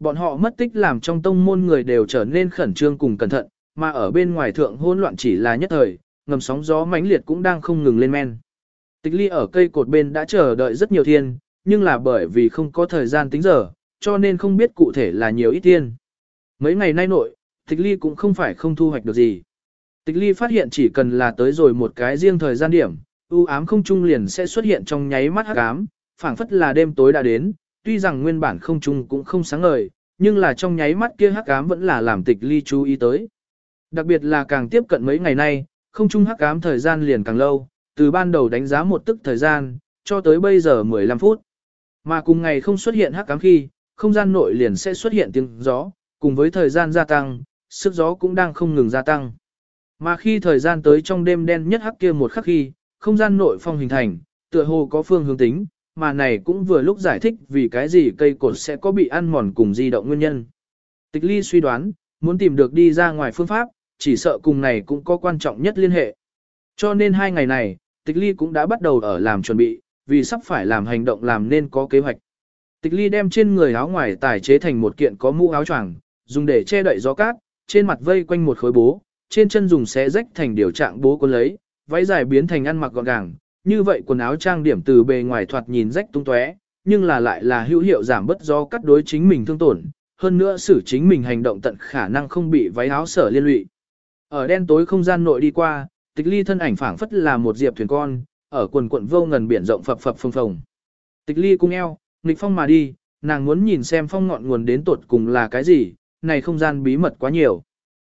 bọn họ mất tích làm trong tông môn người đều trở nên khẩn trương cùng cẩn thận, mà ở bên ngoài thượng hỗn loạn chỉ là nhất thời, ngầm sóng gió mãnh liệt cũng đang không ngừng lên men. Tịch ly ở cây cột bên đã chờ đợi rất nhiều thiên, nhưng là bởi vì không có thời gian tính giờ, cho nên không biết cụ thể là nhiều ít thiên. Mấy ngày nay nội, tịch ly cũng không phải không thu hoạch được gì. Tịch ly phát hiện chỉ cần là tới rồi một cái riêng thời gian điểm, u ám không trung liền sẽ xuất hiện trong nháy mắt hắc ám, phảng phất là đêm tối đã đến, tuy rằng nguyên bản không trung cũng không sáng ngời, nhưng là trong nháy mắt kia hắc ám vẫn là làm tịch ly chú ý tới. Đặc biệt là càng tiếp cận mấy ngày nay, không trung hắc ám thời gian liền càng lâu, từ ban đầu đánh giá một tức thời gian, cho tới bây giờ 15 phút. Mà cùng ngày không xuất hiện hắc ám khi, không gian nội liền sẽ xuất hiện tiếng gió, cùng với thời gian gia tăng, sức gió cũng đang không ngừng gia tăng. Mà khi thời gian tới trong đêm đen nhất hắc kia một khắc khi, không gian nội phong hình thành, tựa hồ có phương hướng tính, mà này cũng vừa lúc giải thích vì cái gì cây cột sẽ có bị ăn mòn cùng di động nguyên nhân. Tịch ly suy đoán, muốn tìm được đi ra ngoài phương pháp, chỉ sợ cùng này cũng có quan trọng nhất liên hệ. Cho nên hai ngày này, tịch ly cũng đã bắt đầu ở làm chuẩn bị, vì sắp phải làm hành động làm nên có kế hoạch. Tịch ly đem trên người áo ngoài tài chế thành một kiện có mũ áo choàng, dùng để che đậy gió cát, trên mặt vây quanh một khối bố, trên chân dùng xé rách thành điều trạng bố cuốn lấy, váy dài biến thành ăn mặc gọn gàng, như vậy quần áo trang điểm từ bề ngoài thoạt nhìn rách tung tóe, nhưng là lại là hữu hiệu giảm bớt do cắt đối chính mình thương tổn, hơn nữa xử chính mình hành động tận khả năng không bị váy áo sở liên lụy. Ở đen tối không gian nội đi qua, tịch ly thân ảnh phảng phất là một diệp thuyền con, ở quần quận vô ngần biển rộng phập phập phồng phồng. Tịch ly cung eo, nghịch phong mà đi, nàng muốn nhìn xem phong ngọn nguồn đến tột cùng là cái gì, này không gian bí mật quá nhiều.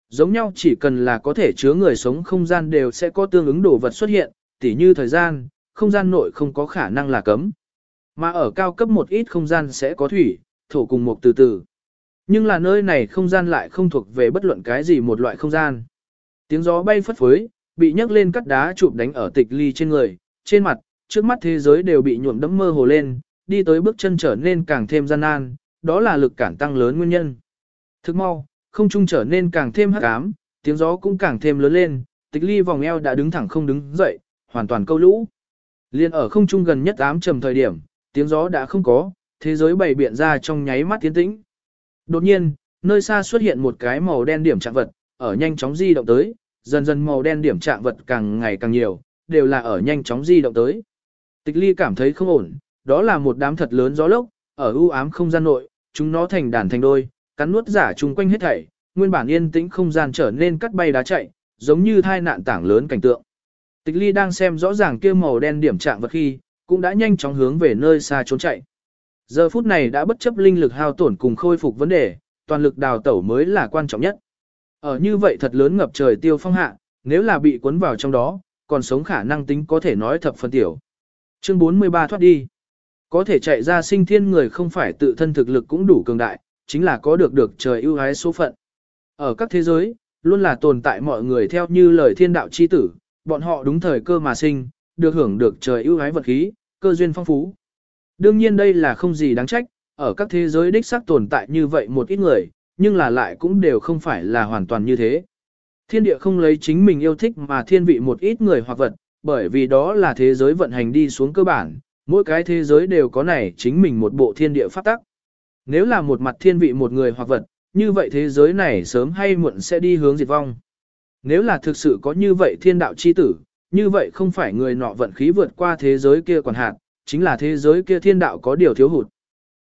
Giống nhau chỉ cần là có thể chứa người sống không gian đều sẽ có tương ứng đồ vật xuất hiện, tỉ như thời gian, không gian nội không có khả năng là cấm. Mà ở cao cấp một ít không gian sẽ có thủy, thổ cùng một từ từ. Nhưng là nơi này không gian lại không thuộc về bất luận cái gì một loại không gian. Tiếng gió bay phất phới, bị nhấc lên cắt đá chụp đánh ở tịch ly trên người, trên mặt, trước mắt thế giới đều bị nhuộm đẫm mơ hồ lên, đi tới bước chân trở nên càng thêm gian nan, đó là lực cản tăng lớn nguyên nhân. Thức mau, không trung trở nên càng thêm hắc ám, tiếng gió cũng càng thêm lớn lên, tịch ly vòng eo đã đứng thẳng không đứng dậy, hoàn toàn câu lũ. Liên ở không trung gần nhất ám trầm thời điểm, tiếng gió đã không có, thế giới bày biện ra trong nháy mắt tiến tĩnh. Đột nhiên, nơi xa xuất hiện một cái màu đen điểm trạng vật, ở nhanh chóng di động tới, dần dần màu đen điểm trạng vật càng ngày càng nhiều, đều là ở nhanh chóng di động tới. Tịch ly cảm thấy không ổn, đó là một đám thật lớn gió lốc, ở u ám không gian nội, chúng nó thành đàn thành đôi, cắn nuốt giả chung quanh hết thảy, nguyên bản yên tĩnh không gian trở nên cắt bay đá chạy, giống như thai nạn tảng lớn cảnh tượng. Tịch ly đang xem rõ ràng kia màu đen điểm trạng vật khi, cũng đã nhanh chóng hướng về nơi xa trốn chạy. Giờ phút này đã bất chấp linh lực hao tổn cùng khôi phục vấn đề, toàn lực đào tẩu mới là quan trọng nhất. Ở như vậy thật lớn ngập trời tiêu phong hạ, nếu là bị cuốn vào trong đó, còn sống khả năng tính có thể nói thập phân tiểu. Chương 43 thoát đi. Có thể chạy ra sinh thiên người không phải tự thân thực lực cũng đủ cường đại, chính là có được được trời ưu ái số phận. Ở các thế giới, luôn là tồn tại mọi người theo như lời thiên đạo chi tử, bọn họ đúng thời cơ mà sinh, được hưởng được trời ưu ái vật khí, cơ duyên phong phú. Đương nhiên đây là không gì đáng trách, ở các thế giới đích xác tồn tại như vậy một ít người, nhưng là lại cũng đều không phải là hoàn toàn như thế. Thiên địa không lấy chính mình yêu thích mà thiên vị một ít người hoặc vật, bởi vì đó là thế giới vận hành đi xuống cơ bản, mỗi cái thế giới đều có này chính mình một bộ thiên địa pháp tắc. Nếu là một mặt thiên vị một người hoặc vật, như vậy thế giới này sớm hay muộn sẽ đi hướng diệt vong. Nếu là thực sự có như vậy thiên đạo chi tử, như vậy không phải người nọ vận khí vượt qua thế giới kia còn hạt, chính là thế giới kia thiên đạo có điều thiếu hụt.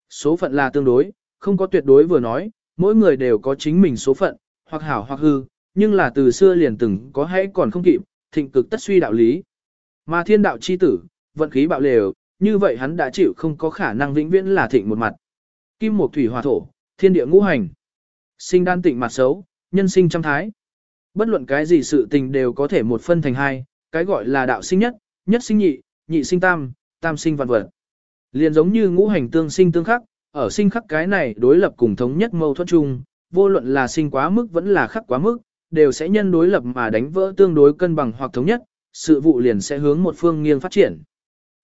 Số phận là tương đối, không có tuyệt đối vừa nói, mỗi người đều có chính mình số phận, hoặc hảo hoặc hư, nhưng là từ xưa liền từng có hãy còn không kịp, thịnh cực tất suy đạo lý. Mà thiên đạo chi tử, vận khí bạo lều, như vậy hắn đã chịu không có khả năng vĩnh viễn là thịnh một mặt. Kim một thủy hỏa thổ, thiên địa ngũ hành. Sinh đan tịnh mặt xấu, nhân sinh trăm thái. Bất luận cái gì sự tình đều có thể một phân thành hai, cái gọi là đạo sinh nhất, nhất sinh nhị, nhị sinh tam, tam sinh vạn vật. Liền giống như ngũ hành tương sinh tương khắc, ở sinh khắc cái này đối lập cùng thống nhất mâu thuẫn chung, vô luận là sinh quá mức vẫn là khắc quá mức, đều sẽ nhân đối lập mà đánh vỡ tương đối cân bằng hoặc thống nhất, sự vụ liền sẽ hướng một phương nghiêng phát triển.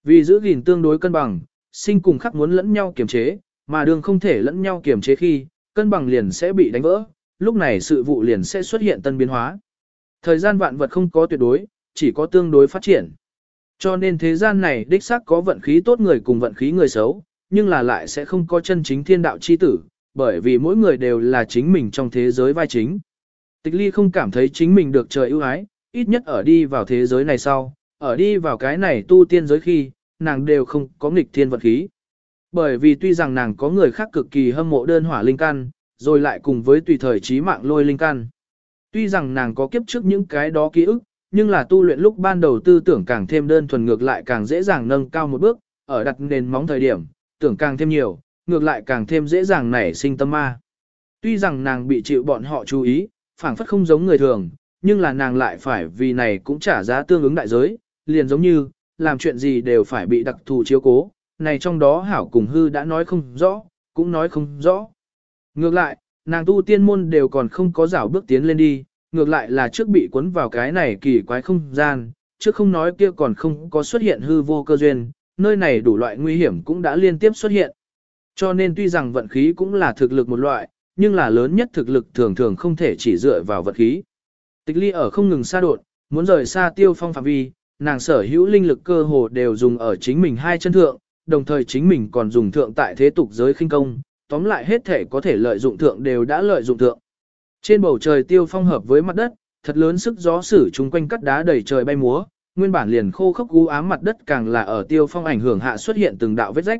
Vì giữ gìn tương đối cân bằng, sinh cùng khắc muốn lẫn nhau kiềm chế, mà đường không thể lẫn nhau kiềm chế khi, cân bằng liền sẽ bị đánh vỡ, lúc này sự vụ liền sẽ xuất hiện tân biến hóa. Thời gian vạn vật không có tuyệt đối, chỉ có tương đối phát triển. Cho nên thế gian này đích xác có vận khí tốt người cùng vận khí người xấu, nhưng là lại sẽ không có chân chính thiên đạo chi tử, bởi vì mỗi người đều là chính mình trong thế giới vai chính. Tịch ly không cảm thấy chính mình được trời ưu ái, ít nhất ở đi vào thế giới này sau, ở đi vào cái này tu tiên giới khi, nàng đều không có nghịch thiên vận khí. Bởi vì tuy rằng nàng có người khác cực kỳ hâm mộ đơn hỏa linh căn, rồi lại cùng với tùy thời trí mạng lôi linh căn. Tuy rằng nàng có kiếp trước những cái đó ký ức, nhưng là tu luyện lúc ban đầu tư tưởng càng thêm đơn thuần ngược lại càng dễ dàng nâng cao một bước, ở đặt nền móng thời điểm, tưởng càng thêm nhiều, ngược lại càng thêm dễ dàng nảy sinh tâm ma. Tuy rằng nàng bị chịu bọn họ chú ý, phảng phất không giống người thường, nhưng là nàng lại phải vì này cũng trả giá tương ứng đại giới, liền giống như, làm chuyện gì đều phải bị đặc thù chiếu cố, này trong đó hảo cùng hư đã nói không rõ, cũng nói không rõ. Ngược lại, nàng tu tiên môn đều còn không có rảo bước tiến lên đi, ngược lại là trước bị cuốn vào cái này kỳ quái không gian, trước không nói kia còn không có xuất hiện hư vô cơ duyên, nơi này đủ loại nguy hiểm cũng đã liên tiếp xuất hiện. Cho nên tuy rằng vận khí cũng là thực lực một loại, nhưng là lớn nhất thực lực thường thường không thể chỉ dựa vào vận khí. Tịch ly ở không ngừng xa đột, muốn rời xa tiêu phong phạm vi, nàng sở hữu linh lực cơ hồ đều dùng ở chính mình hai chân thượng, đồng thời chính mình còn dùng thượng tại thế tục giới khinh công, tóm lại hết thể có thể lợi dụng thượng đều đã lợi dụng thượng. Trên bầu trời tiêu phong hợp với mặt đất, thật lớn sức gió sử chung quanh cắt đá đầy trời bay múa, nguyên bản liền khô khốc u ám mặt đất càng là ở tiêu phong ảnh hưởng hạ xuất hiện từng đạo vết rách.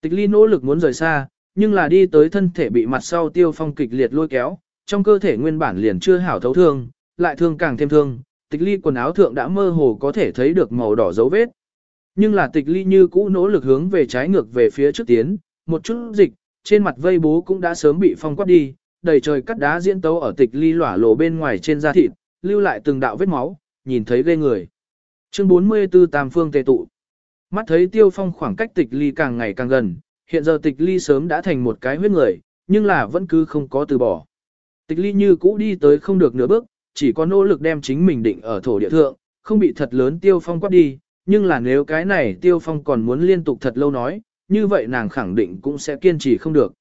Tịch ly nỗ lực muốn rời xa, nhưng là đi tới thân thể bị mặt sau tiêu phong kịch liệt lôi kéo, trong cơ thể nguyên bản liền chưa hảo thấu thương, lại thương càng thêm thương, tịch ly quần áo thượng đã mơ hồ có thể thấy được màu đỏ dấu vết. Nhưng là tịch ly như cũ nỗ lực hướng về trái ngược về phía trước tiến, một chút dịch, trên mặt vây bố cũng đã sớm bị phong quát đi, đầy trời cắt đá diễn tấu ở tịch ly lỏa lộ bên ngoài trên da thịt, lưu lại từng đạo vết máu, nhìn thấy ghê người. Chương 44 Tam Phương Tề Tụ Mắt thấy tiêu phong khoảng cách tịch ly càng ngày càng gần, hiện giờ tịch ly sớm đã thành một cái huyết người, nhưng là vẫn cứ không có từ bỏ. Tịch ly như cũ đi tới không được nửa bước, chỉ có nỗ lực đem chính mình định ở thổ địa thượng, không bị thật lớn tiêu phong quát đi, nhưng là nếu cái này tiêu phong còn muốn liên tục thật lâu nói, như vậy nàng khẳng định cũng sẽ kiên trì không được.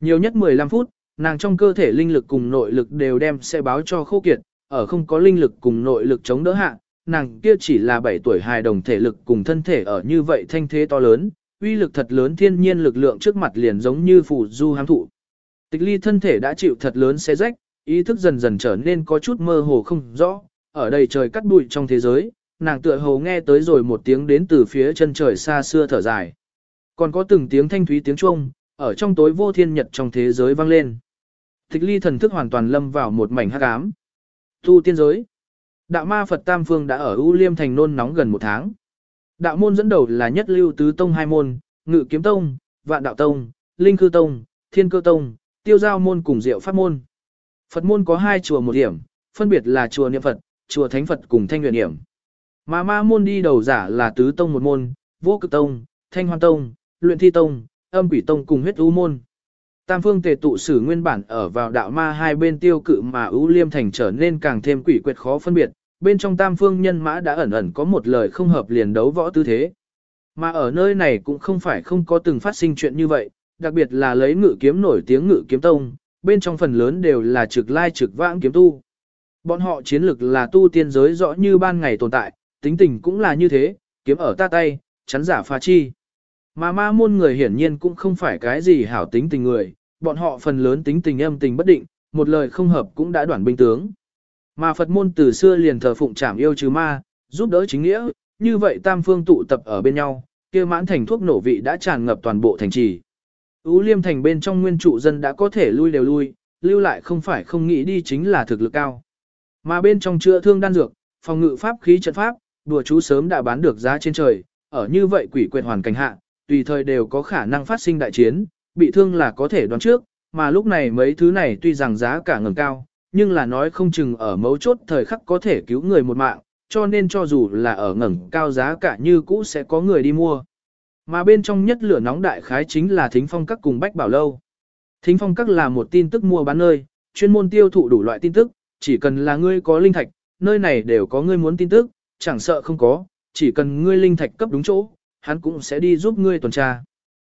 Nhiều nhất 15 phút, nàng trong cơ thể linh lực cùng nội lực đều đem sẽ báo cho khô kiệt, ở không có linh lực cùng nội lực chống đỡ hạ, nàng kia chỉ là 7 tuổi hài đồng thể lực cùng thân thể ở như vậy thanh thế to lớn, uy lực thật lớn thiên nhiên lực lượng trước mặt liền giống như phù du hám thụ. Tịch ly thân thể đã chịu thật lớn xé rách, ý thức dần dần trở nên có chút mơ hồ không rõ, ở đây trời cắt bụi trong thế giới, nàng tựa hồ nghe tới rồi một tiếng đến từ phía chân trời xa xưa thở dài. Còn có từng tiếng thanh thúy tiếng chuông, ở trong tối vô thiên nhật trong thế giới vang lên. Tịch ly thần thức hoàn toàn lâm vào một mảnh hắc ám. Tu tiên giới. Đạo ma Phật Tam Phương đã ở U Liêm thành nôn nóng gần một tháng. Đạo môn dẫn đầu là nhất lưu tứ tông hai môn, ngự kiếm tông, vạn đạo tông, linh cư tông, thiên cơ tông, tiêu giao môn cùng diệu pháp môn. Phật môn có hai chùa một điểm, phân biệt là chùa niệm Phật, chùa thánh Phật cùng thanh nguyện điểm. Mà ma môn đi đầu giả là tứ tông một môn, vô cực tông, thanh hoan tông, luyện thi tông, âm quỷ tông cùng huyết u môn. Tam phương tề tụ sử nguyên bản ở vào đạo ma hai bên tiêu cự mà ưu liêm thành trở nên càng thêm quỷ quyệt khó phân biệt, bên trong tam phương nhân mã đã ẩn ẩn có một lời không hợp liền đấu võ tư thế. Mà ở nơi này cũng không phải không có từng phát sinh chuyện như vậy, đặc biệt là lấy ngự kiếm nổi tiếng ngự kiếm tông, bên trong phần lớn đều là trực lai trực vãng kiếm tu. Bọn họ chiến lực là tu tiên giới rõ như ban ngày tồn tại, tính tình cũng là như thế, kiếm ở ta tay, chắn giả pha chi. Mà ma môn người hiển nhiên cũng không phải cái gì hảo tính tình người, bọn họ phần lớn tính tình âm tình bất định, một lời không hợp cũng đã đoản binh tướng. Mà Phật môn từ xưa liền thờ phụng trảm yêu trừ ma, giúp đỡ chính nghĩa, như vậy tam phương tụ tập ở bên nhau, kia mãn thành thuốc nổ vị đã tràn ngập toàn bộ thành trì. Ú liêm thành bên trong nguyên trụ dân đã có thể lui đều lui, lưu lại không phải không nghĩ đi chính là thực lực cao. Mà bên trong chữa thương đan dược, phòng ngự pháp khí trận pháp, đùa chú sớm đã bán được giá trên trời, ở như vậy quỷ quyệt hoàn cảnh hạ, tùy thời đều có khả năng phát sinh đại chiến, bị thương là có thể đoán trước, mà lúc này mấy thứ này tuy rằng giá cả ngầm cao, nhưng là nói không chừng ở mấu chốt thời khắc có thể cứu người một mạng, cho nên cho dù là ở ngẩng cao giá cả như cũ sẽ có người đi mua. Mà bên trong nhất lửa nóng đại khái chính là thính phong các cùng bách bảo lâu. Thính phong các là một tin tức mua bán nơi, chuyên môn tiêu thụ đủ loại tin tức, chỉ cần là ngươi có linh thạch, nơi này đều có ngươi muốn tin tức, chẳng sợ không có, chỉ cần ngươi linh thạch cấp đúng chỗ, hắn cũng sẽ đi giúp ngươi tuần tra.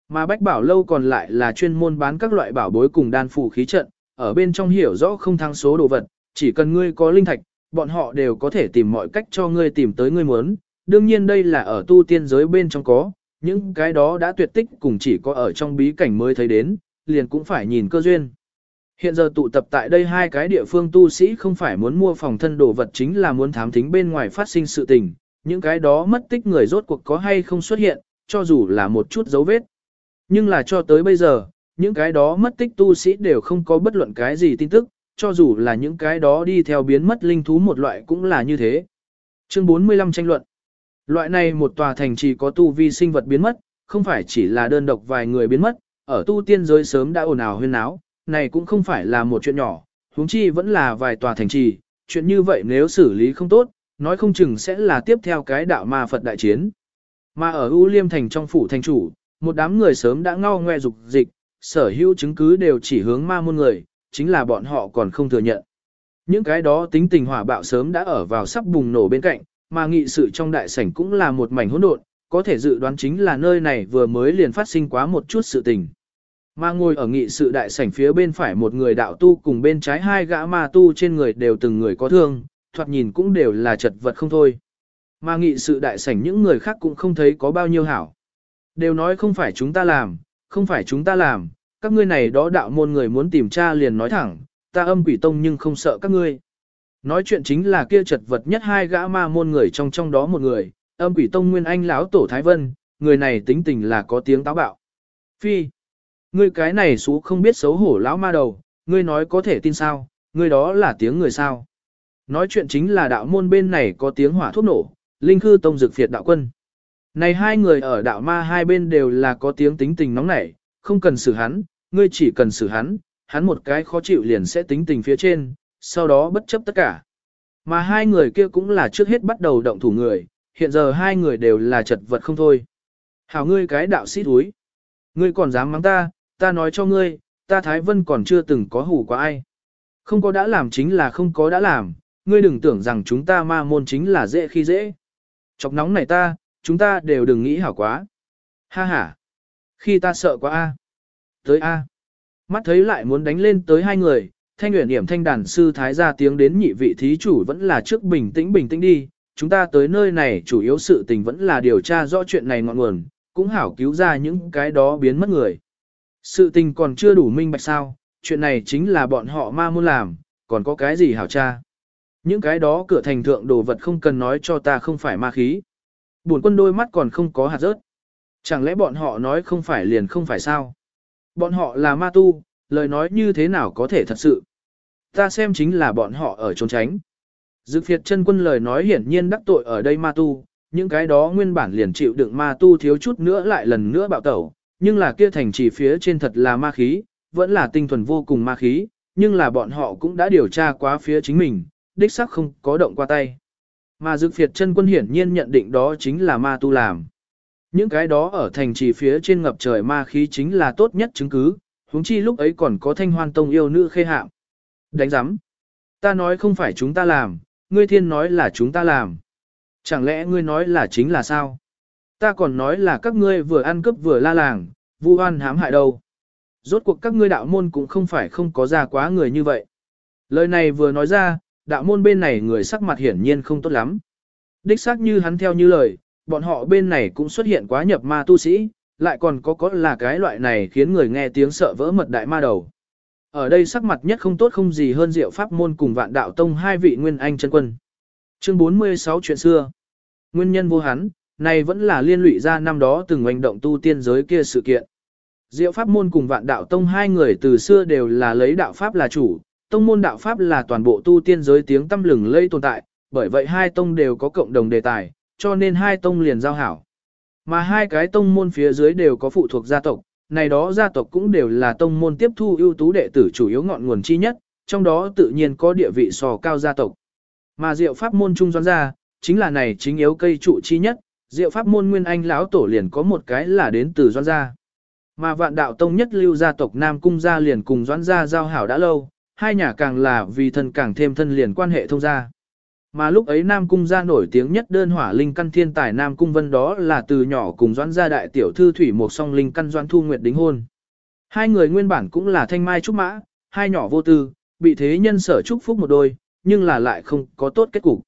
Mà bách bảo lâu còn lại là chuyên môn bán các loại bảo bối cùng đan phù khí trận, ở bên trong hiểu rõ không thăng số đồ vật, chỉ cần ngươi có linh thạch, bọn họ đều có thể tìm mọi cách cho ngươi tìm tới ngươi muốn. Đương nhiên đây là ở tu tiên giới bên trong có, những cái đó đã tuyệt tích cùng chỉ có ở trong bí cảnh mới thấy đến, liền cũng phải nhìn cơ duyên. Hiện giờ tụ tập tại đây hai cái địa phương tu sĩ không phải muốn mua phòng thân đồ vật chính là muốn thám thính bên ngoài phát sinh sự tình, những cái đó mất tích người rốt cuộc có hay không xuất hiện, cho dù là một chút dấu vết. Nhưng là cho tới bây giờ, những cái đó mất tích tu sĩ đều không có bất luận cái gì tin tức, cho dù là những cái đó đi theo biến mất linh thú một loại cũng là như thế. Chương 45 tranh luận. Loại này một tòa thành chỉ có tu vi sinh vật biến mất, không phải chỉ là đơn độc vài người biến mất, ở tu tiên giới sớm đã ồn ào huyên náo, này cũng không phải là một chuyện nhỏ, huống chi vẫn là vài tòa thành trì, chuyện như vậy nếu xử lý không tốt, nói không chừng sẽ là tiếp theo cái đạo ma Phật đại chiến. Mà ở U Liêm thành trong phủ thành chủ, một đám người sớm đã ngao ngoe dục dịch, sở hữu chứng cứ đều chỉ hướng ma môn người, chính là bọn họ còn không thừa nhận. Những cái đó tính tình hỏa bạo sớm đã ở vào sắp bùng nổ bên cạnh, mà nghị sự trong đại sảnh cũng là một mảnh hỗn độn, có thể dự đoán chính là nơi này vừa mới liền phát sinh quá một chút sự tình. Mà ngồi ở nghị sự đại sảnh phía bên phải một người đạo tu cùng bên trái hai gã ma tu trên người đều từng người có thương, thoạt nhìn cũng đều là chật vật không thôi. Mà nghị sự đại sảnh những người khác cũng không thấy có bao nhiêu hảo. Đều nói không phải chúng ta làm, không phải chúng ta làm, các ngươi này đó đạo môn người muốn tìm tra liền nói thẳng, ta âm quỷ tông nhưng không sợ các ngươi. Nói chuyện chính là kia chật vật nhất hai gã ma môn người trong trong đó một người, âm quỷ tông nguyên anh lão tổ Thái Vân, người này tính tình là có tiếng táo bạo. Phi, ngươi cái này xú không biết xấu hổ lão ma đầu, ngươi nói có thể tin sao, ngươi đó là tiếng người sao. Nói chuyện chính là đạo môn bên này có tiếng hỏa thuốc nổ, linh khư tông dược phiệt đạo quân. Này hai người ở đạo ma hai bên đều là có tiếng tính tình nóng nảy, không cần xử hắn, ngươi chỉ cần xử hắn, hắn một cái khó chịu liền sẽ tính tình phía trên, sau đó bất chấp tất cả. Mà hai người kia cũng là trước hết bắt đầu động thủ người, hiện giờ hai người đều là chật vật không thôi. Hảo ngươi cái đạo sĩ túi. Ngươi còn dám mắng ta, ta nói cho ngươi, ta Thái Vân còn chưa từng có hủ qua ai. Không có đã làm chính là không có đã làm, ngươi đừng tưởng rằng chúng ta ma môn chính là dễ khi dễ. Chọc nóng này ta, chúng ta đều đừng nghĩ hảo quá. Ha ha. Khi ta sợ quá a. Tới a. Mắt thấy lại muốn đánh lên tới hai người, thanh nguyện điểm thanh đàn sư thái ra tiếng đến nhị vị thí chủ vẫn là trước bình tĩnh bình tĩnh đi. Chúng ta tới nơi này chủ yếu sự tình vẫn là điều tra rõ chuyện này ngọn nguồn, cũng hảo cứu ra những cái đó biến mất người. Sự tình còn chưa đủ minh bạch sao, chuyện này chính là bọn họ ma muốn làm, còn có cái gì hảo tra. Những cái đó cửa thành thượng đồ vật không cần nói cho ta không phải ma khí. Buồn quân đôi mắt còn không có hạt rớt. Chẳng lẽ bọn họ nói không phải liền không phải sao? Bọn họ là ma tu, lời nói như thế nào có thể thật sự? Ta xem chính là bọn họ ở trốn tránh. dự phiệt chân quân lời nói hiển nhiên đắc tội ở đây ma tu, những cái đó nguyên bản liền chịu đựng ma tu thiếu chút nữa lại lần nữa bạo tẩu, nhưng là kia thành trì phía trên thật là ma khí, vẫn là tinh thuần vô cùng ma khí, nhưng là bọn họ cũng đã điều tra quá phía chính mình, đích xác không có động qua tay. Mà dực phiệt chân quân hiển nhiên nhận định đó chính là ma tu làm. Những cái đó ở thành trì phía trên ngập trời ma khí chính là tốt nhất chứng cứ, huống chi lúc ấy còn có thanh hoan tông yêu nữ khê hạm. Đánh giám. Ta nói không phải chúng ta làm, ngươi thiên nói là chúng ta làm. Chẳng lẽ ngươi nói là chính là sao? Ta còn nói là các ngươi vừa ăn cướp vừa la làng, vu oan hãm hại đâu. Rốt cuộc các ngươi đạo môn cũng không phải không có ra quá người như vậy. Lời này vừa nói ra, đạo môn bên này người sắc mặt hiển nhiên không tốt lắm. Đích xác như hắn theo như lời, bọn họ bên này cũng xuất hiện quá nhập ma tu sĩ, lại còn có có là cái loại này khiến người nghe tiếng sợ vỡ mật đại ma đầu. Ở đây sắc mặt nhất không tốt không gì hơn diệu pháp môn cùng vạn đạo tông hai vị nguyên anh chân quân. Chương 46 chuyện xưa. Nguyên nhân vô hắn, này vẫn là liên lụy ra năm đó từng hành động tu tiên giới kia sự kiện. Diệu pháp môn cùng vạn đạo tông hai người từ xưa đều là lấy đạo pháp là chủ, tông môn đạo pháp là toàn bộ tu tiên giới tiếng tâm lừng lây tồn tại, bởi vậy hai tông đều có cộng đồng đề tài, cho nên hai tông liền giao hảo. Mà hai cái tông môn phía dưới đều có phụ thuộc gia tộc, này đó gia tộc cũng đều là tông môn tiếp thu ưu tú đệ tử chủ yếu ngọn nguồn chi nhất, trong đó tự nhiên có địa vị sò cao gia tộc. Mà diệu pháp môn trung doan gia, chính là này chính yếu cây trụ chi nhất, diệu pháp môn nguyên anh lão tổ liền có một cái là đến từ doan gia. Mà vạn đạo tông nhất lưu gia tộc Nam Cung gia liền cùng doan gia giao hảo đã lâu, hai nhà càng là vì thân càng thêm thân liền quan hệ thông gia. Mà lúc ấy Nam Cung gia nổi tiếng nhất đơn hỏa linh căn thiên tài Nam Cung Vân đó là từ nhỏ cùng doãn gia đại tiểu thư thủy một song linh căn doãn thu nguyệt đính hôn. Hai người nguyên bản cũng là thanh mai trúc mã, hai nhỏ vô tư, bị thế nhân sở chúc phúc một đôi, nhưng là lại không có tốt kết cục.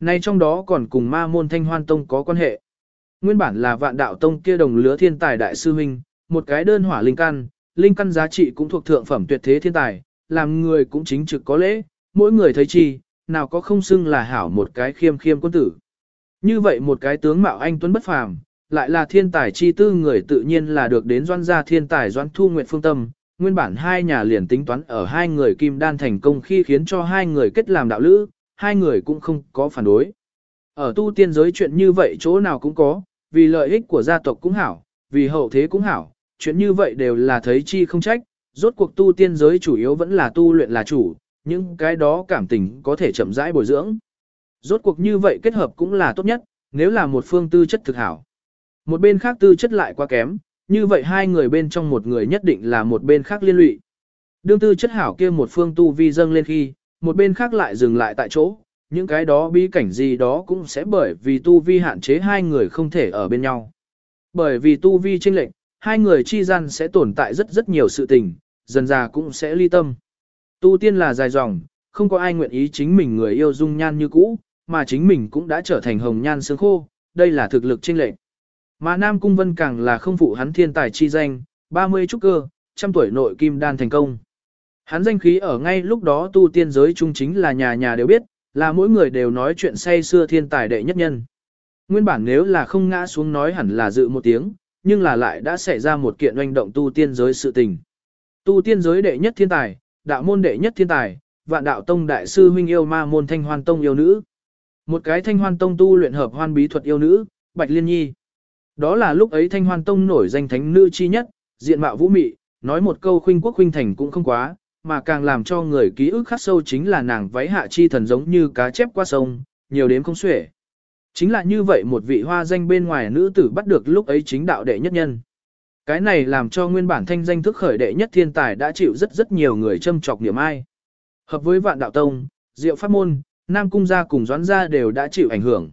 Nay trong đó còn cùng ma môn thanh hoan tông có quan hệ. Nguyên bản là vạn đạo tông kia đồng lứa thiên tài đại sư huynh, một cái đơn hỏa linh căn, linh căn giá trị cũng thuộc thượng phẩm tuyệt thế thiên tài, làm người cũng chính trực có lễ, mỗi người thấy chi, nào có không xưng là hảo một cái khiêm khiêm quân tử. Như vậy một cái tướng mạo anh tuấn bất phàm, lại là thiên tài chi tư người tự nhiên là được đến doan gia thiên tài doan thu nguyện phương tâm. Nguyên bản hai nhà liền tính toán ở hai người kim đan thành công khi khiến cho hai người kết làm đạo lữ, hai người cũng không có phản đối. Ở tu tiên giới chuyện như vậy chỗ nào cũng có, vì lợi ích của gia tộc cũng hảo, vì hậu thế cũng hảo, chuyện như vậy đều là thấy chi không trách, rốt cuộc tu tiên giới chủ yếu vẫn là tu luyện là chủ, những cái đó cảm tình có thể chậm rãi bồi dưỡng. Rốt cuộc như vậy kết hợp cũng là tốt nhất, nếu là một phương tư chất thực hảo. Một bên khác tư chất lại quá kém, như vậy hai người bên trong một người nhất định là một bên khác liên lụy. Đương tư chất hảo kia một phương tu vi dâng lên khi, một bên khác lại dừng lại tại chỗ, những cái đó bí cảnh gì đó cũng sẽ bởi vì tu vi hạn chế hai người không thể ở bên nhau. Bởi vì tu vi chênh lệch, hai người chi gian sẽ tồn tại rất rất nhiều sự tình, dần già cũng sẽ ly tâm. Tu tiên là dài dòng, không có ai nguyện ý chính mình người yêu dung nhan như cũ, mà chính mình cũng đã trở thành hồng nhan sương khô, đây là thực lực chênh lệch. Mà Nam Cung Vân càng là không phụ hắn thiên tài chi danh, 30 trúc cơ, trăm tuổi nội kim đan thành công. Hắn danh khí ở ngay lúc đó tu tiên giới trung chính là nhà nhà đều biết, là mỗi người đều nói chuyện say xưa thiên tài đệ nhất nhân. Nguyên bản nếu là không ngã xuống nói hẳn là dự một tiếng, nhưng là lại đã xảy ra một kiện oanh động tu tiên giới sự tình. Tu tiên giới đệ nhất thiên tài, đạo môn đệ nhất thiên tài, vạn đạo tông đại sư huynh yêu ma môn thanh hoan tông yêu nữ. Một cái thanh hoan tông tu luyện hợp hoan bí thuật yêu nữ, Bạch Liên Nhi. Đó là lúc ấy thanh hoan tông nổi danh thánh nữ chi nhất, diện mạo vũ mị, nói một câu khuynh quốc khuynh thành cũng không quá, mà càng làm cho người ký ức khắc sâu chính là nàng váy hạ chi thần giống như cá chép qua sông, nhiều đến không xuể. Chính là như vậy một vị hoa danh bên ngoài nữ tử bắt được lúc ấy chính đạo đệ nhất nhân. Cái này làm cho nguyên bản thanh danh thức khởi đệ nhất thiên tài đã chịu rất rất nhiều người châm chọc niệm ai. Hợp với vạn đạo tông, diệu pháp môn, nam cung gia cùng doãn gia đều đã chịu ảnh hưởng.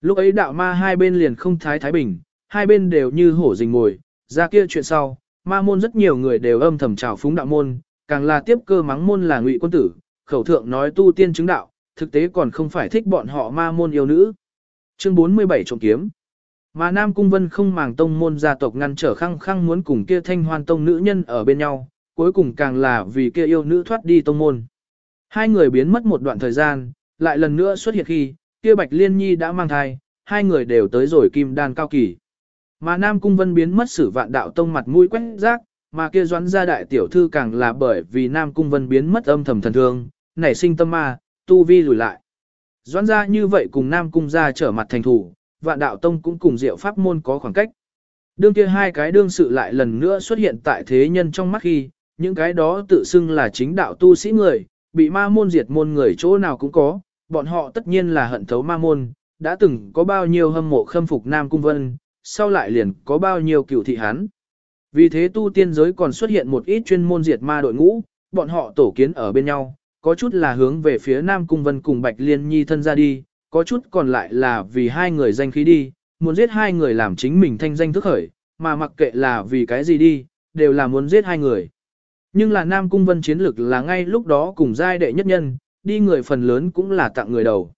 Lúc ấy đạo ma hai bên liền không thái thái bình, hai bên đều như hổ rình ngồi, ra kia chuyện sau, ma môn rất nhiều người đều âm thầm trào phúng đạo môn, càng là tiếp cơ mắng môn là ngụy quân tử, khẩu thượng nói tu tiên chứng đạo, thực tế còn không phải thích bọn họ ma môn yêu nữ. Chương 47 trộm kiếm. Mà Nam Cung Vân không màng tông môn gia tộc ngăn trở khăng khăng muốn cùng kia thanh hoan tông nữ nhân ở bên nhau, cuối cùng càng là vì kia yêu nữ thoát đi tông môn. Hai người biến mất một đoạn thời gian, lại lần nữa xuất hiện khi, kia Bạch Liên Nhi đã mang thai, hai người đều tới rồi kim đan cao kỳ. Mà Nam Cung Vân biến mất sử vạn đạo tông mặt mũi quét rác, mà kia doãn gia đại tiểu thư càng là bởi vì Nam Cung Vân biến mất âm thầm thần thương, nảy sinh tâm ma, tu vi lùi lại. Doãn gia như vậy cùng Nam Cung gia trở mặt thành thủ, vạn đạo tông cũng cùng diệu pháp môn có khoảng cách. Đương kia hai cái đương sự lại lần nữa xuất hiện tại thế nhân trong mắt khi, những cái đó tự xưng là chính đạo tu sĩ người, bị ma môn diệt môn người chỗ nào cũng có, bọn họ tất nhiên là hận thấu ma môn, đã từng có bao nhiêu hâm mộ khâm phục Nam Cung Vân, sau lại liền có bao nhiêu cựu thị hán. Vì thế tu tiên giới còn xuất hiện một ít chuyên môn diệt ma đội ngũ, bọn họ tổ kiến ở bên nhau, có chút là hướng về phía Nam Cung Vân cùng Bạch Liên Nhi thân ra đi, có chút còn lại là vì hai người danh khí đi, muốn giết hai người làm chính mình thanh danh thức khởi, mà mặc kệ là vì cái gì đi, đều là muốn giết hai người. Nhưng là Nam Cung Vân chiến lực là ngay lúc đó cùng giai đệ nhất nhân, đi người phần lớn cũng là tặng người đầu.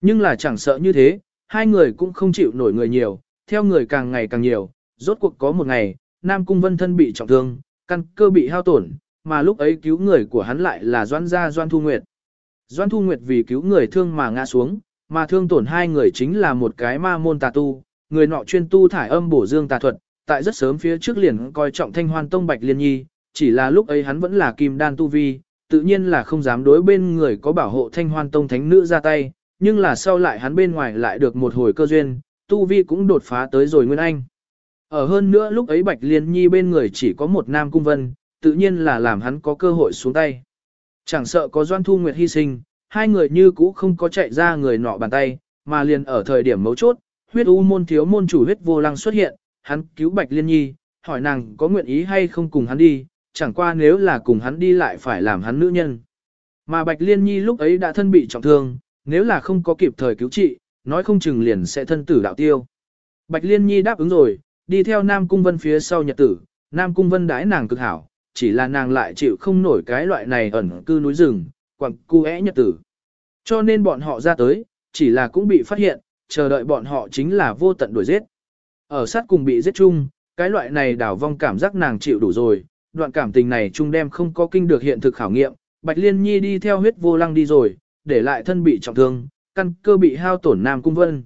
Nhưng là chẳng sợ như thế, hai người cũng không chịu nổi người nhiều, theo người càng ngày càng nhiều, rốt cuộc có một ngày, Nam Cung Vân thân bị trọng thương, căn cơ bị hao tổn, mà lúc ấy cứu người của hắn lại là Doan gia Doan Thu Nguyệt. Doan Thu Nguyệt vì cứu người thương mà ngã xuống, mà thương tổn hai người chính là một cái ma môn tà tu, người nọ chuyên tu thải âm bổ dương tà thuật, tại rất sớm phía trước liền coi trọng thanh hoan tông bạch liên nhi, chỉ là lúc ấy hắn vẫn là kim đan tu vi, tự nhiên là không dám đối bên người có bảo hộ thanh hoan tông thánh nữ ra tay, nhưng là sau lại hắn bên ngoài lại được một hồi cơ duyên, tu vi cũng đột phá tới rồi Nguyên Anh. Ở hơn nữa lúc ấy Bạch Liên Nhi bên người chỉ có một nam cung vân, tự nhiên là làm hắn có cơ hội xuống tay. Chẳng sợ có Doan Thu Nguyệt hy sinh, hai người như cũ không có chạy ra người nọ bàn tay, mà liền ở thời điểm mấu chốt, huyết u môn thiếu môn chủ huyết vô lăng xuất hiện, hắn cứu Bạch Liên Nhi, hỏi nàng có nguyện ý hay không cùng hắn đi, chẳng qua nếu là cùng hắn đi lại phải làm hắn nữ nhân. Mà Bạch Liên Nhi lúc ấy đã thân bị trọng thương, nếu là không có kịp thời cứu trị, nói không chừng liền sẽ thân tử đạo tiêu. Bạch Liên Nhi đáp ứng rồi, đi theo Nam Cung Vân phía sau nhật tử, Nam Cung Vân đãi nàng cực hảo, chỉ là nàng lại chịu không nổi cái loại này ẩn cư núi rừng, quặng cu é nhật tử. Cho nên bọn họ ra tới, chỉ là cũng bị phát hiện, chờ đợi bọn họ chính là vô tận đuổi giết. Ở sát cùng bị giết chung, cái loại này đảo vong cảm giác nàng chịu đủ rồi, đoạn cảm tình này chung đem không có kinh được hiện thực khảo nghiệm, Bạch Liên Nhi đi theo huyết vô lăng đi rồi, để lại thân bị trọng thương, căn cơ bị hao tổn Nam Cung Vân.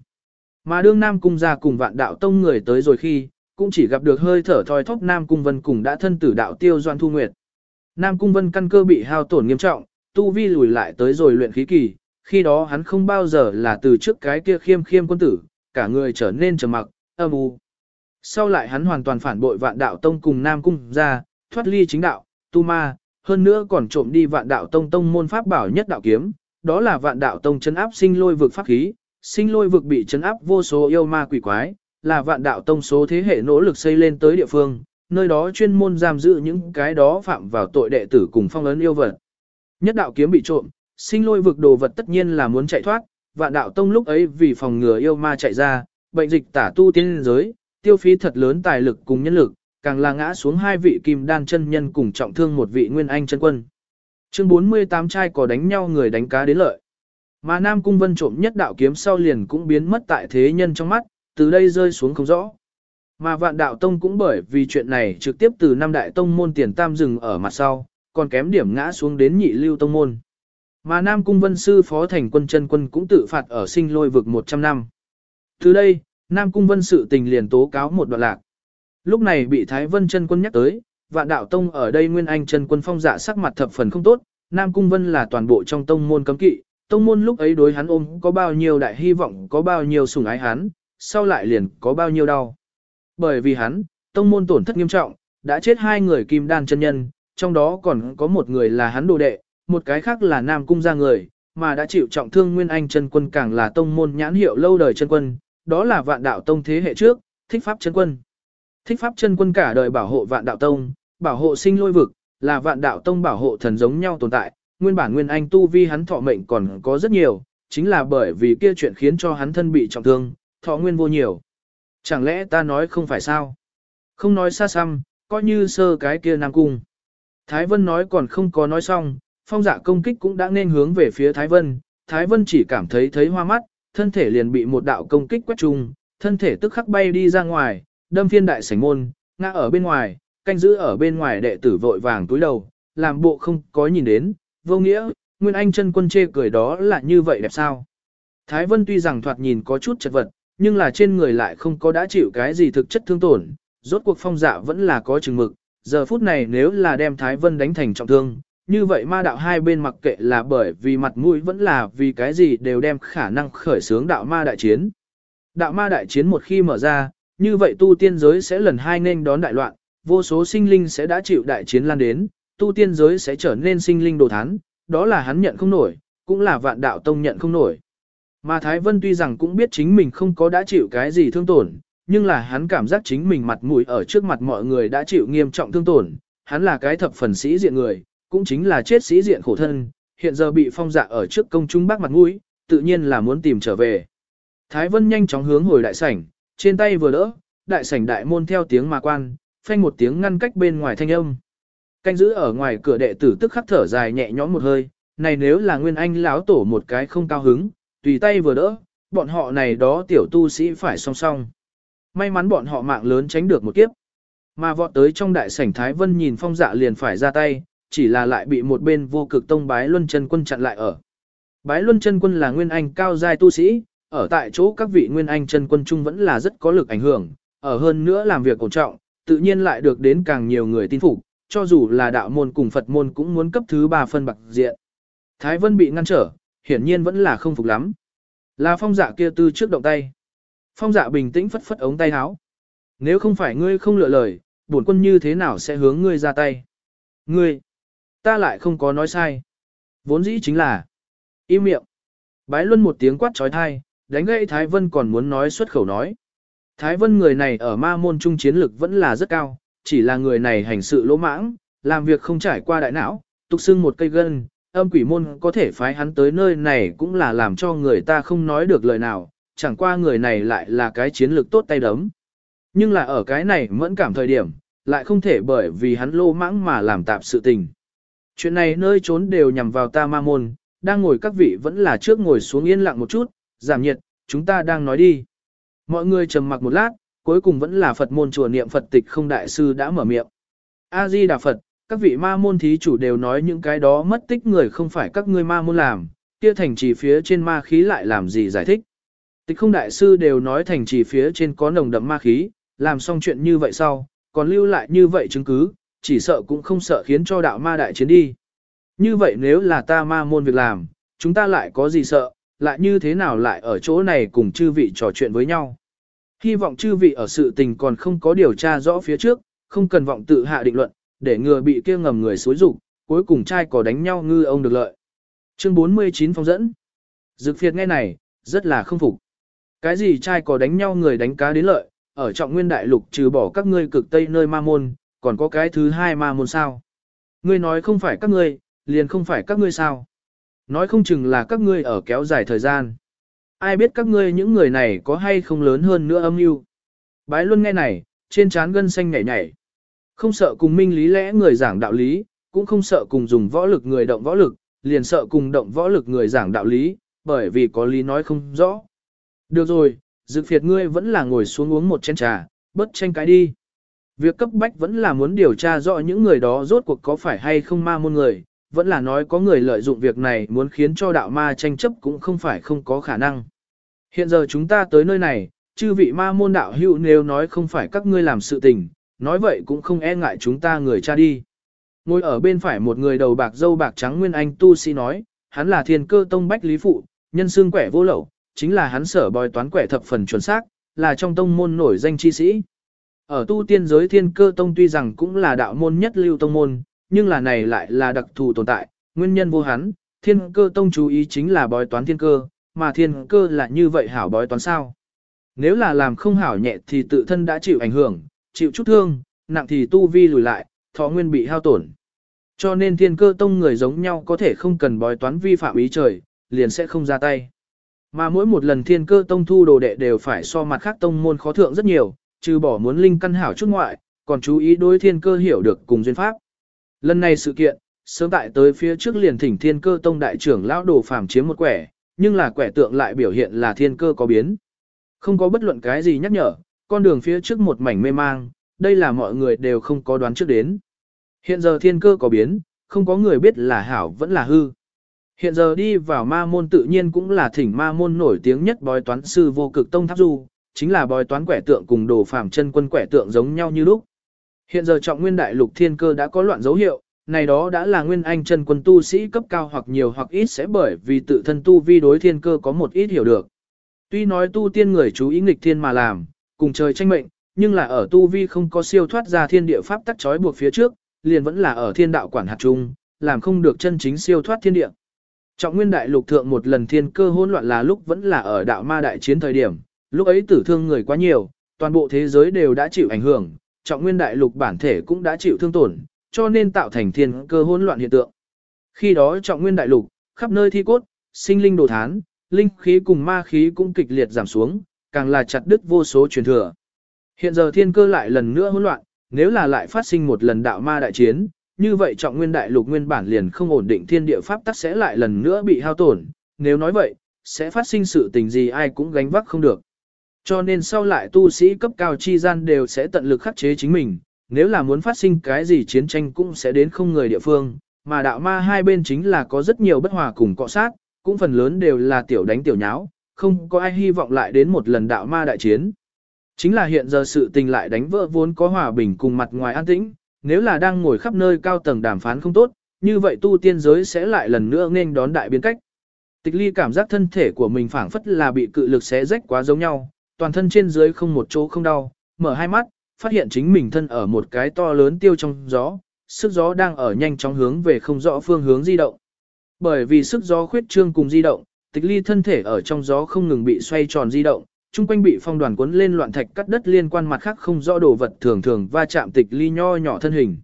Mà đương Nam Cung ra cùng vạn đạo tông người tới rồi khi, cũng chỉ gặp được hơi thở thoi thóp Nam Cung Vân cùng đã thân tử đạo tiêu doan thu nguyệt. Nam Cung Vân căn cơ bị hao tổn nghiêm trọng, tu vi lùi lại tới rồi luyện khí kỳ, khi đó hắn không bao giờ là từ trước cái kia khiêm khiêm quân tử, cả người trở nên trầm mặc, âm u. Sau lại hắn hoàn toàn phản bội vạn đạo tông cùng Nam Cung ra, thoát ly chính đạo, tu ma, hơn nữa còn trộm đi vạn đạo tông tông môn pháp bảo nhất đạo kiếm, đó là vạn đạo tông chấn áp sinh lôi vực pháp khí, sinh lôi vực bị chấn áp vô số yêu ma quỷ quái, là vạn đạo tông số thế hệ nỗ lực xây lên tới địa phương, nơi đó chuyên môn giam giữ những cái đó phạm vào tội đệ tử cùng phong ấn yêu vật. Nhất đạo kiếm bị trộm, sinh lôi vực đồ vật tất nhiên là muốn chạy thoát, vạn đạo tông lúc ấy vì phòng ngừa yêu ma chạy ra, bệnh dịch tả tu tiên giới, tiêu phí thật lớn tài lực cùng nhân lực, càng là ngã xuống hai vị kim đan chân nhân cùng trọng thương một vị nguyên anh chân quân. Chương 48 trai có đánh nhau người đánh cá đến lợi. Mà Nam Cung Vân trộm nhất đạo kiếm sau liền cũng biến mất tại thế nhân trong mắt, từ đây rơi xuống không rõ. Mà vạn đạo tông cũng bởi vì chuyện này trực tiếp từ năm đại tông môn tiền tam dừng ở mặt sau, còn kém điểm ngã xuống đến nhị lưu tông môn. Mà Nam Cung Vân Sư Phó Thành quân chân quân cũng tự phạt ở sinh lôi vực 100 năm. Từ đây, Nam Cung Vân sự tình liền tố cáo một đoạn lạc. Lúc này bị Thái Vân chân quân nhắc tới, vạn đạo tông ở đây Nguyên Anh chân quân phong dạ sắc mặt thập phần không tốt, Nam Cung Vân là toàn bộ trong tông môn cấm kỵ, tông môn lúc ấy đối hắn ôm có bao nhiêu đại hy vọng có bao nhiêu sủng ái hắn, sau lại liền có bao nhiêu đau. Bởi vì hắn, tông môn tổn thất nghiêm trọng, đã chết hai người kim đan chân nhân, trong đó còn có một người là hắn đồ đệ, một cái khác là Nam Cung gia người, mà đã chịu trọng thương Nguyên Anh chân quân càng là tông môn nhãn hiệu lâu đời chân quân, đó là vạn đạo tông thế hệ trước, thích pháp chân quân. Thích pháp chân quân cả đời bảo hộ vạn đạo tông, bảo hộ sinh lôi vực, là vạn đạo tông bảo hộ thần giống nhau tồn tại, nguyên bản Nguyên Anh tu vi hắn thọ mệnh còn có rất nhiều, chính là bởi vì kia chuyện khiến cho hắn thân bị trọng thương, thọ nguyên vô nhiều. Chẳng lẽ ta nói không phải sao? Không nói xa xăm, coi như sơ cái kia Nam Cung. Thái Vân nói còn không có nói xong, phong dạ công kích cũng đã nên hướng về phía Thái Vân, Thái Vân chỉ cảm thấy thấy hoa mắt, thân thể liền bị một đạo công kích quét trùng, thân thể tức khắc bay đi ra ngoài, đâm phiên đại sảnh môn, ngã ở bên ngoài, canh giữ ở bên ngoài đệ tử vội vàng túi đầu, làm bộ không có nhìn đến, vô nghĩa, Nguyên Anh chân quân chê cười đó là như vậy đẹp sao. Thái Vân tuy rằng thoạt nhìn có chút chật vật, nhưng là trên người lại không có đã chịu cái gì thực chất thương tổn, rốt cuộc phong dạ vẫn là có chừng mực, giờ phút này nếu là đem Thái Vân đánh thành trọng thương, như vậy ma đạo hai bên mặc kệ là bởi vì mặt mũi vẫn là vì cái gì đều đem khả năng khởi xướng đạo ma đại chiến. Đạo ma đại chiến một khi mở ra, như vậy tu tiên giới sẽ lần hai nên đón đại loạn, vô số sinh linh sẽ đã chịu đại chiến lan đến, tu tiên giới sẽ trở nên sinh linh đồ thán, đó là hắn nhận không nổi, cũng là vạn đạo tông nhận không nổi. Mà Thái Vân tuy rằng cũng biết chính mình không có đã chịu cái gì thương tổn, nhưng là hắn cảm giác chính mình mặt mũi ở trước mặt mọi người đã chịu nghiêm trọng thương tổn, hắn là cái thập phần sĩ diện người, cũng chính là chết sĩ diện khổ thân, hiện giờ bị phong dạ ở trước công chúng bác mặt mũi, tự nhiên là muốn tìm trở về. Thái Vân nhanh chóng hướng hồi đại sảnh, trên tay vừa đỡ, đại sảnh đại môn theo tiếng mà quan, phanh một tiếng ngăn cách bên ngoài thanh âm. Canh giữ ở ngoài cửa đệ tử tức khắc thở dài nhẹ nhõm một hơi, này nếu là Nguyên Anh lão tổ một cái không cao hứng, tùy tay vừa đỡ, bọn họ này đó tiểu tu sĩ phải song song. May mắn bọn họ mạng lớn tránh được một kiếp. Mà vọt tới trong đại sảnh Thái Vân nhìn phong dạ liền phải ra tay, chỉ là lại bị một bên vô cực tông bái luân chân quân chặn lại ở. Bái luân chân quân là nguyên anh cao giai tu sĩ, ở tại chỗ các vị nguyên anh chân quân chung vẫn là rất có lực ảnh hưởng, ở hơn nữa làm việc ổn trọng, tự nhiên lại được đến càng nhiều người tin phục, cho dù là đạo môn cùng Phật môn cũng muốn cấp thứ ba phân bạc diện. Thái Vân bị ngăn trở, hiển nhiên vẫn là không phục lắm. Là phong dạ kia tư trước động tay. Phong dạ bình tĩnh phất phất ống tay áo. Nếu không phải ngươi không lựa lời, bổn quân như thế nào sẽ hướng ngươi ra tay? Ngươi, ta lại không có nói sai. Vốn dĩ chính là, im miệng. Bái luân một tiếng quát trói thai, đánh gãy Thái Vân còn muốn nói xuất khẩu nói. Thái Vân người này ở ma môn trung chiến lực vẫn là rất cao, chỉ là người này hành sự lỗ mãng, làm việc không trải qua đại não, tục xưng một cây gân, âm quỷ môn có thể phái hắn tới nơi này cũng là làm cho người ta không nói được lời nào, chẳng qua người này lại là cái chiến lược tốt tay đấm. Nhưng là ở cái này mẫn cảm thời điểm, lại không thể bởi vì hắn lô mãng mà làm tạp sự tình. Chuyện này nơi trốn đều nhằm vào ta ma môn, đang ngồi các vị vẫn là trước ngồi xuống yên lặng một chút, giảm nhiệt, chúng ta đang nói đi. Mọi người trầm mặc một lát, cuối cùng vẫn là Phật môn chùa niệm Phật tịch không đại sư đã mở miệng. A-di Đà Phật, các vị ma môn thí chủ đều nói những cái đó mất tích người không phải các ngươi ma môn làm, kia thành trì phía trên ma khí lại làm gì giải thích. Tịch không đại sư đều nói thành trì phía trên có nồng đậm ma khí, làm xong chuyện như vậy sau, còn lưu lại như vậy chứng cứ, chỉ sợ cũng không sợ khiến cho đạo ma đại chiến đi. Như vậy nếu là ta ma môn việc làm, chúng ta lại có gì sợ, lại như thế nào lại ở chỗ này cùng chư vị trò chuyện với nhau. Hy vọng chư vị ở sự tình còn không có điều tra rõ phía trước, không cần vọng tự hạ định luận, để ngừa bị kia ngầm người xối rục, cuối cùng trai có đánh nhau ngư ông được lợi. Chương 49 phong dẫn. Dực phiệt nghe này, rất là không phục. Cái gì trai có đánh nhau người đánh cá đến lợi, ở trọng nguyên đại lục trừ bỏ các ngươi cực tây nơi ma môn, còn có cái thứ hai ma môn sao. Ngươi nói không phải các ngươi, liền không phải các ngươi sao. Nói không chừng là các ngươi ở kéo dài thời gian. Ai biết các ngươi những người này có hay không lớn hơn nữa âm mưu. Bái Luân nghe này, trên trán gân xanh nhảy nhảy. Không sợ cùng minh lý lẽ người giảng đạo lý, cũng không sợ cùng dùng võ lực người động võ lực, liền sợ cùng động võ lực người giảng đạo lý, bởi vì có lý nói không rõ. Được rồi, dực phiệt ngươi vẫn là ngồi xuống uống một chén trà, bất tranh cái đi. Việc cấp bách vẫn là muốn điều tra rõ những người đó rốt cuộc có phải hay không ma môn người, vẫn là nói có người lợi dụng việc này muốn khiến cho đạo ma tranh chấp cũng không phải không có khả năng. Hiện giờ chúng ta tới nơi này, chư vị ma môn đạo hữu nếu nói không phải các ngươi làm sự tình, nói vậy cũng không e ngại chúng ta người cha đi. Ngồi ở bên phải một người đầu bạc dâu bạc trắng nguyên anh tu sĩ nói, hắn là thiên cơ tông bách lý phụ, nhân xương quẻ vô lậu, chính là hắn sở bòi toán quẻ thập phần chuẩn xác, là trong tông môn nổi danh chi sĩ. Ở tu tiên giới thiên cơ tông tuy rằng cũng là đạo môn nhất lưu tông môn, nhưng là này lại là đặc thù tồn tại, nguyên nhân vô hắn, thiên cơ tông chú ý chính là bói toán thiên cơ, mà thiên cơ là như vậy hảo bói toán sao. Nếu là làm không hảo nhẹ thì tự thân đã chịu ảnh hưởng, chịu chút thương, nặng thì tu vi lùi lại, thọ nguyên bị hao tổn. Cho nên thiên cơ tông người giống nhau có thể không cần bói toán vi phạm ý trời, liền sẽ không ra tay. Mà mỗi một lần thiên cơ tông thu đồ đệ đều phải so mặt khác tông môn khó thượng rất nhiều, trừ bỏ muốn linh căn hảo chút ngoại, còn chú ý đối thiên cơ hiểu được cùng duyên pháp. Lần này sự kiện, sớm tại tới phía trước liền thỉnh thiên cơ tông đại trưởng lão đồ phàm chiếm một quẻ, nhưng là quẻ tượng lại biểu hiện là thiên cơ có biến. Không có bất luận cái gì nhắc nhở, con đường phía trước một mảnh mê mang, đây là mọi người đều không có đoán trước đến. Hiện giờ thiên cơ có biến, không có người biết là hảo vẫn là hư. Hiện giờ đi vào ma môn tự nhiên cũng là thỉnh ma môn nổi tiếng nhất bói toán sư vô cực tông tháp du, chính là bói toán quẻ tượng cùng đồ phàm chân quân quẻ tượng giống nhau như lúc. Hiện giờ trọng nguyên đại lục thiên cơ đã có loạn dấu hiệu, này đó đã là nguyên anh chân quân tu sĩ cấp cao hoặc nhiều hoặc ít sẽ bởi vì tự thân tu vi đối thiên cơ có một ít hiểu được. Tuy nói tu tiên người chú ý nghịch thiên mà làm, cùng trời tranh mệnh, nhưng là ở tu vi không có siêu thoát ra thiên địa pháp tắc trói buộc phía trước, liền vẫn là ở thiên đạo quản hạt chung, làm không được chân chính siêu thoát thiên địa. Trọng nguyên đại lục thượng một lần thiên cơ hỗn loạn là lúc vẫn là ở đạo ma đại chiến thời điểm, lúc ấy tử thương người quá nhiều, toàn bộ thế giới đều đã chịu ảnh hưởng, trọng nguyên đại lục bản thể cũng đã chịu thương tổn, cho nên tạo thành thiên cơ hỗn loạn hiện tượng. Khi đó trọng nguyên đại lục, khắp nơi thi cốt, sinh linh đồ thán, linh khí cùng ma khí cũng kịch liệt giảm xuống, càng là chặt đứt vô số truyền thừa. Hiện giờ thiên cơ lại lần nữa hỗn loạn, nếu là lại phát sinh một lần đạo ma đại chiến, như vậy trọng nguyên đại lục nguyên bản liền không ổn định thiên địa pháp tắc sẽ lại lần nữa bị hao tổn, nếu nói vậy, sẽ phát sinh sự tình gì ai cũng gánh vác không được. Cho nên sau lại tu sĩ cấp cao chi gian đều sẽ tận lực khắc chế chính mình, nếu là muốn phát sinh cái gì chiến tranh cũng sẽ đến không người địa phương, mà đạo ma hai bên chính là có rất nhiều bất hòa cùng cọ sát, cũng phần lớn đều là tiểu đánh tiểu nháo, không có ai hy vọng lại đến một lần đạo ma đại chiến. Chính là hiện giờ sự tình lại đánh vỡ vốn có hòa bình cùng mặt ngoài an tĩnh, nếu là đang ngồi khắp nơi cao tầng đàm phán không tốt, như vậy tu tiên giới sẽ lại lần nữa nên đón đại biến cách. Tịch ly cảm giác thân thể của mình phảng phất là bị cự lực xé rách quá giống nhau, toàn thân trên dưới không một chỗ không đau, mở hai mắt, phát hiện chính mình thân ở một cái to lớn tiêu trong gió, sức gió đang ở nhanh chóng hướng về không rõ phương hướng di động. Bởi vì sức gió khuyết trương cùng di động, tịch ly thân thể ở trong gió không ngừng bị xoay tròn di động, chung quanh bị phong đoàn cuốn lên loạn thạch cắt đất liên quan mặt khác không rõ đồ vật thường thường va chạm tịch ly nho nhỏ thân hình.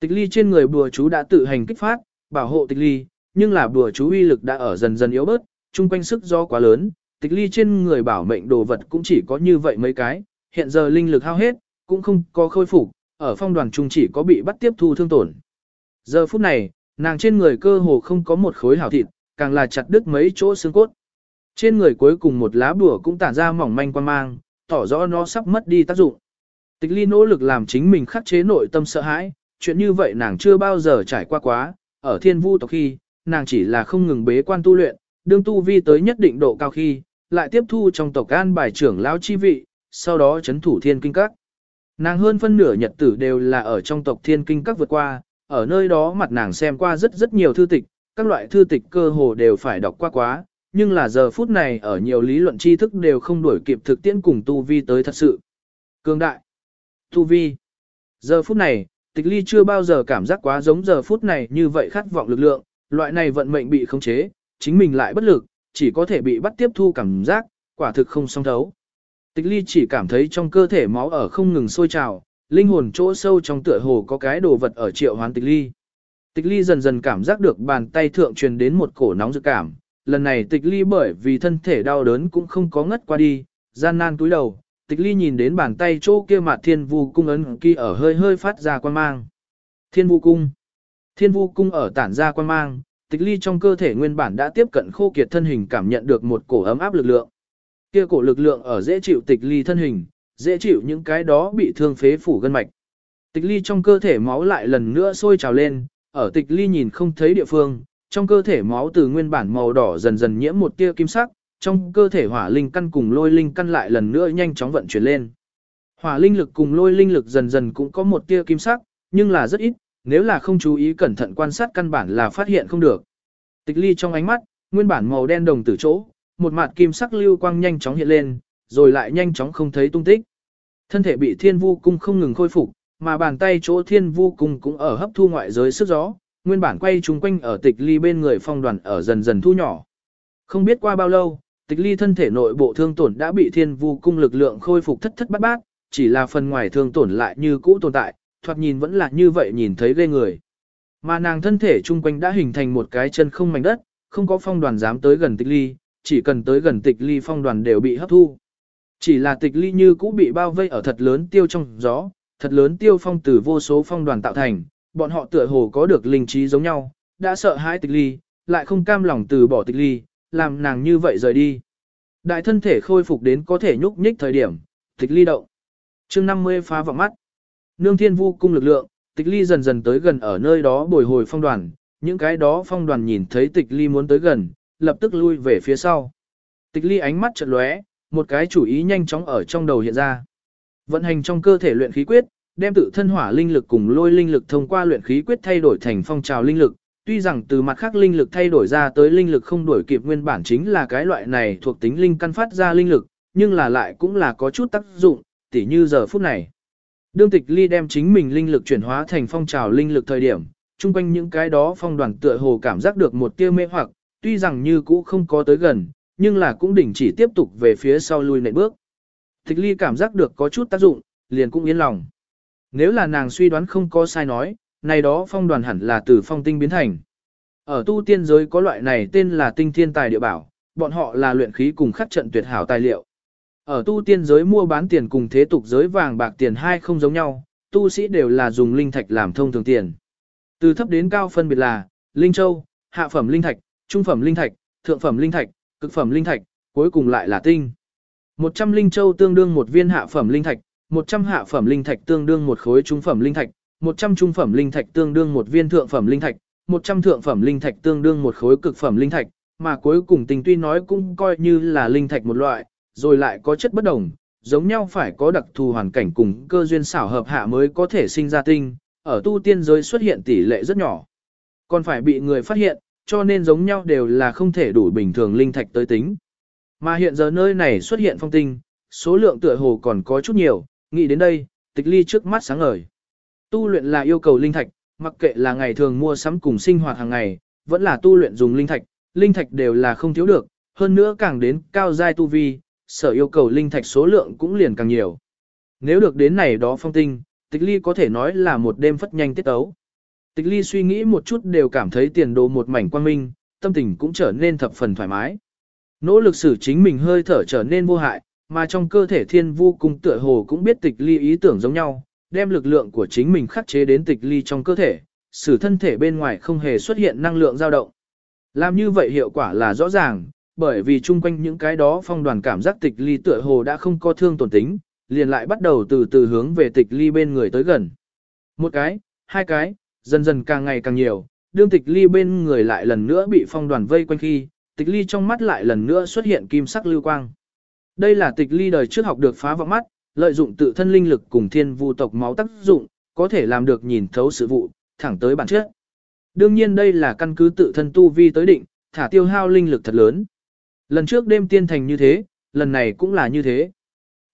Tịch ly trên người bùa chú đã tự hành kích phát, bảo hộ tịch ly, nhưng là bùa chú uy lực đã ở dần dần yếu bớt, chung quanh sức gió quá lớn, tịch ly trên người bảo mệnh đồ vật cũng chỉ có như vậy mấy cái, hiện giờ linh lực hao hết, cũng không có khôi phục, ở phong đoàn trung chỉ có bị bắt tiếp thu thương tổn. Giờ phút này, nàng trên người cơ hồ không có một khối hảo thịt, càng là chặt đứt mấy chỗ xương cốt. Trên người cuối cùng một lá bùa cũng tản ra mỏng manh quan mang, tỏ rõ nó sắp mất đi tác dụng. Tịch ly nỗ lực làm chính mình khắc chế nội tâm sợ hãi, chuyện như vậy nàng chưa bao giờ trải qua quá, ở thiên vu tộc khi, nàng chỉ là không ngừng bế quan tu luyện, đương tu vi tới nhất định độ cao khi, lại tiếp thu trong tộc an bài trưởng lão chi vị, sau đó chấn thủ thiên kinh các. Nàng hơn phân nửa nhật tử đều là ở trong tộc thiên kinh các vượt qua, ở nơi đó mặt nàng xem qua rất rất nhiều thư tịch, các loại thư tịch cơ hồ đều phải đọc qua quá, nhưng là giờ phút này ở nhiều lý luận tri thức đều không đuổi kịp thực tiễn cùng tu vi tới thật sự. Cương đại. Tu vi. Giờ phút này, tịch ly chưa bao giờ cảm giác quá giống giờ phút này như vậy khát vọng lực lượng, loại này vận mệnh bị khống chế, chính mình lại bất lực, chỉ có thể bị bắt tiếp thu cảm giác, quả thực không song thấu. Tịch ly chỉ cảm thấy trong cơ thể máu ở không ngừng sôi trào, linh hồn chỗ sâu trong tựa hồ có cái đồ vật ở triệu hoán tịch ly. Tịch ly dần dần cảm giác được bàn tay thượng truyền đến một cổ nóng dự cảm, lần này tịch ly bởi vì thân thể đau đớn cũng không có ngất qua đi, gian nan túi đầu, tịch ly nhìn đến bàn tay chỗ kia mặt thiên vu cung ấn kia ở hơi hơi phát ra quan mang. Thiên vu cung. Thiên vu cung ở tản ra quan mang, tịch ly trong cơ thể nguyên bản đã tiếp cận khô kiệt thân hình cảm nhận được một cổ ấm áp lực lượng. Kia cổ lực lượng ở dễ chịu tịch ly thân hình, dễ chịu những cái đó bị thương phế phủ gân mạch. Tịch ly trong cơ thể máu lại lần nữa sôi trào lên, ở tịch ly nhìn không thấy địa phương, trong cơ thể máu từ nguyên bản màu đỏ dần dần nhiễm một tia kim sắc, trong cơ thể hỏa linh căn cùng lôi linh căn lại lần nữa nhanh chóng vận chuyển lên. Hỏa linh lực cùng lôi linh lực dần dần cũng có một tia kim sắc, nhưng là rất ít, nếu là không chú ý cẩn thận quan sát căn bản là phát hiện không được. Tịch ly trong ánh mắt, nguyên bản màu đen đồng tử chỗ, một mặt kim sắc lưu quang nhanh chóng hiện lên, rồi lại nhanh chóng không thấy tung tích. Thân thể bị thiên vu cung không ngừng khôi phục, mà bàn tay chỗ thiên vu cung cũng ở hấp thu ngoại giới sức gió, nguyên bản quay chung quanh ở tịch ly bên người phong đoàn ở dần dần thu nhỏ. Không biết qua bao lâu, tịch ly thân thể nội bộ thương tổn đã bị thiên vu cung lực lượng khôi phục thất thất bát bát, chỉ là phần ngoài thương tổn lại như cũ tồn tại, thoạt nhìn vẫn là như vậy nhìn thấy ghê người. Mà nàng thân thể chung quanh đã hình thành một cái chân không mảnh đất, không có phong đoàn dám tới gần tịch ly, chỉ cần tới gần tịch ly phong đoàn đều bị hấp thu. Chỉ là tịch ly như cũ bị bao vây ở thật lớn tiêu trong gió, thật lớn tiêu phong từ vô số phong đoàn tạo thành, bọn họ tựa hồ có được linh trí giống nhau, đã sợ hãi tịch ly, lại không cam lòng từ bỏ tịch ly, làm nàng như vậy rời đi. Đại thân thể khôi phục đến có thể nhúc nhích thời điểm, tịch ly động. chương 50 phá vọng mắt. Nương thiên vu cung lực lượng, tịch ly dần dần tới gần ở nơi đó bồi hồi phong đoàn, những cái đó phong đoàn nhìn thấy tịch ly muốn tới gần, lập tức lui về phía sau. Tịch ly ánh mắt chợt lóe, một cái chủ ý nhanh chóng ở trong đầu hiện ra. Vận hành trong cơ thể luyện khí quyết, đem tự thân hỏa linh lực cùng lôi linh lực thông qua luyện khí quyết thay đổi thành phong trào linh lực, tuy rằng từ mặt khác linh lực thay đổi ra tới linh lực không đổi kịp nguyên bản chính là cái loại này thuộc tính linh căn phát ra linh lực, nhưng là lại cũng là có chút tác dụng, tỉ như giờ phút này. Đương tịch ly đem chính mình linh lực chuyển hóa thành phong trào linh lực thời điểm, chung quanh những cái đó phong đoàn tựa hồ cảm giác được một tia mê hoặc, tuy rằng như cũ không có tới gần, nhưng là cũng đình chỉ tiếp tục về phía sau lui nệ bước. Tịch ly cảm giác được có chút tác dụng, liền cũng yên lòng. Nếu là nàng suy đoán không có sai nói, này đó phong đoàn hẳn là từ phong tinh biến thành. Ở tu tiên giới có loại này tên là tinh thiên tài địa bảo, bọn họ là luyện khí cùng khắc trận tuyệt hảo tài liệu. Ở tu tiên giới mua bán tiền cùng thế tục giới vàng bạc tiền hai không giống nhau, tu sĩ đều là dùng linh thạch làm thông thường tiền. Từ thấp đến cao phân biệt là, linh châu, hạ phẩm linh thạch, trung phẩm linh thạch, thượng phẩm linh thạch, cực phẩm linh thạch, cuối cùng lại là tinh. 100 linh châu tương đương một viên hạ phẩm linh thạch, 100 hạ phẩm linh thạch tương đương một khối trung phẩm linh thạch, 100 trung phẩm linh thạch tương đương một viên thượng phẩm linh thạch, 100 thượng phẩm linh thạch tương đương một khối cực phẩm linh thạch, mà cuối cùng tình tuy nói cũng coi như là linh thạch một loại, rồi lại có chất bất đồng, giống nhau phải có đặc thù hoàn cảnh cùng cơ duyên xảo hợp hạ mới có thể sinh ra tinh, ở tu tiên giới xuất hiện tỷ lệ rất nhỏ. Còn phải bị người phát hiện, cho nên giống nhau đều là không thể đủ bình thường linh thạch tới tính. Mà hiện giờ nơi này xuất hiện phong tinh, số lượng tựa hồ còn có chút nhiều, nghĩ đến đây, tịch ly trước mắt sáng ngời. Tu luyện là yêu cầu linh thạch, mặc kệ là ngày thường mua sắm cùng sinh hoạt hàng ngày, vẫn là tu luyện dùng linh thạch, linh thạch đều là không thiếu được, hơn nữa càng đến cao giai tu vi, sở yêu cầu linh thạch số lượng cũng liền càng nhiều. Nếu được đến này đó phong tinh, tịch ly có thể nói là một đêm phất nhanh tiết ấu. Tịch ly suy nghĩ một chút đều cảm thấy tiền đồ một mảnh quang minh, tâm tình cũng trở nên thập phần thoải mái. Nỗ lực xử chính mình hơi thở trở nên vô hại, mà trong cơ thể thiên vu cung tựa hồ cũng biết tịch ly ý tưởng giống nhau, đem lực lượng của chính mình khắc chế đến tịch ly trong cơ thể, xử thân thể bên ngoài không hề xuất hiện năng lượng dao động. Làm như vậy hiệu quả là rõ ràng, bởi vì chung quanh những cái đó phong đoàn cảm giác tịch ly tựa hồ đã không có thương tổn tính, liền lại bắt đầu từ từ hướng về tịch ly bên người tới gần. Một cái, hai cái, dần dần càng ngày càng nhiều, đương tịch ly bên người lại lần nữa bị phong đoàn vây quanh khi, tịch ly trong mắt lại lần nữa xuất hiện kim sắc lưu quang. Đây là tịch ly đời trước học được phá vọng mắt, lợi dụng tự thân linh lực cùng thiên vu tộc máu tác dụng, có thể làm được nhìn thấu sự vụ, thẳng tới bản chất. Đương nhiên đây là căn cứ tự thân tu vi tới định, thả tiêu hao linh lực thật lớn. Lần trước đêm tiên thành như thế, lần này cũng là như thế.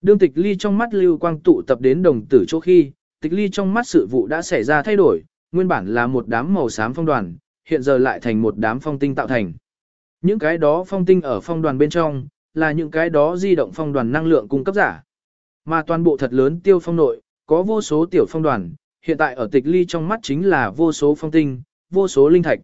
Đương tịch ly trong mắt lưu quang tụ tập đến đồng tử chỗ khi, tịch ly trong mắt sự vụ đã xảy ra thay đổi, nguyên bản là một đám màu xám phong đoàn, hiện giờ lại thành một đám phong tinh tạo thành. Những cái đó phong tinh ở phong đoàn bên trong, là những cái đó di động phong đoàn năng lượng cung cấp giả. Mà toàn bộ thật lớn tiêu phong nội, có vô số tiểu phong đoàn, hiện tại ở tịch ly trong mắt chính là vô số phong tinh, vô số linh thạch.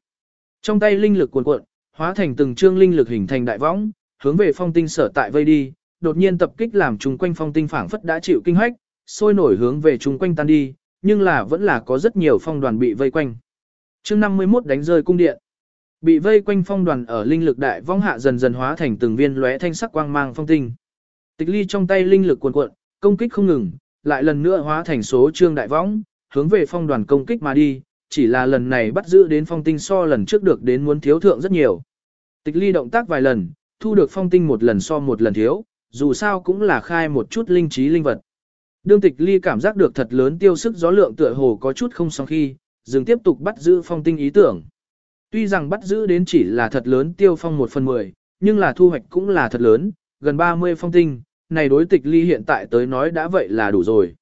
Trong tay linh lực cuồn cuộn, hóa thành từng chương linh lực hình thành đại võng, hướng về phong tinh sở tại vây đi, đột nhiên tập kích làm chung quanh phong tinh phảng phất đã chịu kinh hách, sôi nổi hướng về chung quanh tan đi, nhưng là vẫn là có rất nhiều phong đoàn bị vây quanh. chương 51 đánh rơi cung điện. Bị vây quanh phong đoàn ở linh lực đại vong hạ dần dần hóa thành từng viên lóe thanh sắc quang mang phong tinh. Tịch ly trong tay linh lực cuồn cuộn, công kích không ngừng, lại lần nữa hóa thành số trương đại vong, hướng về phong đoàn công kích mà đi, chỉ là lần này bắt giữ đến phong tinh so lần trước được đến muốn thiếu thượng rất nhiều. Tịch ly động tác vài lần, thu được phong tinh một lần so một lần thiếu, dù sao cũng là khai một chút linh trí linh vật. Đương tịch ly cảm giác được thật lớn tiêu sức gió lượng tựa hồ có chút không xong khi, dừng tiếp tục bắt giữ phong tinh ý tưởng. Tuy rằng bắt giữ đến chỉ là thật lớn tiêu phong một phần mười, nhưng là thu hoạch cũng là thật lớn, gần 30 phong tinh, này đối tịch ly hiện tại tới nói đã vậy là đủ rồi.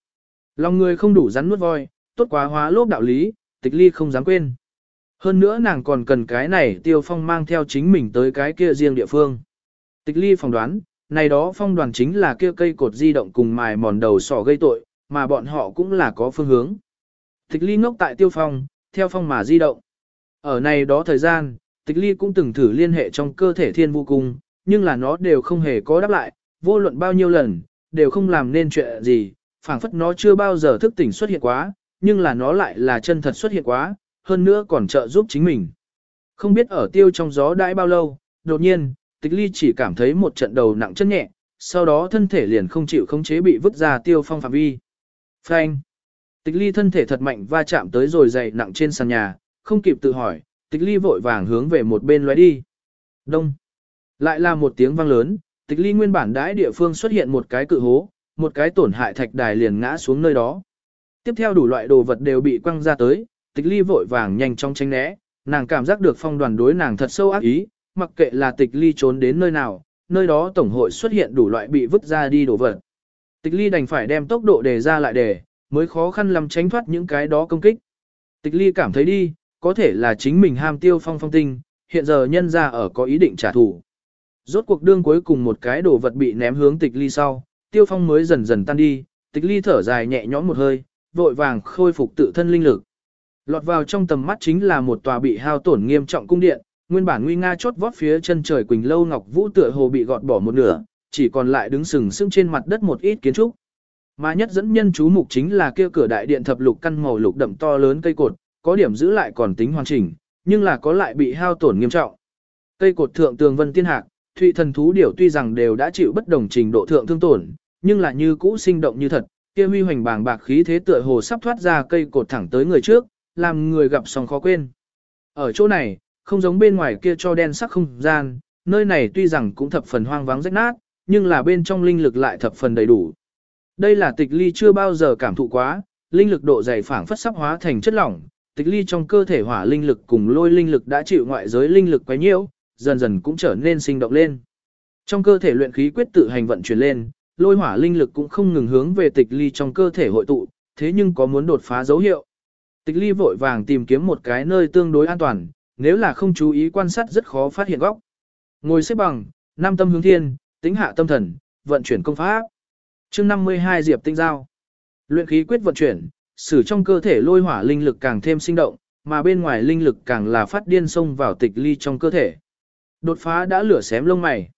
Lòng người không đủ rắn nuốt voi, tốt quá hóa lốp đạo lý, tịch ly không dám quên. Hơn nữa nàng còn cần cái này tiêu phong mang theo chính mình tới cái kia riêng địa phương. Tịch ly phỏng đoán, này đó phong đoàn chính là kia cây cột di động cùng mài mòn đầu sỏ gây tội, mà bọn họ cũng là có phương hướng. Tịch ly ngốc tại tiêu phong, theo phong mà di động. Ở này đó thời gian, tịch ly cũng từng thử liên hệ trong cơ thể thiên vô cung, nhưng là nó đều không hề có đáp lại, vô luận bao nhiêu lần, đều không làm nên chuyện gì, phảng phất nó chưa bao giờ thức tỉnh xuất hiện quá, nhưng là nó lại là chân thật xuất hiện quá, hơn nữa còn trợ giúp chính mình. Không biết ở tiêu trong gió đãi bao lâu, đột nhiên, tịch ly chỉ cảm thấy một trận đầu nặng chân nhẹ, sau đó thân thể liền không chịu khống chế bị vứt ra tiêu phong phạm vi. Phanh! Tịch ly thân thể thật mạnh va chạm tới rồi dày nặng trên sàn nhà, không kịp tự hỏi, tịch ly vội vàng hướng về một bên lóe đi. Đông! Lại là một tiếng vang lớn, tịch ly nguyên bản đãi địa phương xuất hiện một cái cự hố, một cái tổn hại thạch đài liền ngã xuống nơi đó. Tiếp theo đủ loại đồ vật đều bị quăng ra tới, tịch ly vội vàng nhanh chóng tránh né, nàng cảm giác được phong đoàn đối nàng thật sâu ác ý, mặc kệ là tịch ly trốn đến nơi nào, nơi đó tổng hội xuất hiện đủ loại bị vứt ra đi đồ vật. Tịch ly đành phải đem tốc độ đề ra lại để, mới khó khăn lắm tránh thoát những cái đó công kích. Tịch ly cảm thấy đi, có thể là chính mình ham tiêu phong phong tinh, hiện giờ nhân ra ở có ý định trả thù. Rốt cuộc đương cuối cùng một cái đồ vật bị ném hướng tịch ly sau, tiêu phong mới dần dần tan đi, tịch ly thở dài nhẹ nhõm một hơi, vội vàng khôi phục tự thân linh lực. Lọt vào trong tầm mắt chính là một tòa bị hao tổn nghiêm trọng cung điện, nguyên bản nguy nga chốt vót phía chân trời Quỳnh Lâu Ngọc Vũ tựa hồ bị gọt bỏ một nửa, chỉ còn lại đứng sừng sững trên mặt đất một ít kiến trúc. Mà nhất dẫn nhân chú mục chính là kia cửa đại điện thập lục căn màu lục đậm to lớn cây cột, có điểm giữ lại còn tính hoàn chỉnh, nhưng là có lại bị hao tổn nghiêm trọng. Cây cột thượng tường vân tiên hạc, thụy thần thú điểu tuy rằng đều đã chịu bất đồng trình độ thượng thương tổn, nhưng là như cũ sinh động như thật, kia huy hoành bàng bạc khí thế tựa hồ sắp thoát ra cây cột thẳng tới người trước, làm người gặp song khó quên. Ở chỗ này, không giống bên ngoài kia cho đen sắc không gian, nơi này tuy rằng cũng thập phần hoang vắng rách nát, nhưng là bên trong linh lực lại thập phần đầy đủ. Đây là tịch ly chưa bao giờ cảm thụ quá, linh lực độ dày phảng phất sắp hóa thành chất lỏng, tịch ly trong cơ thể hỏa linh lực cùng lôi linh lực đã chịu ngoại giới linh lực quấy nhiễu, dần dần cũng trở nên sinh động lên. Trong cơ thể luyện khí quyết tự hành vận chuyển lên, lôi hỏa linh lực cũng không ngừng hướng về tịch ly trong cơ thể hội tụ, thế nhưng có muốn đột phá dấu hiệu. Tịch ly vội vàng tìm kiếm một cái nơi tương đối an toàn, nếu là không chú ý quan sát rất khó phát hiện góc. Ngồi xếp bằng, nam tâm hướng thiên, tính hạ tâm thần, vận chuyển công pháp. chương 52 Diệp Tinh Giao. Luyện khí quyết vận chuyển, sử trong cơ thể lôi hỏa linh lực càng thêm sinh động, mà bên ngoài linh lực càng là phát điên xông vào tịch ly trong cơ thể. Đột phá đã lửa xém lông mày.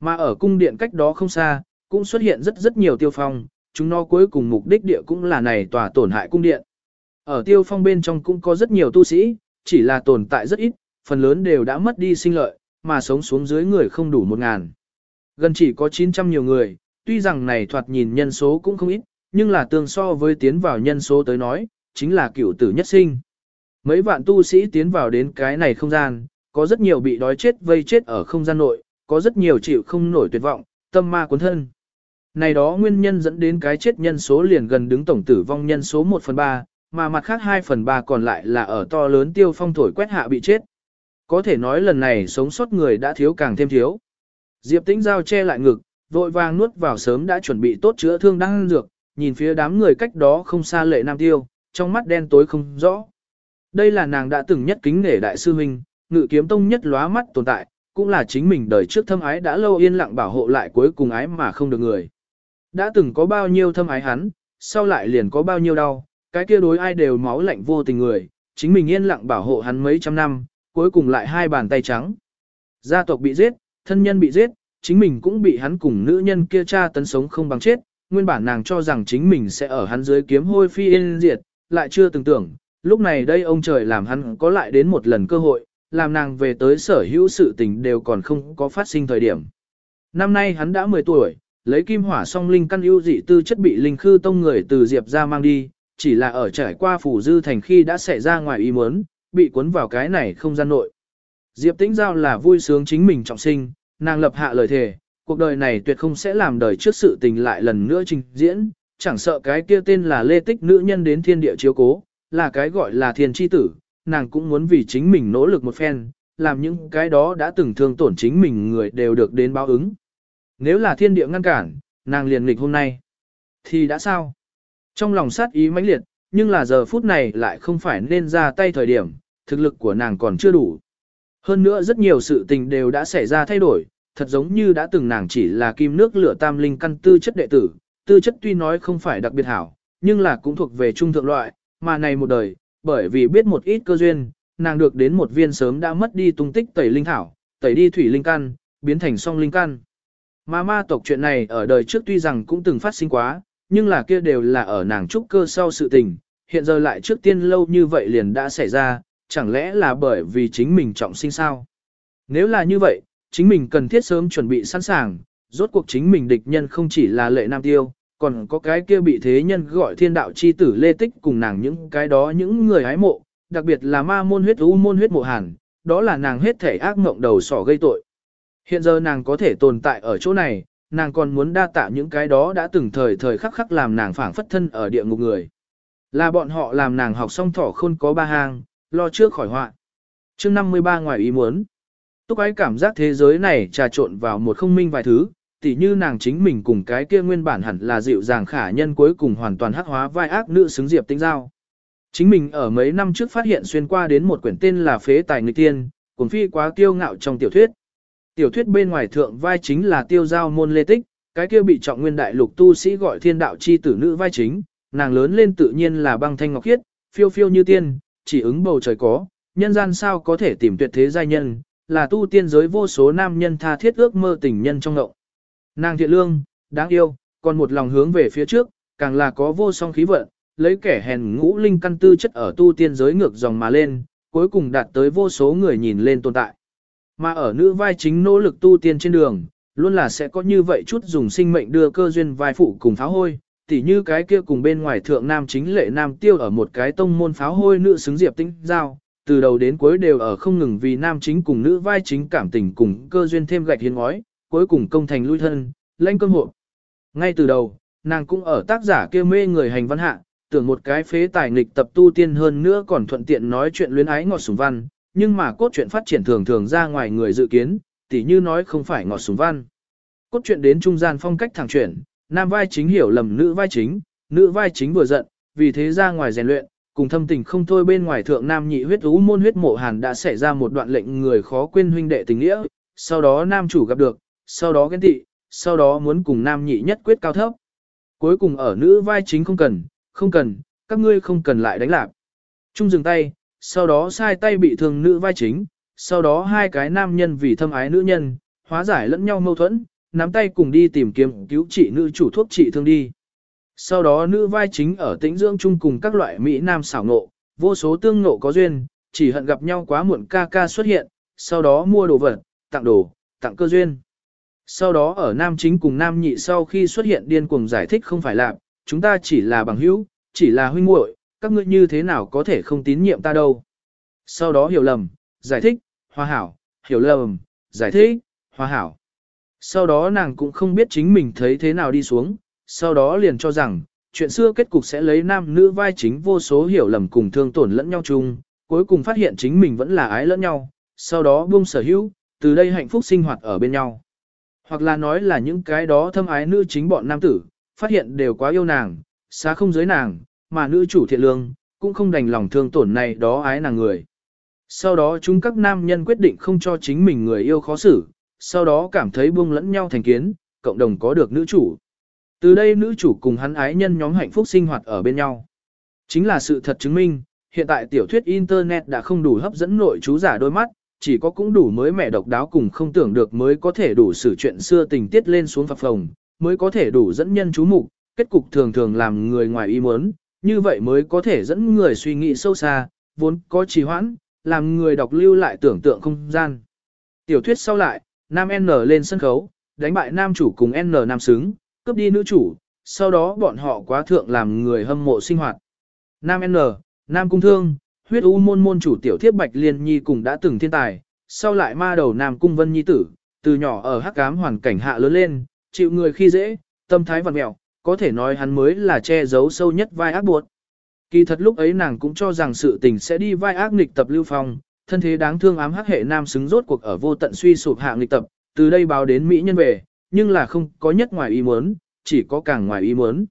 Mà ở cung điện cách đó không xa, cũng xuất hiện rất rất nhiều tiêu phong, chúng nó cuối cùng mục đích địa cũng là này tòa tổn hại cung điện. Ở tiêu phong bên trong cũng có rất nhiều tu sĩ, chỉ là tồn tại rất ít, phần lớn đều đã mất đi sinh lợi, mà sống xuống dưới người không đủ một ngàn. Gần chỉ có 900 nhiều người, tuy rằng này thoạt nhìn nhân số cũng không ít, nhưng là tương so với tiến vào nhân số tới nói, chính là cửu tử nhất sinh. Mấy vạn tu sĩ tiến vào đến cái này không gian, có rất nhiều bị đói chết vây chết ở không gian nội, có rất nhiều chịu không nổi tuyệt vọng, tâm ma cuốn thân. Này đó nguyên nhân dẫn đến cái chết nhân số liền gần đứng tổng tử vong nhân số 1 phần 3, mà mặt khác 2 phần 3 còn lại là ở to lớn tiêu phong thổi quét hạ bị chết. Có thể nói lần này sống sót người đã thiếu càng thêm thiếu. Diệp tĩnh giao che lại ngực, vội vàng nuốt vào sớm đã chuẩn bị tốt chữa thương đang dược, nhìn phía đám người cách đó không xa lệ nam tiêu, trong mắt đen tối không rõ. Đây là nàng đã từng nhất kính nể đại sư huynh, ngự kiếm tông nhất lóa mắt tồn tại, cũng là chính mình đời trước thâm ái đã lâu yên lặng bảo hộ lại cuối cùng ái mà không được người. Đã từng có bao nhiêu thâm ái hắn, sau lại liền có bao nhiêu đau, cái kia đối ai đều máu lạnh vô tình người, chính mình yên lặng bảo hộ hắn mấy trăm năm, cuối cùng lại hai bàn tay trắng. Gia tộc bị giết, thân nhân bị giết, chính mình cũng bị hắn cùng nữ nhân kia cha tấn sống không bằng chết, nguyên bản nàng cho rằng chính mình sẽ ở hắn dưới kiếm hôi phi yên diệt, lại chưa từng tưởng, lúc này đây ông trời làm hắn có lại đến một lần cơ hội, làm nàng về tới sở hữu sự tình đều còn không có phát sinh thời điểm. Năm nay hắn đã 10 tuổi, lấy kim hỏa song linh căn ưu dị tư chất bị linh khư tông người từ Diệp ra mang đi, chỉ là ở trải qua phủ dư thành khi đã xảy ra ngoài ý muốn, bị cuốn vào cái này không gian nội. Diệp tĩnh giao là vui sướng chính mình trọng sinh, nàng lập hạ lời thề, cuộc đời này tuyệt không sẽ làm đời trước sự tình lại lần nữa trình diễn, chẳng sợ cái kia tên là lê tích nữ nhân đến thiên địa chiếu cố, là cái gọi là thiên tri tử, nàng cũng muốn vì chính mình nỗ lực một phen, làm những cái đó đã từng thương tổn chính mình người đều được đến báo ứng. Nếu là thiên địa ngăn cản, nàng liền nghịch hôm nay, thì đã sao? Trong lòng sát ý mãnh liệt, nhưng là giờ phút này lại không phải nên ra tay thời điểm, thực lực của nàng còn chưa đủ. Hơn nữa rất nhiều sự tình đều đã xảy ra thay đổi, thật giống như đã từng nàng chỉ là kim nước lửa tam linh căn tư chất đệ tử, tư chất tuy nói không phải đặc biệt hảo, nhưng là cũng thuộc về trung thượng loại, mà này một đời, bởi vì biết một ít cơ duyên, nàng được đến một viên sớm đã mất đi tung tích tẩy linh thảo, tẩy đi thủy linh căn, biến thành song linh căn. Mà ma tộc chuyện này ở đời trước tuy rằng cũng từng phát sinh quá, nhưng là kia đều là ở nàng trúc cơ sau sự tình, hiện giờ lại trước tiên lâu như vậy liền đã xảy ra, chẳng lẽ là bởi vì chính mình trọng sinh sao? Nếu là như vậy, chính mình cần thiết sớm chuẩn bị sẵn sàng, rốt cuộc chính mình địch nhân không chỉ là lệ nam tiêu, còn có cái kia bị thế nhân gọi thiên đạo chi tử lê tích cùng nàng những cái đó những người hái mộ, đặc biệt là ma môn huyết u môn huyết mộ hàn, đó là nàng hết thể ác mộng đầu sỏ gây tội. Hiện giờ nàng có thể tồn tại ở chỗ này, nàng còn muốn đa tạ những cái đó đã từng thời thời khắc khắc làm nàng phảng phất thân ở địa ngục người. Là bọn họ làm nàng học xong thỏ khôn có ba hang, lo trước khỏi họa. chương 53 ngoài ý muốn. Túc ái cảm giác thế giới này trà trộn vào một không minh vài thứ, tỉ như nàng chính mình cùng cái kia nguyên bản hẳn là dịu dàng khả nhân cuối cùng hoàn toàn hắc hóa vai ác nữ xứng diệp tinh giao. Chính mình ở mấy năm trước phát hiện xuyên qua đến một quyển tên là Phế Tài Người Tiên, cuốn phi quá kiêu ngạo trong tiểu thuyết. Tiểu thuyết bên ngoài thượng vai chính là tiêu giao môn lê tích, cái kia bị trọng nguyên đại lục tu sĩ gọi thiên đạo chi tử nữ vai chính, nàng lớn lên tự nhiên là băng thanh ngọc khiết, phiêu phiêu như tiên, chỉ ứng bầu trời có, nhân gian sao có thể tìm tuyệt thế giai nhân, là tu tiên giới vô số nam nhân tha thiết ước mơ tình nhân trong ngậu. Nàng thiện lương, đáng yêu, còn một lòng hướng về phía trước, càng là có vô song khí vận, lấy kẻ hèn ngũ linh căn tư chất ở tu tiên giới ngược dòng mà lên, cuối cùng đạt tới vô số người nhìn lên tồn tại. Mà ở nữ vai chính nỗ lực tu tiên trên đường, luôn là sẽ có như vậy chút dùng sinh mệnh đưa cơ duyên vai phụ cùng pháo hôi, tỉ như cái kia cùng bên ngoài thượng nam chính lệ nam tiêu ở một cái tông môn pháo hôi nữ xứng diệp tinh giao, từ đầu đến cuối đều ở không ngừng vì nam chính cùng nữ vai chính cảm tình cùng cơ duyên thêm gạch hiến ngói, cuối cùng công thành lui thân, lãnh cơm hộ. Ngay từ đầu, nàng cũng ở tác giả kia mê người hành văn hạ, tưởng một cái phế tài nghịch tập tu tiên hơn nữa còn thuận tiện nói chuyện luyến ái ngọt sùng văn, nhưng mà cốt truyện phát triển thường thường ra ngoài người dự kiến, tỉ như nói không phải ngọt sùng văn. Cốt truyện đến trung gian phong cách thẳng chuyển, nam vai chính hiểu lầm nữ vai chính, nữ vai chính vừa giận, vì thế ra ngoài rèn luyện, cùng thâm tình không thôi bên ngoài thượng nam nhị huyết ú môn huyết mộ hàn đã xảy ra một đoạn lệnh người khó quên huynh đệ tình nghĩa, sau đó nam chủ gặp được, sau đó ghen tị, sau đó muốn cùng nam nhị nhất quyết cao thấp. Cuối cùng ở nữ vai chính không cần, không cần, các ngươi không cần lại đánh lạc Trung dừng tay, sau đó sai tay bị thương nữ vai chính, sau đó hai cái nam nhân vì thâm ái nữ nhân, hóa giải lẫn nhau mâu thuẫn, nắm tay cùng đi tìm kiếm cứu trị nữ chủ thuốc trị thương đi. Sau đó nữ vai chính ở tĩnh dưỡng chung cùng các loại Mỹ Nam xảo nộ, vô số tương nộ có duyên, chỉ hận gặp nhau quá muộn ca ca xuất hiện, sau đó mua đồ vật, tặng đồ, tặng cơ duyên. Sau đó ở nam chính cùng nam nhị sau khi xuất hiện điên cuồng giải thích không phải là, chúng ta chỉ là bằng hữu, chỉ là huynh muội, các ngươi như thế nào có thể không tín nhiệm ta đâu. Sau đó hiểu lầm, giải thích, hòa hảo, hiểu lầm, giải thích, hòa hảo. Sau đó nàng cũng không biết chính mình thấy thế nào đi xuống, sau đó liền cho rằng, chuyện xưa kết cục sẽ lấy nam nữ vai chính vô số hiểu lầm cùng thương tổn lẫn nhau chung, cuối cùng phát hiện chính mình vẫn là ái lẫn nhau, sau đó buông sở hữu, từ đây hạnh phúc sinh hoạt ở bên nhau. Hoặc là nói là những cái đó thâm ái nữ chính bọn nam tử, phát hiện đều quá yêu nàng, xá không giới nàng, mà nữ chủ thiện lương, cũng không đành lòng thương tổn này đó ái nàng người. Sau đó chúng các nam nhân quyết định không cho chính mình người yêu khó xử, sau đó cảm thấy buông lẫn nhau thành kiến, cộng đồng có được nữ chủ. Từ đây nữ chủ cùng hắn ái nhân nhóm hạnh phúc sinh hoạt ở bên nhau. Chính là sự thật chứng minh, hiện tại tiểu thuyết Internet đã không đủ hấp dẫn nội chú giả đôi mắt, chỉ có cũng đủ mới mẻ độc đáo cùng không tưởng được mới có thể đủ sự chuyện xưa tình tiết lên xuống phập phồng, mới có thể đủ dẫn nhân chú mục, kết cục thường thường làm người ngoài ý muốn, như vậy mới có thể dẫn người suy nghĩ sâu xa, vốn có trì hoãn, làm người đọc lưu lại tưởng tượng không gian. Tiểu thuyết sau lại, nam N lên sân khấu, đánh bại nam chủ cùng N nam xứng, cướp đi nữ chủ, sau đó bọn họ quá thượng làm người hâm mộ sinh hoạt. Nam N, Nam Cung Thương, huyết u môn môn chủ tiểu thiếp Bạch Liên Nhi cùng đã từng thiên tài, sau lại ma đầu Nam Cung Vân Nhi tử, từ nhỏ ở hắc cám hoàn cảnh hạ lớn lên, chịu người khi dễ, tâm thái vặn mẹo, có thể nói hắn mới là che giấu sâu nhất vai ác buộc. Kỳ thật lúc ấy nàng cũng cho rằng sự tình sẽ đi vai ác nghịch tập lưu phong, thân thế đáng thương ám hắc hệ nam xứng rốt cuộc ở vô tận suy sụp hạ nghịch tập, từ đây báo đến Mỹ nhân về, nhưng là không có nhất ngoài ý muốn, chỉ có càng ngoài ý muốn.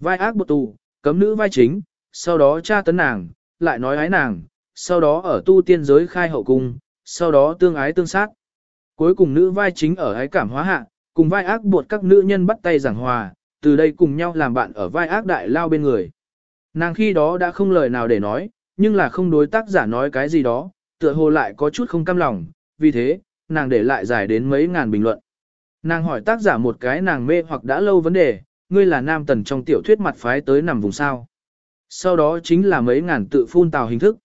Vai ác bột tù, cấm nữ vai chính, sau đó tra tấn nàng, lại nói ái nàng, sau đó ở tu tiên giới khai hậu cung, sau đó tương ái tương sát. Cuối cùng nữ vai chính ở ái cảm hóa hạ, cùng vai ác buộc các nữ nhân bắt tay giảng hòa, từ đây cùng nhau làm bạn ở vai ác đại lao bên người. Nàng khi đó đã không lời nào để nói, nhưng là không đối tác giả nói cái gì đó, tựa hồ lại có chút không cam lòng, vì thế, nàng để lại giải đến mấy ngàn bình luận. Nàng hỏi tác giả một cái nàng mê hoặc đã lâu vấn đề, ngươi là nam tần trong tiểu thuyết mặt phái tới nằm vùng sao. Sau đó chính là mấy ngàn tự phun tào hình thức.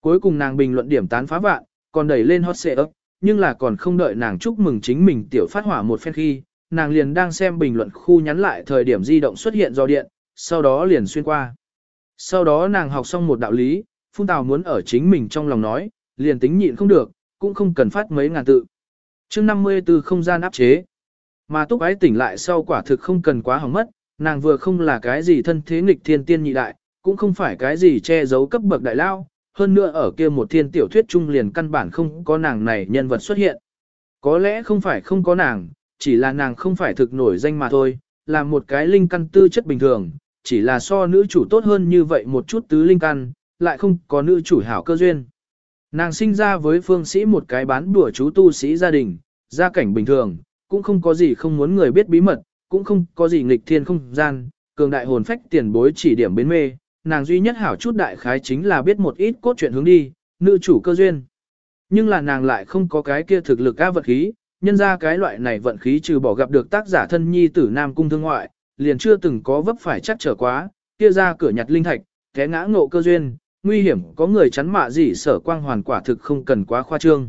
Cuối cùng nàng bình luận điểm tán phá vạn, còn đẩy lên hot ấp, nhưng là còn không đợi nàng chúc mừng chính mình tiểu phát hỏa một phen khi, nàng liền đang xem bình luận khu nhắn lại thời điểm di động xuất hiện do điện, sau đó liền xuyên qua. Sau đó nàng học xong một đạo lý, phun tào muốn ở chính mình trong lòng nói, liền tính nhịn không được, cũng không cần phát mấy ngàn tự. chương 50 từ không gian áp chế. Mà túc ái tỉnh lại sau quả thực không cần quá hỏng mất, nàng vừa không là cái gì thân thế nghịch thiên tiên nhị đại, cũng không phải cái gì che giấu cấp bậc đại lao, hơn nữa ở kia một thiên tiểu thuyết trung liền căn bản không có nàng này nhân vật xuất hiện. Có lẽ không phải không có nàng, chỉ là nàng không phải thực nổi danh mà thôi, là một cái linh căn tư chất bình thường, chỉ là so nữ chủ tốt hơn như vậy một chút tứ linh căn, lại không có nữ chủ hảo cơ duyên. Nàng sinh ra với phương sĩ một cái bán đùa chú tu sĩ gia đình, gia cảnh bình thường, cũng không có gì không muốn người biết bí mật, cũng không có gì nghịch thiên không gian, cường đại hồn phách tiền bối chỉ điểm bến mê, nàng duy nhất hảo chút đại khái chính là biết một ít cốt truyện hướng đi, nữ chủ cơ duyên. Nhưng là nàng lại không có cái kia thực lực ca vật khí, nhân ra cái loại này vận khí trừ bỏ gặp được tác giả thân nhi tử Nam Cung Thương ngoại, liền chưa từng có vấp phải chắc trở quá, kia ra cửa nhặt linh thạch, té ngã ngộ cơ duyên, nguy hiểm có người chắn mạ gì sở quang hoàn quả thực không cần quá khoa trương.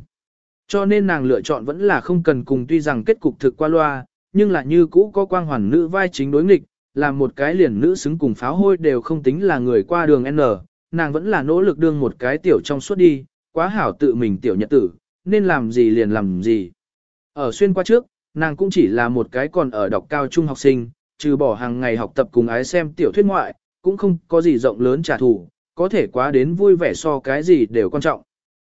Cho nên nàng lựa chọn vẫn là không cần cùng tuy rằng kết cục thực qua loa, nhưng là như cũ có quang hoàn nữ vai chính đối nghịch, làm một cái liền nữ xứng cùng pháo hôi đều không tính là người qua đường N, nàng vẫn là nỗ lực đương một cái tiểu trong suốt đi, quá hảo tự mình tiểu nhật tử, nên làm gì liền làm gì. Ở xuyên qua trước, nàng cũng chỉ là một cái còn ở đọc cao trung học sinh, trừ bỏ hàng ngày học tập cùng ái xem tiểu thuyết ngoại, cũng không có gì rộng lớn trả thù, có thể quá đến vui vẻ so cái gì đều quan trọng.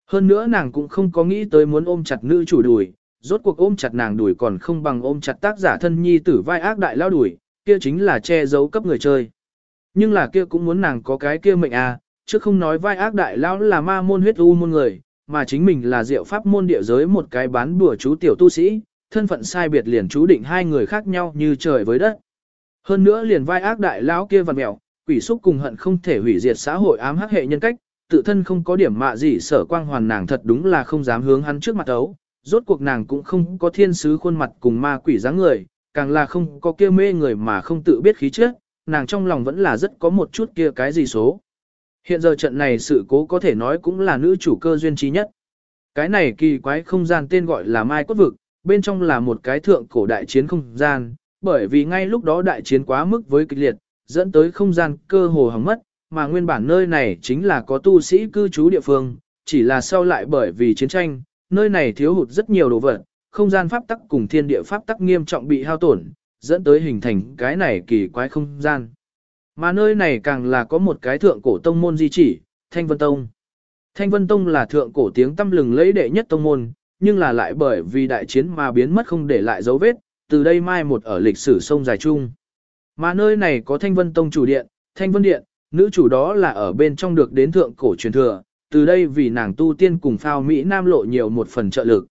Hơn nữa nàng cũng không có nghĩ tới muốn ôm chặt nữ chủ đùi, rốt cuộc ôm chặt nàng đùi còn không bằng ôm chặt tác giả thân nhi tử vai ác đại lao đùi, kia chính là che giấu cấp người chơi. Nhưng là kia cũng muốn nàng có cái kia mệnh à, chứ không nói vai ác đại lao là ma môn huyết u môn người, mà chính mình là diệu pháp môn địa giới một cái bán bùa chú tiểu tu sĩ, thân phận sai biệt liền chú định hai người khác nhau như trời với đất. Hơn nữa liền vai ác đại lão kia vằn mẹo, quỷ xúc cùng hận không thể hủy diệt xã hội ám hắc hệ nhân cách, tự thân không có điểm mạ gì sở quang hoàn nàng thật đúng là không dám hướng hắn trước mặt ấu, rốt cuộc nàng cũng không có thiên sứ khuôn mặt cùng ma quỷ dáng người, càng là không có kia mê người mà không tự biết khí chất, nàng trong lòng vẫn là rất có một chút kia cái gì số. Hiện giờ trận này sự cố có thể nói cũng là nữ chủ cơ duyên trí nhất. Cái này kỳ quái không gian tên gọi là Mai Cốt Vực, bên trong là một cái thượng cổ đại chiến không gian, bởi vì ngay lúc đó đại chiến quá mức với kịch liệt, dẫn tới không gian cơ hồ hỏng mất, mà nguyên bản nơi này chính là có tu sĩ cư trú địa phương, chỉ là sau lại bởi vì chiến tranh, nơi này thiếu hụt rất nhiều đồ vật, không gian pháp tắc cùng thiên địa pháp tắc nghiêm trọng bị hao tổn, dẫn tới hình thành cái này kỳ quái không gian. Mà nơi này càng là có một cái thượng cổ tông môn di chỉ, Thanh Vân Tông. Thanh Vân Tông là thượng cổ tiếng tâm lừng lẫy đệ nhất tông môn, nhưng là lại bởi vì đại chiến mà biến mất không để lại dấu vết, từ đây mai một ở lịch sử sông dài chung. Mà nơi này có Thanh Vân Tông chủ điện, Thanh Vân Điện, nữ chủ đó là ở bên trong được đến thượng cổ truyền thừa, từ đây vì nàng tu tiên cùng phao Mỹ Nam lộ nhiều một phần trợ lực.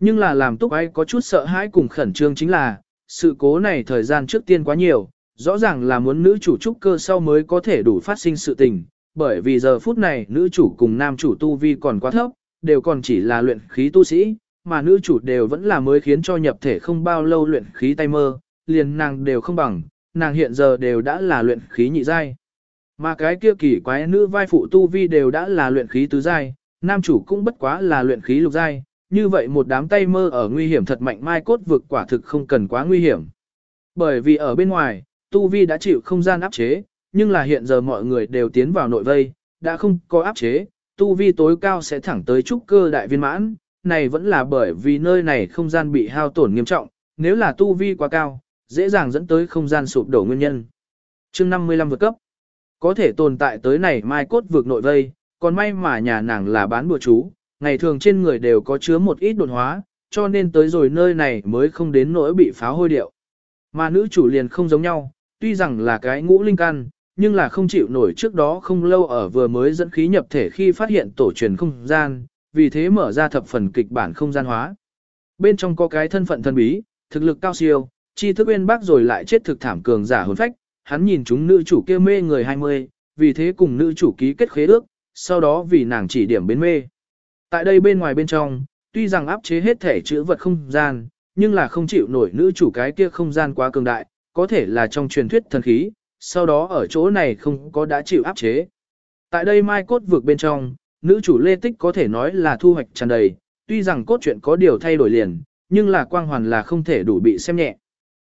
Nhưng là làm túc ai có chút sợ hãi cùng khẩn trương chính là, sự cố này thời gian trước tiên quá nhiều, rõ ràng là muốn nữ chủ trúc cơ sau mới có thể đủ phát sinh sự tình, bởi vì giờ phút này nữ chủ cùng nam chủ tu vi còn quá thấp, đều còn chỉ là luyện khí tu sĩ, mà nữ chủ đều vẫn là mới khiến cho nhập thể không bao lâu luyện khí tay mơ, liền nàng đều không bằng, nàng hiện giờ đều đã là luyện khí nhị giai. Mà cái kia kỳ quái nữ vai phụ tu vi đều đã là luyện khí tứ giai, nam chủ cũng bất quá là luyện khí lục giai, như vậy một đám tay mơ ở nguy hiểm thật mạnh mai cốt vực quả thực không cần quá nguy hiểm. Bởi vì ở bên ngoài, tu vi đã chịu không gian áp chế, nhưng là hiện giờ mọi người đều tiến vào nội vây, đã không có áp chế, tu vi tối cao sẽ thẳng tới trúc cơ đại viên mãn, này vẫn là bởi vì nơi này không gian bị hao tổn nghiêm trọng, nếu là tu vi quá cao, dễ dàng dẫn tới không gian sụp đổ nguyên nhân. chương 55 vượt cấp, có thể tồn tại tới này mai cốt vượt nội vây, còn may mà nhà nàng là bán bùa chú, ngày thường trên người đều có chứa một ít đột hóa, cho nên tới rồi nơi này mới không đến nỗi bị phá hôi điệu. Mà nữ chủ liền không giống nhau, tuy rằng là cái ngũ linh căn, nhưng là không chịu nổi trước đó không lâu ở vừa mới dẫn khí nhập thể khi phát hiện tổ truyền không gian, vì thế mở ra thập phần kịch bản không gian hóa. Bên trong có cái thân phận thân bí, thực lực cao siêu, chi thức uyên bác rồi lại chết thực thảm cường giả hồn phách, hắn nhìn chúng nữ chủ kia mê người 20, vì thế cùng nữ chủ ký kết khế ước, sau đó vì nàng chỉ điểm bến mê. Tại đây bên ngoài bên trong, tuy rằng áp chế hết thể chữ vật không gian, nhưng là không chịu nổi nữ chủ cái kia không gian quá cường đại, có thể là trong truyền thuyết thần khí, sau đó ở chỗ này không có đã chịu áp chế. Tại đây mai cốt vực bên trong, nữ chủ Lê Tích có thể nói là thu hoạch tràn đầy, tuy rằng cốt truyện có điều thay đổi liền, nhưng là quang hoàn là không thể đủ bị xem nhẹ.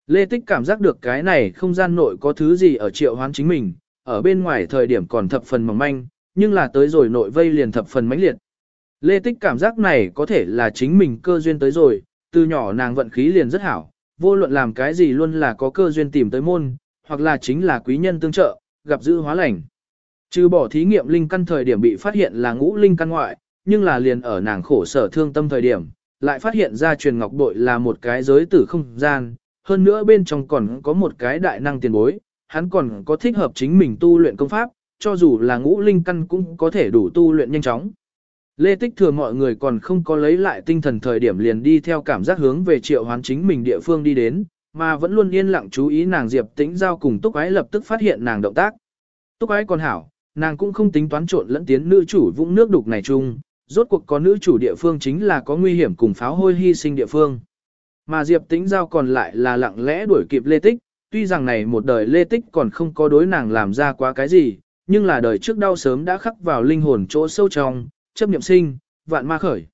Lê Tích cảm giác được cái này không gian nội có thứ gì ở triệu hoán chính mình, ở bên ngoài thời điểm còn thập phần mỏng manh, nhưng là tới rồi nội vây liền thập phần mãnh liệt. Lê Tích cảm giác này có thể là chính mình cơ duyên tới rồi, từ nhỏ nàng vận khí liền rất hảo, vô luận làm cái gì luôn là có cơ duyên tìm tới môn, hoặc là chính là quý nhân tương trợ, gặp dữ hóa lành. Trừ bỏ thí nghiệm linh căn thời điểm bị phát hiện là ngũ linh căn ngoại, nhưng là liền ở nàng khổ sở thương tâm thời điểm, lại phát hiện ra truyền ngọc bội là một cái giới tử không gian, hơn nữa bên trong còn có một cái đại năng tiền bối, hắn còn có thích hợp chính mình tu luyện công pháp, cho dù là ngũ linh căn cũng có thể đủ tu luyện nhanh chóng. Lê Tích thừa mọi người còn không có lấy lại tinh thần thời điểm liền đi theo cảm giác hướng về triệu hoán chính mình địa phương đi đến, mà vẫn luôn yên lặng chú ý nàng Diệp Tĩnh Giao cùng Túc Ái lập tức phát hiện nàng động tác. Túc Ái còn hảo, nàng cũng không tính toán trộn lẫn tiến nữ chủ vũng nước đục này chung, rốt cuộc có nữ chủ địa phương chính là có nguy hiểm cùng pháo hôi hy sinh địa phương. Mà Diệp Tĩnh Giao còn lại là lặng lẽ đuổi kịp Lê Tích, tuy rằng này một đời Lê Tích còn không có đối nàng làm ra quá cái gì, nhưng là đời trước đau sớm đã khắc vào linh hồn chỗ sâu trong, chấp niệm sinh, vạn ma khởi.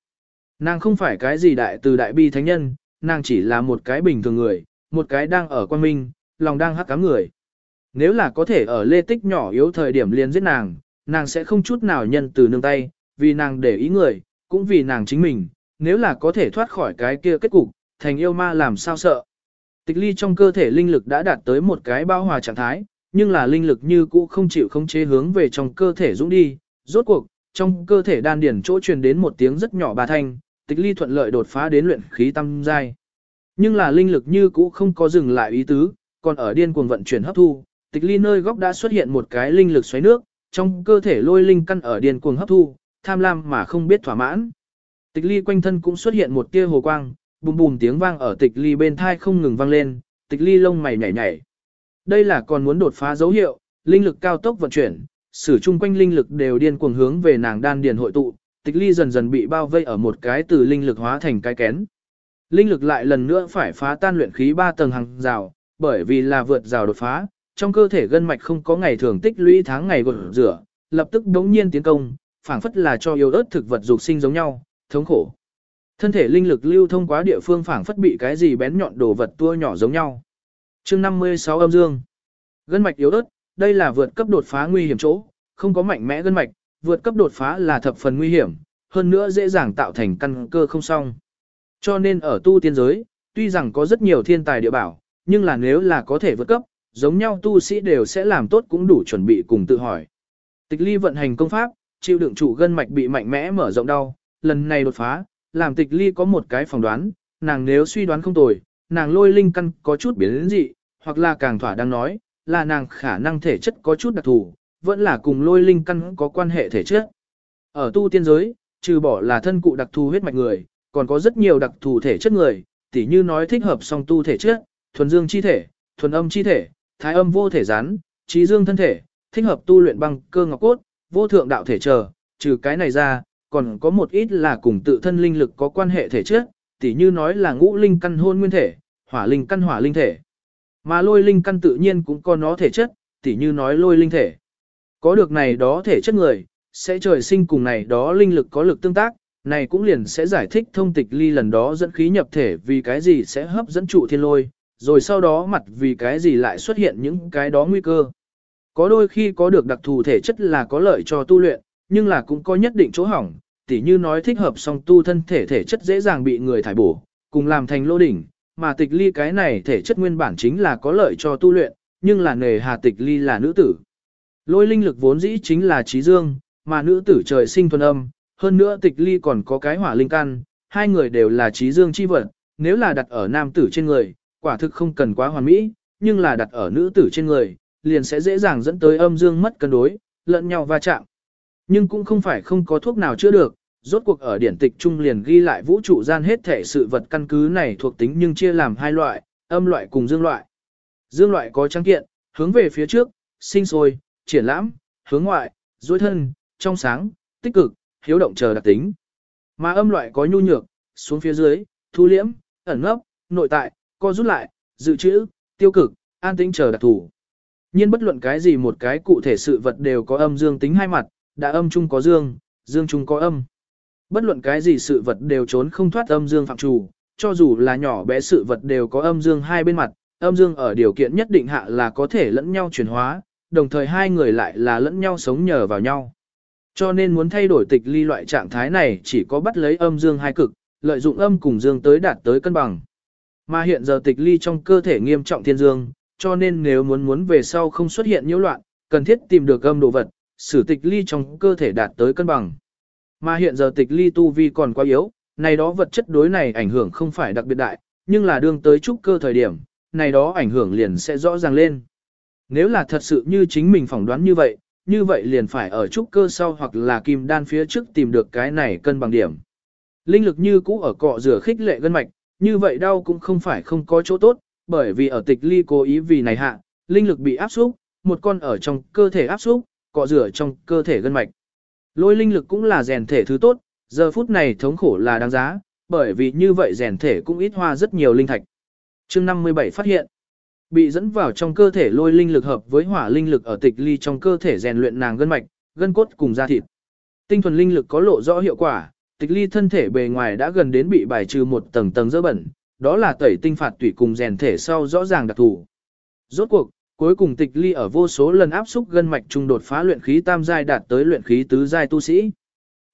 Nàng không phải cái gì đại từ đại bi thánh nhân, nàng chỉ là một cái bình thường người, một cái đang ở quan minh, lòng đang hắc cám người. Nếu là có thể ở lê tích nhỏ yếu thời điểm liền giết nàng, nàng sẽ không chút nào nhân từ nương tay, vì nàng để ý người, cũng vì nàng chính mình, nếu là có thể thoát khỏi cái kia kết cục, thành yêu ma làm sao sợ. Tịch ly trong cơ thể linh lực đã đạt tới một cái bao hòa trạng thái, nhưng là linh lực như cũ không chịu không chế hướng về trong cơ thể dũng đi, rốt cuộc, trong cơ thể đan điển chỗ truyền đến một tiếng rất nhỏ bà thanh, tịch ly thuận lợi đột phá đến luyện khí tâm giai. Nhưng là linh lực như cũ không có dừng lại ý tứ, còn ở điên cuồng vận chuyển hấp thu, tịch ly nơi góc đã xuất hiện một cái linh lực xoáy nước, trong cơ thể lôi linh căn ở điên cuồng hấp thu, tham lam mà không biết thỏa mãn. Tịch ly quanh thân cũng xuất hiện một tia hồ quang, bùm bùm tiếng vang ở tịch ly bên thai không ngừng vang lên, tịch ly lông mày nhảy nhảy. Đây là còn muốn đột phá dấu hiệu, linh lực cao tốc vận chuyển, sử chung quanh linh lực đều điên cuồng hướng về nàng đan điền hội tụ, tịch ly dần dần bị bao vây ở một cái từ linh lực hóa thành cái kén. Linh lực lại lần nữa phải phá tan luyện khí 3 tầng hàng rào, bởi vì là vượt rào đột phá, trong cơ thể gân mạch không có ngày thường tích lũy tháng ngày gột rửa, lập tức đống nhiên tiến công, phảng phất là cho yêu ớt thực vật dục sinh giống nhau, thống khổ. Thân thể linh lực lưu thông quá địa phương phảng phất bị cái gì bén nhọn đồ vật tua nhỏ giống nhau. Chương 56 âm dương. Gân mạch yếu ớt, đây là vượt cấp đột phá nguy hiểm chỗ, không có mạnh mẽ gân mạch, vượt cấp đột phá là thập phần nguy hiểm, hơn nữa dễ dàng tạo thành căn cơ không xong. Cho nên ở tu tiên giới, tuy rằng có rất nhiều thiên tài địa bảo, nhưng là nếu là có thể vượt cấp, giống nhau tu sĩ đều sẽ làm tốt cũng đủ chuẩn bị cùng tự hỏi. Tịch ly vận hành công pháp, chịu đựng trụ gân mạch bị mạnh mẽ mở rộng đau, lần này đột phá, làm tịch ly có một cái phỏng đoán, nàng nếu suy đoán không tồi, nàng lôi linh căn có chút biến đến dị, hoặc là càng thỏa đang nói, là nàng khả năng thể chất có chút đặc thù, vẫn là cùng lôi linh căn có quan hệ thể chất. Ở tu tiên giới, trừ bỏ là thân cụ đặc thù huyết mạch người, còn có rất nhiều đặc thù thể chất người, tỉ như nói thích hợp song tu thể chất, thuần dương chi thể, thuần âm chi thể, thái âm vô thể rán, trí dương thân thể, thích hợp tu luyện băng cơ ngọc cốt, vô thượng đạo thể chờ, trừ cái này ra, còn có một ít là cùng tự thân linh lực có quan hệ thể chất, tỉ như nói là ngũ linh căn hôn nguyên thể, hỏa linh căn hỏa linh thể. Mà lôi linh căn tự nhiên cũng có nó thể chất, tỉ như nói lôi linh thể. Có được này đó thể chất người, sẽ trời sinh cùng này đó linh lực có lực tương tác, này cũng liền sẽ giải thích thông tịch ly lần đó dẫn khí nhập thể vì cái gì sẽ hấp dẫn trụ thiên lôi, rồi sau đó mặt vì cái gì lại xuất hiện những cái đó nguy cơ. Có đôi khi có được đặc thù thể chất là có lợi cho tu luyện, nhưng là cũng có nhất định chỗ hỏng, tỉ như nói thích hợp song tu thân thể thể chất dễ dàng bị người thải bổ, cùng làm thành lô đỉnh, mà tịch ly cái này thể chất nguyên bản chính là có lợi cho tu luyện, nhưng là nề hà tịch ly là nữ tử. Lôi linh lực vốn dĩ chính là trí dương, mà nữ tử trời sinh thuần âm, hơn nữa tịch ly còn có cái hỏa linh căn, hai người đều là trí dương chi vật, nếu là đặt ở nam tử trên người, quả thực không cần quá hoàn mỹ, nhưng là đặt ở nữ tử trên người, liền sẽ dễ dàng dẫn tới âm dương mất cân đối, lẫn nhau va chạm. Nhưng cũng không phải không có thuốc nào chữa được, rốt cuộc ở điển tịch trung liền ghi lại vũ trụ gian hết thể sự vật căn cứ này thuộc tính nhưng chia làm hai loại, âm loại cùng dương loại. Dương loại có trắng kiện, hướng về phía trước, sinh sôi, triển lãm, hướng ngoại, duỗi thân, trong sáng, tích cực, hiếu động chờ đặc tính. Mà âm loại có nhu nhược, xuống phía dưới, thu liễm, ẩn ngốc, nội tại, co rút lại, dự trữ, tiêu cực, an tĩnh chờ đặc thủ. Nhiên bất luận cái gì một cái cụ thể sự vật đều có âm dương tính hai mặt, đã âm chung có dương, dương chung có âm. Bất luận cái gì sự vật đều trốn không thoát âm dương phạm chủ. cho dù là nhỏ bé sự vật đều có âm dương hai bên mặt, âm dương ở điều kiện nhất định hạ là có thể lẫn nhau chuyển hóa, đồng thời hai người lại là lẫn nhau sống nhờ vào nhau. Cho nên muốn thay đổi tịch ly loại trạng thái này chỉ có bắt lấy âm dương hai cực, lợi dụng âm cùng dương tới đạt tới cân bằng. Mà hiện giờ tịch ly trong cơ thể nghiêm trọng thiên dương, cho nên nếu muốn muốn về sau không xuất hiện nhiễu loạn, cần thiết tìm được âm đồ vật, sử tịch ly trong cơ thể đạt tới cân bằng. Mà hiện giờ tịch ly tu vi còn quá yếu, này đó vật chất đối này ảnh hưởng không phải đặc biệt đại, nhưng là đương tới trúc cơ thời điểm, này đó ảnh hưởng liền sẽ rõ ràng lên. Nếu là thật sự như chính mình phỏng đoán như vậy, như vậy liền phải ở trúc cơ sau hoặc là kim đan phía trước tìm được cái này cân bằng điểm. Linh lực như cũ ở cọ rửa khích lệ gân mạch, như vậy đau cũng không phải không có chỗ tốt, bởi vì ở tịch ly cố ý vì này hạ, linh lực bị áp xúc, một con ở trong cơ thể áp xúc, cọ rửa trong cơ thể gân mạch. Lôi linh lực cũng là rèn thể thứ tốt, giờ phút này thống khổ là đáng giá, bởi vì như vậy rèn thể cũng ít hoa rất nhiều linh thạch. chương 57 phát hiện, bị dẫn vào trong cơ thể lôi linh lực hợp với hỏa linh lực ở tịch ly trong cơ thể rèn luyện nàng gân mạch, gân cốt cùng da thịt. Tinh thuần linh lực có lộ rõ hiệu quả, tịch ly thân thể bề ngoài đã gần đến bị bài trừ một tầng tầng dơ bẩn, đó là tẩy tinh phạt tủy cùng rèn thể sau rõ ràng đặc thù. Rốt cuộc, cuối cùng tịch ly ở vô số lần áp xúc gân mạch trung đột phá luyện khí tam giai đạt tới luyện khí tứ giai tu sĩ.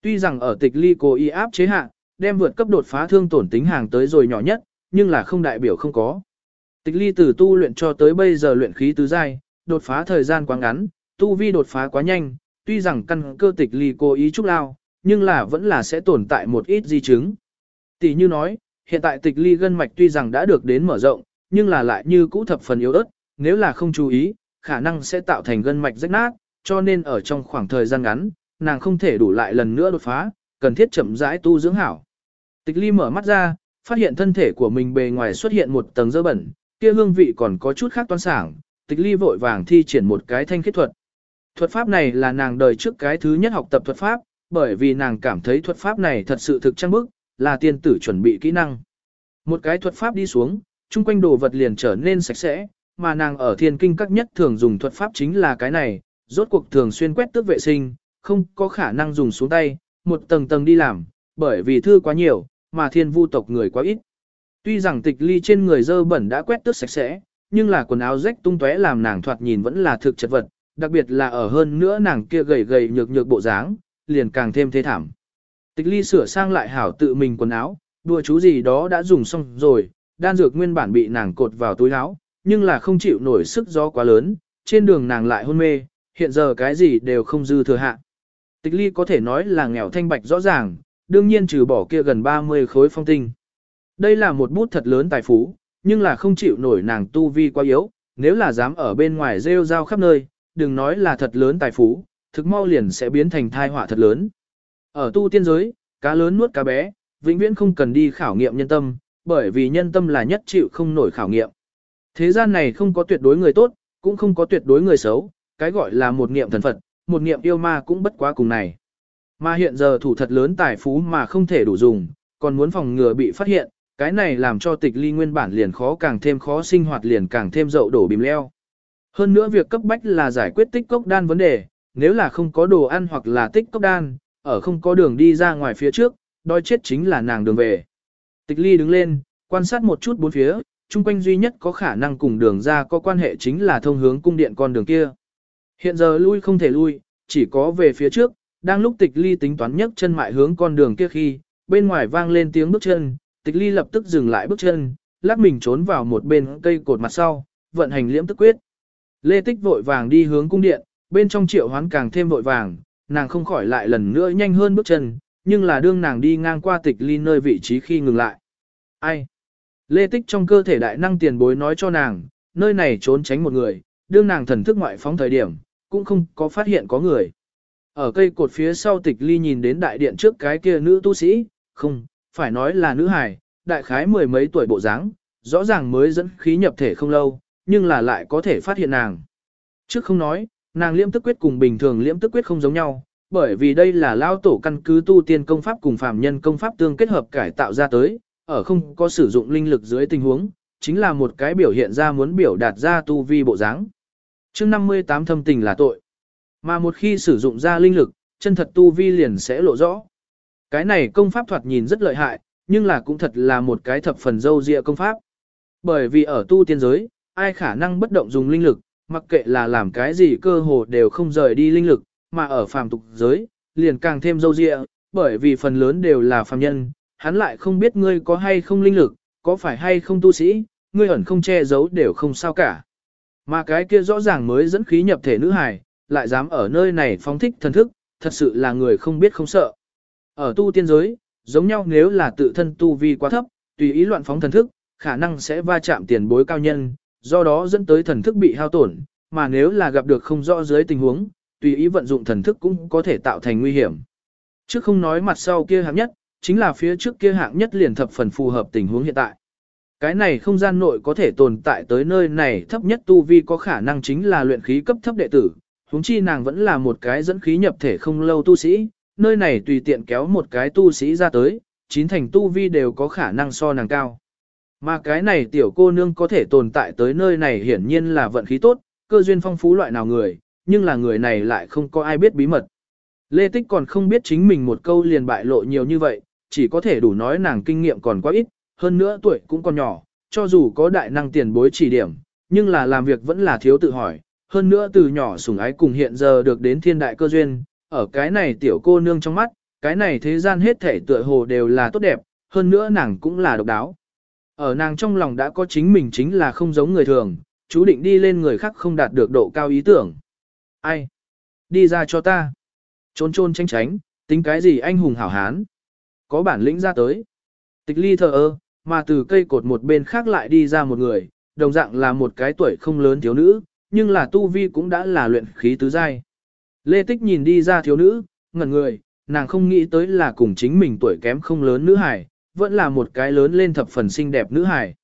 Tuy rằng ở tịch ly cố ý áp chế hạ, đem vượt cấp đột phá thương tổn tính hàng tới rồi nhỏ nhất, nhưng là không đại biểu không có. Tịch ly từ tu luyện cho tới bây giờ luyện khí tứ giai, đột phá thời gian quá ngắn, tu vi đột phá quá nhanh, tuy rằng căn cơ tịch ly cố ý trúc lao, nhưng là vẫn là sẽ tồn tại một ít di chứng. Tỷ như nói, hiện tại tịch ly gân mạch tuy rằng đã được đến mở rộng, nhưng là lại như cũ thập phần yếu ớt, nếu là không chú ý, khả năng sẽ tạo thành gân mạch rách nát, cho nên ở trong khoảng thời gian ngắn, nàng không thể đủ lại lần nữa đột phá, cần thiết chậm rãi tu dưỡng hảo. Tịch ly mở mắt ra, phát hiện thân thể của mình bề ngoài xuất hiện một tầng dơ bẩn, kia hương vị còn có chút khác toan sảng, tịch ly vội vàng thi triển một cái thanh khiết thuật. Thuật pháp này là nàng đời trước cái thứ nhất học tập thuật pháp, bởi vì nàng cảm thấy thuật pháp này thật sự thực trang bức, là tiên tử chuẩn bị kỹ năng. Một cái thuật pháp đi xuống, chung quanh đồ vật liền trở nên sạch sẽ, mà nàng ở thiên kinh các nhất thường dùng thuật pháp chính là cái này, rốt cuộc thường xuyên quét tước vệ sinh, không có khả năng dùng xuống tay, một tầng tầng đi làm, bởi vì thư quá nhiều, mà thiên vu tộc người quá ít. Tuy rằng tịch ly trên người dơ bẩn đã quét tước sạch sẽ, nhưng là quần áo rách tung tóe làm nàng thoạt nhìn vẫn là thực chật vật, đặc biệt là ở hơn nữa nàng kia gầy gầy nhược nhược bộ dáng, liền càng thêm thế thảm. Tịch ly sửa sang lại hảo tự mình quần áo, đùa chú gì đó đã dùng xong rồi, đan dược nguyên bản bị nàng cột vào túi áo, nhưng là không chịu nổi sức gió quá lớn, trên đường nàng lại hôn mê, hiện giờ cái gì đều không dư thừa hạ. Tịch ly có thể nói là nghèo thanh bạch rõ ràng, đương nhiên trừ bỏ kia gần 30 khối phong tinh. Đây là một bút thật lớn tài phú, nhưng là không chịu nổi nàng tu vi quá yếu, nếu là dám ở bên ngoài rêu rao khắp nơi, đừng nói là thật lớn tài phú, thực mau liền sẽ biến thành thai họa thật lớn. Ở tu tiên giới, cá lớn nuốt cá bé, vĩnh viễn không cần đi khảo nghiệm nhân tâm, bởi vì nhân tâm là nhất chịu không nổi khảo nghiệm. Thế gian này không có tuyệt đối người tốt, cũng không có tuyệt đối người xấu, cái gọi là một niệm thần Phật, một niệm yêu ma cũng bất quá cùng này. Mà hiện giờ thủ thật lớn tài phú mà không thể đủ dùng, còn muốn phòng ngừa bị phát hiện, cái này làm cho tịch ly nguyên bản liền khó càng thêm khó sinh hoạt liền càng thêm dậu đổ bìm leo. Hơn nữa việc cấp bách là giải quyết tích cốc đan vấn đề, nếu là không có đồ ăn hoặc là tích cốc đan, ở không có đường đi ra ngoài phía trước, đói chết chính là nàng đường về. Tịch ly đứng lên, quan sát một chút bốn phía, chung quanh duy nhất có khả năng cùng đường ra có quan hệ chính là thông hướng cung điện con đường kia. Hiện giờ lui không thể lui, chỉ có về phía trước, đang lúc tịch ly tính toán nhấc chân mại hướng con đường kia khi, bên ngoài vang lên tiếng bước chân, tịch ly lập tức dừng lại bước chân, lắc mình trốn vào một bên cây cột mặt sau, vận hành liễm tức quyết. Lê Tích vội vàng đi hướng cung điện, bên trong triệu hoán càng thêm vội vàng, nàng không khỏi lại lần nữa nhanh hơn bước chân, nhưng là đương nàng đi ngang qua tịch ly nơi vị trí khi ngừng lại. Ai? Lê Tích trong cơ thể đại năng tiền bối nói cho nàng, nơi này trốn tránh một người, đương nàng thần thức ngoại phóng thời điểm, cũng không có phát hiện có người. Ở cây cột phía sau tịch ly nhìn đến đại điện trước cái kia nữ tu sĩ, không, phải nói là nữ hài, đại khái mười mấy tuổi bộ dáng, rõ ràng mới dẫn khí nhập thể không lâu, nhưng là lại có thể phát hiện nàng. Trước không nói, nàng liễm tức quyết cùng bình thường liễm tức quyết không giống nhau, bởi vì đây là lao tổ căn cứ tu tiên công pháp cùng phàm nhân công pháp tương kết hợp cải tạo ra tới, ở không có sử dụng linh lực dưới tình huống, chính là một cái biểu hiện ra muốn biểu đạt ra tu vi bộ dáng. Chương 58 thâm tình là tội. Mà một khi sử dụng ra linh lực, chân thật tu vi liền sẽ lộ rõ. Cái này công pháp thoạt nhìn rất lợi hại, nhưng là cũng thật là một cái thập phần dâu dịa công pháp. Bởi vì ở tu tiên giới, ai khả năng bất động dùng linh lực, mặc kệ là làm cái gì cơ hồ đều không rời đi linh lực, mà ở phàm tục giới, liền càng thêm dâu dịa, bởi vì phần lớn đều là phàm nhân, hắn lại không biết ngươi có hay không linh lực, có phải hay không tu sĩ, ngươi ẩn không che giấu đều không sao cả. Mà cái kia rõ ràng mới dẫn khí nhập thể nữ hài, lại dám ở nơi này phóng thích thần thức, thật sự là người không biết không sợ. Ở tu tiên giới, giống nhau nếu là tự thân tu vi quá thấp, tùy ý loạn phóng thần thức, khả năng sẽ va chạm tiền bối cao nhân, do đó dẫn tới thần thức bị hao tổn, mà nếu là gặp được không rõ dưới tình huống, tùy ý vận dụng thần thức cũng có thể tạo thành nguy hiểm. Trước không nói mặt sau kia hạng nhất, chính là phía trước kia hạng nhất liền thập phần phù hợp tình huống hiện tại. Cái này không gian nội có thể tồn tại tới nơi này thấp nhất tu vi có khả năng chính là luyện khí cấp thấp đệ tử, huống chi nàng vẫn là một cái dẫn khí nhập thể không lâu tu sĩ, nơi này tùy tiện kéo một cái tu sĩ ra tới, chín thành tu vi đều có khả năng so nàng cao. Mà cái này tiểu cô nương có thể tồn tại tới nơi này hiển nhiên là vận khí tốt, cơ duyên phong phú loại nào người, nhưng là người này lại không có ai biết bí mật. Lê Tích còn không biết chính mình một câu liền bại lộ nhiều như vậy, chỉ có thể đủ nói nàng kinh nghiệm còn quá ít, hơn nữa tuổi cũng còn nhỏ, cho dù có đại năng tiền bối chỉ điểm, nhưng là làm việc vẫn là thiếu tự hỏi, hơn nữa từ nhỏ sủng ái cùng hiện giờ được đến thiên đại cơ duyên, ở cái này tiểu cô nương trong mắt, cái này thế gian hết thể tựa hồ đều là tốt đẹp, hơn nữa nàng cũng là độc đáo. Ở nàng trong lòng đã có chính mình chính là không giống người thường, chú định đi lên người khác không đạt được độ cao ý tưởng. Ai? Đi ra cho ta. Trôn trôn tránh tránh, tính cái gì anh hùng hảo hán. Có bản lĩnh ra tới. Tịch ly thờ ơ, mà từ cây cột một bên khác lại đi ra một người, đồng dạng là một cái tuổi không lớn thiếu nữ, nhưng là tu vi cũng đã là luyện khí tứ giai. Lê Tích nhìn đi ra thiếu nữ, ngẩn người, nàng không nghĩ tới là cùng chính mình tuổi kém không lớn nữ hải, vẫn là một cái lớn lên thập phần xinh đẹp nữ hải.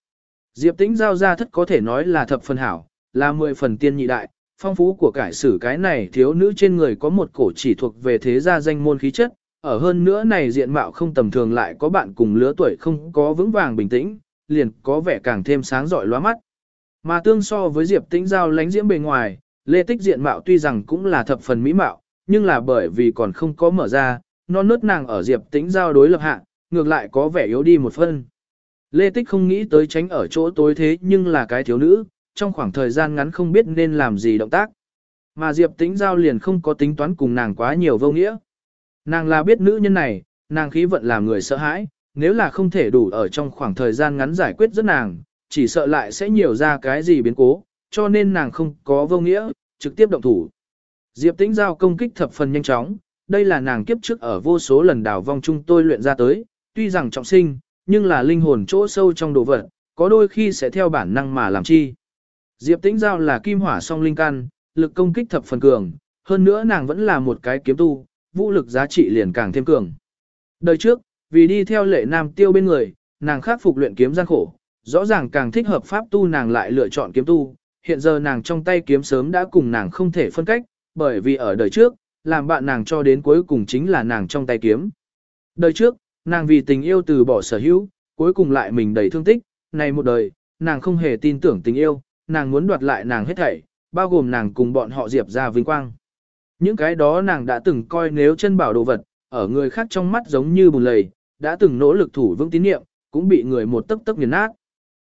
Diệp Tĩnh giao ra thất có thể nói là thập phần hảo, là mười phần tiên nhị đại, phong phú của cải sử cái này thiếu nữ trên người có một cổ chỉ thuộc về thế gia danh môn khí chất, ở hơn nữa này diện mạo không tầm thường lại có bạn cùng lứa tuổi không có vững vàng bình tĩnh, liền có vẻ càng thêm sáng rọi lóa mắt. Mà tương so với Diệp Tĩnh giao lánh diễm bề ngoài, Lê Tích diện mạo tuy rằng cũng là thập phần mỹ mạo, nhưng là bởi vì còn không có mở ra, non nớt nàng ở Diệp Tĩnh giao đối lập hạ, ngược lại có vẻ yếu đi một phân. Lê Tích không nghĩ tới tránh ở chỗ tối thế nhưng là cái thiếu nữ, trong khoảng thời gian ngắn không biết nên làm gì động tác. Mà Diệp Tĩnh Giao liền không có tính toán cùng nàng quá nhiều vô nghĩa. Nàng là biết nữ nhân này, nàng khí vận làm người sợ hãi, nếu là không thể đủ ở trong khoảng thời gian ngắn giải quyết rất nàng, chỉ sợ lại sẽ nhiều ra cái gì biến cố, cho nên nàng không có vô nghĩa, trực tiếp động thủ. Diệp Tĩnh Giao công kích thập phần nhanh chóng, đây là nàng kiếp trước ở vô số lần đào vong chung tôi luyện ra tới, tuy rằng trọng sinh, nhưng là linh hồn chỗ sâu trong đồ vật, có đôi khi sẽ theo bản năng mà làm chi. Diệp Tĩnh Giao là kim hỏa song linh căn, lực công kích thập phần cường, hơn nữa nàng vẫn là một cái kiếm tu, vũ lực giá trị liền càng thêm cường. Đời trước, vì đi theo lệ nam tiêu bên người, nàng khắc phục luyện kiếm gian khổ, rõ ràng càng thích hợp pháp tu nàng lại lựa chọn kiếm tu, hiện giờ nàng trong tay kiếm sớm đã cùng nàng không thể phân cách, bởi vì ở đời trước, làm bạn nàng cho đến cuối cùng chính là nàng trong tay kiếm. Đời trước, nàng vì tình yêu từ bỏ sở hữu, cuối cùng lại mình đầy thương tích, này một đời, nàng không hề tin tưởng tình yêu, nàng muốn đoạt lại nàng hết thảy, bao gồm nàng cùng bọn họ diệp ra vinh quang. Những cái đó nàng đã từng coi nếu chân bảo đồ vật, ở người khác trong mắt giống như bùn lầy, đã từng nỗ lực thủ vững tín niệm, cũng bị người một tấc tấc nghiền nát.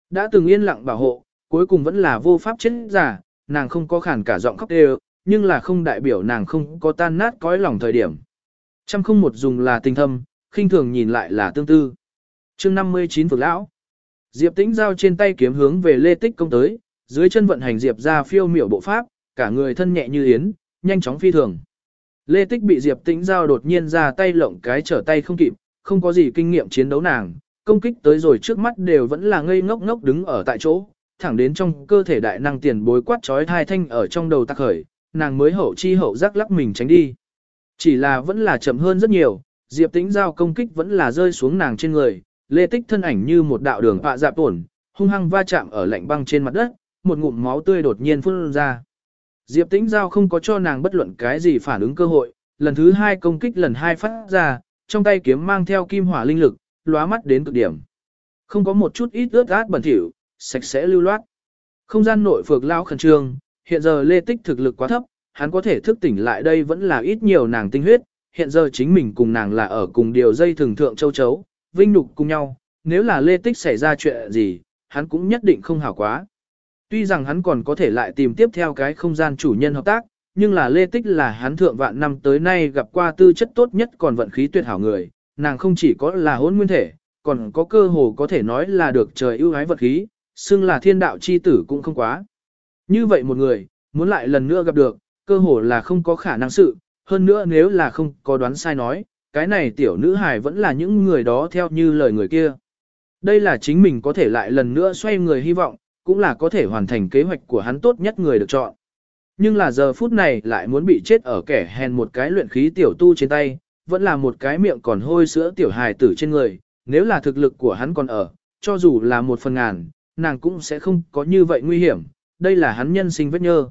Đã từng yên lặng bảo hộ, cuối cùng vẫn là vô pháp chết giả, nàng không có khản cả giọng khóc đều, nhưng là không đại biểu nàng không có tan nát cõi lòng thời điểm. Trăm không một dùng là tình thâm, khinh thường nhìn lại là tương tư. chương 59 Phượng Lão Diệp Tĩnh giao trên tay kiếm hướng về Lê Tích công tới, dưới chân vận hành Diệp ra phiêu miểu bộ pháp, cả người thân nhẹ như yến, nhanh chóng phi thường. Lê Tích bị Diệp Tĩnh giao đột nhiên ra tay lộng cái trở tay không kịp, không có gì kinh nghiệm chiến đấu nàng, công kích tới rồi trước mắt đều vẫn là ngây ngốc ngốc đứng ở tại chỗ, thẳng đến trong cơ thể đại năng tiền bối quát trói thai thanh ở trong đầu tắc khởi, nàng mới hậu chi hậu giác lắc mình tránh đi. Chỉ là vẫn là chậm hơn rất nhiều, Diệp Tĩnh giao công kích vẫn là rơi xuống nàng trên người, Lê Tích thân ảnh như một đạo đường họa dạp tổn, hung hăng va chạm ở lạnh băng trên mặt đất, một ngụm máu tươi đột nhiên phun ra. Diệp Tĩnh giao không có cho nàng bất luận cái gì phản ứng cơ hội, lần thứ hai công kích lần hai phát ra, trong tay kiếm mang theo kim hỏa linh lực, lóa mắt đến cực điểm. Không có một chút ít ướt át bẩn thỉu, sạch sẽ lưu loát. Không gian nội phược lao khẩn trương, hiện giờ Lê Tích thực lực quá thấp, hắn có thể thức tỉnh lại đây vẫn là ít nhiều nàng tinh huyết, hiện giờ chính mình cùng nàng là ở cùng điều dây thường thượng châu chấu, vinh nhục cùng nhau, nếu là Lê Tích xảy ra chuyện gì, hắn cũng nhất định không hảo quá. Tuy rằng hắn còn có thể lại tìm tiếp theo cái không gian chủ nhân hợp tác, nhưng là Lê Tích là hắn thượng vạn năm tới nay gặp qua tư chất tốt nhất còn vận khí tuyệt hảo người, nàng không chỉ có là hôn nguyên thể, còn có cơ hồ có thể nói là được trời ưu ái vật khí, xưng là thiên đạo chi tử cũng không quá. Như vậy một người, muốn lại lần nữa gặp được, cơ hồ là không có khả năng sự, hơn nữa nếu là không có đoán sai nói, cái này tiểu nữ hài vẫn là những người đó theo như lời người kia. Đây là chính mình có thể lại lần nữa xoay người hy vọng, cũng là có thể hoàn thành kế hoạch của hắn tốt nhất người được chọn. Nhưng là giờ phút này lại muốn bị chết ở kẻ hèn một cái luyện khí tiểu tu trên tay, vẫn là một cái miệng còn hôi sữa tiểu hài tử trên người, nếu là thực lực của hắn còn ở, cho dù là một phần ngàn, nàng cũng sẽ không có như vậy nguy hiểm, đây là hắn nhân sinh vết nhơ.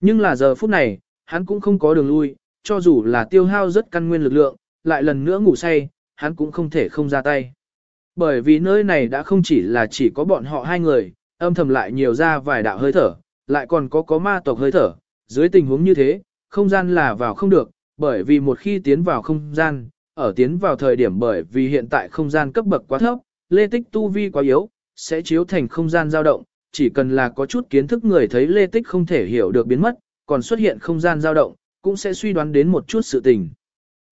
Nhưng là giờ phút này, hắn cũng không có đường lui, cho dù là tiêu hao rất căn nguyên lực lượng, lại lần nữa ngủ say, hắn cũng không thể không ra tay. Bởi vì nơi này đã không chỉ là chỉ có bọn họ hai người, âm thầm lại nhiều ra vài đạo hơi thở, lại còn có có ma tộc hơi thở, dưới tình huống như thế, không gian là vào không được, bởi vì một khi tiến vào không gian, ở tiến vào thời điểm bởi vì hiện tại không gian cấp bậc quá thấp, lê tích tu vi quá yếu, sẽ chiếu thành không gian dao động, chỉ cần là có chút kiến thức người thấy lê tích không thể hiểu được biến mất, còn xuất hiện không gian dao động, cũng sẽ suy đoán đến một chút sự tình.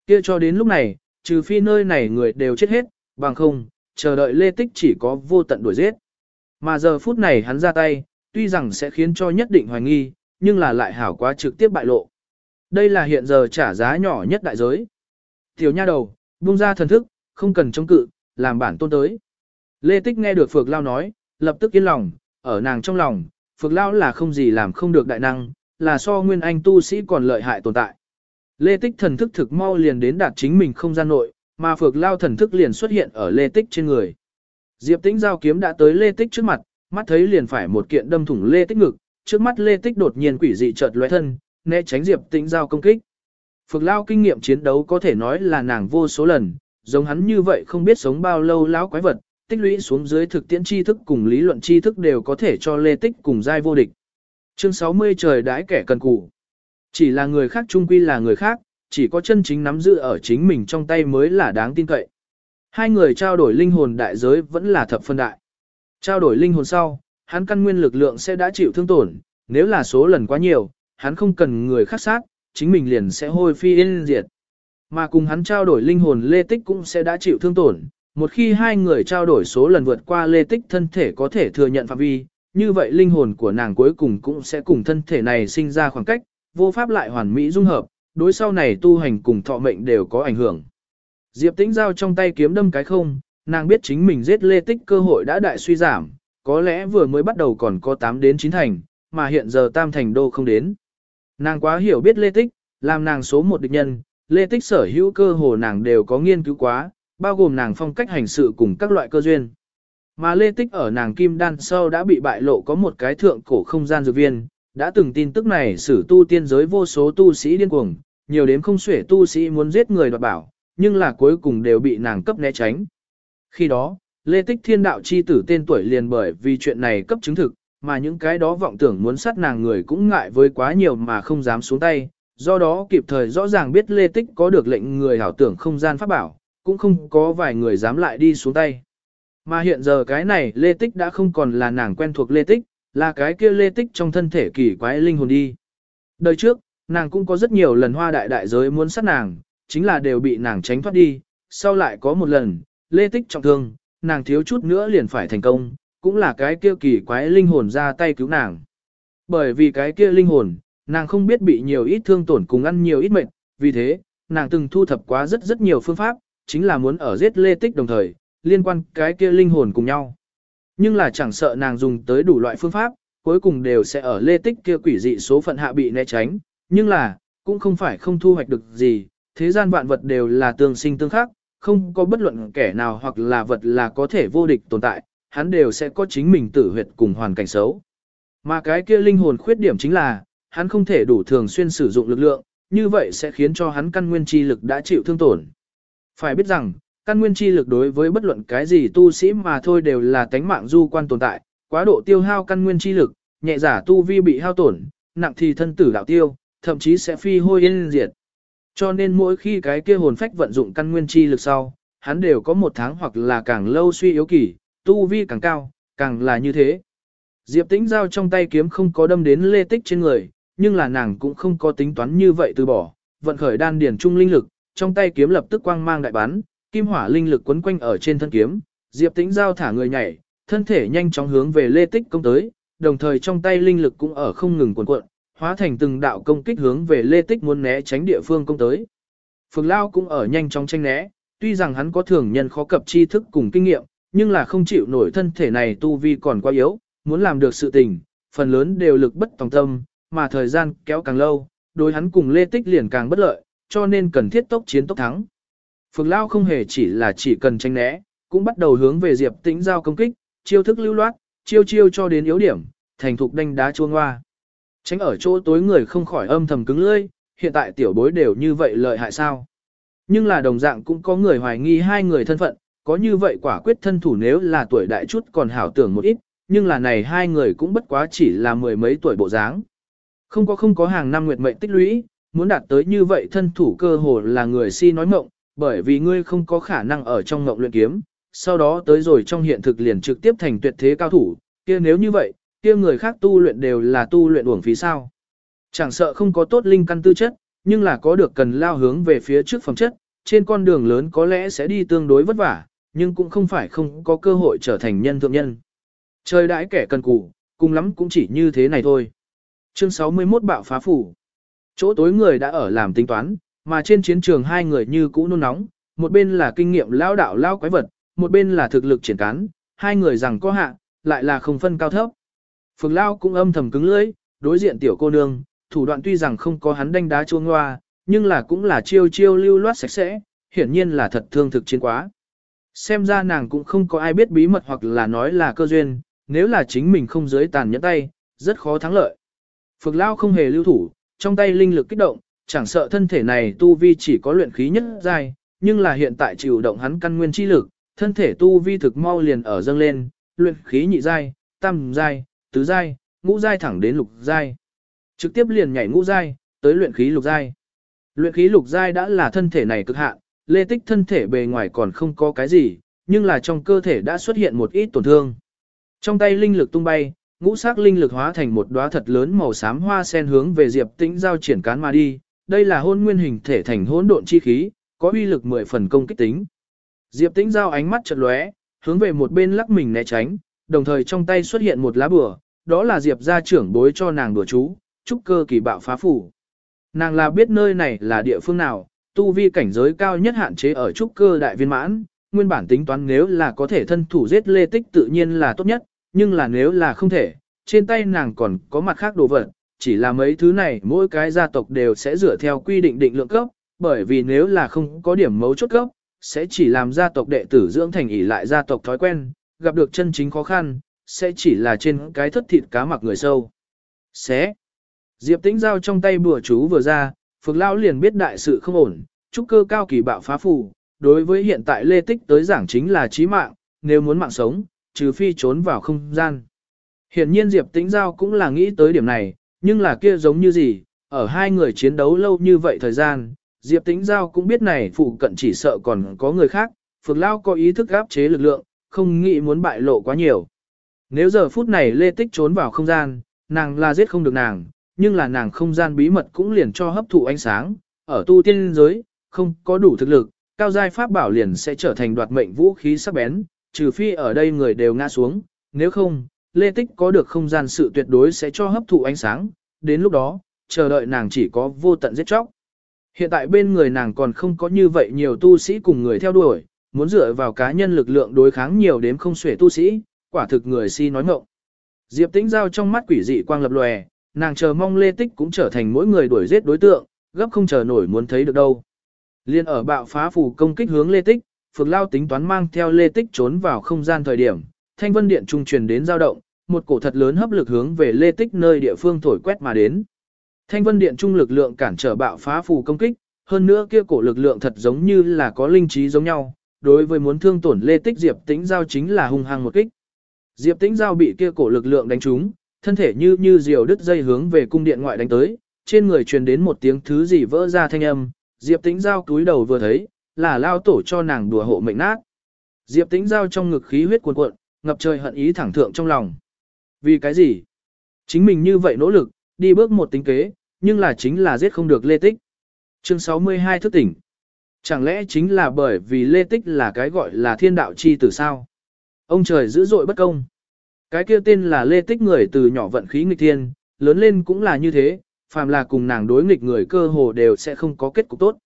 Kia cho đến lúc này, trừ phi nơi này người đều chết hết, bằng không, chờ đợi lê tích chỉ có vô tận đuổi giết. Mà giờ phút này hắn ra tay, tuy rằng sẽ khiến cho nhất định hoài nghi, nhưng là lại hảo quá trực tiếp bại lộ. Đây là hiện giờ trả giá nhỏ nhất đại giới. Tiểu nha đầu, buông ra thần thức, không cần chống cự, làm bản tôn tới. Lê Tích nghe được Phược Lao nói, lập tức yên lòng, ở nàng trong lòng, Phược Lao là không gì làm không được đại năng, là so nguyên anh tu sĩ còn lợi hại tồn tại. Lê Tích thần thức thực mau liền đến đạt chính mình không gian nội, mà Phược Lao thần thức liền xuất hiện ở Lê Tích trên người. Diệp Tĩnh giao kiếm đã tới Lê Tích trước mặt, mắt thấy liền phải một kiện đâm thủng Lê Tích ngực, trước mắt Lê Tích đột nhiên quỷ dị chợt lóe thân, né tránh Diệp Tĩnh giao công kích. Phược Lao kinh nghiệm chiến đấu có thể nói là nàng vô số lần, giống hắn như vậy không biết sống bao lâu lão quái vật, tích lũy xuống dưới thực tiễn tri thức cùng lý luận tri thức đều có thể cho Lê Tích cùng giai vô địch. Chương 60 trời đãi kẻ cần cù. Chỉ là người khác trung quy là người khác, chỉ có chân chính nắm giữ ở chính mình trong tay mới là đáng tin cậy. Hai người trao đổi linh hồn đại giới vẫn là thập phân đại. Trao đổi linh hồn sau, hắn căn nguyên lực lượng sẽ đã chịu thương tổn, nếu là số lần quá nhiều, hắn không cần người khác sát, chính mình liền sẽ hôi phi yên diệt. Mà cùng hắn trao đổi linh hồn Lê Tích cũng sẽ đã chịu thương tổn, một khi hai người trao đổi số lần vượt qua Lê Tích thân thể có thể thừa nhận phạm vi, như vậy linh hồn của nàng cuối cùng cũng sẽ cùng thân thể này sinh ra khoảng cách, vô pháp lại hoàn mỹ dung hợp, đối sau này tu hành cùng thọ mệnh đều có ảnh hưởng. Diệp Tĩnh giao trong tay kiếm đâm cái không, nàng biết chính mình giết Lê Tích cơ hội đã đại suy giảm, có lẽ vừa mới bắt đầu còn có 8 đến 9 thành, mà hiện giờ tam thành đô không đến. Nàng quá hiểu biết Lê Tích, làm nàng số một địch nhân, Lê Tích sở hữu cơ hồ nàng đều có nghiên cứu quá, bao gồm nàng phong cách hành sự cùng các loại cơ duyên. Mà Lê Tích ở nàng kim đan sau đã bị bại lộ có một cái thượng cổ không gian dược viên, đã từng tin tức này sử tu tiên giới vô số tu sĩ điên cuồng, nhiều đến không xuể tu sĩ muốn giết người đoạt bảo, nhưng là cuối cùng đều bị nàng cấp né tránh. Khi đó, Lê Tích Thiên Đạo chi tử tên tuổi liền bởi vì chuyện này cấp chứng thực, mà những cái đó vọng tưởng muốn sát nàng người cũng ngại với quá nhiều mà không dám xuống tay, do đó kịp thời rõ ràng biết Lê Tích có được lệnh người hảo tưởng không gian pháp bảo, cũng không có vài người dám lại đi xuống tay. Mà hiện giờ cái này Lê Tích đã không còn là nàng quen thuộc Lê Tích, là cái kia Lê Tích trong thân thể kỳ quái linh hồn đi. Đời trước, nàng cũng có rất nhiều lần hoa đại đại giới muốn sát nàng, chính là đều bị nàng tránh thoát đi, sau lại có một lần, Lê Tích trọng thương, nàng thiếu chút nữa liền phải thành công, cũng là cái kia kỳ quái linh hồn ra tay cứu nàng. Bởi vì cái kia linh hồn, nàng không biết bị nhiều ít thương tổn cùng ăn nhiều ít mệt, vì thế, nàng từng thu thập quá rất rất nhiều phương pháp, chính là muốn ở giết Lê Tích đồng thời, liên quan cái kia linh hồn cùng nhau. Nhưng là chẳng sợ nàng dùng tới đủ loại phương pháp, cuối cùng đều sẽ ở Lê Tích kia quỷ dị số phận hạ bị né tránh, nhưng là, cũng không phải không thu hoạch được gì, thế gian vạn vật đều là tương sinh tương khắc, không có bất luận kẻ nào hoặc là vật là có thể vô địch tồn tại, hắn đều sẽ có chính mình tử huyệt cùng hoàn cảnh xấu. Mà cái kia linh hồn khuyết điểm chính là, hắn không thể đủ thường xuyên sử dụng lực lượng, như vậy sẽ khiến cho hắn căn nguyên chi lực đã chịu thương tổn. Phải biết rằng, căn nguyên chi lực đối với bất luận cái gì tu sĩ mà thôi đều là tánh mạng du quan tồn tại, quá độ tiêu hao căn nguyên chi lực, nhẹ giả tu vi bị hao tổn, nặng thì thân tử đạo tiêu, thậm chí sẽ phi hôi yên diệt. Cho nên mỗi khi cái kia hồn phách vận dụng căn nguyên chi lực sau, hắn đều có một tháng hoặc là càng lâu suy yếu kỳ, tu vi càng cao, càng là như thế. Diệp tĩnh giao trong tay kiếm không có đâm đến lê tích trên người, nhưng là nàng cũng không có tính toán như vậy từ bỏ, vận khởi đan điển trung linh lực, trong tay kiếm lập tức quang mang đại bắn, kim hỏa linh lực quấn quanh ở trên thân kiếm, Diệp Tĩnh giao thả người nhảy, thân thể nhanh chóng hướng về Lê Tích công tới, đồng thời trong tay linh lực cũng ở không ngừng cuộn cuộn, hóa thành từng đạo công kích hướng về Lê Tích muốn né tránh địa phương công tới. Phượng Lao cũng ở nhanh chóng tranh né, tuy rằng hắn có thường nhân khó cập tri thức cùng kinh nghiệm, nhưng là không chịu nổi thân thể này tu vi còn quá yếu, muốn làm được sự tình, phần lớn đều lực bất tòng tâm, mà thời gian kéo càng lâu, đối hắn cùng Lê Tích liền càng bất lợi, cho nên cần thiết tốc chiến tốc thắng. Phượng Lao không hề chỉ là chỉ cần tranh né, cũng bắt đầu hướng về Diệp Tĩnh giao công kích, chiêu thức lưu loát, chiêu chiêu cho đến yếu điểm, thành thục đánh đá chuông hoa. Tránh ở chỗ tối người không khỏi âm thầm cứng lưỡi, hiện tại tiểu bối đều như vậy lợi hại sao. Nhưng là đồng dạng cũng có người hoài nghi hai người thân phận, có như vậy quả quyết thân thủ nếu là tuổi đại chút còn hảo tưởng một ít, nhưng là này hai người cũng bất quá chỉ là mười mấy tuổi bộ dáng. Không có không có hàng năm nguyệt mệnh tích lũy, muốn đạt tới như vậy thân thủ cơ hồ là người si nói mộng, bởi vì ngươi không có khả năng ở trong mộng luyện kiếm, sau đó tới rồi trong hiện thực liền trực tiếp thành tuyệt thế cao thủ, kia nếu như vậy, kia người khác tu luyện đều là tu luyện uổng phí sao. Chẳng sợ không có tốt linh căn tư chất, nhưng là có được cần lao hướng về phía trước phẩm chất, trên con đường lớn có lẽ sẽ đi tương đối vất vả, nhưng cũng không phải không có cơ hội trở thành nhân thượng nhân. Trời đãi kẻ cần cù, cùng lắm cũng chỉ như thế này thôi. Chương 61 bạo phá phủ. Chỗ tối người đã ở làm tính toán, mà trên chiến trường hai người như cũ nôn nóng, một bên là kinh nghiệm lao đạo lao quái vật, một bên là thực lực triển cán, hai người rằng có hạ, lại là không phân cao thấp. Phượng Lao cũng âm thầm cứng lưỡi, đối diện tiểu cô nương, thủ đoạn tuy rằng không có hắn đánh đá chuông hoa, nhưng là cũng là chiêu chiêu lưu loát sạch sẽ, hiển nhiên là thật thương thực chiến quá. Xem ra nàng cũng không có ai biết bí mật hoặc là nói là cơ duyên, nếu là chính mình không dưới tàn nhẫn tay, rất khó thắng lợi. Phượng Lao không hề lưu thủ, trong tay linh lực kích động, chẳng sợ thân thể này tu vi chỉ có luyện khí nhất giai, nhưng là hiện tại chịu động hắn căn nguyên chi lực, thân thể tu vi thực mau liền ở dâng lên, luyện khí nhị giai, tam giai, tứ giai, ngũ giai thẳng đến lục giai. Trực tiếp liền nhảy ngũ giai, tới luyện khí lục giai. Luyện khí lục giai đã là thân thể này cực hạn, lê tích thân thể bề ngoài còn không có cái gì, nhưng là trong cơ thể đã xuất hiện một ít tổn thương. Trong tay linh lực tung bay, ngũ sắc linh lực hóa thành một đóa thật lớn màu xám hoa sen hướng về Diệp Tĩnh giao triển cán mà đi, đây là hôn nguyên hình thể thành hỗn độn chi khí, có uy lực 10 phần công kích tính. Diệp Tĩnh giao ánh mắt chợt lóe, hướng về một bên lắc mình né tránh, đồng thời trong tay xuất hiện một lá bùa, đó là Diệp gia trưởng bối cho nàng đùa chú, trúc cơ kỳ bạo phá phủ. Nàng là biết nơi này là địa phương nào, tu vi cảnh giới cao nhất hạn chế ở trúc cơ đại viên mãn, nguyên bản tính toán nếu là có thể thân thủ giết lê tích tự nhiên là tốt nhất, nhưng là nếu là không thể, trên tay nàng còn có mặt khác đồ vật, chỉ là mấy thứ này mỗi cái gia tộc đều sẽ dựa theo quy định định lượng cấp, bởi vì nếu là không có điểm mấu chốt cấp, sẽ chỉ làm gia tộc đệ tử dưỡng thành ỷ lại gia tộc thói quen, gặp được chân chính khó khăn, sẽ chỉ là trên cái thất thịt cá mặc người sâu. Xé. Diệp Tĩnh giao trong tay bùa chú vừa ra, Phược Lão liền biết đại sự không ổn, trúc cơ cao kỳ bạo phá phù, đối với hiện tại Lê Tích tới giảng chính là chí mạng, nếu muốn mạng sống, trừ phi trốn vào không gian. Hiện nhiên Diệp Tĩnh Giao cũng là nghĩ tới điểm này, nhưng là kia giống như gì, ở hai người chiến đấu lâu như vậy thời gian, Diệp Tĩnh Giao cũng biết này phụ cận chỉ sợ còn có người khác, Phược Lao có ý thức áp chế lực lượng, không nghĩ muốn bại lộ quá nhiều. Nếu giờ phút này Lê Tích trốn vào không gian, nàng là giết không được nàng, nhưng là nàng không gian bí mật cũng liền cho hấp thụ ánh sáng, ở tu tiên giới, không có đủ thực lực, cao giai pháp bảo liền sẽ trở thành đoạt mệnh vũ khí sắc bén, trừ phi ở đây người đều ngã xuống, nếu không, Lê Tích có được không gian sự tuyệt đối sẽ cho hấp thụ ánh sáng, đến lúc đó, chờ đợi nàng chỉ có vô tận giết chóc. Hiện tại bên người nàng còn không có như vậy nhiều tu sĩ cùng người theo đuổi, muốn dựa vào cá nhân lực lượng đối kháng nhiều đến không xuể tu sĩ, quả thực người si nói ngộng. Diệp Tĩnh giao trong mắt quỷ dị quang lập lòe, nàng chờ mong Lê Tích cũng trở thành mỗi người đuổi giết đối tượng, gấp không chờ nổi muốn thấy được đâu. Liên ở bạo phá phù công kích hướng Lê Tích, Phược Lao tính toán mang theo Lê Tích trốn vào không gian thời điểm, Thanh Vân Điện trung truyền đến dao động, một cổ thật lớn hấp lực hướng về Lê Tích nơi địa phương thổi quét mà đến. Thanh Vân Điện trung lực lượng cản trở bạo phá phù công kích, hơn nữa kia cổ lực lượng thật giống như là có linh trí giống nhau, đối với muốn thương tổn Lê Tích Diệp Tĩnh Giao chính là hung hăng một kích. Diệp Tĩnh Giao bị kia cổ lực lượng đánh trúng, thân thể như như diều đứt dây hướng về cung điện ngoại đánh tới, trên người truyền đến một tiếng thứ gì vỡ ra thanh âm, Diệp Tĩnh Giao túi đầu vừa thấy, là lao tổ cho nàng đùa hộ mệnh nát. Diệp Tĩnh Giao trong ngực khí huyết cuồn cuộn, ngập trời hận ý thẳng thượng trong lòng. Vì cái gì? Chính mình như vậy nỗ lực, đi bước một tính kế, nhưng là chính là giết không được Lê Tích. Chương 62 thức tỉnh. Chẳng lẽ chính là bởi vì Lê Tích là cái gọi là thiên đạo chi tử sao? Ông trời dữ dội bất công. Cái kia tên là Lê Tích người từ nhỏ vận khí nghịch thiên, lớn lên cũng là như thế, phàm là cùng nàng đối nghịch người cơ hồ đều sẽ không có kết cục tốt.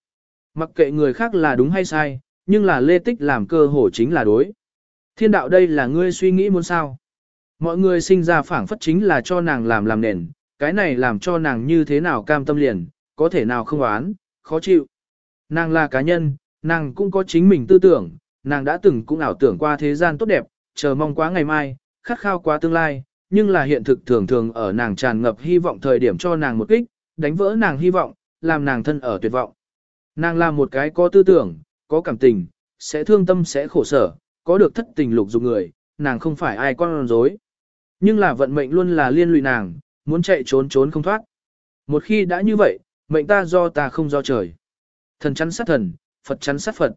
Mặc kệ người khác là đúng hay sai, nhưng là Lê Tích làm cơ hồ chính là đối. Thiên đạo đây là ngươi suy nghĩ muốn sao? Mọi người sinh ra phảng phất chính là cho nàng làm làm nền, cái này làm cho nàng như thế nào cam tâm liền, có thể nào không oán, khó chịu. Nàng là cá nhân, nàng cũng có chính mình tư tưởng, nàng đã từng cũng ảo tưởng qua thế gian tốt đẹp, chờ mong quá ngày mai, khát khao quá tương lai, nhưng là hiện thực thường thường ở nàng tràn ngập hy vọng thời điểm cho nàng một kích, đánh vỡ nàng hy vọng, làm nàng thân ở tuyệt vọng. Nàng là một cái có tư tưởng, có cảm tình, sẽ thương tâm sẽ khổ sở, có được thất tình lục dục người, nàng không phải ai con dối. Nhưng là vận mệnh luôn là liên lụy nàng, muốn chạy trốn trốn không thoát. Một khi đã như vậy, mệnh ta do ta không do trời. Thần chắn sát thần, Phật chắn sát Phật.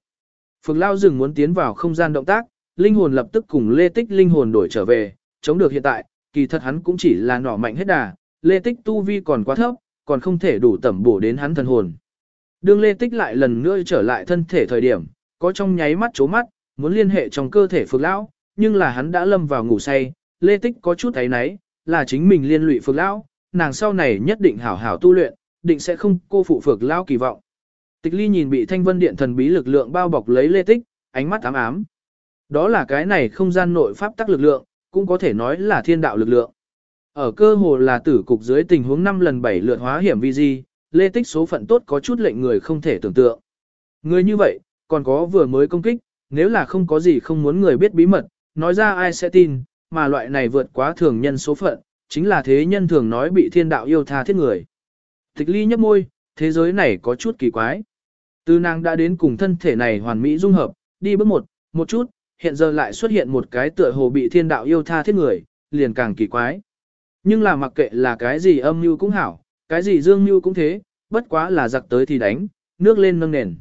Phượng Lao dừng muốn tiến vào không gian động tác, linh hồn lập tức cùng Lê Tích linh hồn đổi trở về, chống được hiện tại, kỳ thật hắn cũng chỉ là nỏ mạnh hết đà, Lê Tích tu vi còn quá thấp, còn không thể đủ tẩm bổ đến hắn thần hồn. Đương Lê Tích lại lần nữa trở lại thân thể thời điểm, có trong nháy mắt chố mắt, muốn liên hệ trong cơ thể Phượng Lão, nhưng là hắn đã lâm vào ngủ say, Lê Tích có chút thấy náy, là chính mình liên lụy Phượng Lão, nàng sau này nhất định hảo hảo tu luyện, định sẽ không cô phụ Phượng Lão kỳ vọng. Tịch Ly nhìn bị Thanh Vân Điện thần bí lực lượng bao bọc lấy Lê Tích, ánh mắt ám ám. Đó là cái này không gian nội pháp tắc lực lượng, cũng có thể nói là thiên đạo lực lượng. Ở cơ hồ là tử cục dưới tình huống 5 lần 7 lượt hóa hiểm vi di, Lê Tích số phận tốt có chút lệnh người không thể tưởng tượng. Người như vậy, còn có vừa mới công kích, nếu là không có gì không muốn người biết bí mật, nói ra ai sẽ tin, mà loại này vượt quá thường nhân số phận, chính là thế nhân thường nói bị thiên đạo yêu tha thiết người. Tịch ly nhấp môi, thế giới này có chút kỳ quái. Từ nàng đã đến cùng thân thể này hoàn mỹ dung hợp, đi bước một, một chút, hiện giờ lại xuất hiện một cái tựa hồ bị thiên đạo yêu tha thiết người, liền càng kỳ quái. Nhưng là mặc kệ là cái gì âm mưu cũng hảo, cái gì dương mưu cũng thế, bất quá là giặc tới thì đánh, nước lên nâng nền.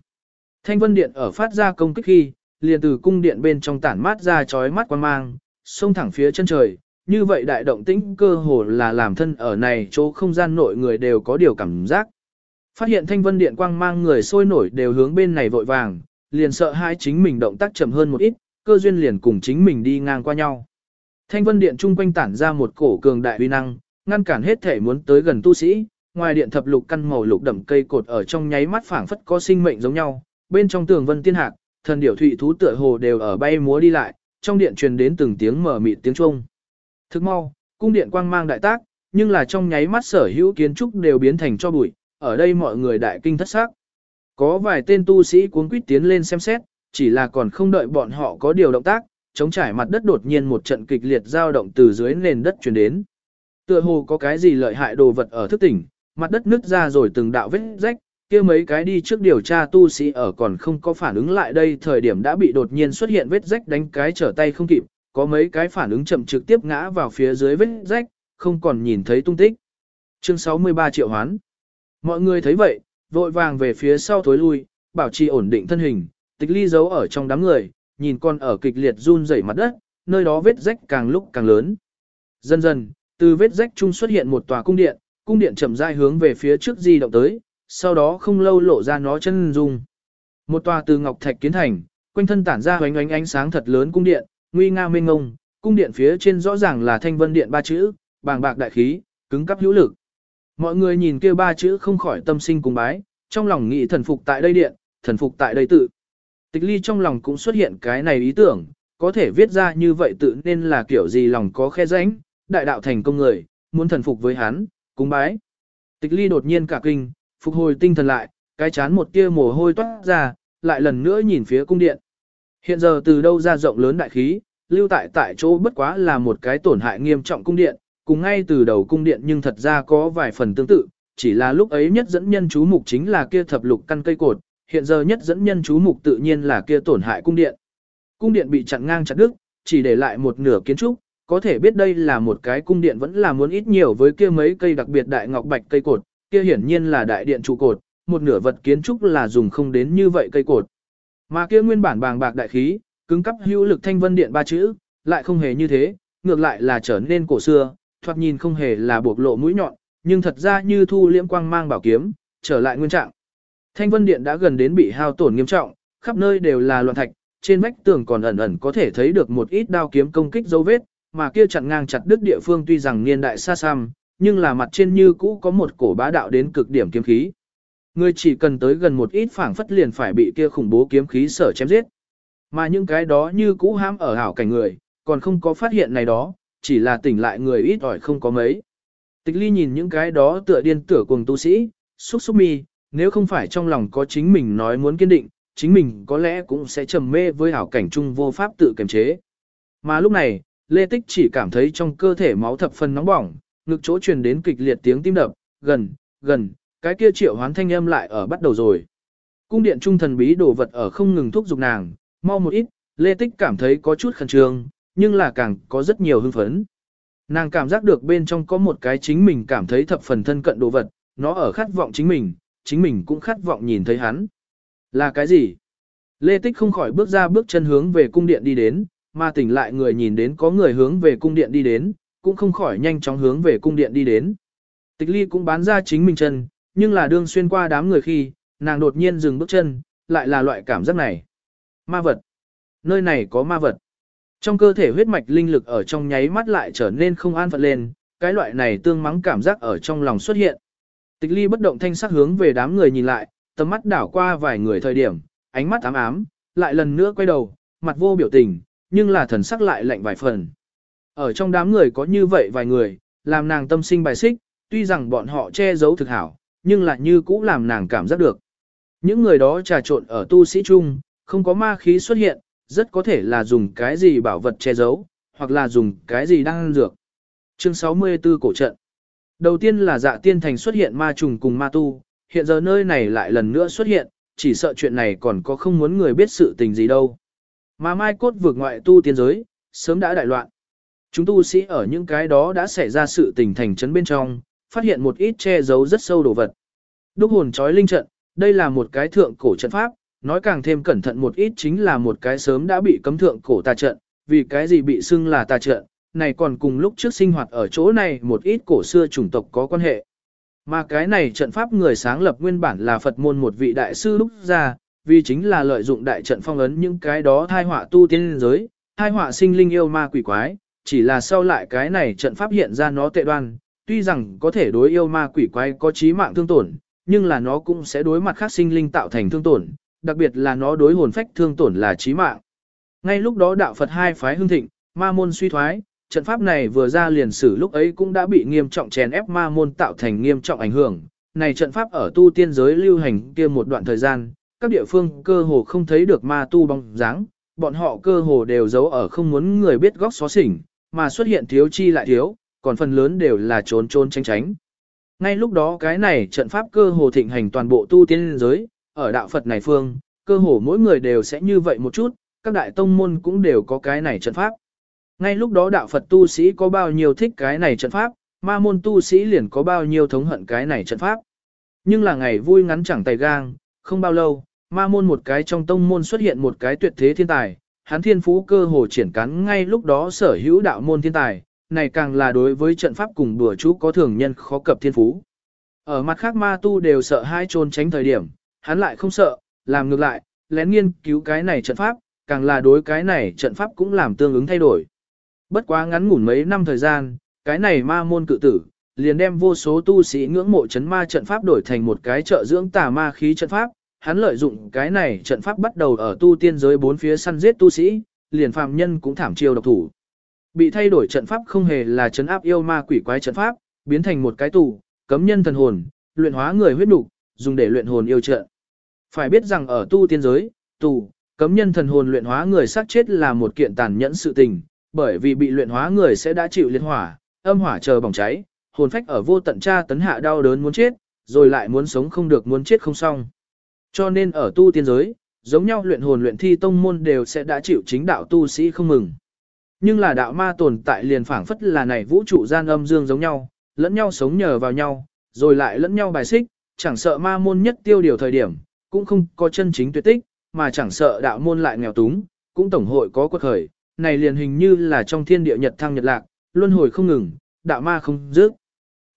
Thanh vân điện ở phát ra công kích khi, liền từ cung điện bên trong tản mát ra chói mắt quan mang, xông thẳng phía chân trời, như vậy đại động tĩnh cơ hồ là làm thân ở này chỗ không gian nội người đều có điều cảm giác. Phát hiện thanh vân điện quang mang người sôi nổi đều hướng bên này vội vàng, liền sợ hai chính mình động tác chậm hơn một ít, cơ duyên liền cùng chính mình đi ngang qua nhau. Thanh vân điện trung quanh tản ra một cổ cường đại uy năng, ngăn cản hết thể muốn tới gần tu sĩ, ngoài điện thập lục căn màu lục đậm cây cột ở trong nháy mắt phảng phất có sinh mệnh giống nhau, bên trong tường vân tiên hạc, thần điểu thụy thú tựa hồ đều ở bay múa đi lại, trong điện truyền đến từng tiếng mở mịt tiếng chuông. Thức mau, cung điện quang mang đại tác, nhưng là trong nháy mắt sở hữu kiến trúc đều biến thành cho bụi, ở đây mọi người đại kinh thất xác. Có vài tên tu sĩ cuốn quýt tiến lên xem xét, chỉ là còn không đợi bọn họ có điều động tác, chống trải mặt đất đột nhiên một trận kịch liệt dao động từ dưới nền đất truyền đến. Tựa hồ có cái gì lợi hại đồ vật ở thức tỉnh, mặt đất nứt ra rồi từng đạo vết rách, kia mấy cái đi trước điều tra tu sĩ ở còn không có phản ứng lại đây thời điểm đã bị đột nhiên xuất hiện vết rách đánh cái trở tay không kịp, có mấy cái phản ứng chậm trực tiếp ngã vào phía dưới vết rách, không còn nhìn thấy tung tích. Chương 63 triệu hoán. Mọi người thấy vậy, vội vàng về phía sau thối lui, bảo trì ổn định thân hình, tịch ly giấu ở trong đám người, nhìn con ở kịch liệt run rẩy mặt đất, nơi đó vết rách càng lúc càng lớn. Dần dần, từ vết rách chung xuất hiện một tòa cung điện, cung điện chậm rãi hướng về phía trước di động tới, sau đó không lâu lộ ra nó chân dung. Một tòa từ ngọc thạch kiến thành, quanh thân tản ra hoành ánh ánh sáng thật lớn cung điện, nguy nga mênh ngông, cung điện phía trên rõ ràng là thanh vân điện ba chữ, bàng bạc đại khí, cứng cắp hữu lực. Mọi người nhìn kia ba chữ không khỏi tâm sinh cùng bái, trong lòng nghĩ thần phục tại đây điện, thần phục tại đây tự. Tịch ly trong lòng cũng xuất hiện cái này ý tưởng, có thể viết ra như vậy tự nên là kiểu gì lòng có khe rãnh, đại đạo thành công người, muốn thần phục với hắn, cung bái. Tịch ly đột nhiên cả kinh, phục hồi tinh thần lại, cái chán một tia mồ hôi toát ra, lại lần nữa nhìn phía cung điện. Hiện giờ từ đâu ra rộng lớn đại khí, lưu tại tại chỗ bất quá là một cái tổn hại nghiêm trọng cung điện, cùng ngay từ đầu cung điện nhưng thật ra có vài phần tương tự, chỉ là lúc ấy nhất dẫn nhân chú mục chính là kia thập lục căn cây cột, hiện giờ nhất dẫn nhân chú mục tự nhiên là kia tổn hại cung điện. Cung điện bị chặn ngang chặt đứt, chỉ để lại một nửa kiến trúc, có thể biết đây là một cái cung điện vẫn là muốn ít nhiều với kia mấy cây đặc biệt đại ngọc bạch cây cột, kia hiển nhiên là đại điện trụ cột, một nửa vật kiến trúc là dùng không đến như vậy cây cột. Mà kia nguyên bản bàng bạc đại khí, cứng cắp hữu lực thanh vân điện ba chữ, lại không hề như thế, ngược lại là trở nên cổ xưa, thoạt nhìn không hề là buộc lộ mũi nhọn, nhưng thật ra như thu liễm quang mang bảo kiếm, trở lại nguyên trạng. Thanh vân điện đã gần đến bị hao tổn nghiêm trọng, khắp nơi đều là loạn thạch, trên vách tường còn ẩn ẩn có thể thấy được một ít đao kiếm công kích dấu vết, mà kia chặn ngang chặt đứt địa phương tuy rằng niên đại xa xăm, nhưng là mặt trên như cũ có một cổ bá đạo đến cực điểm kiếm khí. Người chỉ cần tới gần một ít phảng phất liền phải bị kia khủng bố kiếm khí sở chém giết. Mà những cái đó như cũ hãm ở hảo cảnh người, còn không có phát hiện này đó, chỉ là tỉnh lại người ít ỏi không có mấy. Tịch ly nhìn những cái đó tựa điên tựa cuồng tu sĩ, xúc xúc mi, nếu không phải trong lòng có chính mình nói muốn kiên định, chính mình có lẽ cũng sẽ trầm mê với hảo cảnh chung vô pháp tự kiềm chế. Mà lúc này, Lê Tích chỉ cảm thấy trong cơ thể máu thập phần nóng bỏng, ngực chỗ truyền đến kịch liệt tiếng tim đập, gần, gần, cái kia triệu hoán thanh âm lại ở bắt đầu rồi. Cung điện trung thần bí đồ vật ở không ngừng thúc giục nàng, mau một ít, Lê Tích cảm thấy có chút khẩn trương, nhưng là càng có rất nhiều hưng phấn. Nàng cảm giác được bên trong có một cái chính mình cảm thấy thập phần thân cận đồ vật, nó ở khát vọng chính mình, chính mình cũng khát vọng nhìn thấy hắn. Là cái gì? Lê Tích không khỏi bước ra bước chân hướng về cung điện đi đến, mà tỉnh lại người nhìn đến có người hướng về cung điện đi đến, cũng không khỏi nhanh chóng hướng về cung điện đi đến. Tịch ly cũng bán ra chính mình chân, nhưng là đương xuyên qua đám người khi, nàng đột nhiên dừng bước chân, lại là loại cảm giác này. Ma vật. Nơi này có ma vật. Trong cơ thể huyết mạch linh lực ở trong nháy mắt lại trở nên không an phận lên, cái loại này tương mắng cảm giác ở trong lòng xuất hiện. Tịch ly bất động thanh sắc hướng về đám người nhìn lại, tầm mắt đảo qua vài người thời điểm, ánh mắt ám ám, lại lần nữa quay đầu, mặt vô biểu tình, nhưng là thần sắc lại lạnh vài phần. Ở trong đám người có như vậy vài người, làm nàng tâm sinh bài xích, tuy rằng bọn họ che giấu thực hảo, nhưng lại như cũ làm nàng cảm giác được. Những người đó trà trộn ở tu sĩ chung, không có ma khí xuất hiện, rất có thể là dùng cái gì bảo vật che giấu, hoặc là dùng cái gì đang dược. Chương 64 cổ trận Đầu tiên là dạ tiên thành xuất hiện ma trùng cùng ma tu, hiện giờ nơi này lại lần nữa xuất hiện, chỉ sợ chuyện này còn có không muốn người biết sự tình gì đâu. Mà mai cốt vượt ngoại tu tiên giới, sớm đã đại loạn. Chúng tu sĩ ở những cái đó đã xảy ra sự tình thành trấn bên trong, phát hiện một ít che giấu rất sâu đồ vật. Đúc hồn trói linh trận, đây là một cái thượng cổ trận pháp, nói càng thêm cẩn thận một ít chính là một cái sớm đã bị cấm thượng cổ tà trận, vì cái gì bị xưng là tà trận, này còn cùng lúc trước sinh hoạt ở chỗ này một ít cổ xưa chủng tộc có quan hệ. Mà cái này trận pháp người sáng lập nguyên bản là Phật môn một vị đại sư lúc ra, vì chính là lợi dụng đại trận phong ấn những cái đó thai họa tu tiên giới, thai họa sinh linh yêu ma quỷ quái, chỉ là sau lại cái này trận pháp hiện ra nó tệ đoan, tuy rằng có thể đối yêu ma quỷ quái có chí mạng thương tổn, nhưng là nó cũng sẽ đối mặt khác sinh linh tạo thành thương tổn, đặc biệt là nó đối hồn phách thương tổn là chí mạng. Ngay lúc đó đạo Phật hai phái hưng thịnh, ma môn suy thoái, trận pháp này vừa ra liền sử lúc ấy cũng đã bị nghiêm trọng chèn ép ma môn tạo thành nghiêm trọng ảnh hưởng. Này trận pháp ở tu tiên giới lưu hành kia một đoạn thời gian, các địa phương cơ hồ không thấy được ma tu bóng dáng, bọn họ cơ hồ đều giấu ở không muốn người biết góc xó xỉnh, mà xuất hiện thiếu chi lại thiếu, còn phần lớn đều là trốn trốn tránh tránh. Ngay lúc đó cái này trận pháp cơ hồ thịnh hành toàn bộ tu tiên giới, ở đạo Phật này phương, cơ hồ mỗi người đều sẽ như vậy một chút, các đại tông môn cũng đều có cái này trận pháp. Ngay lúc đó đạo Phật tu sĩ có bao nhiêu thích cái này trận pháp, ma môn tu sĩ liền có bao nhiêu thống hận cái này trận pháp. Nhưng là ngày vui ngắn chẳng tay gang, không bao lâu, ma môn một cái trong tông môn xuất hiện một cái tuyệt thế thiên tài, hắn thiên phú cơ hồ triển cắn ngay lúc đó sở hữu đạo môn thiên tài, này càng là đối với trận pháp cùng đùa chú có thường nhân khó cập thiên phú. Ở mặt khác ma tu đều sợ hai trôn tránh thời điểm, hắn lại không sợ, làm ngược lại, lén nghiên cứu cái này trận pháp, càng là đối cái này trận pháp cũng làm tương ứng thay đổi. Bất quá ngắn ngủn mấy năm thời gian, cái này ma môn cự tử, liền đem vô số tu sĩ ngưỡng mộ chấn ma trận pháp đổi thành một cái trợ dưỡng tà ma khí trận pháp, hắn lợi dụng cái này trận pháp bắt đầu ở tu tiên giới bốn phía săn giết tu sĩ, liền phàm nhân cũng thảm chiêu độc thủ. Bị thay đổi trận pháp không hề là chấn áp yêu ma quỷ quái trận pháp, biến thành một cái tù, cấm nhân thần hồn, luyện hóa người huyết nục, dùng để luyện hồn yêu trận. Phải biết rằng ở tu tiên giới, tù, cấm nhân thần hồn luyện hóa người sát chết là một kiện tàn nhẫn sự tình, bởi vì bị luyện hóa người sẽ đã chịu liệt hỏa, âm hỏa chờ bỏng cháy, hồn phách ở vô tận tra tấn hạ đau đớn muốn chết, rồi lại muốn sống không được muốn chết không xong. Cho nên ở tu tiên giới, giống nhau luyện hồn luyện thi tông môn đều sẽ đã chịu chính đạo tu sĩ không mừng. Nhưng là đạo ma tồn tại liền phảng phất là này vũ trụ gian âm dương giống nhau, lẫn nhau sống nhờ vào nhau, rồi lại lẫn nhau bài xích, chẳng sợ ma môn nhất tiêu điều thời điểm, cũng không có chân chính tuyệt tích, mà chẳng sợ đạo môn lại nghèo túng, cũng tổng hội có quật khởi, này liền hình như là trong thiên địa nhật thăng nhật lạc, luân hồi không ngừng, đạo ma không dứt.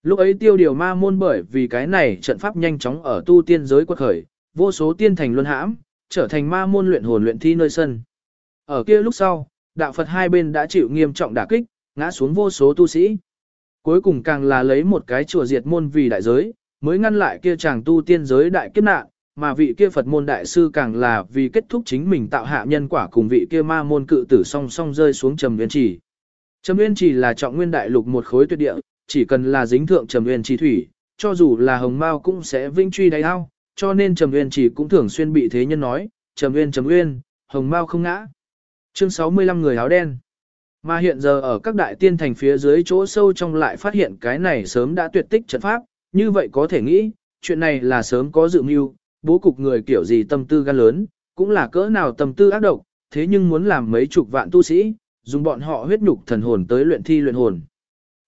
Lúc ấy tiêu điều ma môn bởi vì cái này trận pháp nhanh chóng ở tu tiên giới quật khởi, vô số tiên thành luân hãm, trở thành ma môn luyện hồn luyện thi nơi sân. Ở kia lúc sau, đạo Phật hai bên đã chịu nghiêm trọng đả kích, ngã xuống vô số tu sĩ. Cuối cùng càng là lấy một cái chùa diệt môn vì đại giới, mới ngăn lại kia chàng tu tiên giới đại kiếp nạn, mà vị kia Phật môn đại sư càng là vì kết thúc chính mình tạo hạ nhân quả cùng vị kia ma môn cự tử song song rơi xuống trầm nguyên trì. Trầm nguyên trì là trọng nguyên đại lục một khối tuyệt địa, chỉ cần là dính thượng trầm nguyên trì thủy, cho dù là hồng mao cũng sẽ vinh truy đáy ao, cho nên trầm nguyên trì cũng thường xuyên bị thế nhân nói, trầm nguyên trầm nguyên, hồng mao không ngã. Chương 65 người áo đen. Mà hiện giờ ở các đại tiên thành phía dưới chỗ sâu trong lại phát hiện cái này sớm đã tuyệt tích trận pháp, như vậy có thể nghĩ, chuyện này là sớm có dự mưu, bố cục người kiểu gì tâm tư gan lớn, cũng là cỡ nào tâm tư ác độc, thế nhưng muốn làm mấy chục vạn tu sĩ, dùng bọn họ huyết nhục thần hồn tới luyện thi luyện hồn.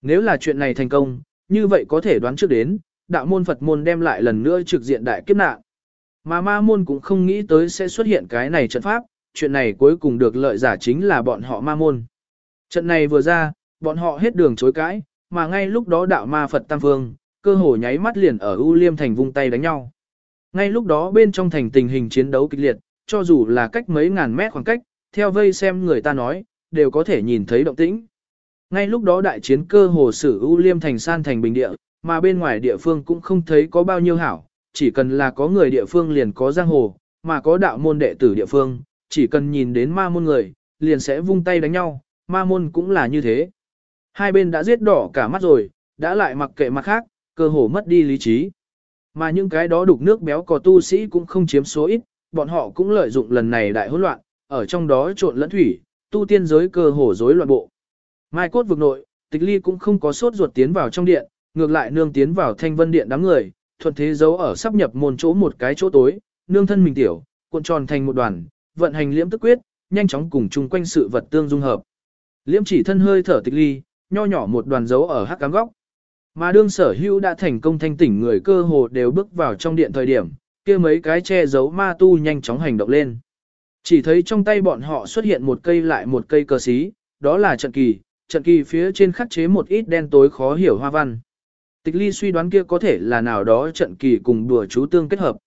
Nếu là chuyện này thành công, như vậy có thể đoán trước đến, đạo môn Phật môn đem lại lần nữa trực diện đại kiếp nạn. Mà ma môn cũng không nghĩ tới sẽ xuất hiện cái này trận pháp, chuyện này cuối cùng được lợi giả chính là bọn họ ma môn. Trận này vừa ra, bọn họ hết đường chối cãi, mà ngay lúc đó đạo ma Phật Tam vương cơ hồ nháy mắt liền ở U Liêm thành vung tay đánh nhau. Ngay lúc đó bên trong thành tình hình chiến đấu kịch liệt, cho dù là cách mấy ngàn mét khoảng cách, theo vây xem người ta nói, đều có thể nhìn thấy động tĩnh. Ngay lúc đó đại chiến cơ hồ sử ưu Liêm thành san thành bình địa, mà bên ngoài địa phương cũng không thấy có bao nhiêu hảo, chỉ cần là có người địa phương liền có giang hồ, mà có đạo môn đệ tử địa phương, chỉ cần nhìn đến ma môn người, liền sẽ vung tay đánh nhau, ma môn cũng là như thế. Hai bên đã giết đỏ cả mắt rồi, đã lại mặc kệ mặt khác, cơ hồ mất đi lý trí. Mà những cái đó đục nước béo có tu sĩ cũng không chiếm số ít, bọn họ cũng lợi dụng lần này đại hỗn loạn, ở trong đó trộn lẫn thủy, tu tiên giới cơ hồ rối loạn bộ. Mai cốt vực nội, tịch ly cũng không có sốt ruột tiến vào trong điện, ngược lại nương tiến vào thanh vân điện đám người, thuận thế giấu ở sắp nhập môn chỗ một cái chỗ tối, nương thân mình tiểu, cuộn tròn thành một đoàn, vận hành liễm tức quyết, nhanh chóng cùng chung quanh sự vật tương dung hợp. Liễm chỉ thân hơi thở tịch ly, nho nhỏ một đoàn dấu ở hắc cám góc. Mà đương sở hữu đã thành công thanh tỉnh người cơ hồ đều bước vào trong điện thời điểm, kia mấy cái che giấu ma tu nhanh chóng hành động lên. Chỉ thấy trong tay bọn họ xuất hiện một cây lại một cây cờ xí, đó là trận kỳ, trận kỳ phía trên khắc chế một ít đen tối khó hiểu hoa văn. Tịch ly suy đoán kia có thể là nào đó trận kỳ cùng đùa chú tương kết hợp.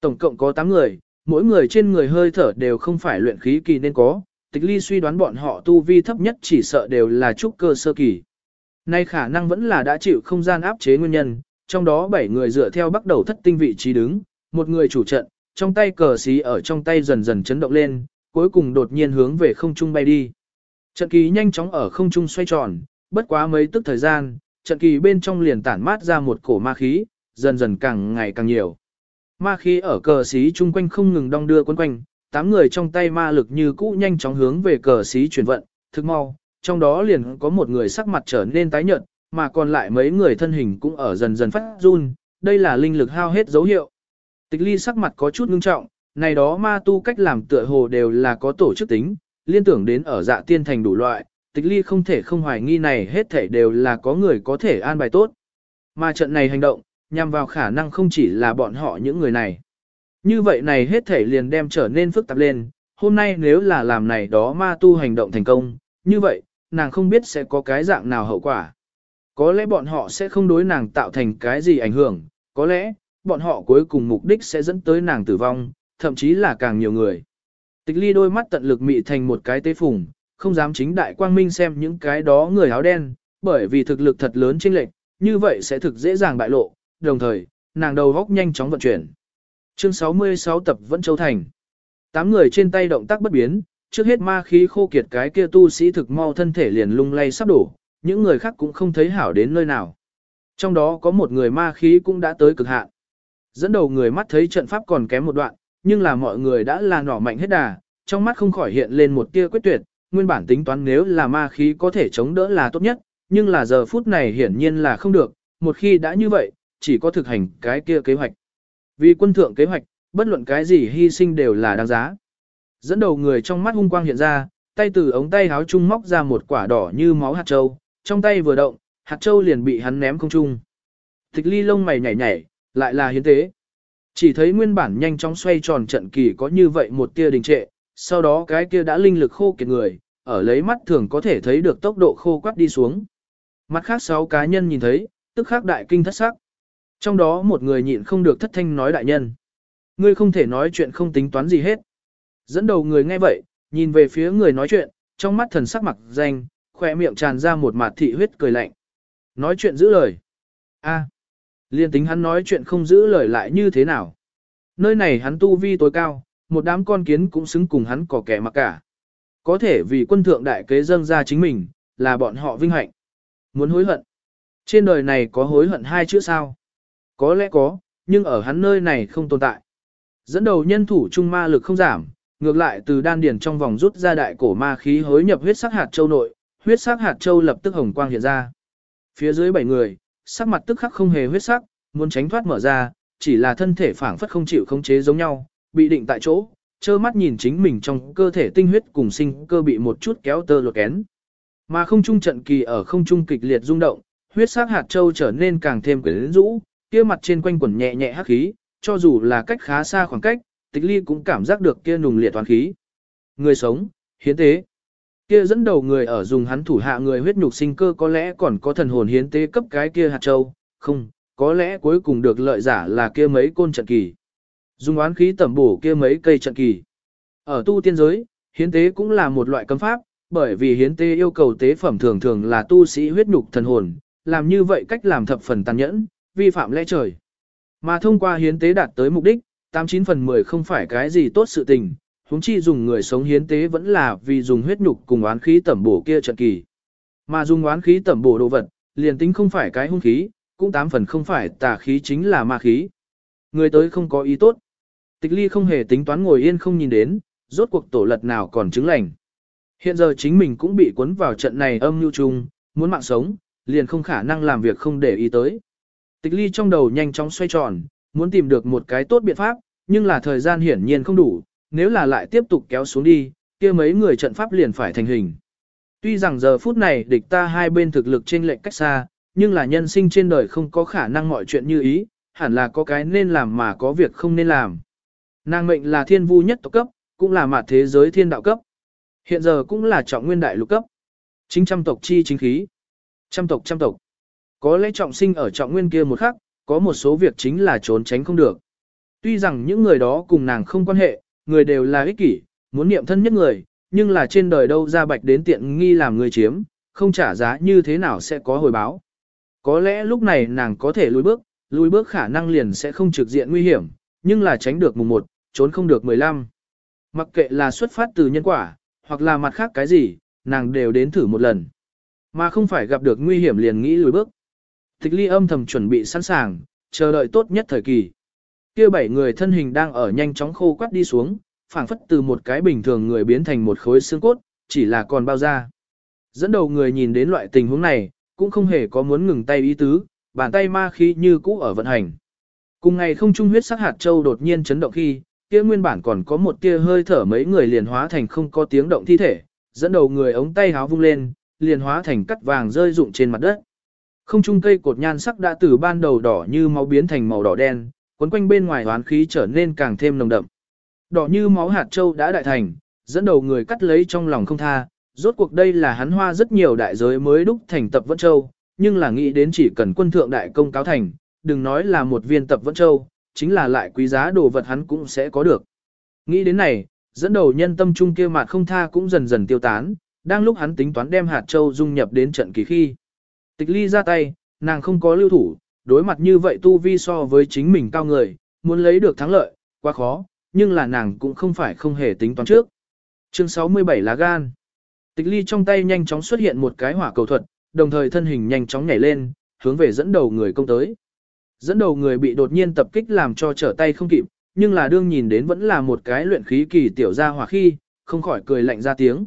Tổng cộng có 8 người, mỗi người trên người hơi thở đều không phải luyện khí kỳ nên có, tịch ly suy đoán bọn họ tu vi thấp nhất chỉ sợ đều là trúc cơ sơ kỳ. Nay khả năng vẫn là đã chịu không gian áp chế nguyên nhân, trong đó 7 người dựa theo bắt đầu thất tinh vị trí đứng, một người chủ trận, trong tay cờ xí ở trong tay dần dần chấn động lên, cuối cùng đột nhiên hướng về không trung bay đi. Trận kỳ nhanh chóng ở không trung xoay tròn, bất quá mấy tức thời gian, trận kỳ bên trong liền tản mát ra một cổ ma khí, dần dần càng ngày càng nhiều. Ma khí ở cờ xí chung quanh không ngừng đong đưa quấn quanh, tám người trong tay ma lực như cũ nhanh chóng hướng về cờ xí chuyển vận, thực mau, trong đó liền có một người sắc mặt trở nên tái nhợt, mà còn lại mấy người thân hình cũng ở dần dần phát run, đây là linh lực hao hết dấu hiệu. Tịch ly sắc mặt có chút ngưng trọng, này đó ma tu cách làm tựa hồ đều là có tổ chức tính, liên tưởng đến ở dạ tiên thành đủ loại, tịch ly không thể không hoài nghi này hết thể đều là có người có thể an bài tốt. Mà trận này hành động, nhằm vào khả năng không chỉ là bọn họ những người này. Như vậy này hết thể liền đem trở nên phức tạp lên, hôm nay nếu là làm này đó ma tu hành động thành công, như vậy, nàng không biết sẽ có cái dạng nào hậu quả. Có lẽ bọn họ sẽ không đối nàng tạo thành cái gì ảnh hưởng, có lẽ, bọn họ cuối cùng mục đích sẽ dẫn tới nàng tử vong, thậm chí là càng nhiều người. Tịch ly đôi mắt tận lực mị thành một cái tế phùng, không dám chính đại quang minh xem những cái đó người áo đen, bởi vì thực lực thật lớn chênh lệch, như vậy sẽ thực dễ dàng bại lộ, đồng thời, nàng đầu góc nhanh chóng vận chuyển. Chương 66 tập vẫn châu thành. Tám người trên tay động tác bất biến, trước hết ma khí khô kiệt cái kia tu sĩ thực mau thân thể liền lung lay sắp đổ, những người khác cũng không thấy hảo đến nơi nào. Trong đó có một người ma khí cũng đã tới cực hạn. Dẫn đầu người mắt thấy trận pháp còn kém một đoạn, nhưng là mọi người đã là nỏ mạnh hết đà, trong mắt không khỏi hiện lên một tia quyết tuyệt, nguyên bản tính toán nếu là ma khí có thể chống đỡ là tốt nhất, nhưng là giờ phút này hiển nhiên là không được, một khi đã như vậy, chỉ có thực hành cái kia kế hoạch. Vì quân thượng kế hoạch, bất luận cái gì hy sinh đều là đáng giá. Dẫn đầu người trong mắt hung quang hiện ra, tay từ ống tay háo chung móc ra một quả đỏ như máu hạt châu, trong tay vừa động, hạt châu liền bị hắn ném không trung. Tịch ly lông mày nhảy nhảy, lại là hiến tế. Chỉ thấy nguyên bản nhanh chóng xoay tròn trận kỳ có như vậy một tia đình trệ, sau đó cái kia đã linh lực khô kiệt người, ở lấy mắt thường có thể thấy được tốc độ khô quắt đi xuống. Mặt khác sáu cá nhân nhìn thấy, tức khác đại kinh thất sắc. Trong đó một người nhịn không được thất thanh nói đại nhân. Ngươi không thể nói chuyện không tính toán gì hết. Dẫn đầu người nghe vậy, nhìn về phía người nói chuyện, trong mắt thần sắc mặc danh, khỏe miệng tràn ra một mạt thị huyết cười lạnh. Nói chuyện giữ lời. A. Liên tính hắn nói chuyện không giữ lời lại như thế nào. Nơi này hắn tu vi tối cao, một đám con kiến cũng xứng cùng hắn có kẻ mặc cả. Có thể vì quân thượng đại kế dâng ra chính mình, là bọn họ vinh hạnh. Muốn hối hận. Trên đời này có hối hận hai chữ sao? Có lẽ có, nhưng ở hắn nơi này không tồn tại. Dẫn đầu nhân thủ trung ma lực không giảm, ngược lại từ đan điền trong vòng rút ra đại cổ ma khí hối nhập huyết sắc hạt châu nội, huyết sắc hạt châu lập tức hồng quang hiện ra. Phía dưới bảy người, sắc mặt tức khắc không hề huyết sắc, muốn tránh thoát mở ra, chỉ là thân thể phảng phất không chịu khống chế giống nhau, bị định tại chỗ, trơ mắt nhìn chính mình trong cơ thể tinh huyết cùng sinh cơ bị một chút kéo tơ lột kén. Mà không trung trận kỳ ở không trung kịch liệt rung động, huyết sắc hạt châu trở nên càng thêm quyến rũ, kia mặt trên quanh quẩn nhẹ nhẹ hắc khí, cho dù là cách khá xa khoảng cách, tịch ly cũng cảm giác được kia nùng liệt toàn khí. Người sống, hiến tế. Kia dẫn đầu người ở dùng hắn thủ hạ người huyết nhục sinh cơ có lẽ còn có thần hồn hiến tế cấp cái kia hạt châu, không, có lẽ cuối cùng được lợi giả là kia mấy côn trận kỳ. Dùng oán khí tẩm bổ kia mấy cây trận kỳ. Ở tu tiên giới, hiến tế cũng là một loại cấm pháp, bởi vì hiến tế yêu cầu tế phẩm thường thường là tu sĩ huyết nhục thần hồn, làm như vậy cách làm thập phần tàn nhẫn, vi phạm lẽ trời. Mà thông qua hiến tế đạt tới mục đích, 89 phần 10 không phải cái gì tốt sự tình, huống chi dùng người sống hiến tế vẫn là vì dùng huyết nhục cùng oán khí tẩm bổ kia trận kỳ. Mà dùng oán khí tẩm bổ đồ vật, liền tính không phải cái hung khí, cũng tám phần không phải tà khí chính là ma khí. Người tới không có ý tốt. Tịch ly không hề tính toán ngồi yên không nhìn đến, rốt cuộc tổ lật nào còn chứng lành. Hiện giờ chính mình cũng bị cuốn vào trận này âm mưu chung, muốn mạng sống, liền không khả năng làm việc không để ý tới. Tịch ly trong đầu nhanh chóng xoay tròn, muốn tìm được một cái tốt biện pháp, nhưng là thời gian hiển nhiên không đủ, nếu là lại tiếp tục kéo xuống đi, kia mấy người trận pháp liền phải thành hình. Tuy rằng giờ phút này địch ta hai bên thực lực trên lệnh cách xa, nhưng là nhân sinh trên đời không có khả năng mọi chuyện như ý, hẳn là có cái nên làm mà có việc không nên làm. Nàng mệnh là thiên vu nhất tộc cấp, cũng là mặt thế giới thiên đạo cấp. Hiện giờ cũng là trọng nguyên đại lục cấp. Chính trăm tộc chi chính khí. Trăm tộc trăm tộc. Có lẽ trọng sinh ở trọng nguyên kia một khắc, có một số việc chính là trốn tránh không được. Tuy rằng những người đó cùng nàng không quan hệ, người đều là ích kỷ, muốn niệm thân nhất người, nhưng là trên đời đâu ra bạch đến tiện nghi làm người chiếm, không trả giá như thế nào sẽ có hồi báo. Có lẽ lúc này nàng có thể lùi bước, lùi bước khả năng liền sẽ không trực diện nguy hiểm, nhưng là tránh được mùng 1, trốn không được 15. Mặc kệ là xuất phát từ nhân quả, hoặc là mặt khác cái gì, nàng đều đến thử một lần. Mà không phải gặp được nguy hiểm liền nghĩ lùi bước. Tịch ly âm thầm chuẩn bị sẵn sàng, chờ đợi tốt nhất thời kỳ. kia bảy người thân hình đang ở nhanh chóng khô quắt đi xuống, phảng phất từ một cái bình thường người biến thành một khối xương cốt, chỉ là còn bao da. Dẫn đầu người nhìn đến loại tình huống này, cũng không hề có muốn ngừng tay ý tứ, bàn tay ma khí như cũ ở vận hành. Cùng ngày không trung huyết sắc hạt châu đột nhiên chấn động khi, kia nguyên bản còn có một tia hơi thở mấy người liền hóa thành không có tiếng động thi thể, dẫn đầu người ống tay háo vung lên, liền hóa thành cắt vàng rơi rụng trên mặt đất. Không trung cây cột nhan sắc đã từ ban đầu đỏ như máu biến thành màu đỏ đen, quấn quanh bên ngoài hoán khí trở nên càng thêm nồng đậm. Đỏ như máu hạt châu đã đại thành, dẫn đầu người cắt lấy trong lòng không tha, rốt cuộc đây là hắn hoa rất nhiều đại giới mới đúc thành tập vẫn châu, nhưng là nghĩ đến chỉ cần quân thượng đại công cáo thành, đừng nói là một viên tập vẫn châu, chính là lại quý giá đồ vật hắn cũng sẽ có được. Nghĩ đến này, dẫn đầu nhân tâm trung kia mặt không tha cũng dần dần tiêu tán, đang lúc hắn tính toán đem hạt châu dung nhập đến trận kỳ khi. Tịch ly ra tay, nàng không có lưu thủ, đối mặt như vậy tu vi so với chính mình cao người, muốn lấy được thắng lợi, quá khó, nhưng là nàng cũng không phải không hề tính toán trước. Chương 67 lá gan. Tịch ly trong tay nhanh chóng xuất hiện một cái hỏa cầu thuật, đồng thời thân hình nhanh chóng nhảy lên, hướng về dẫn đầu người công tới. Dẫn đầu người bị đột nhiên tập kích làm cho trở tay không kịp, nhưng là đương nhìn đến vẫn là một cái luyện khí kỳ tiểu gia hỏa khi, không khỏi cười lạnh ra tiếng.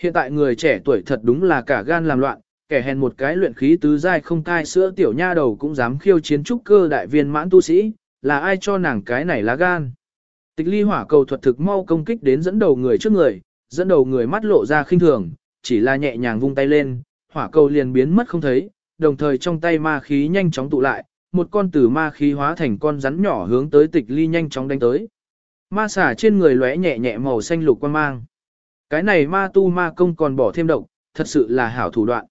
Hiện tại người trẻ tuổi thật đúng là cả gan làm loạn, kẻ hèn một cái luyện khí tứ giai không cai sữa tiểu nha đầu cũng dám khiêu chiến trúc cơ đại viên mãn tu sĩ, là ai cho nàng cái này lá gan. Tịch ly hỏa cầu thuật thực mau công kích đến dẫn đầu người trước người, dẫn đầu người mắt lộ ra khinh thường, chỉ là nhẹ nhàng vung tay lên, hỏa cầu liền biến mất không thấy, đồng thời trong tay ma khí nhanh chóng tụ lại, một con tử ma khí hóa thành con rắn nhỏ hướng tới tịch ly nhanh chóng đánh tới. Ma xả trên người lóe nhẹ nhẹ màu xanh lục quan mang. Cái này ma tu ma công còn bỏ thêm độc, thật sự là hảo thủ đoạn.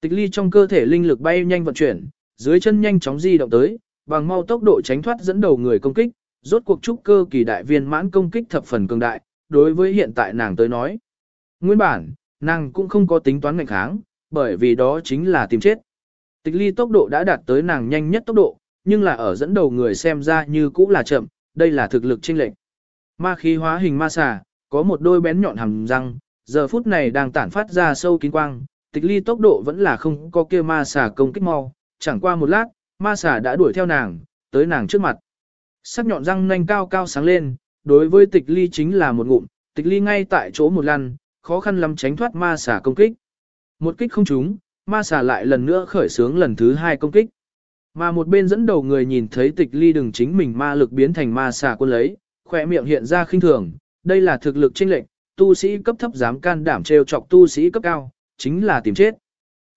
Tịch ly trong cơ thể linh lực bay nhanh vận chuyển, dưới chân nhanh chóng di động tới, bằng mau tốc độ tránh thoát dẫn đầu người công kích, rốt cuộc trúc cơ kỳ đại viên mãn công kích thập phần cường đại, đối với hiện tại nàng tới nói. Nguyên bản, nàng cũng không có tính toán ngành kháng, bởi vì đó chính là tìm chết. Tịch ly tốc độ đã đạt tới nàng nhanh nhất tốc độ, nhưng là ở dẫn đầu người xem ra như cũ là chậm, đây là thực lực chênh lệch. Ma khí hóa hình ma xà, có một đôi bén nhọn hàm răng, giờ phút này đang tản phát ra sâu kín quang, tịch ly tốc độ vẫn là không có kia ma xà công kích mau, chẳng qua một lát, ma xà đã đuổi theo nàng, tới nàng trước mặt. Sắc nhọn răng nanh cao cao sáng lên, đối với tịch ly chính là một ngụm, tịch ly ngay tại chỗ một lần, khó khăn lắm tránh thoát ma xà công kích. Một kích không trúng, ma xà lại lần nữa khởi sướng lần thứ hai công kích. Mà một bên dẫn đầu người nhìn thấy tịch ly đừng chính mình ma lực biến thành ma xà quân lấy, khỏe miệng hiện ra khinh thường, đây là thực lực chênh lệch, tu sĩ cấp thấp dám can đảm trêu chọc tu sĩ cấp cao, chính là tìm chết.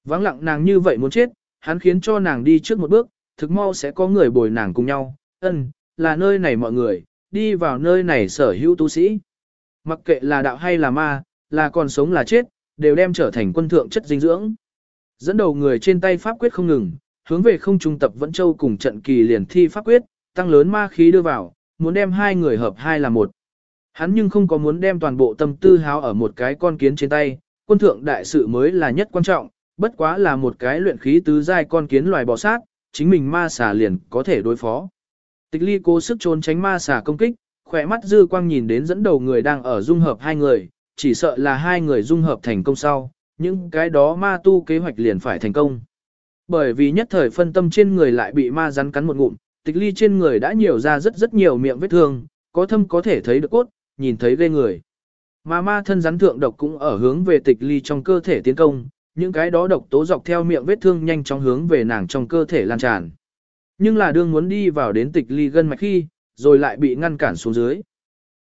Vắng lặng nàng như vậy muốn chết, hắn khiến cho nàng đi trước một bước, thực mau sẽ có người bồi nàng cùng nhau, ân, là nơi này mọi người, đi vào nơi này sở hữu tu sĩ. Mặc kệ là đạo hay là ma, là còn sống là chết, đều đem trở thành quân thượng chất dinh dưỡng. Dẫn đầu người trên tay pháp quyết không ngừng, hướng về không trung tập vẫn châu cùng trận kỳ liền thi pháp quyết, tăng lớn ma khí đưa vào, muốn đem hai người hợp hai là một. Hắn nhưng không có muốn đem toàn bộ tâm tư háo ở một cái con kiến trên tay, quân thượng đại sự mới là nhất quan trọng, bất quá là một cái luyện khí tứ giai con kiến loài bò sát, chính mình ma xà liền có thể đối phó. Tịch ly cố sức trốn tránh ma xà công kích, khỏe mắt dư quang nhìn đến dẫn đầu người đang ở dung hợp hai người, chỉ sợ là hai người dung hợp thành công sau, những cái đó ma tu kế hoạch liền phải thành công. Bởi vì nhất thời phân tâm trên người lại bị ma rắn cắn một ngụm, tịch ly trên người đã nhiều ra rất rất nhiều miệng vết thương, có thâm có thể thấy được cốt, nhìn thấy ghê người. Mà ma thân rắn thượng độc cũng ở hướng về tịch ly trong cơ thể tiến công, những cái đó độc tố dọc theo miệng vết thương nhanh chóng hướng về nàng trong cơ thể lan tràn. Nhưng là đương muốn đi vào đến tịch ly gân mạch khi, rồi lại bị ngăn cản xuống dưới.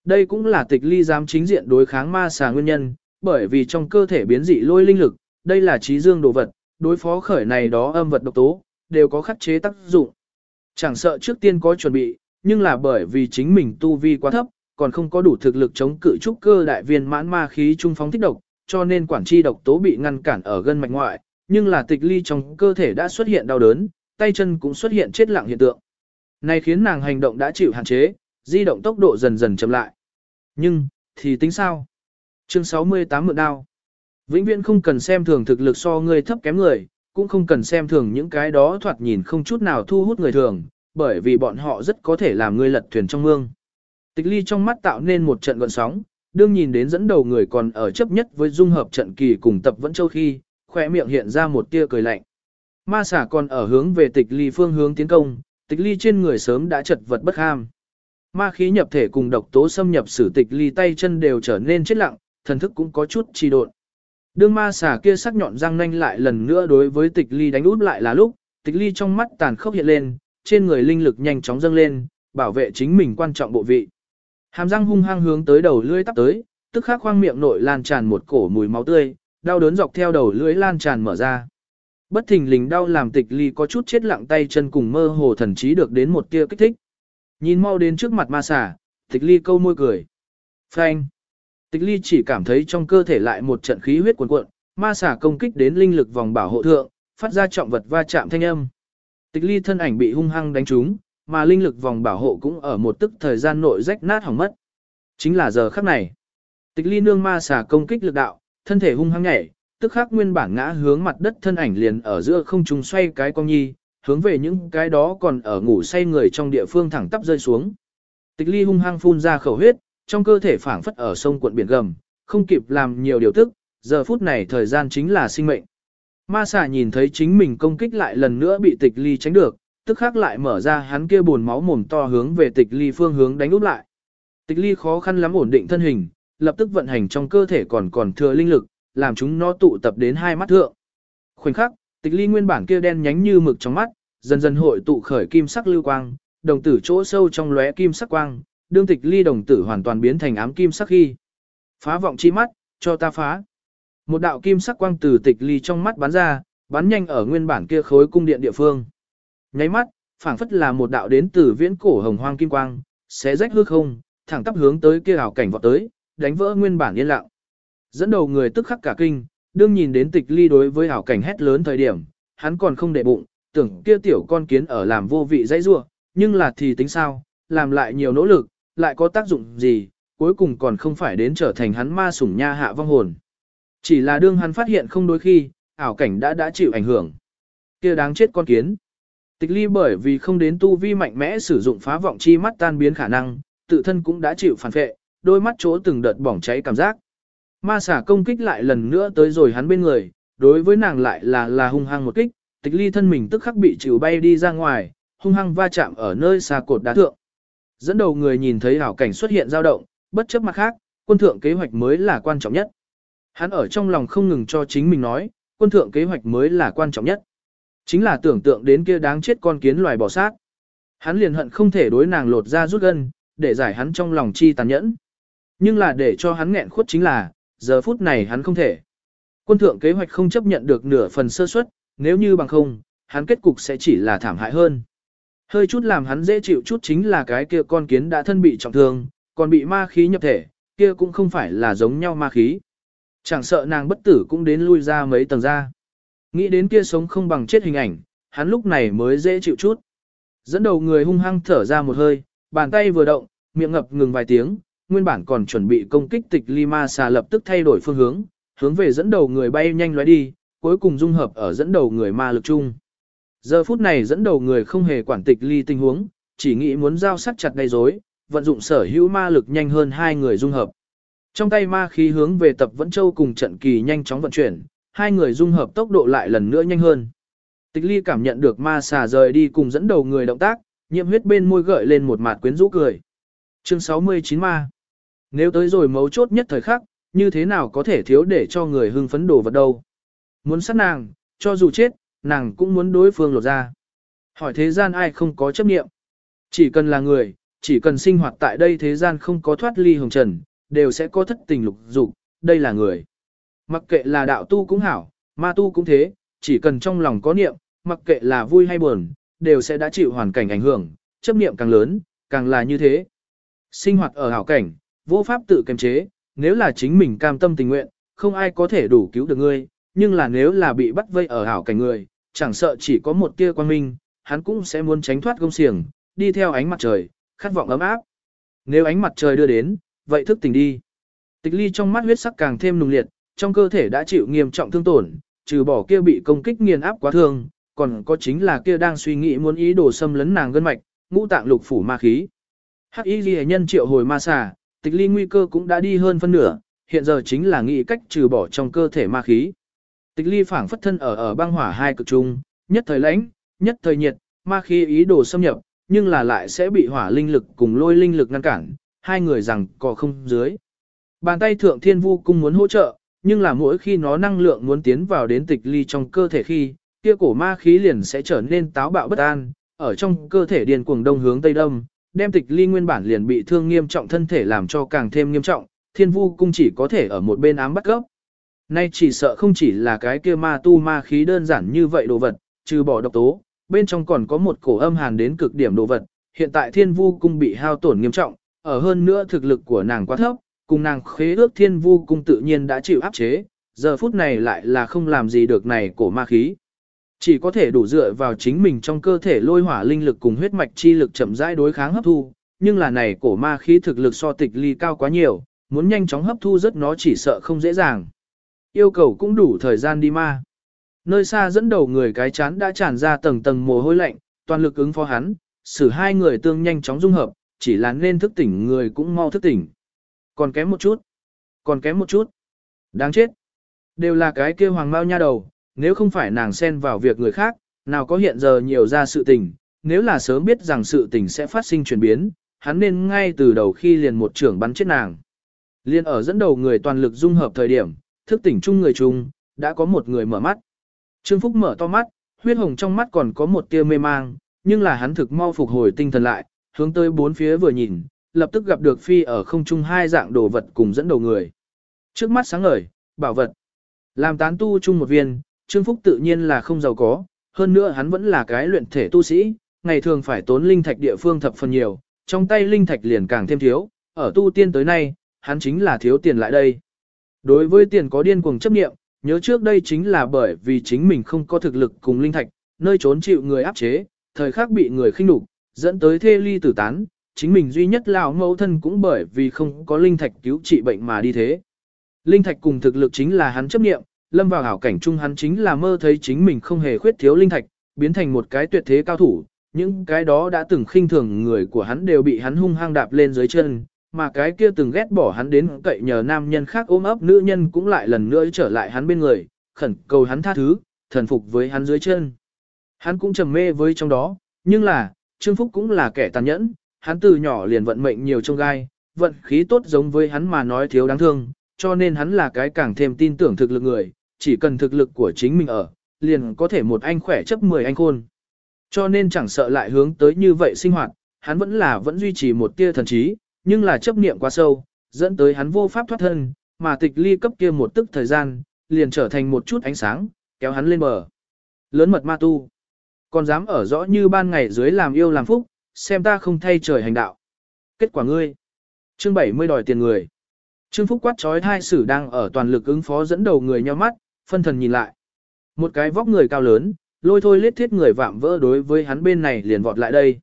Đây cũng là tịch ly dám chính diện đối kháng ma xà nguyên nhân, bởi vì trong cơ thể biến dị lôi linh lực, đây là trí dương đồ vật, đối phó khởi này đó âm vật độc tố, đều có khắc chế tác dụng. Chẳng sợ trước tiên có chuẩn bị, nhưng là bởi vì chính mình tu vi quá thấp, còn không có đủ thực lực chống cự trúc cơ đại viên mãn ma khí trung phóng thích độc, cho nên quản chi độc tố bị ngăn cản ở gân mạch ngoại, nhưng là tịch ly trong cơ thể đã xuất hiện đau đớn, tay chân cũng xuất hiện chết lặng hiện tượng. Này khiến nàng hành động đã chịu hạn chế, di động tốc độ dần dần chậm lại. Nhưng, thì tính sao? Chương 68 mượn đao. Vĩnh viễn không cần xem thường thực lực so người thấp kém người, cũng không cần xem thường những cái đó thoạt nhìn không chút nào thu hút người thường, bởi vì bọn họ rất có thể làm người lật thuyền trong mương. Tịch ly trong mắt tạo nên một trận gọn sóng, đương nhìn đến dẫn đầu người còn ở chấp nhất với dung hợp trận kỳ cùng tập vẫn châu khi, khỏe miệng hiện ra một tia cười lạnh. Ma xả còn ở hướng về tịch ly phương hướng tiến công, tịch ly trên người sớm đã chật vật bất ham. Ma khí nhập thể cùng độc tố xâm nhập sử tịch ly tay chân đều trở nên chết lặng, thần thức cũng có chút trì độn. Đương ma xà kia sắc nhọn răng nanh lại lần nữa đối với tịch ly đánh út lại là lúc, tịch ly trong mắt tàn khốc hiện lên, trên người linh lực nhanh chóng dâng lên, bảo vệ chính mình quan trọng bộ vị. Hàm răng hung hăng hướng tới đầu lưỡi tắp tới, tức khắc khoang miệng nội lan tràn một cổ mùi máu tươi, đau đớn dọc theo đầu lưỡi lan tràn mở ra. Bất thình lình đau làm tịch ly có chút chết lặng tay chân cùng mơ hồ thần trí được đến một tia kích thích. Nhìn mau đến trước mặt ma xà, tịch ly câu môi cười. Phanh. Tịch ly chỉ cảm thấy trong cơ thể lại một trận khí huyết cuồn cuộn, ma xà công kích đến linh lực vòng bảo hộ thượng, phát ra trọng vật va chạm thanh âm. Tịch ly thân ảnh bị hung hăng đánh trúng, mà linh lực vòng bảo hộ cũng ở một tức thời gian nội rách nát hỏng mất. Chính là giờ khắc này. Tịch ly nương ma xà công kích lực đạo, thân thể hung hăng nhảy, tức khắc nguyên bản ngã hướng mặt đất thân ảnh liền ở giữa không trung xoay cái cong nhi, hướng về những cái đó còn ở ngủ say người trong địa phương thẳng tắp rơi xuống. Tịch ly hung hăng phun ra khẩu huyết, trong cơ thể phảng phất ở sông cuộn biển gầm, không kịp làm nhiều điều tức, giờ phút này thời gian chính là sinh mệnh. Ma xà nhìn thấy chính mình công kích lại lần nữa bị tịch ly tránh được, tức khắc lại mở ra hắn kia buồn máu mồm to hướng về tịch ly phương hướng đánh úp lại. Tịch ly khó khăn lắm ổn định thân hình, lập tức vận hành trong cơ thể còn còn thừa linh lực, làm chúng nó tụ tập đến hai mắt thượng. Khoảnh khắc, tịch ly nguyên bản kia đen nhánh như mực trong mắt, dần dần hội tụ khởi kim sắc lưu quang, đồng tử chỗ sâu trong lóe kim sắc quang, đương tịch ly đồng tử hoàn toàn biến thành ám kim sắc khi. Phá vọng chi mắt, cho ta phá. Một đạo kim sắc quang từ tịch ly trong mắt bắn ra, bắn nhanh ở nguyên bản kia khối cung điện địa phương. Nháy mắt, phảng phất là một đạo đến từ viễn cổ hồng hoang kim quang, xé rách hư không, thẳng tắp hướng tới kia ảo cảnh vọt tới, đánh vỡ nguyên bản yên lặng. Dẫn đầu người tức khắc cả kinh, đương nhìn đến tịch ly đối với ảo cảnh hét lớn thời điểm, hắn còn không để bụng, tưởng kia tiểu con kiến ở làm vô vị dãy rua, nhưng là thì tính sao, làm lại nhiều nỗ lực, lại có tác dụng gì, cuối cùng còn không phải đến trở thành hắn ma sủng nha hạ vong hồn. Chỉ là đương hắn phát hiện không đôi khi, ảo cảnh đã đã chịu ảnh hưởng. kia đáng chết con kiến. Tịch ly bởi vì không đến tu vi mạnh mẽ sử dụng phá vọng chi mắt tan biến khả năng, tự thân cũng đã chịu phản phệ, đôi mắt chỗ từng đợt bỏng cháy cảm giác. Ma xả công kích lại lần nữa tới rồi hắn bên người, đối với nàng lại là là hung hăng một kích, tịch ly thân mình tức khắc bị chịu bay đi ra ngoài, hung hăng va chạm ở nơi xa cột đá thượng. Dẫn đầu người nhìn thấy hảo cảnh xuất hiện dao động, bất chấp mặt khác, quân thượng kế hoạch mới là quan trọng nhất. Hắn ở trong lòng không ngừng cho chính mình nói, quân thượng kế hoạch mới là quan trọng nhất. Chính là tưởng tượng đến kia đáng chết con kiến loài bò sát. Hắn liền hận không thể đối nàng lột ra rút gân, để giải hắn trong lòng chi tàn nhẫn. Nhưng là để cho hắn nghẹn khuất chính là, giờ phút này hắn không thể. Quân thượng kế hoạch không chấp nhận được nửa phần sơ suất, nếu như bằng không, hắn kết cục sẽ chỉ là thảm hại hơn. Hơi chút làm hắn dễ chịu chút chính là cái kia con kiến đã thân bị trọng thương, còn bị ma khí nhập thể, kia cũng không phải là giống nhau ma khí. Chẳng sợ nàng bất tử cũng đến lui ra mấy tầng ra. Nghĩ đến kia sống không bằng chết hình ảnh, hắn lúc này mới dễ chịu chút. Dẫn đầu người hung hăng thở ra một hơi, bàn tay vừa động, miệng ngập ngừng vài tiếng, nguyên bản còn chuẩn bị công kích tịch Lima ma xà lập tức thay đổi phương hướng, hướng về dẫn đầu người bay nhanh lóe đi, cuối cùng dung hợp ở dẫn đầu người ma lực chung. Giờ phút này dẫn đầu người không hề quản tịch ly tình huống, chỉ nghĩ muốn giao sắc chặt gây rối, vận dụng sở hữu ma lực nhanh hơn hai người dung hợp. Trong tay ma khí hướng về tập vẫn châu cùng trận kỳ nhanh chóng vận chuyển, hai người dung hợp tốc độ lại lần nữa nhanh hơn. Tịch ly cảm nhận được ma xà rời đi cùng dẫn đầu người động tác, nhiễm huyết bên môi gợi lên một mặt quyến rũ cười. Chương 69 ma. Nếu tới rồi mấu chốt nhất thời khắc, như thế nào có thể thiếu để cho người hưng phấn đồ vật đâu. Muốn sát nàng, cho dù chết, nàng cũng muốn đối phương lột ra. Hỏi thế gian ai không có chấp niệm. Chỉ cần là người, chỉ cần sinh hoạt tại đây thế gian không có thoát ly hồng trần, đều sẽ có thất tình lục dục, đây là người. Mặc kệ là đạo tu cũng hảo, ma tu cũng thế, chỉ cần trong lòng có niệm, mặc kệ là vui hay buồn, đều sẽ đã chịu hoàn cảnh ảnh hưởng, chấp niệm càng lớn, càng là như thế. Sinh hoạt ở hảo cảnh, vô pháp tự kiềm chế, nếu là chính mình cam tâm tình nguyện, không ai có thể đủ cứu được ngươi, nhưng là nếu là bị bắt vây ở hảo cảnh người, chẳng sợ chỉ có một tia quan minh, hắn cũng sẽ muốn tránh thoát gông xiềng, đi theo ánh mặt trời, khát vọng ấm áp. Nếu ánh mặt trời đưa đến, vậy thức tỉnh đi. Tịch ly trong mắt huyết sắc càng thêm nùng liệt, trong cơ thể đã chịu nghiêm trọng thương tổn, trừ bỏ kia bị công kích nghiền áp quá thương, còn có chính là kia đang suy nghĩ muốn ý đồ xâm lấn nàng gân mạch, ngũ tạng lục phủ ma khí. Hắc y ghi nhân triệu hồi ma xà, tịch ly nguy cơ cũng đã đi hơn phân nửa, hiện giờ chính là nghĩ cách trừ bỏ trong cơ thể ma khí. Tịch ly phảng phất thân ở ở băng hỏa hai cực trung, nhất thời lãnh, nhất thời nhiệt, ma khí ý đồ xâm nhập, nhưng là lại sẽ bị hỏa linh lực cùng lôi linh lực ngăn cản, hai người rằng có không dưới. Bàn tay thượng thiên vu cung muốn hỗ trợ, nhưng là mỗi khi nó năng lượng muốn tiến vào đến tịch ly trong cơ thể khi, kia cổ ma khí liền sẽ trở nên táo bạo bất an, ở trong cơ thể điền cuồng đông hướng tây đông, đem tịch ly nguyên bản liền bị thương nghiêm trọng thân thể làm cho càng thêm nghiêm trọng, thiên vu cung chỉ có thể ở một bên ám bắt gốc. Nay chỉ sợ không chỉ là cái kia ma tu ma khí đơn giản như vậy đồ vật, trừ bỏ độc tố, bên trong còn có một cổ âm hàn đến cực điểm đồ vật, hiện tại thiên vu cung bị hao tổn nghiêm trọng, ở hơn nữa thực lực của nàng quá thấp, cùng nàng khế ước thiên vu cung tự nhiên đã chịu áp chế, giờ phút này lại là không làm gì được này cổ ma khí. Chỉ có thể đủ dựa vào chính mình trong cơ thể lôi hỏa linh lực cùng huyết mạch chi lực chậm rãi đối kháng hấp thu, nhưng là này cổ ma khí thực lực so tịch ly cao quá nhiều, muốn nhanh chóng hấp thu rất nó chỉ sợ không dễ dàng. Yêu cầu cũng đủ thời gian đi ma. Nơi xa dẫn đầu người cái chán đã tràn ra tầng tầng mồ hôi lạnh, toàn lực ứng phó hắn, xử hai người tương nhanh chóng dung hợp, chỉ là nên thức tỉnh người cũng mau thức tỉnh. Còn kém một chút. Còn kém một chút. Đáng chết. Đều là cái kia hoàng mao nha đầu, nếu không phải nàng xen vào việc người khác, nào có hiện giờ nhiều ra sự tình, nếu là sớm biết rằng sự tình sẽ phát sinh chuyển biến, hắn nên ngay từ đầu khi liền một trưởng bắn chết nàng. Liên ở dẫn đầu người toàn lực dung hợp thời điểm, thức tỉnh chung người chung, đã có một người mở mắt. Trương Phúc mở to mắt, huyết hồng trong mắt còn có một tia mê mang, nhưng là hắn thực mau phục hồi tinh thần lại, hướng tới bốn phía vừa nhìn, lập tức gặp được phi ở không trung hai dạng đồ vật cùng dẫn đầu người. Trước mắt sáng ngời, bảo vật. Làm tán tu chung một viên, Trương Phúc tự nhiên là không giàu có, hơn nữa hắn vẫn là cái luyện thể tu sĩ, ngày thường phải tốn linh thạch địa phương thập phần nhiều, trong tay linh thạch liền càng thêm thiếu, ở tu tiên tới nay, hắn chính là thiếu tiền lại đây. Đối với tiền có điên cuồng chấp niệm, nhớ trước đây chính là bởi vì chính mình không có thực lực cùng linh thạch, nơi trốn chịu người áp chế, thời khắc bị người khinh nhục, dẫn tới thê ly tử tán, chính mình duy nhất lão mẫu thân cũng bởi vì không có linh thạch cứu trị bệnh mà đi thế. Linh thạch cùng thực lực chính là hắn chấp niệm, lâm vào hảo cảnh chung hắn chính là mơ thấy chính mình không hề khuyết thiếu linh thạch, biến thành một cái tuyệt thế cao thủ, những cái đó đã từng khinh thường người của hắn đều bị hắn hung hăng đạp lên dưới chân, mà cái kia từng ghét bỏ hắn đến cậy nhờ nam nhân khác ôm ấp nữ nhân cũng lại lần nữa trở lại hắn bên người, khẩn cầu hắn tha thứ, thần phục với hắn dưới chân. Hắn cũng trầm mê với trong đó, nhưng là, Trương Phúc cũng là kẻ tàn nhẫn, hắn từ nhỏ liền vận mệnh nhiều trong gai, vận khí tốt giống với hắn mà nói thiếu đáng thương, cho nên hắn là cái càng thêm tin tưởng thực lực người, chỉ cần thực lực của chính mình ở, liền có thể một anh khỏe chấp 10 anh khôn. Cho nên chẳng sợ lại hướng tới như vậy sinh hoạt, hắn vẫn là vẫn duy trì một tia thần trí, nhưng là chấp niệm quá sâu, dẫn tới hắn vô pháp thoát thân, mà tịch ly cấp kia một tức thời gian, liền trở thành một chút ánh sáng, kéo hắn lên bờ. Lớn mật ma tu, còn dám ở rõ như ban ngày dưới làm yêu làm phúc, xem ta không thay trời hành đạo. Kết quả ngươi, chương 70 đòi tiền người. Trương Phúc quát trói thai sử đang ở toàn lực ứng phó dẫn đầu người nhau mắt, phân thần nhìn lại. Một cái vóc người cao lớn, lôi thôi lết thiết người vạm vỡ đối với hắn bên này liền vọt lại đây.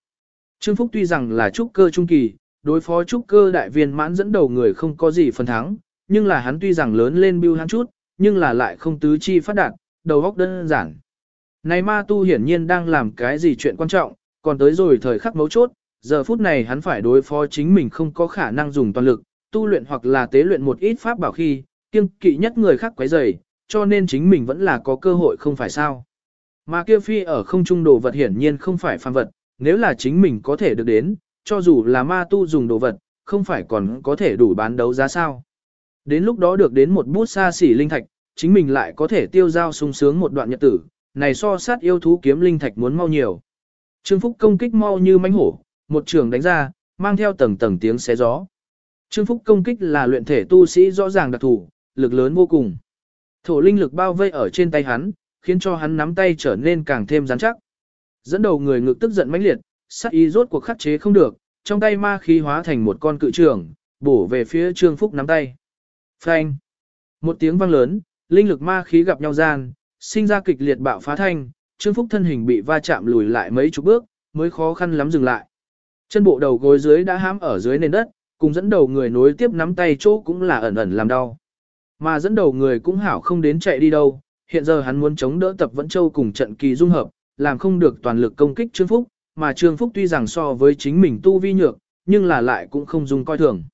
Trương Phúc tuy rằng là trúc cơ trung kỳ, đối phó trúc cơ đại viên mãn dẫn đầu người không có gì phần thắng, nhưng là hắn tuy rằng lớn lên bưu hắn chút, nhưng là lại không tứ chi phát đạt, đầu óc đơn giản. Này ma tu hiển nhiên đang làm cái gì chuyện quan trọng, còn tới rồi thời khắc mấu chốt, giờ phút này hắn phải đối phó chính mình không có khả năng dùng toàn lực, tu luyện hoặc là tế luyện một ít pháp bảo khi, kiêng kỵ nhất người khác quấy rầy, cho nên chính mình vẫn là có cơ hội không phải sao. Mà kia phi ở không trung đồ vật hiển nhiên không phải phàm vật, nếu là chính mình có thể được đến, cho dù là ma tu dùng đồ vật, không phải còn có thể đủ bán đấu giá sao. Đến lúc đó được đến một bút xa xỉ linh thạch, chính mình lại có thể tiêu giao sung sướng một đoạn nhật tử, này so sát yêu thú kiếm linh thạch muốn mau nhiều. Trương Phúc công kích mau như mãnh hổ, một trường đánh ra, mang theo tầng tầng tiếng xé gió. Trương Phúc công kích là luyện thể tu sĩ rõ ràng đặc thủ, lực lớn vô cùng. Thổ linh lực bao vây ở trên tay hắn, khiến cho hắn nắm tay trở nên càng thêm rắn chắc. Dẫn đầu người ngực tức giận mãnh liệt, sát ý rốt cuộc khắc chế không được, trong tay ma khí hóa thành một con cự trường, bổ về phía Trương Phúc nắm tay. Phanh! Một tiếng vang lớn, linh lực ma khí gặp nhau gian, sinh ra kịch liệt bạo phá thanh, Trương Phúc thân hình bị va chạm lùi lại mấy chục bước, mới khó khăn lắm dừng lại. Chân bộ đầu gối dưới đã hãm ở dưới nền đất, cùng dẫn đầu người nối tiếp nắm tay chỗ cũng là ẩn ẩn làm đau. Mà dẫn đầu người cũng hảo không đến chạy đi đâu, hiện giờ hắn muốn chống đỡ tập vẫn châu cùng trận kỳ dung hợp, làm không được toàn lực công kích Trương Phúc, mà Trương Phúc tuy rằng so với chính mình tu vi nhược, nhưng là lại cũng không dung coi thường.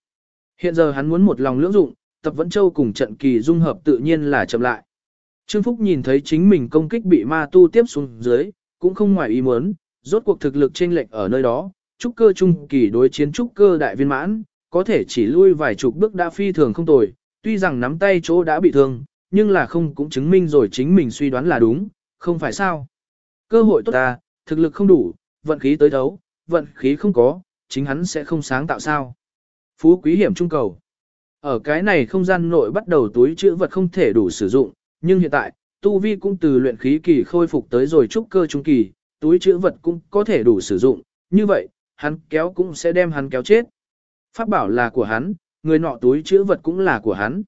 Hiện giờ hắn muốn một lòng lưỡng dụng, tập vẫn châu cùng trận kỳ dung hợp tự nhiên là chậm lại. Trương Phúc nhìn thấy chính mình công kích bị ma tu tiếp xuống dưới, cũng không ngoài ý muốn, rốt cuộc thực lực chênh lệch ở nơi đó, trúc cơ trung kỳ đối chiến trúc cơ đại viên mãn, có thể chỉ lui vài chục bước đã phi thường không tồi, tuy rằng nắm tay chỗ đã bị thương, nhưng là không cũng chứng minh rồi chính mình suy đoán là đúng, không phải sao. Cơ hội tốt ta, thực lực không đủ, vận khí tới thấu, vận khí không có, chính hắn sẽ không sáng tạo sao. Phú quý hiểm trung cầu. Ở cái này không gian nội bắt đầu túi chữ vật không thể đủ sử dụng, nhưng hiện tại, tu vi cũng từ luyện khí kỳ khôi phục tới rồi trúc cơ trung kỳ, túi chữ vật cũng có thể đủ sử dụng, như vậy, hắn kéo cũng sẽ đem hắn kéo chết. Pháp bảo là của hắn, người nọ túi chữ vật cũng là của hắn.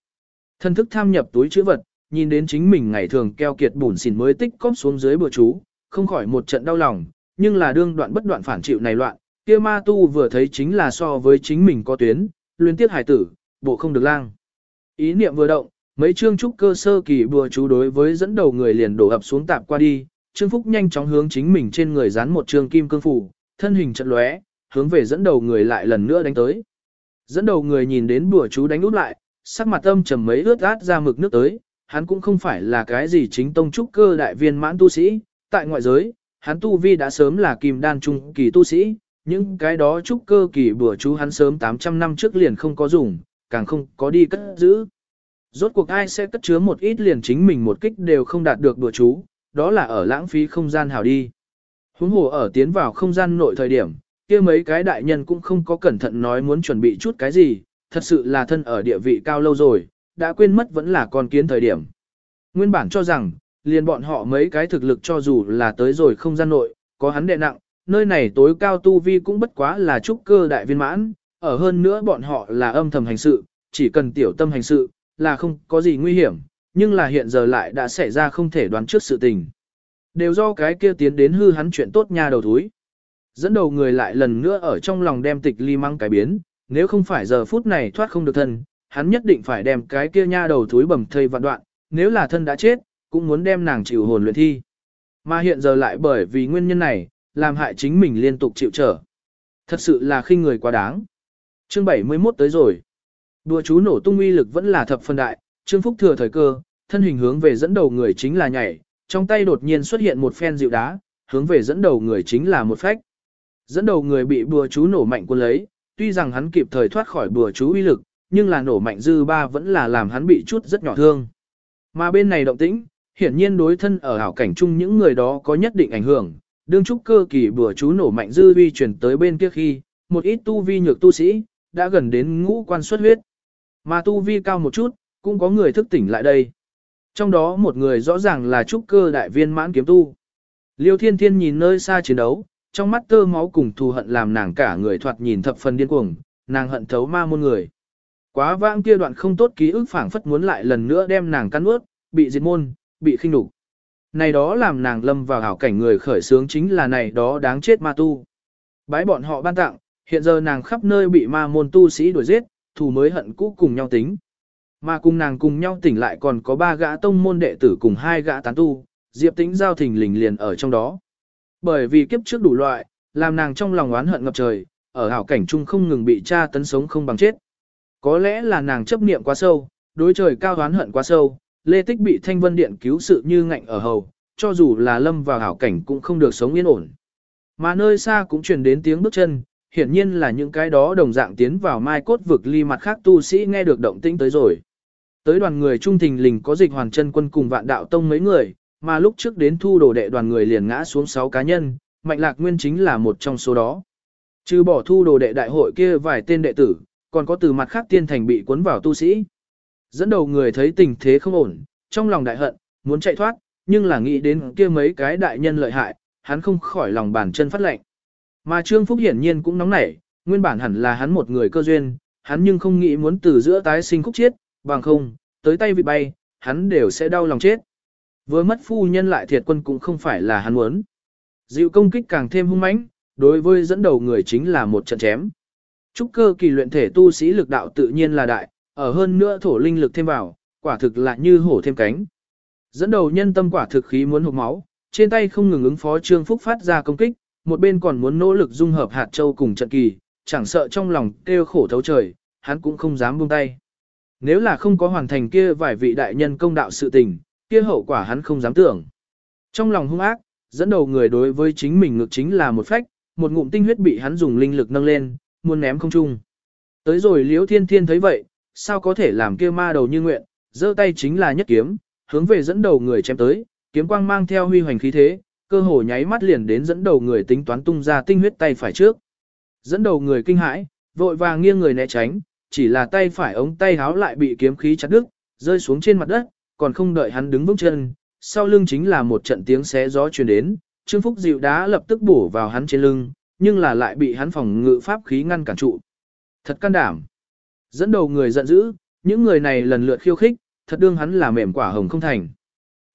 Thân thức tham nhập túi chữ vật, nhìn đến chính mình ngày thường keo kiệt bùn xỉn mới tích cóp xuống dưới bữa chú, không khỏi một trận đau lòng, nhưng là đương đoạn bất đoạn phản chịu này loạn, kia ma tu vừa thấy chính là so với chính mình có tuyến, luyến tiếc hải tử, bộ không được lang. Ý niệm vừa động, mấy chương trúc cơ sơ kỳ bùa chú đối với dẫn đầu người liền đổ ập xuống tạp qua đi, Trương Phúc nhanh chóng hướng chính mình trên người dán một chương kim cương phủ, thân hình chợt lóe, hướng về dẫn đầu người lại lần nữa đánh tới. Dẫn đầu người nhìn đến bùa chú đánh úp lại, sắc mặt âm trầm mấy ướt át ra mực nước tới, hắn cũng không phải là cái gì chính tông trúc cơ đại viên mãn tu sĩ, tại ngoại giới, hắn tu vi đã sớm là kim đan trung kỳ tu sĩ, những cái đó trúc cơ kỳ bùa chú hắn sớm 800 năm trước liền không có dùng, càng không có đi cất giữ. Rốt cuộc ai sẽ cất chứa một ít liền chính mình một kích đều không đạt được bùa chú, đó là ở lãng phí không gian hào đi. Huống hồ ở tiến vào không gian nội thời điểm, kia mấy cái đại nhân cũng không có cẩn thận nói muốn chuẩn bị chút cái gì, thật sự là thân ở địa vị cao lâu rồi, đã quên mất vẫn là con kiến thời điểm. Nguyên bản cho rằng, liền bọn họ mấy cái thực lực cho dù là tới rồi không gian nội, có hắn đệ nặng, nơi này tối cao tu vi cũng bất quá là trúc cơ đại viên mãn, ở hơn nữa bọn họ là âm thầm hành sự, chỉ cần tiểu tâm hành sự, là không có gì nguy hiểm, nhưng là hiện giờ lại đã xảy ra không thể đoán trước sự tình. Đều do cái kia tiến đến hư hắn chuyện tốt nha đầu thúi. Dẫn đầu người lại lần nữa ở trong lòng đem tịch ly mang cái biến, nếu không phải giờ phút này thoát không được thân, hắn nhất định phải đem cái kia nha đầu thúi bầm thây vạn đoạn, nếu là thân đã chết, cũng muốn đem nàng chịu hồn luyện thi. Mà hiện giờ lại bởi vì nguyên nhân này, làm hại chính mình liên tục chịu trở. Thật sự là khinh người quá đáng. Chương 71 tới rồi. Đùa chú nổ tung uy lực vẫn là thập phân đại, Trương Phúc thừa thời cơ, thân hình hướng về dẫn đầu người chính là nhảy, trong tay đột nhiên xuất hiện một phen dịu đá, hướng về dẫn đầu người chính là một phách. Dẫn đầu người bị bùa chú nổ mạnh quân lấy, tuy rằng hắn kịp thời thoát khỏi bùa chú uy lực, nhưng là nổ mạnh dư ba vẫn là làm hắn bị chút rất nhỏ thương. Mà bên này động tĩnh, hiển nhiên đối thân ở hảo cảnh chung những người đó có nhất định ảnh hưởng, đương trúc cơ kỳ bùa chú nổ mạnh dư uy chuyển tới bên kia khi, một ít tu vi nhược tu sĩ, đã gần đến ngũ quan xuất huyết. Mà tu vi cao một chút, cũng có người thức tỉnh lại đây. Trong đó một người rõ ràng là trúc cơ đại viên mãn kiếm tu. Liêu thiên thiên nhìn nơi xa chiến đấu, trong mắt tơ máu cùng thù hận làm nàng cả người thoạt nhìn thập phần điên cuồng, nàng hận thấu ma môn người. Quá vãng kia đoạn không tốt ký ức phảng phất muốn lại lần nữa đem nàng cắn ướt, bị diệt môn, bị khinh nhục. Này đó làm nàng lâm vào hảo cảnh người khởi sướng chính là này đó đáng chết ma tu. Bái bọn họ ban tặng, hiện giờ nàng khắp nơi bị ma môn tu sĩ đuổi giết, thù mới hận cũ cùng nhau tính. Mà cùng nàng cùng nhau tỉnh lại còn có ba gã tông môn đệ tử cùng hai gã tán tu, Diệp Tĩnh giao thình lình liền ở trong đó. Bởi vì kiếp trước đủ loại, làm nàng trong lòng oán hận ngập trời, ở hảo cảnh chung không ngừng bị cha tấn sống không bằng chết. Có lẽ là nàng chấp niệm quá sâu, đối trời cao oán hận quá sâu, Lê Tích bị Thanh Vân Điện cứu sự như ngạnh ở hầu, cho dù là lâm vào hảo cảnh cũng không được sống yên ổn. Mà nơi xa cũng truyền đến tiếng bước chân, hiển nhiên là những cái đó đồng dạng tiến vào mai cốt vực ly mặt khác tu sĩ nghe được động tĩnh tới rồi. Tới đoàn người trung thình lình có dịch hoàn chân quân cùng vạn đạo tông mấy người, mà lúc trước đến thu đồ đệ đoàn người liền ngã xuống 6 cá nhân, mạnh lạc nguyên chính là một trong số đó. Trừ bỏ thu đồ đệ đại hội kia vài tên đệ tử, còn có từ mặt khác tiên thành bị cuốn vào tu sĩ. Dẫn đầu người thấy tình thế không ổn, trong lòng đại hận, muốn chạy thoát, nhưng là nghĩ đến kia mấy cái đại nhân lợi hại, hắn không khỏi lòng bàn chân phát lệnh. Mà Trương Phúc hiển nhiên cũng nóng nảy, nguyên bản hẳn là hắn một người cơ duyên, hắn nhưng không nghĩ muốn từ giữa tái sinh khúc chiết, bằng không, tới tay vị bay, hắn đều sẽ đau lòng chết. Vừa mất phu nhân lại thiệt quân cũng không phải là hắn muốn. Dịu công kích càng thêm hung mãnh, đối với dẫn đầu người chính là một trận chém. Trúc cơ kỳ luyện thể tu sĩ lực đạo tự nhiên là đại, ở hơn nữa thổ linh lực thêm vào, quả thực là như hổ thêm cánh. Dẫn đầu nhân tâm quả thực khí muốn hụt máu, trên tay không ngừng ứng phó Trương Phúc phát ra công kích, một bên còn muốn nỗ lực dung hợp hạt châu cùng trận kỳ, chẳng sợ trong lòng kêu khổ thấu trời, hắn cũng không dám buông tay. Nếu là không có hoàn thành kia vài vị đại nhân công đạo sự tình, kia hậu quả hắn không dám tưởng. Trong lòng hung ác, dẫn đầu người đối với chính mình ngược chính là một phách, một ngụm tinh huyết bị hắn dùng linh lực nâng lên, muốn ném không trung. Tới rồi Liễu Thiên Thiên thấy vậy, sao có thể làm kia ma đầu như nguyện, giơ tay chính là nhất kiếm, hướng về dẫn đầu người chém tới, kiếm quang mang theo huy hoành khí thế, cơ hồ nháy mắt liền đến dẫn đầu người tính toán tung ra tinh huyết tay phải trước. Dẫn đầu người kinh hãi, vội vàng nghiêng người né tránh, chỉ là tay phải ống tay háo lại bị kiếm khí chặt đứt, rơi xuống trên mặt đất, còn không đợi hắn đứng vững chân, sau lưng chính là một trận tiếng xé gió truyền đến, Trương Phúc dịu đá lập tức bổ vào hắn trên lưng, nhưng là lại bị hắn phòng ngự pháp khí ngăn cản trụ. Thật can đảm. Dẫn đầu người giận dữ, những người này lần lượt khiêu khích, thật đương hắn là mềm quả hồng không thành.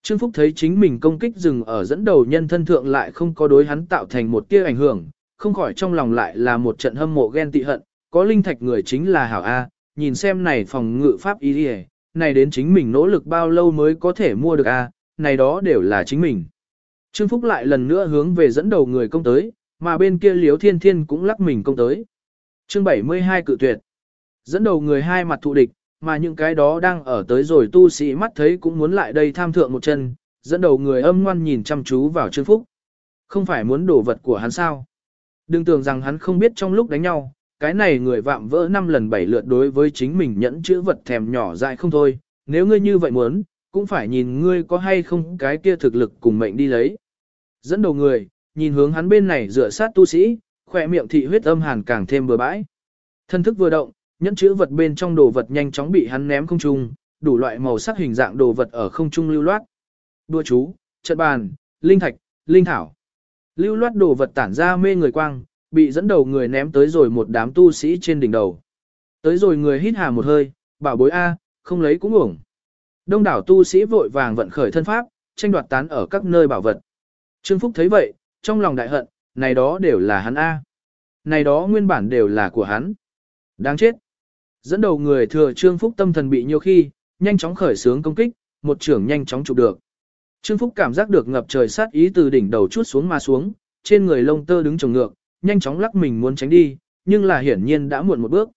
Trương Phúc thấy chính mình công kích dừng ở dẫn đầu nhân thân thượng lại không có đối hắn tạo thành một tia ảnh hưởng, không khỏi trong lòng lại là một trận hâm mộ ghen tị hận, có linh thạch người chính là hảo A, nhìn xem này phòng ngự pháp ý đi này đến chính mình nỗ lực bao lâu mới có thể mua được A, này đó đều là chính mình. Trương Phúc lại lần nữa hướng về dẫn đầu người công tới, mà bên kia Liếu Thiên Thiên cũng lắc mình công tới. Chương 72 cự tuyệt. Dẫn đầu người hai mặt thụ địch, mà những cái đó đang ở tới rồi tu sĩ mắt thấy cũng muốn lại đây tham thượng một chân, dẫn đầu người âm ngoan nhìn chăm chú vào Trương Phúc. Không phải muốn đổ vật của hắn sao? Đừng tưởng rằng hắn không biết trong lúc đánh nhau, cái này người vạm vỡ năm lần bảy lượt đối với chính mình nhẫn chữ vật thèm nhỏ dại không thôi, nếu ngươi như vậy muốn, cũng phải nhìn ngươi có hay không cái kia thực lực cùng mệnh đi lấy. Dẫn đầu người, nhìn hướng hắn bên này dựa sát tu sĩ, khỏe miệng thị huyết âm hàn càng thêm bừa bãi. Thân thức vừa động, nhẫn chữ vật bên trong đồ vật nhanh chóng bị hắn ném không trung, đủ loại màu sắc hình dạng đồ vật ở không trung lưu loát. Đua chú, trận bàn, linh thạch, linh thảo. Lưu loát đồ vật tản ra mê người quang, bị dẫn đầu người ném tới rồi một đám tu sĩ trên đỉnh đầu. Tới rồi người hít hà một hơi, bảo bối A, không lấy cũng uổng. Đông đảo tu sĩ vội vàng vận khởi thân pháp, tranh đoạt tán ở các nơi bảo vật. Trương Phúc thấy vậy, trong lòng đại hận, này đó đều là hắn A. Này đó nguyên bản đều là của hắn. Đáng chết. Dẫn đầu người thừa Trương Phúc tâm thần bị nhiều khi, nhanh chóng khởi sướng công kích, một trưởng nhanh chóng chụp được. Trương Phúc cảm giác được ngập trời sát ý từ đỉnh đầu chút xuống mà xuống, trên người lông tơ đứng trồng ngược, nhanh chóng lắc mình muốn tránh đi, nhưng là hiển nhiên đã muộn một bước.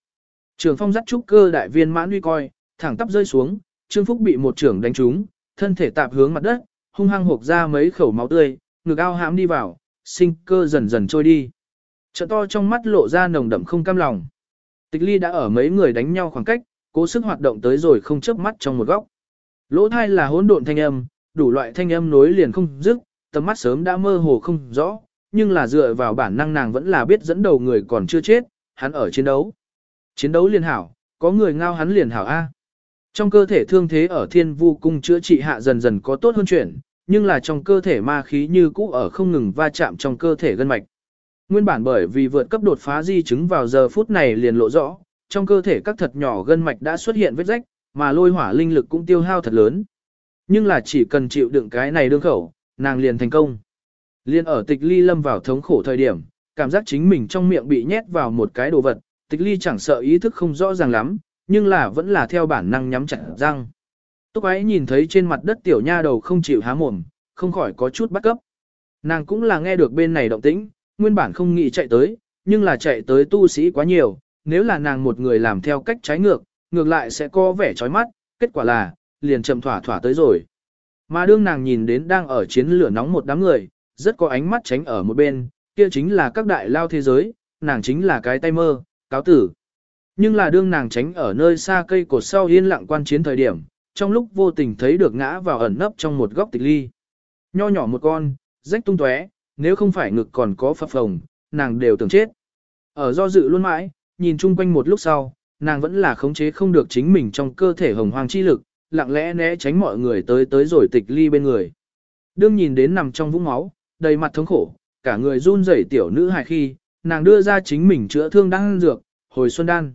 Trường phong dắt trúc cơ đại viên mãn uy coi, thẳng tắp rơi xuống, Trương Phúc bị một trưởng đánh trúng, thân thể tạp hướng mặt đất, hung hăng hộc ra mấy khẩu máu tươi, ngực ao hãm đi vào, sinh cơ dần dần trôi đi. Trợ to trong mắt lộ ra nồng đậm không cam lòng. Tịch ly đã ở mấy người đánh nhau khoảng cách, cố sức hoạt động tới rồi không chớp mắt trong một góc. Lỗ thai là hỗn độn thanh âm, đủ loại thanh âm nối liền không dứt, tầm mắt sớm đã mơ hồ không rõ, nhưng là dựa vào bản năng nàng vẫn là biết dẫn đầu người còn chưa chết, hắn ở chiến đấu. Chiến đấu liền hảo, có người ngao hắn liền hảo A. Trong cơ thể thương thế ở thiên vu cung chữa trị hạ dần dần có tốt hơn chuyển, nhưng là trong cơ thể ma khí như cũ ở không ngừng va chạm trong cơ thể gân mạch. Nguyên bản bởi vì vượt cấp đột phá di chứng vào giờ phút này liền lộ rõ, trong cơ thể các thật nhỏ gân mạch đã xuất hiện vết rách, mà lôi hỏa linh lực cũng tiêu hao thật lớn. Nhưng là chỉ cần chịu đựng cái này đương khẩu, nàng liền thành công. Liên ở tịch ly lâm vào thống khổ thời điểm, cảm giác chính mình trong miệng bị nhét vào một cái đồ vật, tịch ly chẳng sợ ý thức không rõ ràng lắm, nhưng là vẫn là theo bản năng nhắm chặt răng. Túc ấy nhìn thấy trên mặt đất tiểu nha đầu không chịu há mồm, không khỏi có chút bắt cấp. Nàng cũng là nghe được bên này động tĩnh, nguyên bản không nghĩ chạy tới, nhưng là chạy tới tu sĩ quá nhiều, nếu là nàng một người làm theo cách trái ngược, ngược lại sẽ có vẻ chói mắt, kết quả là, liền chậm thỏa thỏa tới rồi. Mà đương nàng nhìn đến đang ở chiến lửa nóng một đám người, rất có ánh mắt tránh ở một bên, kia chính là các đại lao thế giới, nàng chính là cái tay mơ, cáo tử. Nhưng là đương nàng tránh ở nơi xa cây cột sau yên lặng quan chiến thời điểm, trong lúc vô tình thấy được ngã vào ẩn nấp trong một góc tịch ly. Nho nhỏ một con, rách tung tóe, nếu không phải ngực còn có phập phồng, nàng đều tưởng chết. Ở do dự luôn mãi, nhìn chung quanh một lúc sau, nàng vẫn là khống chế không được chính mình trong cơ thể hồng hoang chi lực, lặng lẽ né tránh mọi người tới tới rồi tịch ly bên người. Đương nhìn đến nằm trong vũng máu, đầy mặt thống khổ, cả người run rẩy tiểu nữ hài khi, nàng đưa ra chính mình chữa thương đang dược, hồi xuân đan.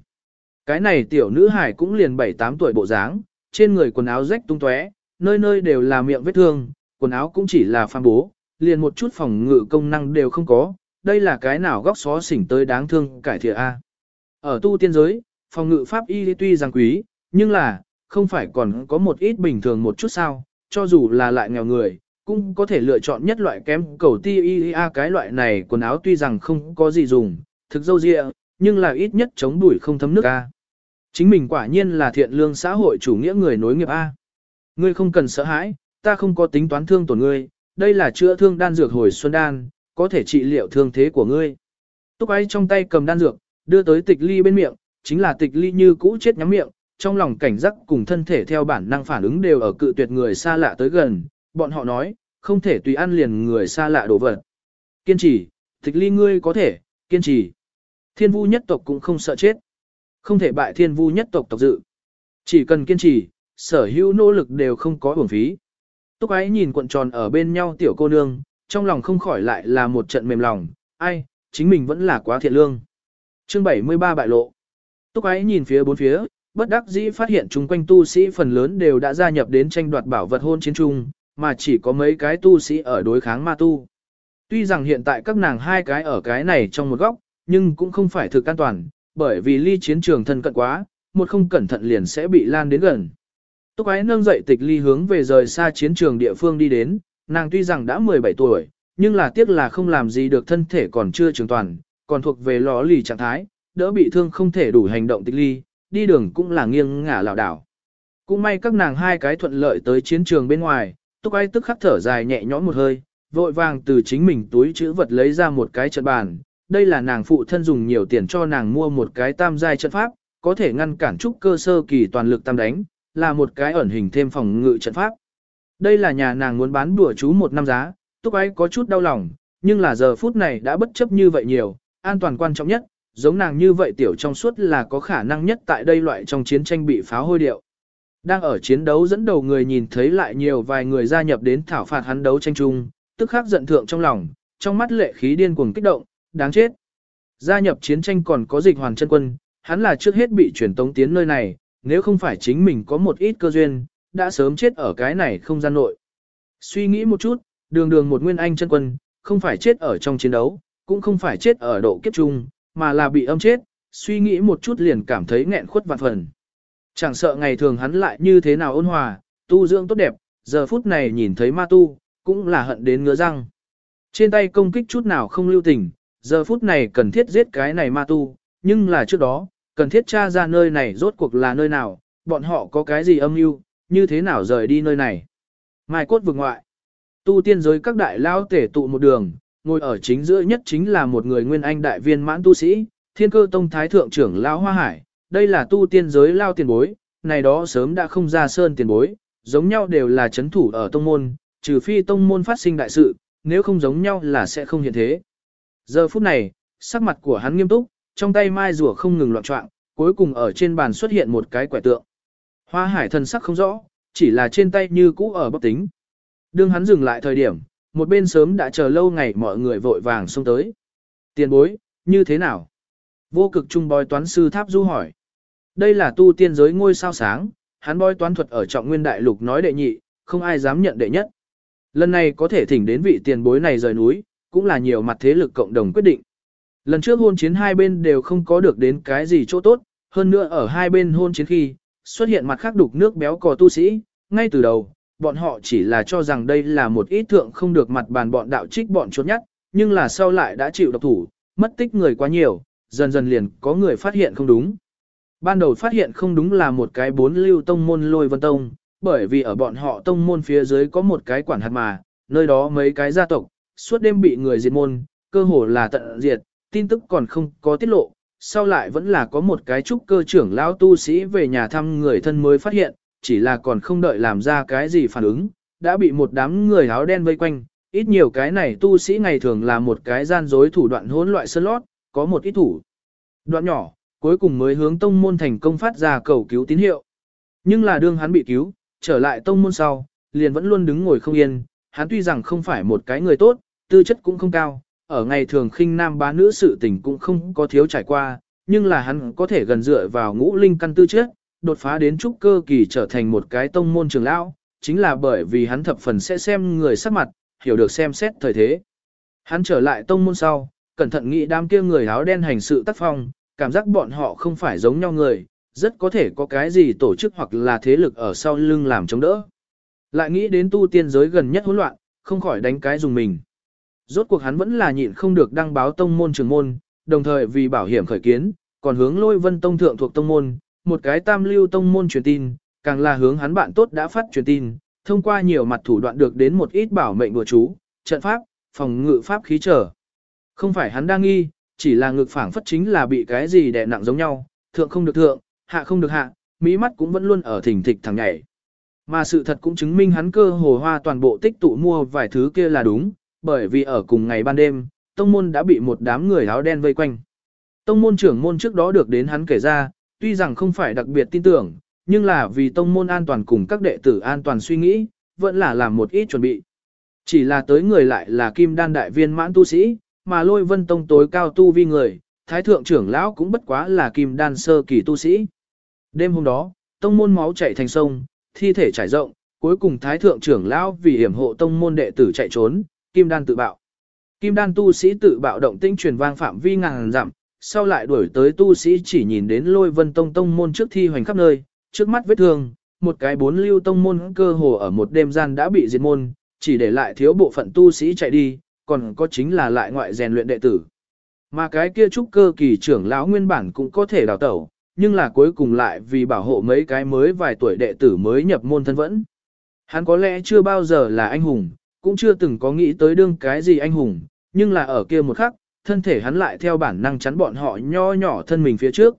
Cái này tiểu nữ hài cũng liền 7-8 tuổi bộ dáng, trên người quần áo rách tung tóe, nơi nơi đều là miệng vết thương, quần áo cũng chỉ là phàm bố, liền một chút phòng ngự công năng đều không có, đây là cái nào góc xó xỉnh tới đáng thương cải thiện A. Ở tu tiên giới, phòng ngự pháp y tuy rằng quý, nhưng là, không phải còn có một ít bình thường một chút sao, cho dù là lại nghèo người, cũng có thể lựa chọn nhất loại kém cầu ti y a cái loại này quần áo tuy rằng không có gì dùng, thực dâu dịa, nhưng là ít nhất chống đuổi không thấm nước a. Chính mình quả nhiên là thiện lương xã hội chủ nghĩa người nối nghiệp a. Ngươi không cần sợ hãi, ta không có tính toán thương tổn ngươi, đây là chữa thương đan dược hồi xuân đan, có thể trị liệu thương thế của ngươi. Túc ấy trong tay cầm đan dược, đưa tới tịch ly bên miệng, chính là tịch ly như cũ chết nhắm miệng, trong lòng cảnh giác cùng thân thể theo bản năng phản ứng đều ở cự tuyệt người xa lạ tới gần, bọn họ nói, không thể tùy ăn liền người xa lạ đổ vật. Kiên trì, tịch ly ngươi có thể, kiên trì. Thiên vu nhất tộc cũng không sợ chết. Không thể bại thiên vu nhất tộc tộc dự. Chỉ cần kiên trì, sở hữu nỗ lực đều không có uổng phí. Túc ái nhìn cuộn tròn ở bên nhau tiểu cô nương, trong lòng không khỏi lại là một trận mềm lòng, ai, chính mình vẫn là quá thiện lương. Chương 73 bại lộ. Túc ái nhìn phía bốn phía, bất đắc dĩ phát hiện chung quanh tu sĩ phần lớn đều đã gia nhập đến tranh đoạt bảo vật hôn chiến trung, mà chỉ có mấy cái tu sĩ ở đối kháng ma tu. Tuy rằng hiện tại các nàng hai cái ở cái này trong một góc, nhưng cũng không phải thực an toàn, bởi vì ly chiến trường thân cận quá, một không cẩn thận liền sẽ bị lan đến gần. Túc ái nâng dậy tịch ly hướng về rời xa chiến trường địa phương đi đến, nàng tuy rằng đã 17 tuổi, nhưng là tiếc là không làm gì được thân thể còn chưa trường toàn, còn thuộc về lò lì trạng thái, đỡ bị thương không thể đủ hành động tịch ly, đi đường cũng là nghiêng ngả lảo đảo. Cũng may các nàng hai cái thuận lợi tới chiến trường bên ngoài, Túc Ái tức khắc thở dài nhẹ nhõm một hơi, vội vàng từ chính mình túi chữ vật lấy ra một cái trận bàn. Đây là nàng phụ thân dùng nhiều tiền cho nàng mua một cái tam giai trận pháp, có thể ngăn cản trúc cơ sơ kỳ toàn lực tam đánh, là một cái ẩn hình thêm phòng ngự trận pháp. Đây là nhà nàng muốn bán đùa chú một năm giá, Túc Ái có chút đau lòng, nhưng là giờ phút này đã bất chấp như vậy nhiều, an toàn quan trọng nhất, giống nàng như vậy tiểu trong suốt là có khả năng nhất tại đây loại trong chiến tranh bị phá hôi điệu. Đang ở chiến đấu dẫn đầu người nhìn thấy lại nhiều vài người gia nhập đến thảo phạt hắn đấu tranh chung, tức khắc giận thượng trong lòng, trong mắt lệ khí điên cuồng kích động, đáng chết. Gia nhập chiến tranh còn có dịch hoàn chân quân, hắn là trước hết bị chuyển tống tiến nơi này, nếu không phải chính mình có một ít cơ duyên, đã sớm chết ở cái này không gian nội. Suy nghĩ một chút, đường đường một nguyên anh chân quân, không phải chết ở trong chiến đấu, cũng không phải chết ở độ kiếp trung, mà là bị âm chết, suy nghĩ một chút liền cảm thấy nghẹn khuất vạn phần. Chẳng sợ ngày thường hắn lại như thế nào ôn hòa, tu dưỡng tốt đẹp, giờ phút này nhìn thấy ma tu, cũng là hận đến ngứa răng. Trên tay công kích chút nào không lưu tình, giờ phút này cần thiết giết cái này ma tu, nhưng là trước đó, cần thiết tra ra nơi này rốt cuộc là nơi nào, bọn họ có cái gì âm mưu, như thế nào rời đi nơi này. Mai cốt vực ngoại, tu tiên giới các đại lao tể tụ một đường, ngồi ở chính giữa nhất chính là một người nguyên anh đại viên mãn tu sĩ, thiên cơ tông thái thượng trưởng lao hoa hải, đây là tu tiên giới lao tiền bối, này đó sớm đã không ra sơn tiền bối, giống nhau đều là chấn thủ ở tông môn, trừ phi tông môn phát sinh đại sự, nếu không giống nhau là sẽ không hiện thế. Giờ phút này, sắc mặt của hắn nghiêm túc, trong tay mai rùa không ngừng loạn trọng, cuối cùng ở trên bàn xuất hiện một cái quẻ tượng. Hoa hải thần sắc không rõ, chỉ là trên tay như cũ ở bất tính. Đương hắn dừng lại thời điểm, một bên sớm đã chờ lâu ngày mọi người vội vàng xông tới. Tiền bối, như thế nào? Vô cực trung bói toán sư tháp du hỏi. Đây là tu tiên giới ngôi sao sáng, hắn bói toán thuật ở trọng nguyên đại lục nói đệ nhị, không ai dám nhận đệ nhất. Lần này có thể thỉnh đến vị tiền bối này rời núi, cũng là nhiều mặt thế lực cộng đồng quyết định. Lần trước hôn chiến hai bên đều không có được đến cái gì chỗ tốt, hơn nữa ở hai bên hôn chiến khi, xuất hiện mặt khác đục nước béo cò tu sĩ, ngay từ đầu, bọn họ chỉ là cho rằng đây là một ít thượng không được mặt bàn bọn đạo trích bọn chốt nhất, nhưng là sau lại đã chịu độc thủ, mất tích người quá nhiều, dần dần liền có người phát hiện không đúng. Ban đầu phát hiện không đúng là một cái bốn lưu tông môn lôi vân tông, bởi vì ở bọn họ tông môn phía dưới có một cái quản hạt mà, nơi đó mấy cái gia tộc, suốt đêm bị người diệt môn, cơ hồ là tận diệt, tin tức còn không có tiết lộ, sau lại vẫn là có một cái trúc cơ trưởng lão tu sĩ về nhà thăm người thân mới phát hiện, chỉ là còn không đợi làm ra cái gì phản ứng, đã bị một đám người áo đen vây quanh, ít nhiều cái này tu sĩ ngày thường là một cái gian dối thủ đoạn hỗn loại sơn lót, có một ít thủ. Đoạn nhỏ, cuối cùng mới hướng tông môn thành công phát ra cầu cứu tín hiệu. Nhưng là đương hắn bị cứu, trở lại tông môn sau, liền vẫn luôn đứng ngồi không yên, hắn tuy rằng không phải một cái người tốt, tư chất cũng không cao, ở ngày thường khinh nam bá nữ sự tình cũng không có thiếu trải qua, nhưng là hắn có thể gần dựa vào ngũ linh căn tư trước, đột phá đến trúc cơ kỳ trở thành một cái tông môn trưởng lão, chính là bởi vì hắn thập phần sẽ xem người sắc mặt, hiểu được xem xét thời thế. Hắn trở lại tông môn sau, cẩn thận nghĩ đám kia người áo đen hành sự tác phong, cảm giác bọn họ không phải giống nhau người, rất có thể có cái gì tổ chức hoặc là thế lực ở sau lưng làm chống đỡ. Lại nghĩ đến tu tiên giới gần nhất hỗn loạn, không khỏi đánh cái dùng mình. Rốt cuộc hắn vẫn là nhịn không được đăng báo tông môn trường môn, đồng thời vì bảo hiểm khởi kiến, còn hướng lôi vân tông thượng thuộc tông môn, một cái tam lưu tông môn truyền tin, càng là hướng hắn bạn tốt đã phát truyền tin, thông qua nhiều mặt thủ đoạn được đến một ít bảo mệnh của chú, trận pháp, phòng ngự pháp khí trở. Không phải hắn đang nghi, chỉ là ngực phảng phất chính là bị cái gì đè nặng giống nhau, thượng không được thượng, hạ không được hạ, mỹ mắt cũng vẫn luôn ở thỉnh thịch thẳng nhảy. Mà sự thật cũng chứng minh hắn cơ hồ hoa toàn bộ tích tụ mua vài thứ kia là đúng, bởi vì ở cùng ngày ban đêm, tông môn đã bị một đám người áo đen vây quanh. Tông môn trưởng môn trước đó được đến hắn kể ra, tuy rằng không phải đặc biệt tin tưởng, nhưng là vì tông môn an toàn cùng các đệ tử an toàn suy nghĩ, vẫn là làm một ít chuẩn bị. Chỉ là tới người lại là kim đan đại viên mãn tu sĩ, mà lôi vân tông tối cao tu vi người, thái thượng trưởng lão cũng bất quá là kim đan sơ kỳ tu sĩ. Đêm hôm đó, tông môn máu chảy thành sông, thi thể trải rộng, cuối cùng thái thượng trưởng lão vì hiểm hộ tông môn đệ tử chạy trốn, kim đan tự bạo. Kim đan tu sĩ tự bạo động tinh truyền vang phạm vi ngàn dặm, sau lại đuổi tới tu sĩ chỉ nhìn đến lôi vân tông tông môn trước thi hoành khắp nơi, trước mắt vết thương, một cái bốn lưu tông môn cơ hồ ở một đêm gian đã bị diệt môn, chỉ để lại thiếu bộ phận tu sĩ chạy đi, còn có chính là lại ngoại rèn luyện đệ tử. Mà cái kia trúc cơ kỳ trưởng lão nguyên bản cũng có thể đào tẩu, nhưng là cuối cùng lại vì bảo hộ mấy cái mới vài tuổi đệ tử mới nhập môn thân vẫn. Hắn có lẽ chưa bao giờ là anh hùng, cũng chưa từng có nghĩ tới đương cái gì anh hùng, nhưng là ở kia một khắc, thân thể hắn lại theo bản năng chắn bọn họ nho nhỏ thân mình phía trước.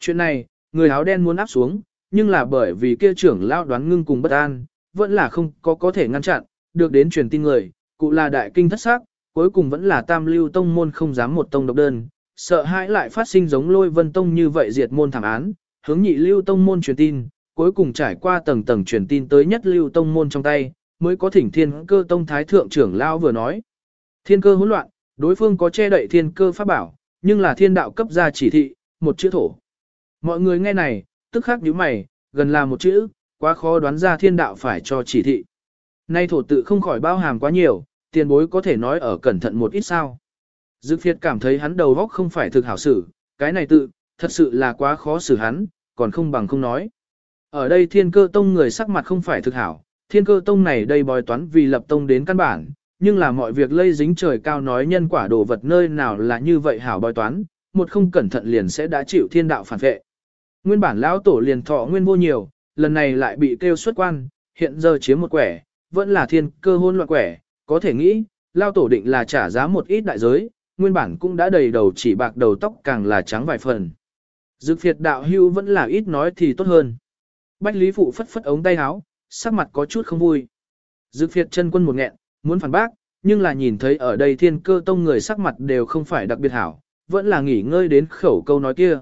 Chuyện này, người áo đen muốn áp xuống, nhưng là bởi vì kia trưởng lão đoán ngưng cùng bất an, vẫn là không có có thể ngăn chặn, được đến truyền tin người, cụ là đại kinh thất xác, cuối cùng vẫn là tam lưu tông môn không dám một tông độc đơn, sợ hãi lại phát sinh giống lôi vân tông như vậy diệt môn thảm án, hướng nhị lưu tông môn truyền tin, cuối cùng trải qua tầng tầng truyền tin tới nhất lưu tông môn trong tay, mới có thỉnh thiên cơ tông thái thượng trưởng lao vừa nói. Thiên cơ hỗn loạn, đối phương có che đậy thiên cơ pháp bảo, nhưng là thiên đạo cấp ra chỉ thị, một chữ thổ. Mọi người nghe này, tức khắc nhíu mày, gần là một chữ, quá khó đoán ra thiên đạo phải cho chỉ thị. Nay thổ tự không khỏi bao hàm quá nhiều, tiền bối có thể nói ở cẩn thận một ít sao. Dực phiệt cảm thấy hắn đầu góc không phải thực hảo xử, cái này tự, thật sự là quá khó xử hắn, còn không bằng không nói. Ở đây thiên cơ tông người sắc mặt không phải thực hảo, thiên cơ tông này đây bói toán vì lập tông đến căn bản, nhưng là mọi việc lây dính trời cao nói nhân quả đồ vật nơi nào là như vậy hảo bói toán, một không cẩn thận liền sẽ đã chịu thiên đạo phản vệ. Nguyên bản lão tổ liền thọ nguyên vô nhiều, lần này lại bị kêu xuất quan, hiện giờ chiếm một quẻ, vẫn là thiên cơ hôn loạn quẻ, có thể nghĩ, lao tổ định là trả giá một ít đại giới, nguyên bản cũng đã đầy đầu chỉ bạc đầu tóc càng là trắng vài phần. Dực phiệt đạo hưu vẫn là ít nói thì tốt hơn. Bách Lý Phụ phất phất ống tay áo, sắc mặt có chút không vui. Dực phiệt chân quân một nghẹn, muốn phản bác, nhưng là nhìn thấy ở đây thiên cơ tông người sắc mặt đều không phải đặc biệt hảo, vẫn là nghỉ ngơi đến khẩu câu nói kia.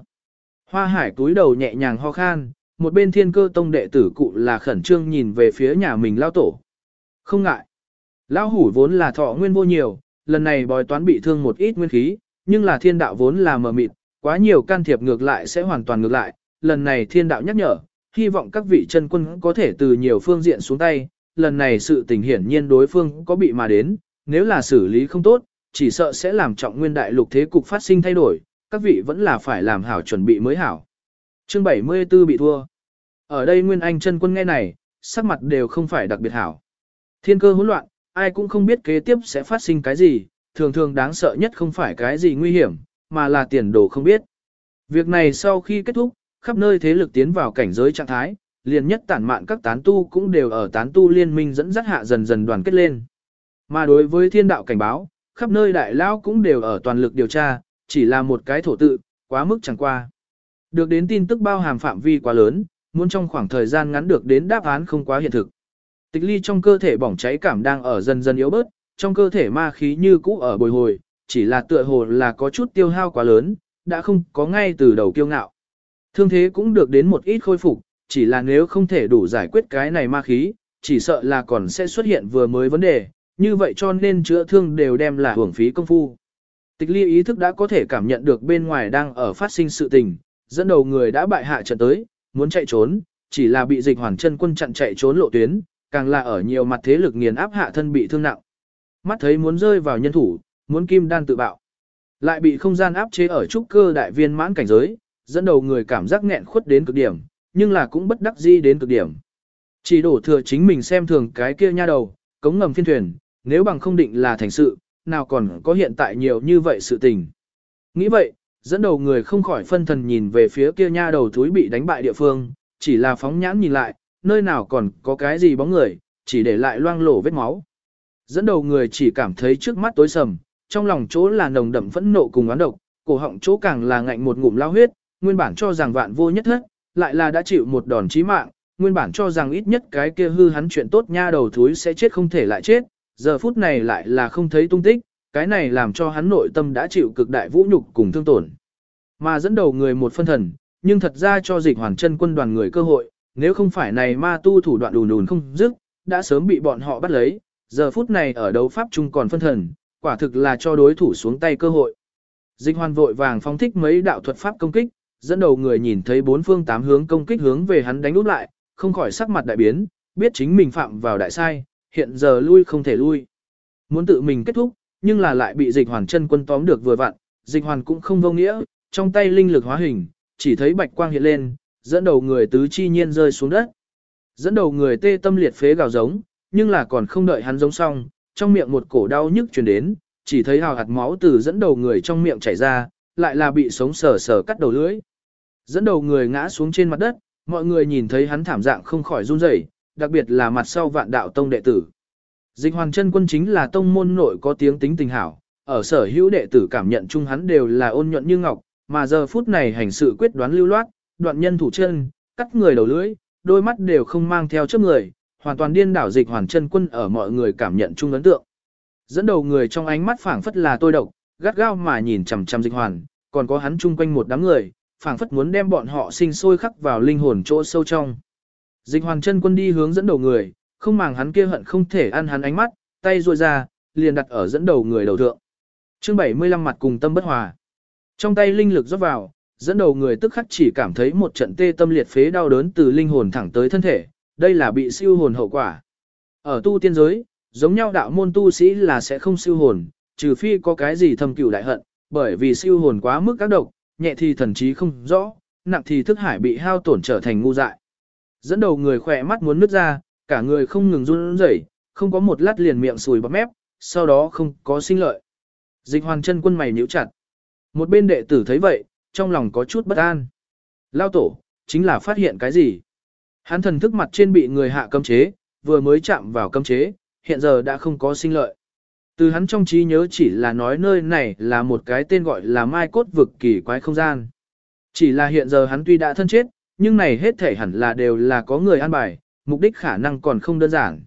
Hoa hải túi đầu nhẹ nhàng ho khan, một bên thiên cơ tông đệ tử cụ là khẩn trương nhìn về phía nhà mình lao tổ. Không ngại. Lão hủ vốn là thọ nguyên vô nhiều, lần này bói toán bị thương một ít nguyên khí, nhưng là thiên đạo vốn là mờ mịt, quá nhiều can thiệp ngược lại sẽ hoàn toàn ngược lại, lần này thiên đạo nhắc nhở, hy vọng các vị chân quân có thể từ nhiều phương diện xuống tay, lần này sự tình hiển nhiên đối phương có bị mà đến, nếu là xử lý không tốt, chỉ sợ sẽ làm trọng nguyên đại lục thế cục phát sinh thay đổi, các vị vẫn là phải làm hảo chuẩn bị mới hảo. Chương 74 bị thua. Ở đây Nguyên Anh chân quân nghe này, sắc mặt đều không phải đặc biệt hảo. Thiên cơ hỗn loạn, ai cũng không biết kế tiếp sẽ phát sinh cái gì, thường thường đáng sợ nhất không phải cái gì nguy hiểm, mà là tiền đồ không biết. Việc này sau khi kết thúc, khắp nơi thế lực tiến vào cảnh giới trạng thái, liền nhất tản mạn các tán tu cũng đều ở tán tu liên minh dẫn dắt hạ dần dần đoàn kết lên. Mà đối với thiên đạo cảnh báo, khắp nơi đại lao cũng đều ở toàn lực điều tra, chỉ là một cái thổ tự, quá mức chẳng qua. Được đến tin tức bao hàm phạm vi quá lớn, muốn trong khoảng thời gian ngắn được đến đáp án không quá hiện thực. Tịch ly trong cơ thể bỏng cháy cảm đang ở dần dần yếu bớt, trong cơ thể ma khí như cũ ở bồi hồi, chỉ là tựa hồ là có chút tiêu hao quá lớn, đã không có ngay từ đầu kiêu ngạo. Thương thế cũng được đến một ít khôi phục, chỉ là nếu không thể đủ giải quyết cái này ma khí, chỉ sợ là còn sẽ xuất hiện vừa mới vấn đề, như vậy cho nên chữa thương đều đem là hưởng phí công phu. Tịch ly ý thức đã có thể cảm nhận được bên ngoài đang ở phát sinh sự tình, dẫn đầu người đã bại hạ trận tới, muốn chạy trốn, chỉ là bị dịch hoàn chân quân chặn chạy trốn lộ tuyến, càng là ở nhiều mặt thế lực nghiền áp hạ thân bị thương nặng. Mắt thấy muốn rơi vào nhân thủ, muốn kim đan tự bạo. Lại bị không gian áp chế ở trúc cơ đại viên mãn cảnh giới, dẫn đầu người cảm giác nghẹn khuất đến cực điểm, nhưng là cũng bất đắc dĩ đến cực điểm. Chỉ đổ thừa chính mình xem thường cái kia nha đầu, cống ngầm phiên thuyền, nếu bằng không định là thành sự, nào còn có hiện tại nhiều như vậy sự tình. Nghĩ vậy, dẫn đầu người không khỏi phân thần nhìn về phía kia nha đầu túi bị đánh bại địa phương, chỉ là phóng nhãn nhìn lại, nơi nào còn có cái gì bóng người, chỉ để lại loang lổ vết máu. Dẫn đầu người chỉ cảm thấy trước mắt tối sầm, trong lòng chỗ là nồng đậm phẫn nộ cùng oán độc, cổ họng chỗ càng là ngạnh một ngụm lao huyết, nguyên bản cho rằng vạn vô nhất thất, lại là đã chịu một đòn chí mạng, nguyên bản cho rằng ít nhất cái kia hư hắn chuyện tốt nha đầu thúi sẽ chết không thể lại chết, giờ phút này lại là không thấy tung tích, cái này làm cho hắn nội tâm đã chịu cực đại vũ nhục cùng thương tổn. Mà dẫn đầu người một phân thần, nhưng thật ra cho dịch hoàn chân quân đoàn người cơ hội, nếu không phải này ma tu thủ đoạn đùn đùn không dứt, đã sớm bị bọn họ bắt lấy, giờ phút này ở đấu pháp chung còn phân thần, quả thực là cho đối thủ xuống tay cơ hội. Dịch hoàn vội vàng phóng thích mấy đạo thuật pháp công kích, dẫn đầu người nhìn thấy bốn phương tám hướng công kích hướng về hắn đánh úp lại, không khỏi sắc mặt đại biến, biết chính mình phạm vào đại sai, hiện giờ lui không thể lui. Muốn tự mình kết thúc, nhưng là lại bị dịch hoàn chân quân tóm được vừa vặn, dịch hoàn cũng không vô nghĩa, trong tay linh lực hóa hình, chỉ thấy bạch quang hiện lên, dẫn đầu người tứ chi nhiên rơi xuống đất. Dẫn đầu người tê tâm liệt phế gào giống, nhưng là còn không đợi hắn giống xong, trong miệng một cổ đau nhức truyền đến, chỉ thấy hào hạt máu từ dẫn đầu người trong miệng chảy ra, lại là bị sống sờ sờ cắt đầu lưỡi. Dẫn đầu người ngã xuống trên mặt đất, mọi người nhìn thấy hắn thảm dạng không khỏi run rẩy, đặc biệt là mặt sau vạn đạo tông đệ tử. Dịch hoàn chân quân chính là tông môn nội có tiếng tính tình hảo, ở sở hữu đệ tử cảm nhận chung hắn đều là ôn nhuận như ngọc, mà giờ phút này hành sự quyết đoán lưu loát, đoạn nhân thủ chân, cắt người đầu lưỡi, đôi mắt đều không mang theo chấp người, hoàn toàn điên đảo dịch hoàn chân quân ở mọi người cảm nhận chung ấn tượng. Dẫn đầu người trong ánh mắt phảng phất là tôi độc, gắt gao mà nhìn chằm chằm dịch hoàn, còn có hắn chung quanh một đám người, phảng phất muốn đem bọn họ sinh sôi khắc vào linh hồn chỗ sâu trong. Dịch hoàn chân quân đi hướng dẫn đầu người, không màng hắn kia hận không thể ăn hắn ánh mắt, tay ruôi ra, liền đặt ở dẫn đầu người đầu thượng. Chương 75 mặt cùng tâm bất hòa. Trong tay linh lực rót vào, dẫn đầu người tức khắc chỉ cảm thấy một trận tê tâm liệt phế đau đớn từ linh hồn thẳng tới thân thể, đây là bị siêu hồn hậu quả. Ở tu tiên giới, giống nhau đạo môn tu sĩ là sẽ không siêu hồn, trừ phi có cái gì thâm cửu đại hận, bởi vì siêu hồn quá mức các độc, nhẹ thì thần trí không rõ, nặng thì thức hải bị hao tổn trở thành ngu dại. Dẫn đầu người khỏe mắt muốn nứt ra, cả người không ngừng run rẩy, không có một lát liền miệng sùi bọt mép, sau đó không có sinh lợi. Dịch hoàn chân quân mày nhíu chặt. Một bên đệ tử thấy vậy, trong lòng có chút bất an. Lao tổ, chính là phát hiện cái gì? Hắn thần thức mặt trên bị người hạ cấm chế, vừa mới chạm vào cấm chế, hiện giờ đã không có sinh lợi. Từ hắn trong trí nhớ chỉ là nói nơi này là một cái tên gọi là mai cốt vực kỳ quái không gian. Chỉ là hiện giờ hắn tuy đã thân chết, nhưng này hết thể hẳn là đều là có người an bài, mục đích khả năng còn không đơn giản.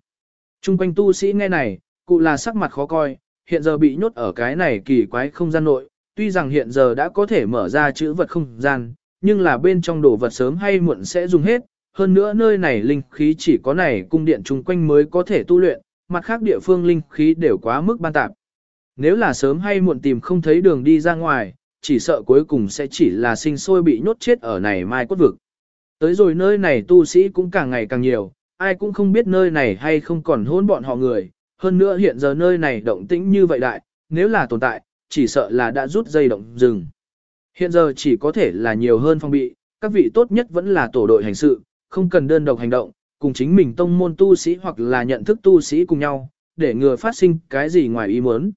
Trung quanh tu sĩ nghe này, cụ là sắc mặt khó coi, hiện giờ bị nhốt ở cái này kỳ quái không gian nội, tuy rằng hiện giờ đã có thể mở ra chữ vật không gian, nhưng là bên trong đồ vật sớm hay muộn sẽ dùng hết, hơn nữa nơi này linh khí chỉ có này cung điện chung quanh mới có thể tu luyện, mặt khác địa phương linh khí đều quá mức ban tạp. Nếu là sớm hay muộn tìm không thấy đường đi ra ngoài, chỉ sợ cuối cùng sẽ chỉ là sinh sôi bị nhốt chết ở này mai cốt vực. Tới rồi nơi này tu sĩ cũng càng ngày càng nhiều, ai cũng không biết nơi này hay không còn hôn bọn họ người, hơn nữa hiện giờ nơi này động tĩnh như vậy đại, nếu là tồn tại, chỉ sợ là đã rút dây động rừng. Hiện giờ chỉ có thể là nhiều hơn phong bị, các vị tốt nhất vẫn là tổ đội hành sự, không cần đơn độc hành động, cùng chính mình tông môn tu sĩ hoặc là nhận thức tu sĩ cùng nhau, để ngừa phát sinh cái gì ngoài ý muốn.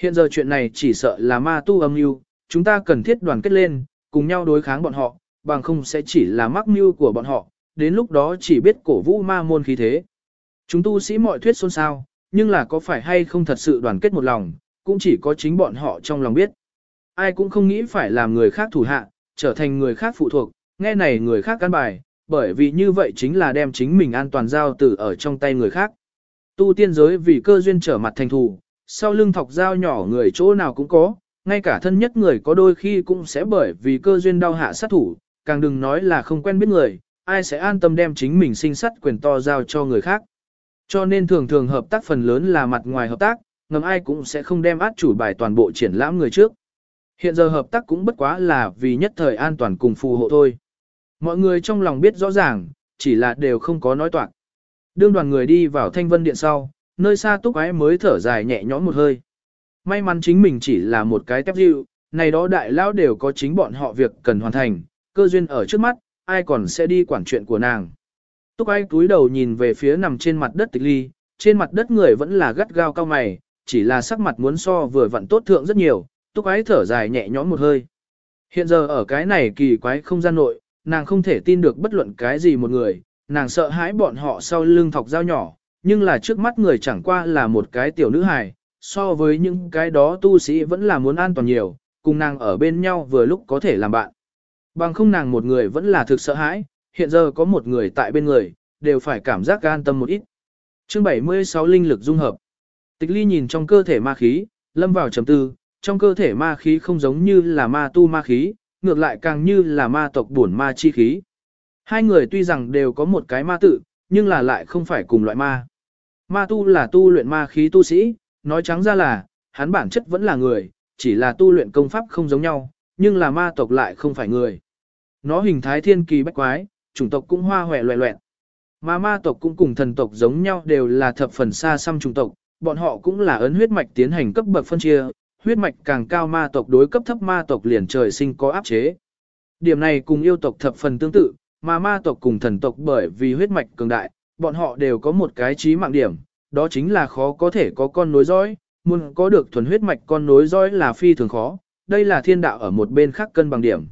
Hiện giờ chuyện này chỉ sợ là ma tu âm mưu, chúng ta cần thiết đoàn kết lên, cùng nhau đối kháng bọn họ, bằng không sẽ chỉ là mắc mưu của bọn họ, đến lúc đó chỉ biết cổ vũ ma môn khí thế. Chúng tu sĩ mọi thuyết xôn xao, nhưng là có phải hay không thật sự đoàn kết một lòng, cũng chỉ có chính bọn họ trong lòng biết. Ai cũng không nghĩ phải làm người khác thủ hạ, trở thành người khác phụ thuộc, nghe này người khác cán bài, bởi vì như vậy chính là đem chính mình an toàn giao tử ở trong tay người khác. Tu tiên giới vì cơ duyên trở mặt thành thù, sau lưng thọc dao nhỏ người chỗ nào cũng có, ngay cả thân nhất người có đôi khi cũng sẽ bởi vì cơ duyên đau hạ sát thủ, càng đừng nói là không quen biết người, ai sẽ an tâm đem chính mình sinh sắt quyền to giao cho người khác. Cho nên thường thường hợp tác phần lớn là mặt ngoài hợp tác, ngầm ai cũng sẽ không đem át chủ bài toàn bộ triển lãm người trước. Hiện giờ hợp tác cũng bất quá là vì nhất thời an toàn cùng phù hộ thôi. Mọi người trong lòng biết rõ ràng, chỉ là đều không có nói toạc. Đương đoàn người đi vào thanh vân điện sau, nơi xa túc ái mới thở dài nhẹ nhõm một hơi. May mắn chính mình chỉ là một cái tép dịu, này đó đại lão đều có chính bọn họ việc cần hoàn thành, cơ duyên ở trước mắt, ai còn sẽ đi quản chuyện của nàng. Túc ái túi đầu nhìn về phía nằm trên mặt đất tịch ly, trên mặt đất người vẫn là gắt gao cao mày, chỉ là sắc mặt muốn so vừa vặn tốt thượng rất nhiều, túc ái thở dài nhẹ nhõm một hơi. Hiện giờ ở cái này kỳ quái không gian nội, nàng không thể tin được bất luận cái gì một người, nàng sợ hãi bọn họ sau lưng thọc dao nhỏ, nhưng là trước mắt người chẳng qua là một cái tiểu nữ hài, so với những cái đó tu sĩ vẫn là muốn an toàn nhiều, cùng nàng ở bên nhau vừa lúc có thể làm bạn. Bằng không nàng một người vẫn là thực sợ hãi, hiện giờ có một người tại bên người, đều phải cảm giác an tâm một ít. Chương 76 Linh lực dung hợp Tịch ly nhìn trong cơ thể ma khí, lâm vào trầm tư, trong cơ thể ma khí không giống như là ma tu ma khí, ngược lại càng như là ma tộc bổn ma chi khí. Hai người tuy rằng đều có một cái ma tự, nhưng là lại không phải cùng loại ma. Ma tu là tu luyện ma khí tu sĩ, nói trắng ra là, hắn bản chất vẫn là người, chỉ là tu luyện công pháp không giống nhau, nhưng là ma tộc lại không phải người. Nó hình thái thiên kỳ bách quái, chủng tộc cũng hoa hòe loẹ loẹn. Mà ma tộc cũng cùng thần tộc giống nhau đều là thập phần xa xăm chủng tộc, bọn họ cũng là ấn huyết mạch tiến hành cấp bậc phân chia, huyết mạch càng cao ma tộc đối cấp thấp ma tộc liền trời sinh có áp chế. Điểm này cùng yêu tộc thập phần tương tự, mà ma tộc cùng thần tộc bởi vì huyết mạch cường đại, bọn họ đều có một cái trí mạng điểm, đó chính là khó có thể có con nối dõi, muốn có được thuần huyết mạch con nối dõi là phi thường khó, đây là thiên đạo ở một bên khác cân bằng điểm.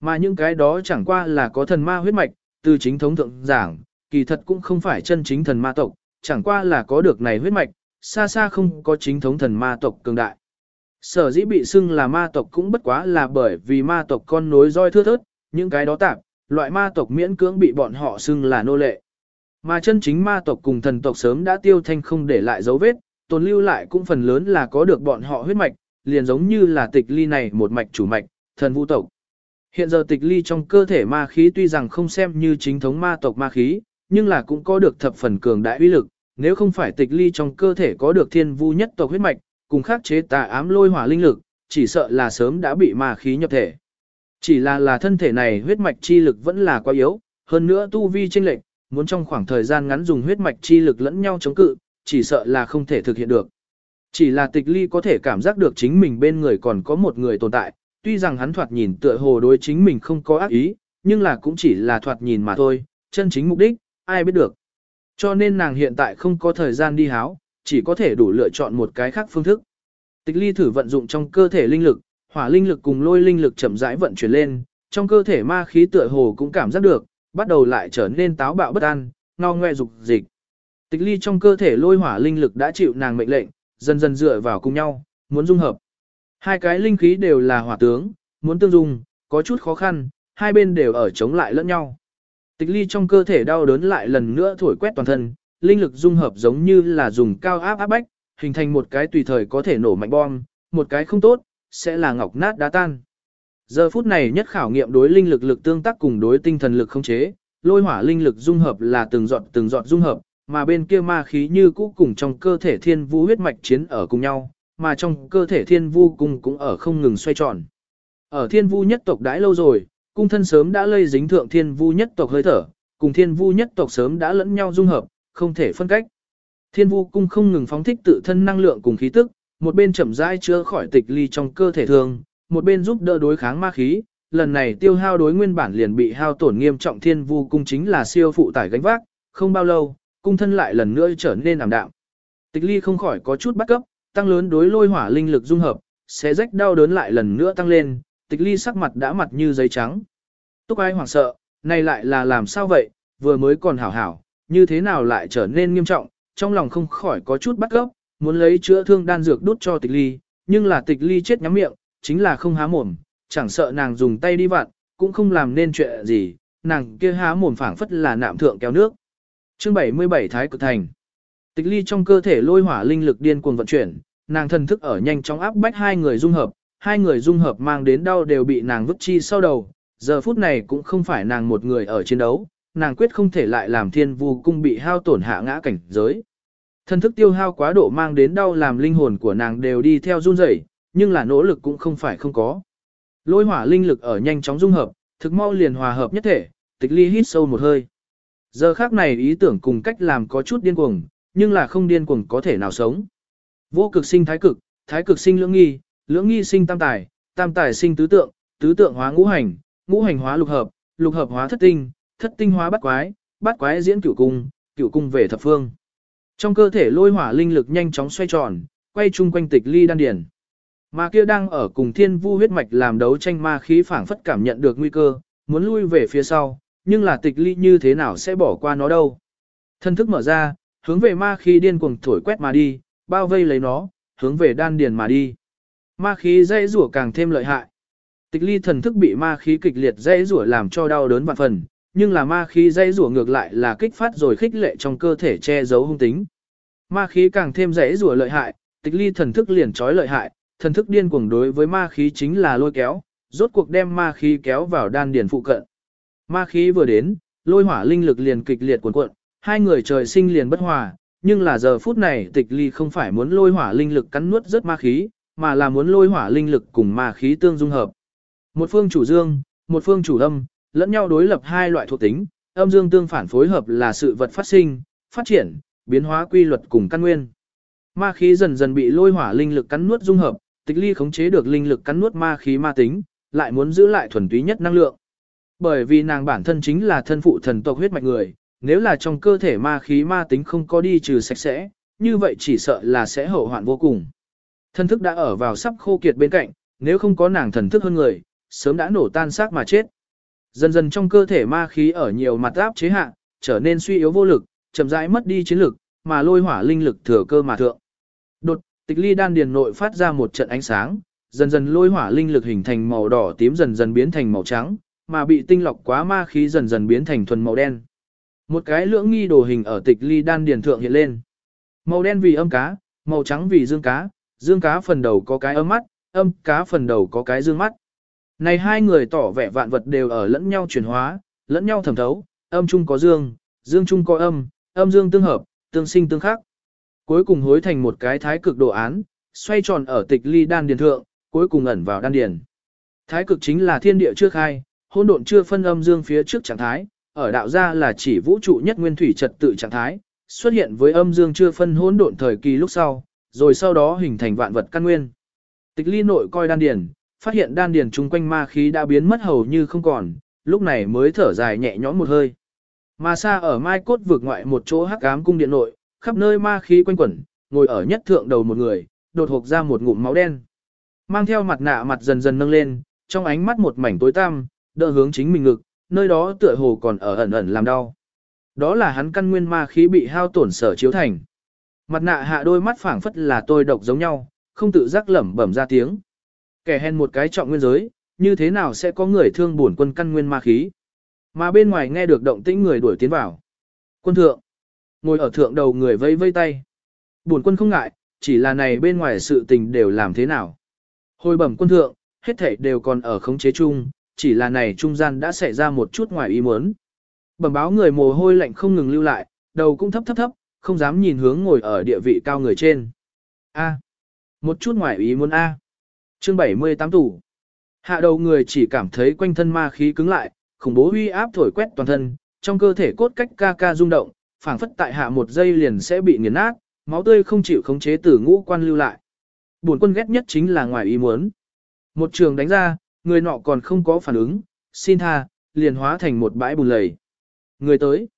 Mà những cái đó chẳng qua là có thần ma huyết mạch, từ chính thống thượng giảng, kỳ thật cũng không phải chân chính thần ma tộc, chẳng qua là có được này huyết mạch, xa xa không có chính thống thần ma tộc cường đại. Sở dĩ bị xưng là ma tộc cũng bất quá là bởi vì ma tộc con nối roi thưa thớt, những cái đó tạp, loại ma tộc miễn cưỡng bị bọn họ xưng là nô lệ. Mà chân chính ma tộc cùng thần tộc sớm đã tiêu thanh không để lại dấu vết, tồn lưu lại cũng phần lớn là có được bọn họ huyết mạch, liền giống như là tịch ly này một mạch chủ mạch, thần vũ tộc. Hiện giờ tịch ly trong cơ thể ma khí tuy rằng không xem như chính thống ma tộc ma khí, nhưng là cũng có được thập phần cường đại uy lực, nếu không phải tịch ly trong cơ thể có được thiên vu nhất tộc huyết mạch, cùng khắc chế tà ám lôi hỏa linh lực, chỉ sợ là sớm đã bị ma khí nhập thể. Chỉ là là thân thể này huyết mạch chi lực vẫn là quá yếu, hơn nữa tu vi chênh lệch, muốn trong khoảng thời gian ngắn dùng huyết mạch chi lực lẫn nhau chống cự, chỉ sợ là không thể thực hiện được. Chỉ là tịch ly có thể cảm giác được chính mình bên người còn có một người tồn tại, tuy rằng hắn thoạt nhìn tựa hồ đối chính mình không có ác ý, nhưng là cũng chỉ là thoạt nhìn mà thôi, chân chính mục đích, ai biết được. Cho nên nàng hiện tại không có thời gian đi háo, chỉ có thể đủ lựa chọn một cái khác phương thức. Tịch ly thử vận dụng trong cơ thể linh lực, hỏa linh lực cùng lôi linh lực chậm rãi vận chuyển lên, trong cơ thể ma khí tựa hồ cũng cảm giác được, bắt đầu lại trở nên táo bạo bất an, no ngoe dục dịch. Tịch ly trong cơ thể lôi hỏa linh lực đã chịu nàng mệnh lệnh, dần dần dựa vào cùng nhau, muốn dung hợp. Hai cái linh khí đều là hỏa tướng, muốn tương dung, có chút khó khăn, hai bên đều ở chống lại lẫn nhau. Tịch ly trong cơ thể đau đớn lại lần nữa thổi quét toàn thân, linh lực dung hợp giống như là dùng cao áp áp bách, hình thành một cái tùy thời có thể nổ mạnh bom, một cái không tốt, sẽ là ngọc nát đá tan. Giờ phút này nhất khảo nghiệm đối linh lực lực tương tác cùng đối tinh thần lực không chế, lôi hỏa linh lực dung hợp là từng giọt từng giọt dung hợp, mà bên kia ma khí như cũ cùng trong cơ thể thiên vu huyết mạch chiến ở cùng nhau, mà trong cơ thể thiên vu cung cũng ở không ngừng xoay tròn. Ở thiên vu nhất tộc đãi lâu rồi, cung thân sớm đã lây dính thượng thiên vu nhất tộc hơi thở, cùng thiên vu nhất tộc sớm đã lẫn nhau dung hợp, không thể phân cách. Thiên vu cung không ngừng phóng thích tự thân năng lượng cùng khí tức, một bên chậm rãi chữa khỏi tịch ly trong cơ thể thường, một bên giúp đỡ đối kháng ma khí, lần này tiêu hao đối nguyên bản liền bị hao tổn nghiêm trọng thiên vu cung chính là siêu phụ tải gánh vác, không bao lâu, cung thân lại lần nữa trở nên ảm đạm. Tịch ly không khỏi có chút bắt cấp, tăng lớn đối lôi hỏa linh lực dung hợp, sẽ rách đau đớn lại lần nữa tăng lên, tịch ly sắc mặt đã mặt như giấy trắng. Túc ai hoảng sợ, này lại là làm sao vậy, vừa mới còn hảo hảo, như thế nào lại trở nên nghiêm trọng, trong lòng không khỏi có chút bắt gốc, muốn lấy chữa thương đan dược đút cho tịch ly, nhưng là tịch ly chết nhắm miệng, chính là không há mồm, chẳng sợ nàng dùng tay đi vặn, cũng không làm nên chuyện gì, nàng kia há mồm phảng phất là nạm thượng kéo nước. Chương 77 Thái Cực Thành Tịch ly trong cơ thể lôi hỏa linh lực điên cuồng vận chuyển, nàng thần thức ở nhanh chóng áp bách hai người dung hợp, hai người dung hợp mang đến đau đều bị nàng vứt chi sau đầu, giờ phút này cũng không phải nàng một người ở chiến đấu, nàng quyết không thể lại làm thiên vu cung bị hao tổn hạ ngã cảnh giới. thân thức tiêu hao quá độ mang đến đau làm linh hồn của nàng đều đi theo run rẩy, nhưng là nỗ lực cũng không phải không có. Lôi hỏa linh lực ở nhanh chóng dung hợp, thực mau liền hòa hợp nhất thể, tịch ly hít sâu một hơi. Giờ khác này ý tưởng cùng cách làm có chút điên cuồng, nhưng là không điên cuồng có thể nào sống. Vô cực sinh thái cực, thái cực sinh lưỡng nghi, lưỡng nghi sinh tam tài, tam tài sinh tứ tượng, tứ tượng hóa ngũ hành, ngũ hành hóa lục hợp, lục hợp hóa thất tinh, thất tinh hóa bát quái, bát quái diễn cửu cung, cửu cung về thập phương. Trong cơ thể lôi hỏa linh lực nhanh chóng xoay tròn, quay chung quanh tịch ly đan điển. Mà kia đang ở cùng thiên vu huyết mạch làm đấu tranh ma khí phảng phất cảm nhận được nguy cơ, muốn lui về phía sau, nhưng là tịch ly như thế nào sẽ bỏ qua nó đâu. Thân thức mở ra, hướng về ma khí điên cuồng thổi quét mà đi, bao vây lấy nó, hướng về đan điền mà đi. Ma khí dây rủa càng thêm lợi hại. Tịch ly thần thức bị ma khí kịch liệt dây rủa làm cho đau đớn vạn phần, nhưng là ma khí dây rủa ngược lại là kích phát rồi khích lệ trong cơ thể che giấu hung tính. Ma khí càng thêm dây rủa lợi hại, tịch ly thần thức liền trói lợi hại, thần thức điên cuồng đối với ma khí chính là lôi kéo, rốt cuộc đem ma khí kéo vào đan điền phụ cận. Ma khí vừa đến, lôi hỏa linh lực liền kịch liệt cuộn cuộn, hai người trời sinh liền bất hòa, nhưng là giờ phút này tịch ly không phải muốn lôi hỏa linh lực cắn nuốt rất ma khí, mà là muốn lôi hỏa linh lực cùng ma khí tương dung hợp. Một phương chủ dương, một phương chủ âm, lẫn nhau đối lập hai loại thuộc tính, âm dương tương phản phối hợp là sự vật phát sinh, phát triển, biến hóa quy luật cùng căn nguyên. Ma khí dần dần bị lôi hỏa linh lực cắn nuốt dung hợp, tịch ly khống chế được linh lực cắn nuốt ma khí ma tính, lại muốn giữ lại thuần túy nhất năng lượng. Bởi vì nàng bản thân chính là thân phụ thần tộc huyết mạch người, nếu là trong cơ thể ma khí ma tính không có đi trừ sạch sẽ, như vậy chỉ sợ là sẽ hậu hoạn vô cùng. Thân thức đã ở vào sắp khô kiệt bên cạnh, nếu không có nàng thần thức hơn người, sớm đã nổ tan xác mà chết. Dần dần trong cơ thể ma khí ở nhiều mặt áp chế hạ, trở nên suy yếu vô lực, chậm rãi mất đi chiến lực, mà lôi hỏa linh lực thừa cơ mà thượng. Đột, tịch ly đan điền nội phát ra một trận ánh sáng, dần dần lôi hỏa linh lực hình thành màu đỏ tím dần dần biến thành màu trắng, mà bị tinh lọc quá ma khí dần dần biến thành thuần màu đen. Một cái lưỡng nghi đồ hình ở tịch ly đan điền thượng hiện lên. Màu đen vì âm cá, màu trắng vì dương cá, dương cá phần đầu có cái âm mắt, âm cá phần đầu có cái dương mắt. Này hai người tỏ vẻ vạn vật đều ở lẫn nhau chuyển hóa, lẫn nhau thẩm thấu, âm chung có dương, dương chung có âm, âm dương tương hợp, tương sinh tương khắc. Cuối cùng hối thành một cái thái cực đồ án, xoay tròn ở tịch ly đan điền thượng, cuối cùng ẩn vào đan điền. Thái cực chính là thiên địa chưa khai, hỗn độn chưa phân âm dương phía trước trạng thái, ở đạo gia là chỉ vũ trụ nhất nguyên thủy trật tự trạng thái, xuất hiện với âm dương chưa phân hỗn độn thời kỳ lúc sau, rồi sau đó hình thành vạn vật căn nguyên. Tịch ly nội coi đan điền, phát hiện đan điền chung quanh ma khí đã biến mất hầu như không còn, lúc này mới thở dài nhẹ nhõm một hơi. Mà xa ở mai cốt vực ngoại một chỗ hắc ám cung điện nội, khắp nơi ma khí quanh quẩn, ngồi ở nhất thượng đầu một người, đột hộp ra một ngụm máu đen. Mang theo mặt nạ mặt dần dần nâng lên, trong ánh mắt một mảnh tối tăm, đỡ hướng chính mình ngực, nơi đó tựa hồ còn ở ẩn ẩn làm đau. Đó là hắn căn nguyên ma khí bị hao tổn sở chiếu thành. Mặt nạ hạ đôi mắt phảng phất là tôi độc giống nhau, không tự giác lẩm bẩm ra tiếng. Kẻ hèn một cái trọng nguyên giới, như thế nào sẽ có người thương bổn quân căn nguyên ma khí. Mà bên ngoài nghe được động tĩnh người đuổi tiến vào. Quân thượng, ngồi ở thượng đầu người vây vây tay. Bổn quân không ngại, chỉ là này bên ngoài sự tình đều làm thế nào. Hồi bẩm quân thượng, hết thảy đều còn ở khống chế chung, chỉ là này trung gian đã xảy ra một chút ngoài ý muốn. Bẩm báo người mồ hôi lạnh không ngừng lưu lại, đầu cũng thấp thấp thấp, không dám nhìn hướng ngồi ở địa vị cao người trên. A. một chút ngoài ý muốn A. Chương 78 tủ. Hạ đầu người chỉ cảm thấy quanh thân ma khí cứng lại, khủng bố uy áp thổi quét toàn thân, trong cơ thể cốt cách ca ca rung động, phảng phất tại hạ một giây liền sẽ bị nghiền nát, máu tươi không chịu khống chế từ ngũ quan lưu lại. Buồn quân ghét nhất chính là ngoài ý muốn. Một trường đánh ra, người nọ còn không có phản ứng, xin tha, liền hóa thành một bãi bùn lầy. Người tới.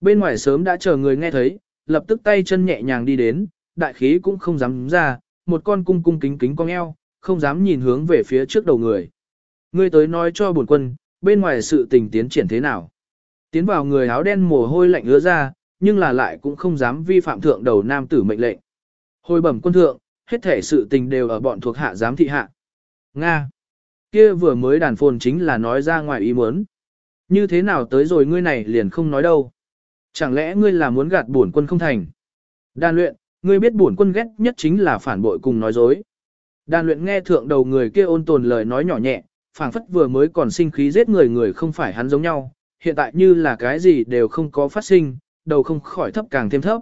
Bên ngoài sớm đã chờ người nghe thấy, lập tức tay chân nhẹ nhàng đi đến, đại khí cũng không dám ra, một con cung cung kính kính cong eo, không dám nhìn hướng về phía trước đầu người. ngươi tới nói cho bổn quân, bên ngoài sự tình tiến triển thế nào. Tiến vào người áo đen mồ hôi lạnh ứa ra, nhưng là lại cũng không dám vi phạm thượng đầu nam tử mệnh lệnh. Hồi bẩm quân thượng, hết thể sự tình đều ở bọn thuộc hạ giám thị hạ. Nga. Kia vừa mới đàn phồn chính là nói ra ngoài ý muốn. Như thế nào tới rồi ngươi này liền không nói đâu. Chẳng lẽ ngươi là muốn gạt bổn quân không thành? Đan luyện, ngươi biết bổn quân ghét nhất chính là phản bội cùng nói dối. Đan luyện nghe thượng đầu người kia ôn tồn lời nói nhỏ nhẹ, phảng phất vừa mới còn sinh khí giết người người không phải hắn giống nhau, hiện tại như là cái gì đều không có phát sinh, đầu không khỏi thấp càng thêm thấp.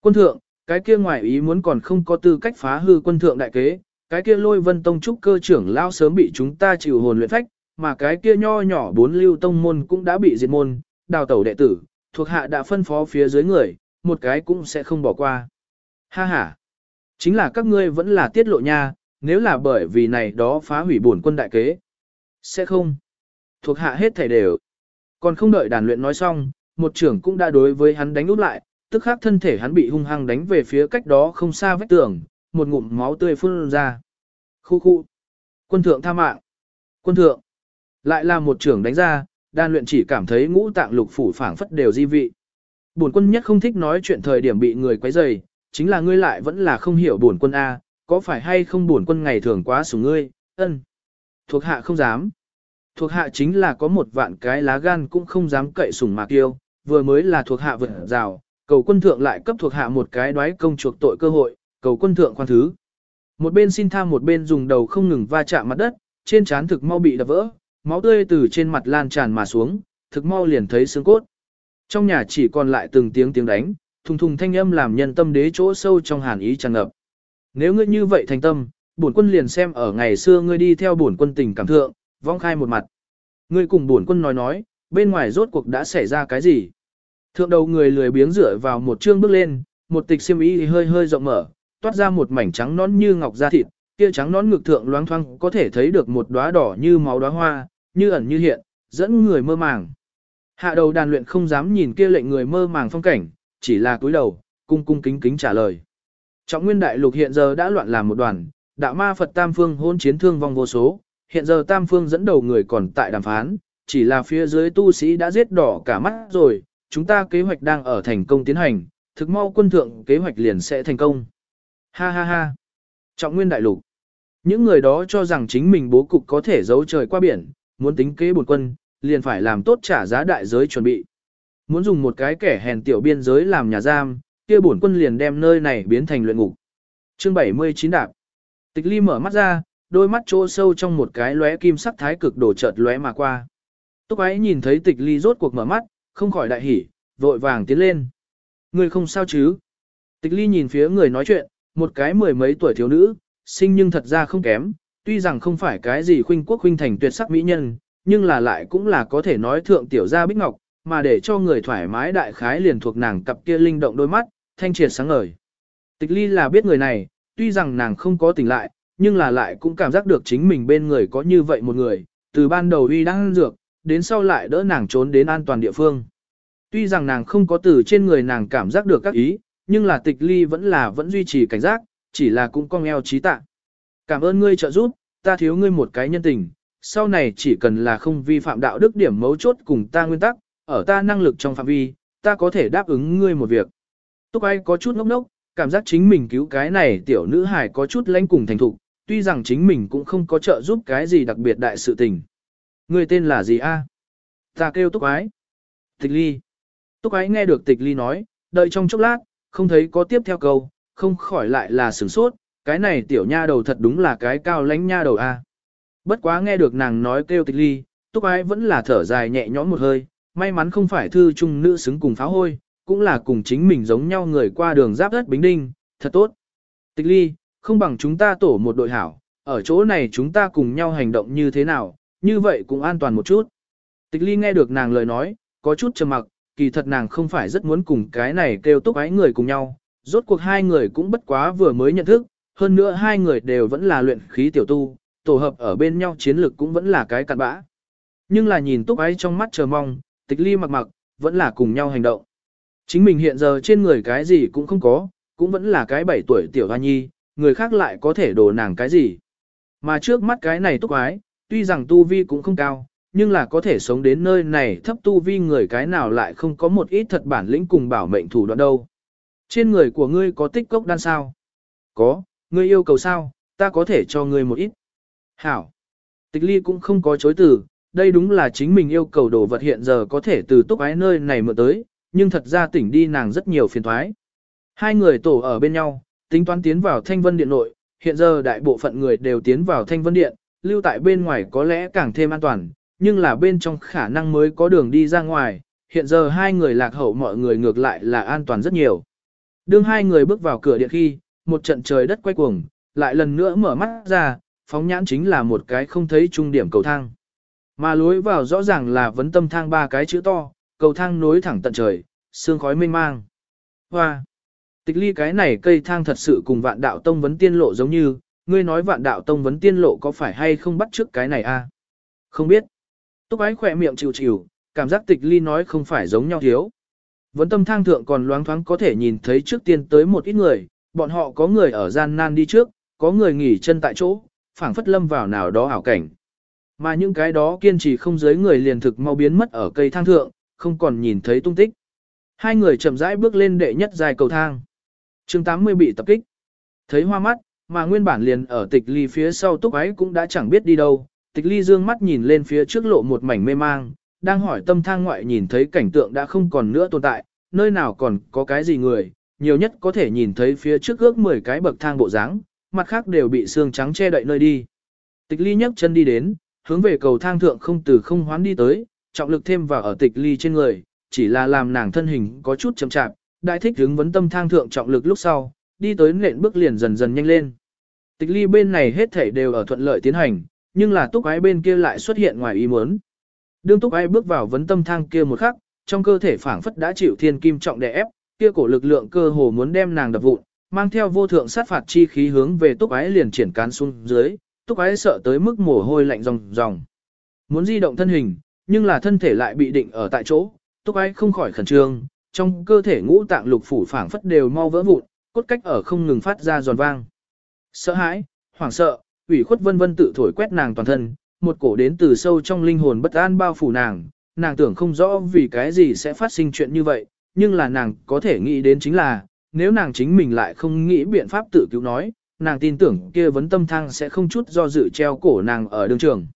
Quân thượng, cái kia ngoài ý muốn còn không có tư cách phá hư quân thượng đại kế, cái kia lôi vân tông trúc cơ trưởng lao sớm bị chúng ta chịu hồn luyện phách, mà cái kia nho nhỏ bốn lưu tông môn cũng đã bị diệt môn, đào tẩu đệ tử, thuộc hạ đã phân phó phía dưới người, một cái cũng sẽ không bỏ qua. Ha ha! Chính là các ngươi vẫn là tiết lộ nha, nếu là bởi vì này đó phá hủy bổn quân đại kế. Sẽ không. Thuộc hạ hết thảy đều. Còn không đợi đàn luyện nói xong, một trưởng cũng đã đối với hắn đánh úp lại, tức khắc thân thể hắn bị hung hăng đánh về phía cách đó không xa vách tường, một ngụm máu tươi phun ra. Khu khu. Quân thượng tha mạng. Quân thượng. Lại là một trưởng đánh ra, đan luyện chỉ cảm thấy ngũ tạng lục phủ phảng phất đều di vị. Bổn quân nhất không thích nói chuyện thời điểm bị người quấy rầy, chính là ngươi lại vẫn là không hiểu bổn quân A, có phải hay không buồn quân ngày thường quá sủng ngươi, ân. Thuộc hạ không dám. Thuộc hạ chính là có một vạn cái lá gan cũng không dám cậy sủng mà kiêu, vừa mới là thuộc hạ vượt rào, cầu quân thượng lại cấp thuộc hạ một cái đoái công chuộc tội cơ hội, cầu quân thượng khoan thứ. Một bên xin tha một bên dùng đầu không ngừng va chạm mặt đất, trên trán thực mau bị đập vỡ, máu tươi từ trên mặt lan tràn mà xuống, thực mau liền thấy xương cốt. Trong nhà chỉ còn lại từng tiếng tiếng đánh, thùng thùng thanh âm làm nhân tâm đế chỗ sâu trong hàn ý tràn ngập. Nếu ngươi như vậy thành tâm, bổn quân liền xem ở ngày xưa ngươi đi theo bổn quân tình cảm thượng, vong khai một mặt. Ngươi cùng bổn quân nói nói, bên ngoài rốt cuộc đã xảy ra cái gì? Thượng đầu người lười biếng rửa vào một chương bước lên, một tịch xiêm y hơi hơi rộng mở, toát ra một mảnh trắng nón như ngọc da thịt, kia trắng nón ngực thượng loáng thoáng có thể thấy được một đóa đỏ như máu đóa hoa, như ẩn như hiện, dẫn người mơ màng. Hạ đầu đàn luyện không dám nhìn kia lệnh người mơ màng phong cảnh, chỉ là cúi đầu, cung cung kính kính trả lời. Trọng nguyên đại lục hiện giờ đã loạn làm một đoàn, đạo ma Phật Tam Phương hôn chiến thương vong vô số, hiện giờ Tam Phương dẫn đầu người còn tại đàm phán, chỉ là phía dưới tu sĩ đã giết đỏ cả mắt rồi, chúng ta kế hoạch đang ở thành công tiến hành, thực mau quân thượng kế hoạch liền sẽ thành công. Ha ha ha. Trọng nguyên đại lục. Những người đó cho rằng chính mình bố cục có thể giấu trời qua biển, muốn tính kế bột quân, liền phải làm tốt trả giá đại giới chuẩn bị. Muốn dùng một cái kẻ hèn tiểu biên giới làm nhà giam, kia bổn quân liền đem nơi này biến thành luyện ngục. Chương 79 đạp. Tịch Ly mở mắt ra, đôi mắt chỗ sâu trong một cái lóe kim sắc thái cực đổ chợt lóe mà qua. Túc ấy nhìn thấy Tịch Ly rốt cuộc mở mắt, không khỏi đại hỉ, vội vàng tiến lên. Người không sao chứ? Tịch Ly nhìn phía người nói chuyện, một cái mười mấy tuổi thiếu nữ, sinh nhưng thật ra không kém, tuy rằng không phải cái gì khuynh quốc khuynh thành tuyệt sắc mỹ nhân, nhưng là lại cũng là có thể nói thượng tiểu gia bích ngọc, mà để cho người thoải mái đại khái liền thuộc nàng cặp kia linh động đôi mắt, thanh triệt sáng ngời. Tịch ly là biết người này, tuy rằng nàng không có tỉnh lại, nhưng là lại cũng cảm giác được chính mình bên người có như vậy một người, từ ban đầu uy đang dược, đến sau lại đỡ nàng trốn đến an toàn địa phương. Tuy rằng nàng không có từ trên người nàng cảm giác được các ý, nhưng là tịch ly vẫn là vẫn duy trì cảnh giác, chỉ là cũng cong eo trí tạ. Cảm ơn ngươi trợ giúp, ta thiếu ngươi một cái nhân tình, sau này chỉ cần là không vi phạm đạo đức điểm mấu chốt cùng ta nguyên tắc, ở ta năng lực trong phạm vi, ta có thể đáp ứng ngươi một việc. Túc ai có chút ngốc ngốc, cảm giác chính mình cứu cái này tiểu nữ hài có chút lãnh cùng thành thục, tuy rằng chính mình cũng không có trợ giúp cái gì đặc biệt đại sự tình. Người tên là gì a? Ta kêu Túc ái. Tịch ly. Túc ái nghe được tịch ly nói, đợi trong chốc lát, không thấy có tiếp theo câu, không khỏi lại là sửng sốt, cái này tiểu nha đầu thật đúng là cái cao lãnh nha đầu a. Bất quá nghe được nàng nói kêu tịch ly, túc ái vẫn là thở dài nhẹ nhõm một hơi, may mắn không phải thư trung nữ xứng cùng pháo hôi, cũng là cùng chính mình giống nhau người qua đường giáp đất bính đinh, thật tốt. Tịch ly, không bằng chúng ta tổ một đội hảo, ở chỗ này chúng ta cùng nhau hành động như thế nào, như vậy cũng an toàn một chút. Tịch ly nghe được nàng lời nói, có chút trầm mặc, kỳ thật nàng không phải rất muốn cùng cái này kêu túc ái người cùng nhau, rốt cuộc hai người cũng bất quá vừa mới nhận thức, hơn nữa hai người đều vẫn là luyện khí tiểu tu, tổ hợp ở bên nhau chiến lược cũng vẫn là cái cặn bã. Nhưng là nhìn túc ái trong mắt chờ mong, tịch ly mặc mặc, vẫn là cùng nhau hành động. Chính mình hiện giờ trên người cái gì cũng không có, cũng vẫn là cái bảy tuổi tiểu hoa nhi, người khác lại có thể đổ nàng cái gì. Mà trước mắt cái này túc ái, tuy rằng tu vi cũng không cao, nhưng là có thể sống đến nơi này thấp tu vi người cái nào lại không có một ít thật bản lĩnh cùng bảo mệnh thủ đoạn đâu. Trên người của ngươi có tích cốc đan sao? Có, ngươi yêu cầu sao, ta có thể cho ngươi một ít. Hảo. Tịch ly cũng không có chối từ, đây đúng là chính mình yêu cầu đồ vật hiện giờ có thể từ túc ái nơi này mượn tới, nhưng thật ra tỉnh đi nàng rất nhiều phiền thoái. Hai người tổ ở bên nhau, tính toán tiến vào thanh vân điện nội, hiện giờ đại bộ phận người đều tiến vào thanh vân điện, lưu tại bên ngoài có lẽ càng thêm an toàn, nhưng là bên trong khả năng mới có đường đi ra ngoài, hiện giờ hai người lạc hậu mọi người ngược lại là an toàn rất nhiều. Đương hai người bước vào cửa điện khi, một trận trời đất quay cuồng, lại lần nữa mở mắt ra, phóng nhãn chính là một cái không thấy trung điểm cầu thang. Mà lối vào rõ ràng là vấn tâm thang ba cái chữ to, cầu thang nối thẳng tận trời, sương khói mênh mang. Hoa! Tịch ly cái này cây thang thật sự cùng vạn đạo tông vấn tiên lộ giống như, ngươi nói vạn đạo tông vấn tiên lộ có phải hay không bắt trước cái này a? Không biết. Túc ái khỏe miệng chịu chịu, cảm giác tịch ly nói không phải giống nhau thiếu. Vấn tâm thang thượng còn loáng thoáng có thể nhìn thấy trước tiên tới một ít người, bọn họ có người ở gian nan đi trước, có người nghỉ chân tại chỗ, phảng phất lâm vào nào đó ảo cảnh. Mà những cái đó kiên trì không giới người liền thực mau biến mất ở cây thang thượng, không còn nhìn thấy tung tích. Hai người chậm rãi bước lên đệ nhất dài cầu thang. chương 80 bị tập kích. Thấy hoa mắt, mà nguyên bản liền ở tịch ly phía sau túc ấy cũng đã chẳng biết đi đâu. Tịch ly dương mắt nhìn lên phía trước lộ một mảnh mê mang, đang hỏi tâm thang ngoại nhìn thấy cảnh tượng đã không còn nữa tồn tại, nơi nào còn có cái gì người, nhiều nhất có thể nhìn thấy phía trước ước 10 cái bậc thang bộ dáng, mặt khác đều bị xương trắng che đậy nơi đi. Tịch ly nhấc chân đi đến, hướng về cầu thang thượng không từ không hoán đi tới, trọng lực thêm vào ở tịch ly trên người, chỉ là làm nàng thân hình có chút chậm chạp, đại thích hướng vấn tâm thang thượng trọng lực lúc sau, đi tới nện bước liền dần dần nhanh lên. Tịch ly bên này hết thảy đều ở thuận lợi tiến hành, nhưng là túc ái bên kia lại xuất hiện ngoài ý muốn. Đương túc ái bước vào vấn tâm thang kia một khắc, trong cơ thể phảng phất đã chịu thiên kim trọng đè ép, kia cổ lực lượng cơ hồ muốn đem nàng đập vụn, mang theo vô thượng sát phạt chi khí hướng về túc ái liền triển cán xuống dưới, túc ái sợ tới mức mồ hôi lạnh ròng ròng. Muốn di động thân hình, nhưng là thân thể lại bị định ở tại chỗ, túc ái không khỏi khẩn trương, trong cơ thể ngũ tạng lục phủ phảng phất đều mau vỡ vụn, cốt cách ở không ngừng phát ra giòn vang. Sợ hãi, hoảng sợ, ủy khuất vân vân tự thổi quét nàng toàn thân, một cổ đến từ sâu trong linh hồn bất an bao phủ nàng, nàng tưởng không rõ vì cái gì sẽ phát sinh chuyện như vậy, nhưng là nàng có thể nghĩ đến chính là, nếu nàng chính mình lại không nghĩ biện pháp tự cứu nói, nàng tin tưởng kia vấn tâm thăng sẽ không chút do dự treo cổ nàng ở đường trường.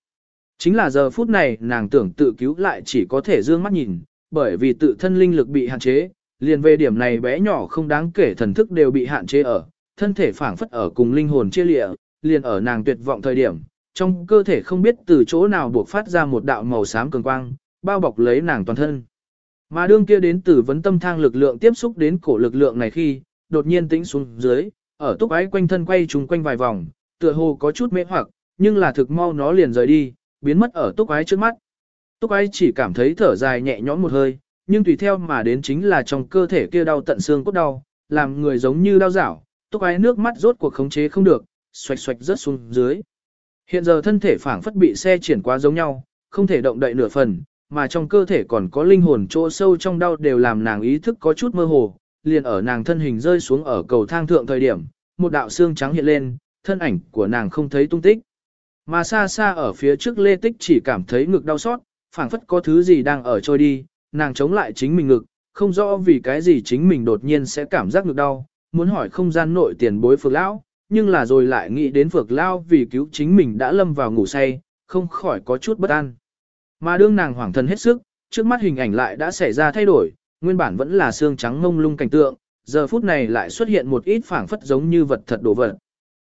Chính là giờ phút này nàng tưởng tự cứu lại chỉ có thể dương mắt nhìn, bởi vì tự thân linh lực bị hạn chế, liền về điểm này bé nhỏ không đáng kể thần thức đều bị hạn chế ở, thân thể phảng phất ở cùng linh hồn chia lịa, liền ở nàng tuyệt vọng thời điểm, trong cơ thể không biết từ chỗ nào buộc phát ra một đạo màu xám cường quang, bao bọc lấy nàng toàn thân. Mà đương kia đến từ vấn tâm thang lực lượng tiếp xúc đến cổ lực lượng này khi, đột nhiên tĩnh xuống dưới, ở túc ái quanh thân quay trùng quanh vài vòng, tựa hồ có chút mê hoặc, nhưng là thực mau nó liền rời đi, biến mất ở túc ái trước mắt. Túc ái chỉ cảm thấy thở dài nhẹ nhõm một hơi, nhưng tùy theo mà đến chính là trong cơ thể kia đau tận xương cốt đau, làm người giống như đau rảo, túc ái nước mắt rốt cuộc khống chế không được, xoạch xoạch rớt xuống dưới. Hiện giờ thân thể phảng phất bị xe triển quá giống nhau, không thể động đậy nửa phần, mà trong cơ thể còn có linh hồn chỗ sâu trong đau đều làm nàng ý thức có chút mơ hồ, liền ở nàng thân hình rơi xuống ở cầu thang thượng thời điểm, một đạo xương trắng hiện lên, thân ảnh của nàng không thấy tung tích. Mà xa xa ở phía trước Lê Tích chỉ cảm thấy ngực đau xót, phảng phất có thứ gì đang ở trôi đi, nàng chống lại chính mình ngực, không rõ vì cái gì chính mình đột nhiên sẽ cảm giác ngực đau, muốn hỏi không gian nội tiền bối phược lão, nhưng là rồi lại nghĩ đến phược lão vì cứu chính mình đã lâm vào ngủ say, không khỏi có chút bất an. Mà đương nàng hoảng thần hết sức, trước mắt hình ảnh lại đã xảy ra thay đổi, nguyên bản vẫn là xương trắng mông lung cảnh tượng, giờ phút này lại xuất hiện một ít phảng phất giống như vật thật đổ vật.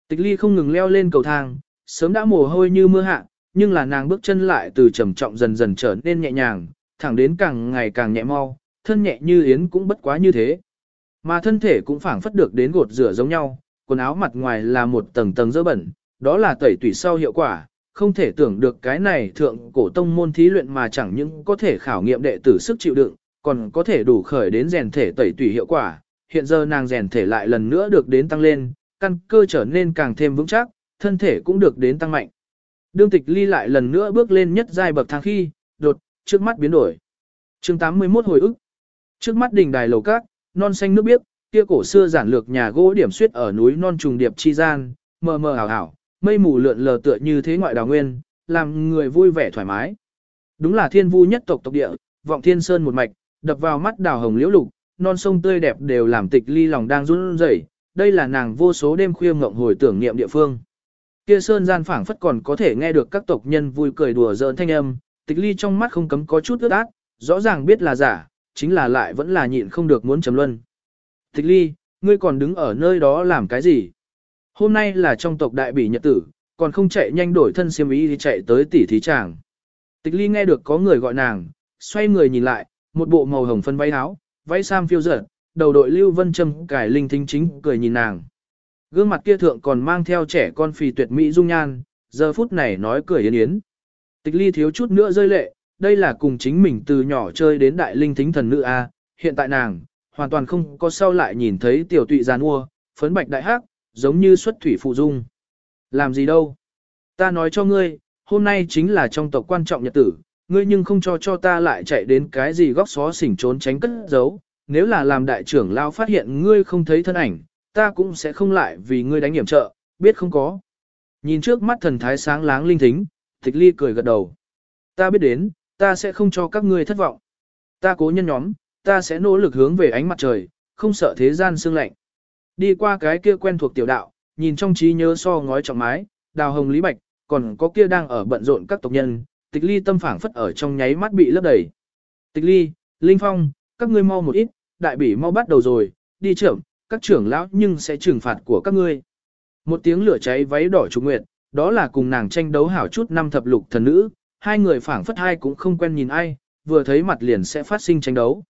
Tịch ly không ngừng leo lên cầu thang, sớm đã mồ hôi như mưa hạ, nhưng là nàng bước chân lại từ trầm trọng dần dần trở nên nhẹ nhàng, thẳng đến càng ngày càng nhẹ mau, thân nhẹ như yến cũng bất quá như thế. Mà thân thể cũng phảng phất được đến gột rửa giống nhau, quần áo mặt ngoài là một tầng tầng dơ bẩn, đó là tẩy tủy sau hiệu quả, không thể tưởng được cái này thượng cổ tông môn thí luyện mà chẳng những có thể khảo nghiệm đệ tử sức chịu đựng, còn có thể đủ khởi đến rèn thể tẩy tủy hiệu quả. Hiện giờ nàng rèn thể lại lần nữa được đến tăng lên, căn cơ trở nên càng thêm vững chắc, thân thể cũng được đến tăng mạnh. Đương tịch ly lại lần nữa bước lên nhất giai bậc thang khi, đột, trước mắt biến đổi. chương 81 hồi ức. Trước mắt đỉnh đài lầu cát, non xanh nước biếc, kia cổ xưa giản lược nhà gỗ điểm suyết ở núi non trùng điệp chi gian, mờ mờ ảo ảo, mây mù lượn lờ tựa như thế ngoại đào nguyên, làm người vui vẻ thoải mái. Đúng là thiên vu nhất tộc tộc địa, vọng thiên sơn một mạch, đập vào mắt đào hồng liễu lục, non sông tươi đẹp đều làm tịch ly lòng đang run rẩy. đây là nàng vô số đêm khuya ngộng hồi tưởng niệm địa phương. Kia sơn gian phảng phất còn có thể nghe được các tộc nhân vui cười đùa giỡn thanh âm, tịch ly trong mắt không cấm có chút ướt át, rõ ràng biết là giả, chính là lại vẫn là nhịn không được muốn chấm luân. Tịch ly, ngươi còn đứng ở nơi đó làm cái gì? Hôm nay là trong tộc đại bỉ nhật tử, còn không chạy nhanh đổi thân xiêm y thì chạy tới tỉ thí tràng. Tịch ly nghe được có người gọi nàng, xoay người nhìn lại, một bộ màu hồng phân váy áo, váy sam phiêu dở, đầu đội lưu vân châm cải linh thính chính cười nhìn nàng. Gương mặt kia thượng còn mang theo trẻ con phì tuyệt mỹ dung nhan, giờ phút này nói cười yến yến. Tịch ly thiếu chút nữa rơi lệ, đây là cùng chính mình từ nhỏ chơi đến đại linh thính thần nữ A, hiện tại nàng, hoàn toàn không có sau lại nhìn thấy tiểu tụy giàn ua phấn bạch đại hắc, giống như xuất thủy phụ dung. Làm gì đâu? Ta nói cho ngươi, hôm nay chính là trong tộc quan trọng nhật tử, ngươi nhưng không cho cho ta lại chạy đến cái gì góc xó xỉnh trốn tránh cất giấu, nếu là làm đại trưởng lao phát hiện ngươi không thấy thân ảnh, ta cũng sẽ không lại vì ngươi đánh hiểm trợ, biết không có. Nhìn trước mắt thần thái sáng láng linh thính, tịch ly cười gật đầu. Ta biết đến, ta sẽ không cho các ngươi thất vọng. Ta cố nhân nhóm, ta sẽ nỗ lực hướng về ánh mặt trời, không sợ thế gian sương lạnh. Đi qua cái kia quen thuộc tiểu đạo, nhìn trong trí nhớ so ngói trọng mái, đào hồng lý bạch, còn có kia đang ở bận rộn các tộc nhân, tịch ly tâm phảng phất ở trong nháy mắt bị lấp đầy. Tịch ly, linh phong, các ngươi mau một ít, đại bỉ mau bắt đầu rồi, đi trưởng, các trưởng lão nhưng sẽ trừng phạt của các ngươi. Một tiếng lửa cháy váy đỏ trùng nguyệt, đó là cùng nàng tranh đấu hảo chút năm thập lục thần nữ, hai người phảng phất hai cũng không quen nhìn ai, vừa thấy mặt liền sẽ phát sinh tranh đấu.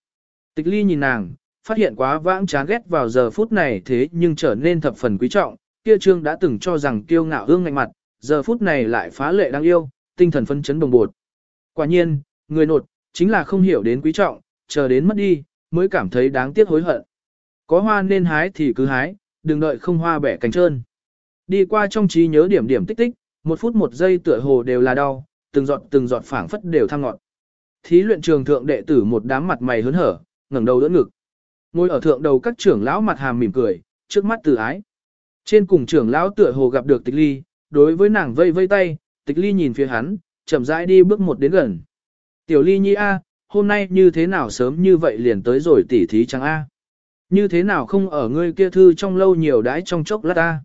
Tịch ly nhìn nàng, phát hiện quá vãng chán ghét vào giờ phút này thế nhưng trở nên thập phần quý trọng, kia trương đã từng cho rằng kiêu ngạo hương ngạnh mặt, giờ phút này lại phá lệ đáng yêu, tinh thần phân chấn đồng bột. Quả nhiên, người nột, chính là không hiểu đến quý trọng, chờ đến mất đi, mới cảm thấy đáng tiếc hối hận. Có hoa nên hái thì cứ hái, đừng đợi không hoa bẻ cánh trơn. Đi qua trong trí nhớ điểm điểm tích tích, một phút một giây tựa hồ đều là đau, từng giọt từng giọt phảng phất đều thăng ngọt. Thí luyện trường thượng đệ tử một đám mặt mày hớn hở, ngẩng đầu đỡ ngực. Ngồi ở thượng đầu các trưởng lão mặt hàm mỉm cười, trước mắt từ ái. Trên cùng trưởng lão tựa hồ gặp được tịch ly, đối với nàng vây vây tay, tịch ly nhìn phía hắn, chậm rãi đi bước một đến gần. Tiểu ly nhi A, hôm nay như thế nào sớm như vậy liền tới rồi tỉ thí chẳng A. Như thế nào không ở ngươi kia thư trong lâu nhiều đãi trong chốc lát ta.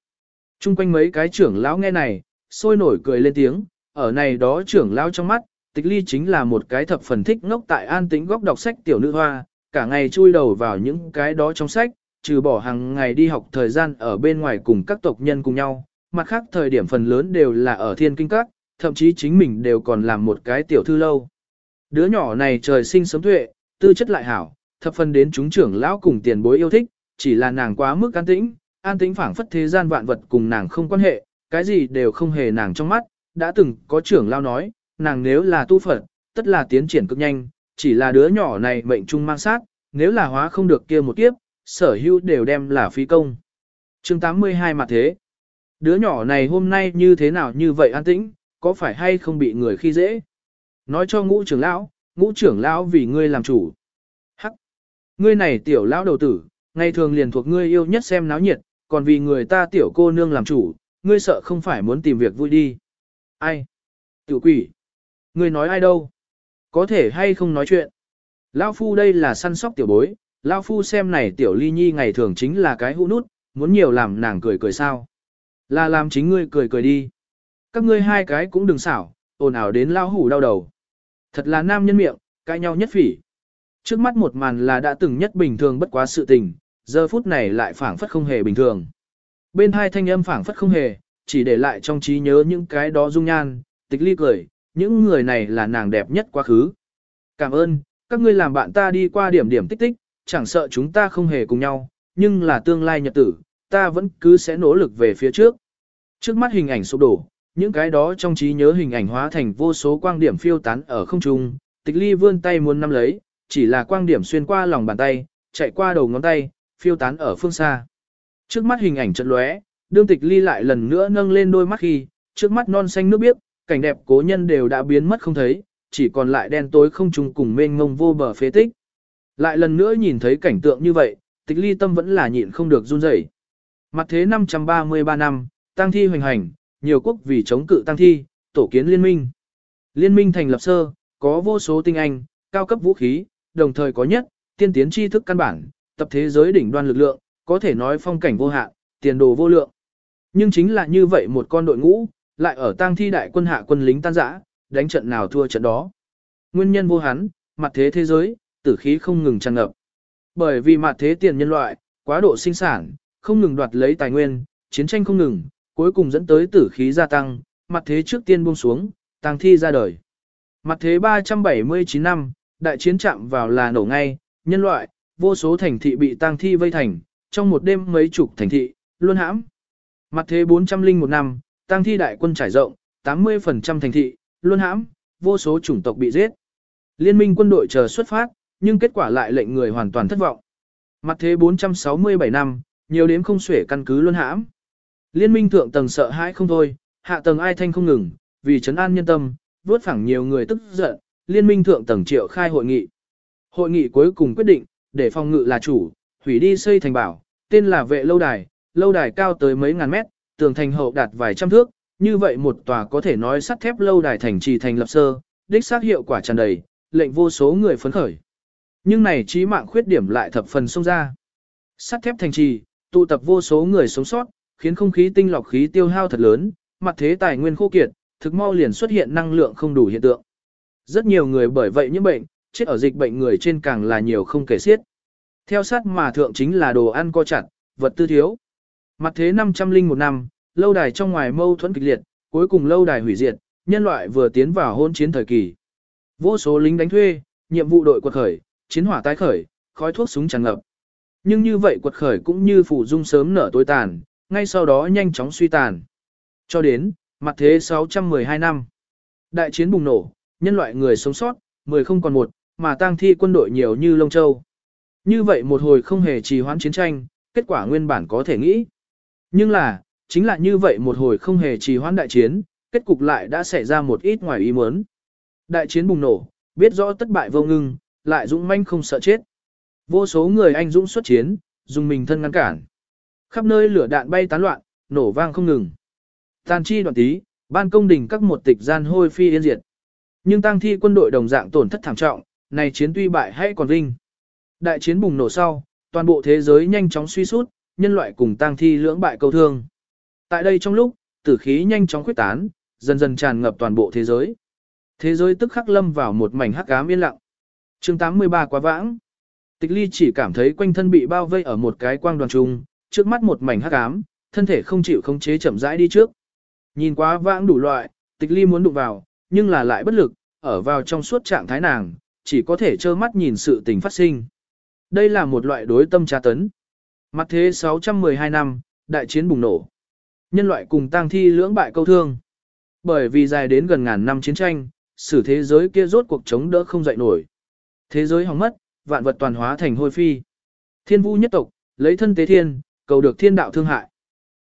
Trung quanh mấy cái trưởng lão nghe này, sôi nổi cười lên tiếng, ở này đó trưởng lão trong mắt, tịch ly chính là một cái thập phần thích ngốc tại an tĩnh góc đọc sách tiểu nữ hoa, cả ngày chui đầu vào những cái đó trong sách, trừ bỏ hàng ngày đi học thời gian ở bên ngoài cùng các tộc nhân cùng nhau, mặt khác thời điểm phần lớn đều là ở thiên kinh các, thậm chí chính mình đều còn làm một cái tiểu thư lâu. Đứa nhỏ này trời sinh sớm tuệ, tư chất lại hảo, thập phần đến chúng trưởng lão cùng tiền bối yêu thích, chỉ là nàng quá mức an tĩnh, an tĩnh phảng phất thế gian vạn vật cùng nàng không quan hệ, cái gì đều không hề nàng trong mắt, đã từng có trưởng lão nói, nàng nếu là tu Phật, tất là tiến triển cực nhanh, chỉ là đứa nhỏ này mệnh trung mang sát, nếu là hóa không được kia một kiếp, sở hữu đều đem là phí công. chương 82 mặt thế. Đứa nhỏ này hôm nay như thế nào như vậy an tĩnh, có phải hay không bị người khi dễ? Nói cho ngũ trưởng lão, ngũ trưởng lão vì ngươi làm chủ. Ngươi này tiểu lão đầu tử, ngày thường liền thuộc ngươi yêu nhất xem náo nhiệt, còn vì người ta tiểu cô nương làm chủ, ngươi sợ không phải muốn tìm việc vui đi. Ai? Tiểu quỷ! Ngươi nói ai đâu? Có thể hay không nói chuyện? Lão phu đây là săn sóc tiểu bối, lão phu xem này tiểu ly nhi ngày thường chính là cái hũ nút, muốn nhiều làm nàng cười cười sao. Là làm chính ngươi cười cười đi. Các ngươi hai cái cũng đừng xảo, ồn ào đến lao hủ đau đầu. Thật là nam nhân miệng, cãi nhau nhất phỉ. Trước mắt một màn là đã từng nhất bình thường bất quá sự tình, giờ phút này lại phảng phất không hề bình thường. Bên hai thanh âm phảng phất không hề, chỉ để lại trong trí nhớ những cái đó dung nhan, tịch ly cười, những người này là nàng đẹp nhất quá khứ. Cảm ơn, các ngươi làm bạn ta đi qua điểm điểm tích tích, chẳng sợ chúng ta không hề cùng nhau, nhưng là tương lai nhật tử, ta vẫn cứ sẽ nỗ lực về phía trước. Trước mắt hình ảnh sụp đổ, những cái đó trong trí nhớ hình ảnh hóa thành vô số quang điểm phiêu tán ở không trung, tịch ly vươn tay muốn nắm lấy, chỉ là quang điểm xuyên qua lòng bàn tay, chạy qua đầu ngón tay, phiêu tán ở phương xa. Trước mắt hình ảnh chợt lóe, đương tịch ly lại lần nữa nâng lên đôi mắt khi, trước mắt non xanh nước biếc, cảnh đẹp cố nhân đều đã biến mất không thấy, chỉ còn lại đen tối không trùng cùng mênh ngông vô bờ phế tích. Lại lần nữa nhìn thấy cảnh tượng như vậy, tịch ly tâm vẫn là nhịn không được run rẩy. Mặt thế 533 năm, tăng thi hoành hành, nhiều quốc vì chống cự tăng thi, tổ kiến liên minh. Liên minh thành lập sơ, có vô số tinh anh, cao cấp vũ khí, đồng thời có nhất, tiên tiến tri thức căn bản, tập thế giới đỉnh đoan lực lượng, có thể nói phong cảnh vô hạn, tiền đồ vô lượng. Nhưng chính là như vậy một con đội ngũ, lại ở tang thi đại quân hạ quân lính tan rã, đánh trận nào thua trận đó. Nguyên nhân vô hắn, mặt thế thế giới, tử khí không ngừng tràn ngập. Bởi vì mặt thế tiền nhân loại, quá độ sinh sản, không ngừng đoạt lấy tài nguyên, chiến tranh không ngừng, cuối cùng dẫn tới tử khí gia tăng, mặt thế trước tiên buông xuống, tang thi ra đời. Mặt thế 379 năm, đại chiến chạm vào là nổ ngay, nhân loại, vô số thành thị bị tang thi vây thành, trong một đêm mấy chục thành thị, luôn hãm. Mặt thế 401 năm, tang thi đại quân trải rộng, 80% thành thị, luôn hãm, vô số chủng tộc bị giết. Liên minh quân đội chờ xuất phát, nhưng kết quả lại lệnh người hoàn toàn thất vọng. Mặt thế 467 năm, nhiều đếm không xuể căn cứ luân hãm. Liên minh thượng tầng sợ hãi không thôi, hạ tầng ai thanh không ngừng, vì trấn an nhân tâm, vuốt phẳng nhiều người tức giận, liên minh thượng tầng triệu khai hội nghị. Hội nghị cuối cùng quyết định, để phòng ngự là chủ, hủy đi xây thành bảo, tên là vệ lâu đài, lâu đài cao tới mấy ngàn mét, tường thành hậu đạt vài trăm thước, như vậy một tòa có thể nói sắt thép lâu đài thành trì thành lập sơ, đích xác hiệu quả tràn đầy, lệnh vô số người phấn khởi. Nhưng này trí mạng khuyết điểm lại thập phần xông ra. Sắt thép thành trì, tụ tập vô số người sống sót, khiến không khí tinh lọc khí tiêu hao thật lớn, mặt thế tài nguyên khô kiệt, thực mau liền xuất hiện năng lượng không đủ hiện tượng. Rất nhiều người bởi vậy nhiễm bệnh, chết ở dịch bệnh người trên càng là nhiều không kể xiết. Theo sát mà thượng chính là đồ ăn co chặt, vật tư thiếu. Mặt thế 500 linh một năm, lâu đài trong ngoài mâu thuẫn kịch liệt, cuối cùng lâu đài hủy diệt, nhân loại vừa tiến vào hôn chiến thời kỳ. Vô số lính đánh thuê, nhiệm vụ đội quật khởi, chiến hỏa tái khởi, khói thuốc súng tràn ngập. Nhưng như vậy quật khởi cũng như phủ dung sớm nở tối tàn, ngay sau đó nhanh chóng suy tàn. Cho đến, mặt thế 612 năm. Đại chiến bùng nổ, nhân loại người sống sót, 10 không còn một, mà tang thi quân đội nhiều như lông châu. Như vậy một hồi không hề trì hoãn chiến tranh, kết quả nguyên bản có thể nghĩ. Nhưng là, chính là như vậy một hồi không hề trì hoãn đại chiến, kết cục lại đã xảy ra một ít ngoài ý muốn. Đại chiến bùng nổ, biết rõ tất bại vô ngưng, lại dũng manh không sợ chết. Vô số người anh dũng xuất chiến, dùng mình thân ngăn cản. Khắp nơi lửa đạn bay tán loạn, nổ vang không ngừng. Tàn chi đoạn tí, ban công đình các một tịch gian hôi phi yên diệt. Nhưng tang thi quân đội đồng dạng tổn thất thảm trọng, này chiến tuy bại hay còn vinh. Đại chiến bùng nổ sau, toàn bộ thế giới nhanh chóng suy sút, nhân loại cùng tang thi lưỡng bại câu thương. Tại đây trong lúc, tử khí nhanh chóng khuếch tán, dần dần tràn ngập toàn bộ thế giới. Thế giới tức khắc lâm vào một mảnh hắc ám yên lặng. Chương 83 quá vãng. Tịch ly chỉ cảm thấy quanh thân bị bao vây ở một cái quang đoàn trung, trước mắt một mảnh hắc ám, thân thể không chịu khống chế chậm rãi đi trước. Nhìn quá vãng đủ loại, tịch ly muốn đụng vào, nhưng là lại bất lực, ở vào trong suốt trạng thái nàng, chỉ có thể trơ mắt nhìn sự tình phát sinh. Đây là một loại đối tâm tra tấn. Mặt thế 612 năm, đại chiến bùng nổ. Nhân loại cùng tang thi lưỡng bại câu thương. Bởi vì dài đến gần ngàn năm chiến tranh, sử thế giới kia rốt cuộc chống đỡ không dậy nổi. Thế giới hỏng mất, vạn vật toàn hóa thành hôi phi. Thiên vũ nhất tộc, lấy thân tế thiên, cầu được thiên đạo thương hại.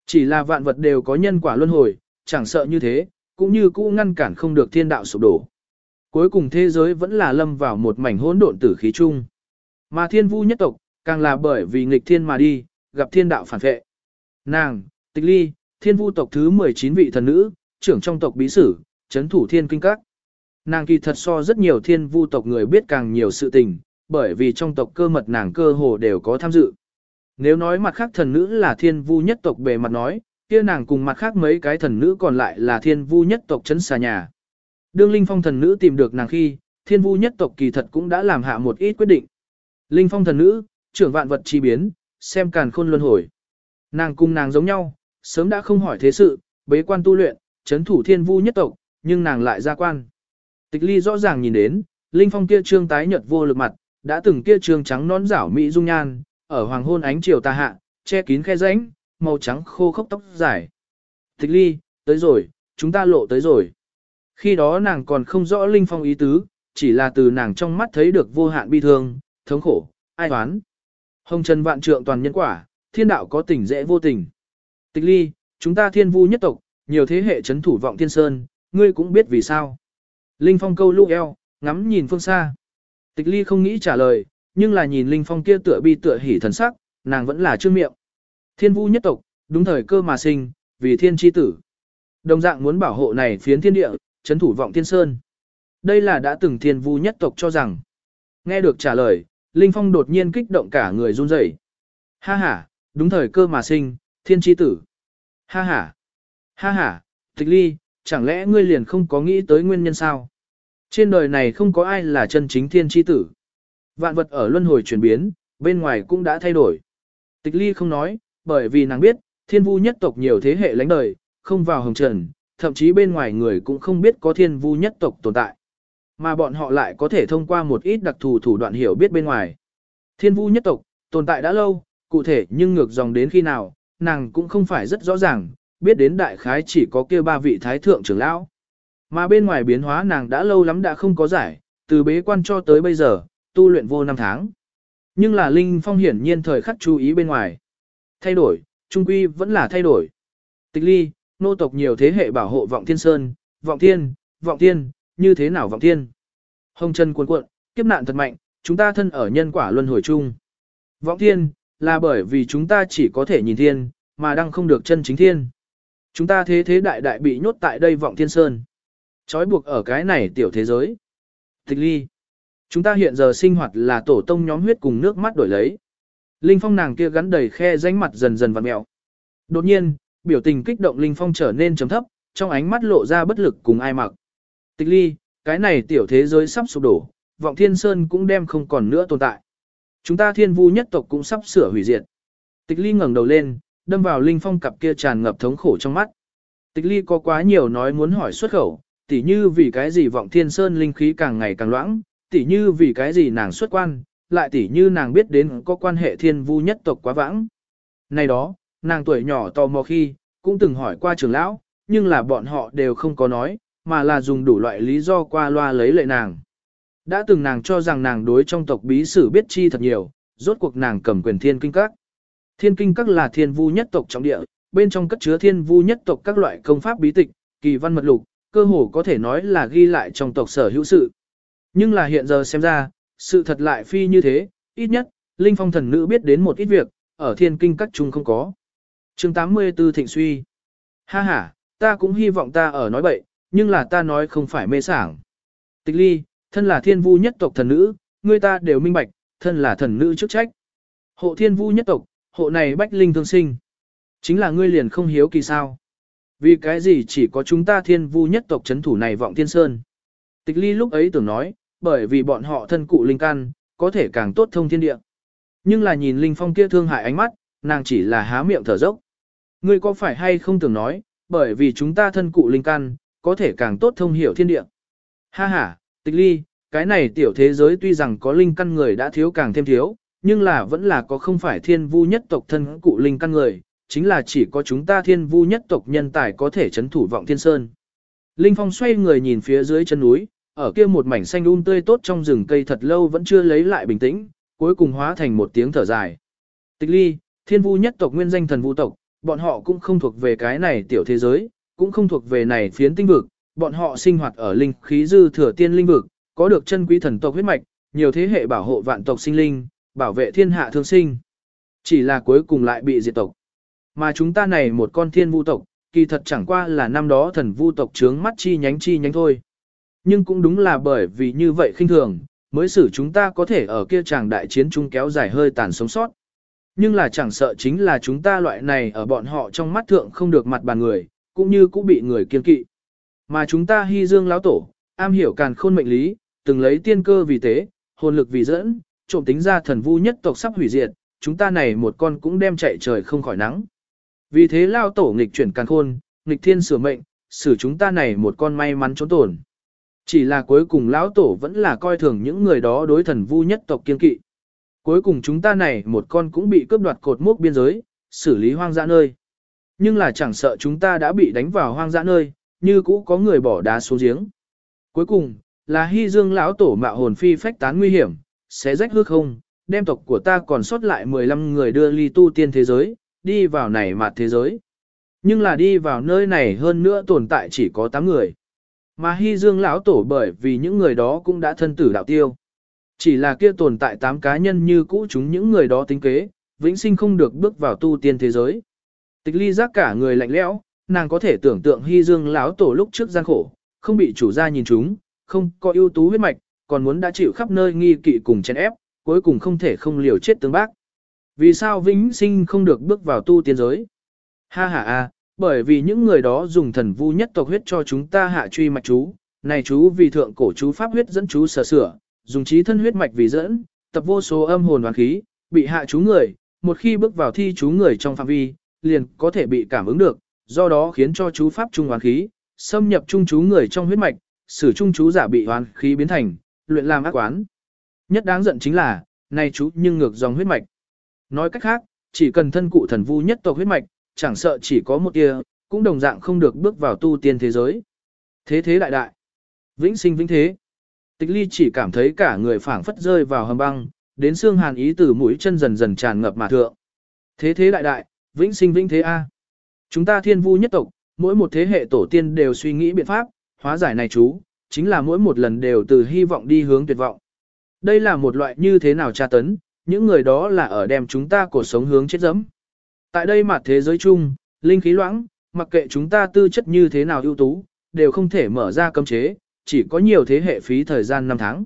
Chỉ là vạn vật đều có nhân quả luân hồi, chẳng sợ như thế, cũng như cũ ngăn cản không được thiên đạo sụp đổ. Cuối cùng thế giới vẫn là lâm vào một mảnh hỗn độn tử khí chung. Mà thiên vu nhất tộc, càng là bởi vì nghịch thiên mà đi, gặp thiên đạo phản vệ. Nàng, tịch ly, thiên vu tộc thứ 19 vị thần nữ, trưởng trong tộc bí sử, chấn thủ thiên kinh các. Nàng kỳ thật so rất nhiều thiên vu tộc người biết càng nhiều sự tình, bởi vì trong tộc cơ mật nàng cơ hồ đều có tham dự. Nếu nói mặt khác thần nữ là thiên vu nhất tộc bề mặt nói, kia nàng cùng mặt khác mấy cái thần nữ còn lại là thiên vu nhất tộc chấn xà nhà. Đương Linh Phong thần nữ tìm được nàng khi, thiên vu nhất tộc kỳ thật cũng đã làm hạ một ít quyết định. Linh Phong thần nữ, trưởng vạn vật chi biến, xem càn khôn luân hồi. Nàng cùng nàng giống nhau, sớm đã không hỏi thế sự, bế quan tu luyện, chấn thủ thiên vu nhất tộc, nhưng nàng lại ra quan. Tịch ly rõ ràng nhìn đến, Linh Phong kia trương tái nhợt vô lực mặt, đã từng kia trương trắng nón rảo mỹ dung nhan, ở hoàng hôn ánh chiều tà hạ, che kín khe rãnh, màu trắng khô khốc tóc dài. Tịch ly, tới rồi, chúng ta lộ tới rồi. Khi đó nàng còn không rõ Linh Phong ý tứ, chỉ là từ nàng trong mắt thấy được vô hạn bi thương, thống khổ, ai oán. Hồng Trần vạn trượng toàn nhân quả, thiên đạo có tình dễ vô tình. Tịch ly, chúng ta thiên vu nhất tộc, nhiều thế hệ chấn thủ vọng thiên sơn, ngươi cũng biết vì sao. Linh Phong câu lũ eo, ngắm nhìn phương xa. Tịch ly không nghĩ trả lời, nhưng là nhìn Linh Phong kia tựa bi tựa hỉ thần sắc, nàng vẫn là chưa miệng. Thiên vu nhất tộc, đúng thời cơ mà sinh, vì thiên chi tử. Đồng dạng muốn bảo hộ này phiến thiên địa, chấn thủ vọng thiên sơn. Đây là đã từng thiên vu nhất tộc cho rằng. Nghe được trả lời, Linh Phong đột nhiên kích động cả người run rẩy. Ha ha, đúng thời cơ mà sinh, thiên chi tử. Ha ha, ha ha, tịch ly, chẳng lẽ ngươi liền không có nghĩ tới nguyên nhân sao? Trên đời này không có ai là chân chính thiên chi tử. Vạn vật ở luân hồi chuyển biến, bên ngoài cũng đã thay đổi. Tịch ly không nói, bởi vì nàng biết, thiên vu nhất tộc nhiều thế hệ lánh đời, không vào hồng trần, thậm chí bên ngoài người cũng không biết có thiên vu nhất tộc tồn tại. Mà bọn họ lại có thể thông qua một ít đặc thù thủ đoạn hiểu biết bên ngoài. Thiên vu nhất tộc, tồn tại đã lâu, cụ thể nhưng ngược dòng đến khi nào, nàng cũng không phải rất rõ ràng, biết đến đại khái chỉ có kia ba vị thái thượng trưởng lão. Mà bên ngoài biến hóa nàng đã lâu lắm đã không có giải, từ bế quan cho tới bây giờ, tu luyện vô năm tháng. Nhưng là Linh Phong hiển nhiên thời khắc chú ý bên ngoài. Thay đổi, trung quy vẫn là thay đổi. Tịch ly, nô tộc nhiều thế hệ bảo hộ vọng thiên sơn, vọng thiên, vọng thiên, như thế nào vọng thiên. Hồng chân cuộn cuộn, kiếp nạn thật mạnh, chúng ta thân ở nhân quả luân hồi chung. Vọng thiên, là bởi vì chúng ta chỉ có thể nhìn thiên, mà đang không được chân chính thiên. Chúng ta thế thế đại đại bị nhốt tại đây vọng thiên sơn. Chói buộc ở cái này tiểu thế giới. Tịch ly. Chúng ta hiện giờ sinh hoạt là tổ tông nhóm huyết cùng nước mắt đổi lấy. Linh phong nàng kia gắn đầy khe rãnh mặt dần dần vặn mẹo. Đột nhiên, biểu tình kích động Linh phong trở nên trầm thấp, trong ánh mắt lộ ra bất lực cùng ai mặc. Tịch ly, cái này tiểu thế giới sắp sụp đổ, vọng thiên sơn cũng đem không còn nữa tồn tại. Chúng ta thiên vu nhất tộc cũng sắp sửa hủy diệt. Tịch ly ngẩng đầu lên, đâm vào Linh phong cặp kia tràn ngập thống khổ trong mắt. Tịch ly có quá nhiều nói muốn hỏi xuất khẩu, tỉ như vì cái gì vọng thiên sơn linh khí càng ngày càng loãng, tỉ như vì cái gì nàng xuất quan, lại tỉ như nàng biết đến có quan hệ thiên vu nhất tộc quá vãng. Này đó, nàng tuổi nhỏ tò mò khi, cũng từng hỏi qua trưởng lão, nhưng là bọn họ đều không có nói, mà là dùng đủ loại lý do qua loa lấy lệ nàng. Đã từng nàng cho rằng nàng đối trong tộc bí sử biết chi thật nhiều, rốt cuộc nàng cầm quyền thiên kinh các. Thiên kinh các là thiên vu nhất tộc trọng địa, bên trong cất chứa thiên vu nhất tộc các loại công pháp bí tịch, kỳ văn mật lục, cơ hồ có thể nói là ghi lại trong tộc sở hữu sự. Nhưng là hiện giờ xem ra, sự thật lại phi như thế, ít nhất, Linh Phong thần nữ biết đến một ít việc, ở thiên kinh các chúng không có. chương 84 Thịnh Suy Ha ha, ta cũng hy vọng ta ở nói bậy, nhưng là ta nói không phải mê sảng. Tịch ly, thân là thiên vu nhất tộc thần nữ, người ta đều minh bạch, thân là thần nữ chức trách. Hộ thiên vu nhất tộc, hộ này bách linh thương sinh. Chính là ngươi liền không hiếu kỳ sao. Vì cái gì chỉ có chúng ta thiên vu nhất tộc chấn thủ này vọng thiên sơn. Tịch ly lúc ấy tưởng nói, bởi vì bọn họ thân cụ linh căn, có thể càng tốt thông thiên địa. Nhưng là nhìn linh phong kia thương hại ánh mắt, nàng chỉ là há miệng thở dốc. Ngươi có phải hay không tưởng nói, bởi vì chúng ta thân cụ linh căn, có thể càng tốt thông hiểu thiên địa. Ha ha, tịch ly, cái này tiểu thế giới tuy rằng có linh căn người đã thiếu càng thêm thiếu, nhưng là vẫn là có không phải thiên vu nhất tộc thân cụ linh căn người, chính là chỉ có chúng ta thiên vu nhất tộc nhân tài có thể chấn thủ vọng thiên sơn. Linh Phong xoay người nhìn phía dưới chân núi, ở kia một mảnh xanh um tươi tốt trong rừng cây thật lâu vẫn chưa lấy lại bình tĩnh, cuối cùng hóa thành một tiếng thở dài. Tịch ly, thiên vu nhất tộc nguyên danh thần vu tộc, bọn họ cũng không thuộc về cái này tiểu thế giới, cũng không thuộc về này phiến tinh vực, bọn họ sinh hoạt ở linh khí dư thừa tiên linh vực, có được chân quý thần tộc huyết mạch, nhiều thế hệ bảo hộ vạn tộc sinh linh, bảo vệ thiên hạ thương sinh. Chỉ là cuối cùng lại bị diệt tộc. Mà chúng ta này một con thiên vu tộc, kỳ thật chẳng qua là năm đó thần vu tộc trướng mắt chi nhánh chi nhánh thôi. Nhưng cũng đúng là bởi vì như vậy khinh thường, mới xử chúng ta có thể ở kia chàng đại chiến chung kéo dài hơi tàn sống sót. Nhưng là chẳng sợ chính là chúng ta loại này ở bọn họ trong mắt thượng không được mặt bàn người, cũng như cũng bị người kiên kỵ. Mà chúng ta hy dương lão tổ, am hiểu càn khôn mệnh lý, từng lấy tiên cơ vì tế, hồn lực vì dẫn, trộm tính ra thần vu nhất tộc sắp hủy diệt, chúng ta này một con cũng đem chạy trời không khỏi nắng. Vì thế lao tổ nghịch chuyển càn khôn, nghịch thiên sửa mệnh, xử chúng ta này một con may mắn trốn tổn. Chỉ là cuối cùng lão tổ vẫn là coi thường những người đó đối thần vu nhất tộc kiên kỵ. Cuối cùng chúng ta này một con cũng bị cướp đoạt cột mốc biên giới, xử lý hoang dã nơi. Nhưng là chẳng sợ chúng ta đã bị đánh vào hoang dã nơi, như cũ có người bỏ đá xuống giếng. Cuối cùng, là hy dương lão tổ mạo hồn phi phách tán nguy hiểm, sẽ rách hư không, đem tộc của ta còn sót lại 15 người đưa ly tu tiên thế giới, đi vào này mặt thế giới. Nhưng là đi vào nơi này hơn nữa tồn tại chỉ có 8 người. Mà Hy Dương lão tổ bởi vì những người đó cũng đã thân tử đạo tiêu. Chỉ là kia tồn tại tám cá nhân như cũ chúng những người đó tính kế, vĩnh sinh không được bước vào tu tiên thế giới. Tịch ly giác cả người lạnh lẽo, nàng có thể tưởng tượng Hy Dương lão tổ lúc trước gian khổ, không bị chủ gia nhìn chúng, không có ưu tú huyết mạch, còn muốn đã chịu khắp nơi nghi kỵ cùng chèn ép, cuối cùng không thể không liều chết tương bác. Vì sao vĩnh sinh không được bước vào tu tiên giới? Ha ha a, bởi vì những người đó dùng thần vu nhất tộc huyết cho chúng ta hạ truy mạch chú, này chú vì thượng cổ chú pháp huyết dẫn chú sở sửa, dùng trí thân huyết mạch vì dẫn, tập vô số âm hồn hoàn khí, bị hạ chú người, một khi bước vào thi chú người trong phạm vi, liền có thể bị cảm ứng được, do đó khiến cho chú pháp trung hoàn khí, xâm nhập trung chú người trong huyết mạch, sử trung chú giả bị hoàn khí biến thành, luyện làm ác quán. Nhất đáng giận chính là, này chú nhưng ngược dòng huyết mạch. Nói cách khác, chỉ cần thân cụ thần vu nhất tộc huyết mạch, chẳng sợ chỉ có một tia, cũng đồng dạng không được bước vào tu tiên thế giới. Thế thế đại đại. Vĩnh sinh vĩnh thế. Tịch ly chỉ cảm thấy cả người phảng phất rơi vào hầm băng, đến xương hàn ý từ mũi chân dần dần tràn ngập mà thượng. Thế thế đại đại, vĩnh sinh vĩnh thế A. Chúng ta thiên vu nhất tộc, mỗi một thế hệ tổ tiên đều suy nghĩ biện pháp, hóa giải này chú, chính là mỗi một lần đều từ hy vọng đi hướng tuyệt vọng. Đây là một loại như thế nào tra tấn, những người đó là ở đem chúng ta cuộc sống hướng chết dẫm. Tại đây mà thế giới chung, linh khí loãng, mặc kệ chúng ta tư chất như thế nào ưu tú, đều không thể mở ra cấm chế, chỉ có nhiều thế hệ phí thời gian năm tháng.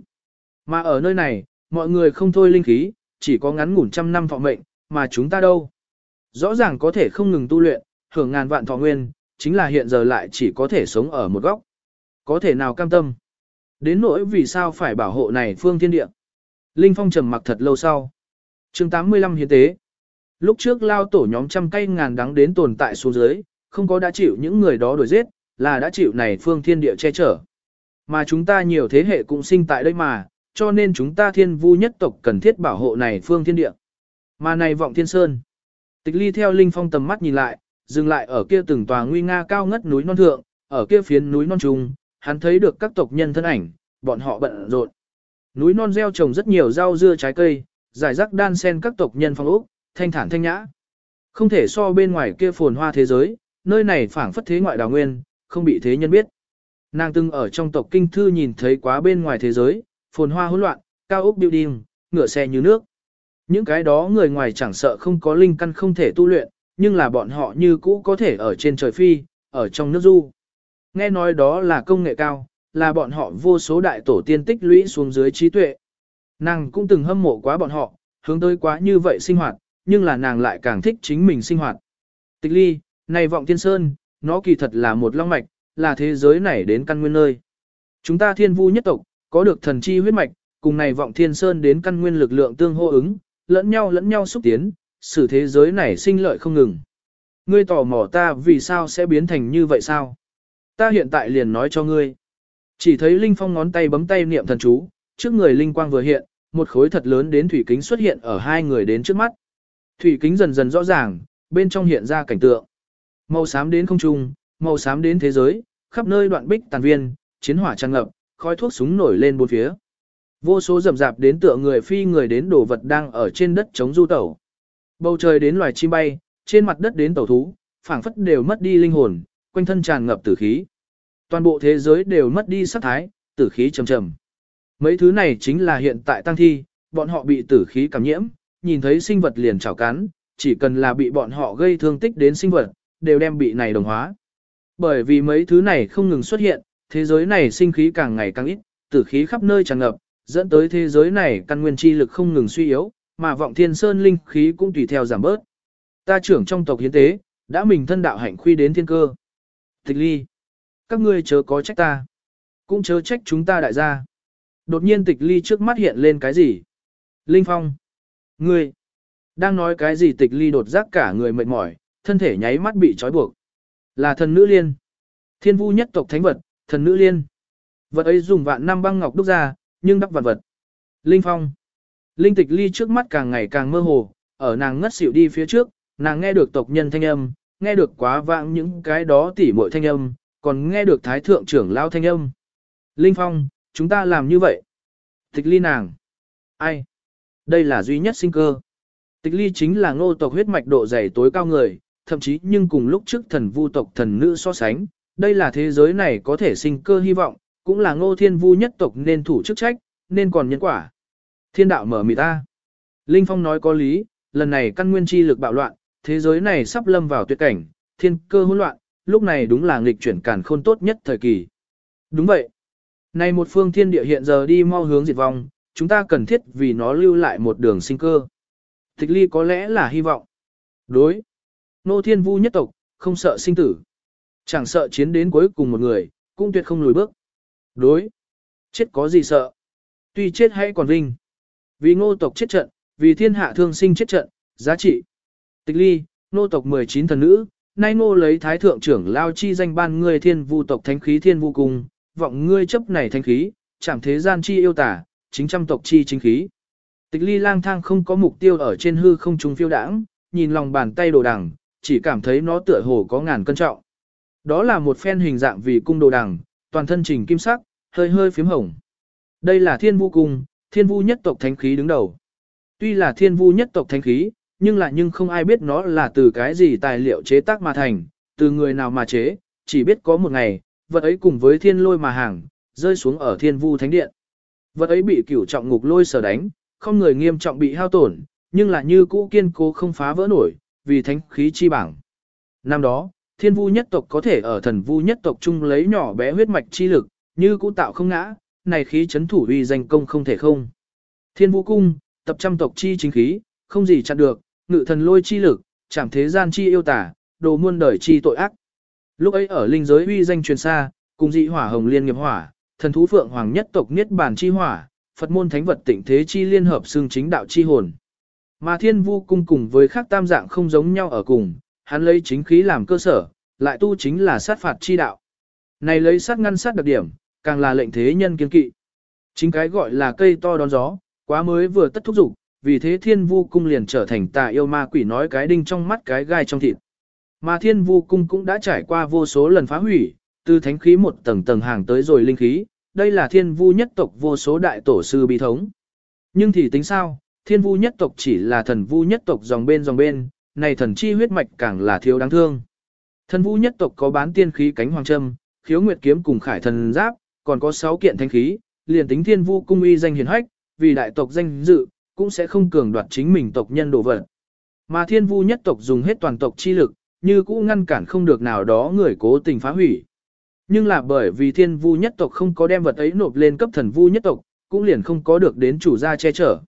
Mà ở nơi này, mọi người không thôi linh khí, chỉ có ngắn ngủn trăm năm thọ mệnh, mà chúng ta đâu. Rõ ràng có thể không ngừng tu luyện, hưởng ngàn vạn thọ nguyên, chính là hiện giờ lại chỉ có thể sống ở một góc. Có thể nào cam tâm? Đến nỗi vì sao phải bảo hộ này phương thiên địa? Linh Phong trầm mặc thật lâu sau. chương 85 hiến tế. Lúc trước lao tổ nhóm trăm cây ngàn đắng đến tồn tại xuống dưới, không có đã chịu những người đó đuổi giết, là đã chịu này phương thiên địa che chở. Mà chúng ta nhiều thế hệ cũng sinh tại đây mà, cho nên chúng ta thiên vu nhất tộc cần thiết bảo hộ này phương thiên địa. Mà này vọng thiên sơn. Tịch ly theo linh phong tầm mắt nhìn lại, dừng lại ở kia từng tòa nguy nga cao ngất núi non thượng, ở kia phiến núi non trung, hắn thấy được các tộc nhân thân ảnh, bọn họ bận rộn. Núi non gieo trồng rất nhiều rau dưa trái cây, giải rác đan sen các tộc nhân phong ốc, thanh thản thanh nhã. Không thể so bên ngoài kia phồn hoa thế giới, nơi này phảng phất thế ngoại đào nguyên, không bị thế nhân biết. Nàng từng ở trong tộc kinh thư nhìn thấy quá bên ngoài thế giới, phồn hoa hỗn loạn, cao ốc building, ngựa xe như nước. Những cái đó người ngoài chẳng sợ không có linh căn không thể tu luyện, nhưng là bọn họ như cũ có thể ở trên trời phi, ở trong nước du. Nghe nói đó là công nghệ cao, là bọn họ vô số đại tổ tiên tích lũy xuống dưới trí tuệ. Nàng cũng từng hâm mộ quá bọn họ, hướng tới quá như vậy sinh hoạt, nhưng là nàng lại càng thích chính mình sinh hoạt. Tịch ly, này vọng thiên sơn, nó kỳ thật là một long mạch, là thế giới này đến căn nguyên nơi. Chúng ta thiên vu nhất tộc, có được thần chi huyết mạch, cùng này vọng thiên sơn đến căn nguyên lực lượng tương hô ứng, lẫn nhau lẫn nhau xúc tiến, xử thế giới này sinh lợi không ngừng. Ngươi tò mò ta vì sao sẽ biến thành như vậy sao? Ta hiện tại liền nói cho ngươi. Chỉ thấy Linh Phong ngón tay bấm tay niệm thần chú, trước người Linh Quang vừa hiện, một khối thật lớn đến thủy kính xuất hiện ở hai người đến trước mắt. Thủy kính dần dần rõ ràng, bên trong hiện ra cảnh tượng. Màu xám đến không trung, màu xám đến thế giới, khắp nơi đoạn bích tàn viên, chiến hỏa tràn ngập, khói thuốc súng nổi lên bốn phía. Vô số rầm rạp đến tựa người phi người đến đồ vật đang ở trên đất chống du tẩu. Bầu trời đến loài chim bay, trên mặt đất đến tẩu thú, phảng phất đều mất đi linh hồn, quanh thân tràn ngập tử khí. Toàn bộ thế giới đều mất đi sắc thái, tử khí trầm trầm. Mấy thứ này chính là hiện tại tăng thi, bọn họ bị tử khí cảm nhiễm, nhìn thấy sinh vật liền chảo cắn, chỉ cần là bị bọn họ gây thương tích đến sinh vật, đều đem bị này đồng hóa. Bởi vì mấy thứ này không ngừng xuất hiện, thế giới này sinh khí càng ngày càng ít, tử khí khắp nơi tràn ngập, dẫn tới thế giới này căn nguyên chi lực không ngừng suy yếu, mà vọng thiên sơn linh khí cũng tùy theo giảm bớt. Ta trưởng trong tộc hiến tế, đã mình thân đạo hạnh khuy đến thiên cơ. Tịch ly, các ngươi chớ có trách ta, cũng chớ trách chúng ta đại gia. Đột nhiên tịch ly trước mắt hiện lên cái gì? Linh phong, ngươi, đang nói cái gì tịch ly đột giác cả người mệt mỏi, thân thể nháy mắt bị trói buộc. Là thần nữ liên. Thiên vu nhất tộc thánh vật, thần nữ liên. Vật ấy dùng vạn năm băng ngọc đúc ra, nhưng đắp vạn vật. Linh phong. Linh tịch ly trước mắt càng ngày càng mơ hồ, ở nàng ngất xỉu đi phía trước, nàng nghe được tộc nhân thanh âm, nghe được quá vãng những cái đó tỉ muội thanh âm, còn nghe được thái thượng trưởng lao thanh âm. Linh phong, chúng ta làm như vậy. Tịch ly nàng. Ai? Đây là duy nhất sinh cơ. Tịch ly chính là ngô tộc huyết mạch độ dày tối cao người, thậm chí nhưng cùng lúc trước thần vu tộc thần nữ so sánh, đây là thế giới này có thể sinh cơ hy vọng, cũng là ngô thiên vu nhất tộc nên thủ chức trách, nên còn nhân quả. Thiên đạo mở mị ta. Linh Phong nói có lý, lần này căn nguyên chi lực bạo loạn, thế giới này sắp lâm vào tuyệt cảnh, thiên cơ hỗn loạn, lúc này đúng là nghịch chuyển càn khôn tốt nhất thời kỳ. Đúng vậy. Này một phương thiên địa hiện giờ đi mau hướng diệt vong, chúng ta cần thiết vì nó lưu lại một đường sinh cơ. Tịch ly có lẽ là hy vọng. Đối. Nô thiên vu nhất tộc, không sợ sinh tử. Chẳng sợ chiến đến cuối cùng một người, cũng tuyệt không lùi bước. Đối. Chết có gì sợ. Tuy chết hay còn vinh. Vì ngô tộc chết trận, vì thiên hạ thương sinh chết trận, giá trị. Tịch ly, nô tộc 19 thần nữ, nay ngô lấy thái thượng trưởng lao chi danh ban ngươi thiên vu tộc thánh khí thiên vu cung, vọng ngươi chấp này thánh khí, chẳng thế gian chi yêu tả, chính trăm tộc chi chính khí. Tịch ly lang thang không có mục tiêu ở trên hư không trung phiêu đãng, nhìn lòng bàn tay đồ đằng, chỉ cảm thấy nó tựa hồ có ngàn cân trọng. Đó là một phen hình dạng vì cung đồ đằng, toàn thân trình kim sắc, hơi hơi phím hồng. Đây là thiên vu cung, thiên vu nhất tộc thánh khí đứng đầu. Tuy là thiên vu nhất tộc thánh khí, nhưng lại nhưng không ai biết nó là từ cái gì tài liệu chế tác mà thành, từ người nào mà chế, chỉ biết có một ngày, vật ấy cùng với thiên lôi mà hàng, rơi xuống ở thiên vu thánh điện. Vật ấy bị cửu trọng ngục lôi sở đánh, không người nghiêm trọng bị hao tổn, nhưng là như cũ kiên cố không phá vỡ nổi, vì thánh khí chi bảng. Năm đó, thiên vu nhất tộc có thể ở thần vu nhất tộc chung lấy nhỏ bé huyết mạch chi lực, như cũ tạo không ngã, này khí chấn thủ uy danh công không thể không. Thiên vu cung, tập trăm tộc chi chính khí, không gì chặn được, ngự thần lôi chi lực, chẳng thế gian chi yêu tả, đồ muôn đời chi tội ác. Lúc ấy ở linh giới uy danh truyền xa, cùng dị hỏa hồng liên nghiệp hỏa, thần thú phượng hoàng nhất tộc niết bàn chi hỏa, Phật môn thánh vật tịnh thế chi liên hợp xương chính đạo chi hồn. Mà thiên vu cung cùng với khác tam dạng không giống nhau ở cùng, hắn lấy chính khí làm cơ sở, lại tu chính là sát phạt chi đạo. Này lấy sát ngăn sát đặc điểm, càng là lệnh thế nhân kiên kỵ. Chính cái gọi là cây to đón gió, quá mới vừa tất thúc dục, vì thế thiên vu cung liền trở thành tà yêu ma quỷ nói cái đinh trong mắt cái gai trong thịt. Mà thiên vu cung cũng đã trải qua vô số lần phá hủy, từ thánh khí một tầng tầng hàng tới rồi linh khí, đây là thiên vu nhất tộc vô số đại tổ sư bi thống. Nhưng thì tính sao, thiên vu nhất tộc chỉ là thần vu nhất tộc dòng bên dòng bên, này thần chi huyết mạch càng là thiếu đáng thương. Thần vu nhất tộc có bán tiên khí cánh hoàng trâm, khiếu nguyệt kiếm cùng khải thần giáp, còn có 6 kiện thanh khí, liền tính thiên vu cung uy danh hiền hách, vì đại tộc danh dự, cũng sẽ không cường đoạt chính mình tộc nhân đồ vật. Mà thiên vu nhất tộc dùng hết toàn tộc chi lực, như cũ ngăn cản không được nào đó người cố tình phá hủy. Nhưng là bởi vì thiên vu nhất tộc không có đem vật ấy nộp lên cấp thần vu nhất tộc, cũng liền không có được đến chủ gia che chở.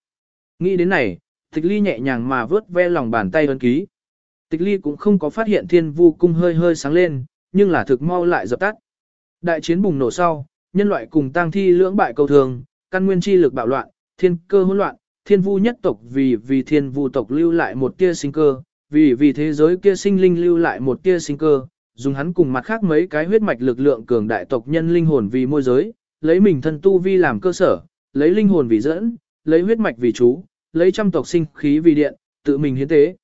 Nghĩ đến này, tịch ly nhẹ nhàng mà vớt ve lòng bàn tay ấn ký. Tịch ly cũng không có phát hiện thiên vu cung hơi hơi sáng lên, nhưng là thực mau lại dập tắt. Đại chiến bùng nổ sau, nhân loại cùng tang thi lưỡng bại cầu thường, căn nguyên chi lực bạo loạn, thiên cơ hỗn loạn, thiên vu nhất tộc vì vì thiên vu tộc lưu lại một tia sinh cơ, vì vì thế giới kia sinh linh lưu lại một tia sinh cơ, dùng hắn cùng mặt khác mấy cái huyết mạch lực lượng cường đại tộc nhân linh hồn vì môi giới, lấy mình thân tu vi làm cơ sở, lấy linh hồn vì dẫn, lấy huyết mạch vì chú, lấy trăm tộc sinh khí vì điện, tự mình hiến tế.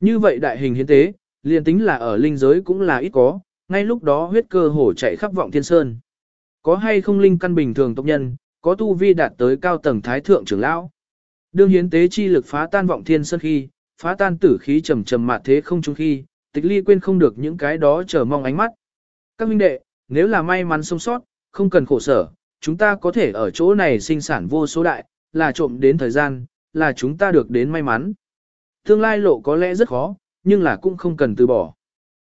Như vậy đại hình hiến tế, liền tính là ở linh giới cũng là ít có, ngay lúc đó huyết cơ hổ chạy khắp vọng thiên sơn. Có hay không linh căn bình thường tộc nhân, có tu vi đạt tới cao tầng thái thượng trưởng lão. Đương hiến tế chi lực phá tan vọng thiên sơn khi, phá tan tử khí trầm trầm mạt thế không trung khi, tịch ly quên không được những cái đó chờ mong ánh mắt. Các huynh đệ, nếu là may mắn sống sót, không cần khổ sở, chúng ta có thể ở chỗ này sinh sản vô số đại, là trộm đến thời gian, là chúng ta được đến may mắn. Tương lai lộ có lẽ rất khó, nhưng là cũng không cần từ bỏ.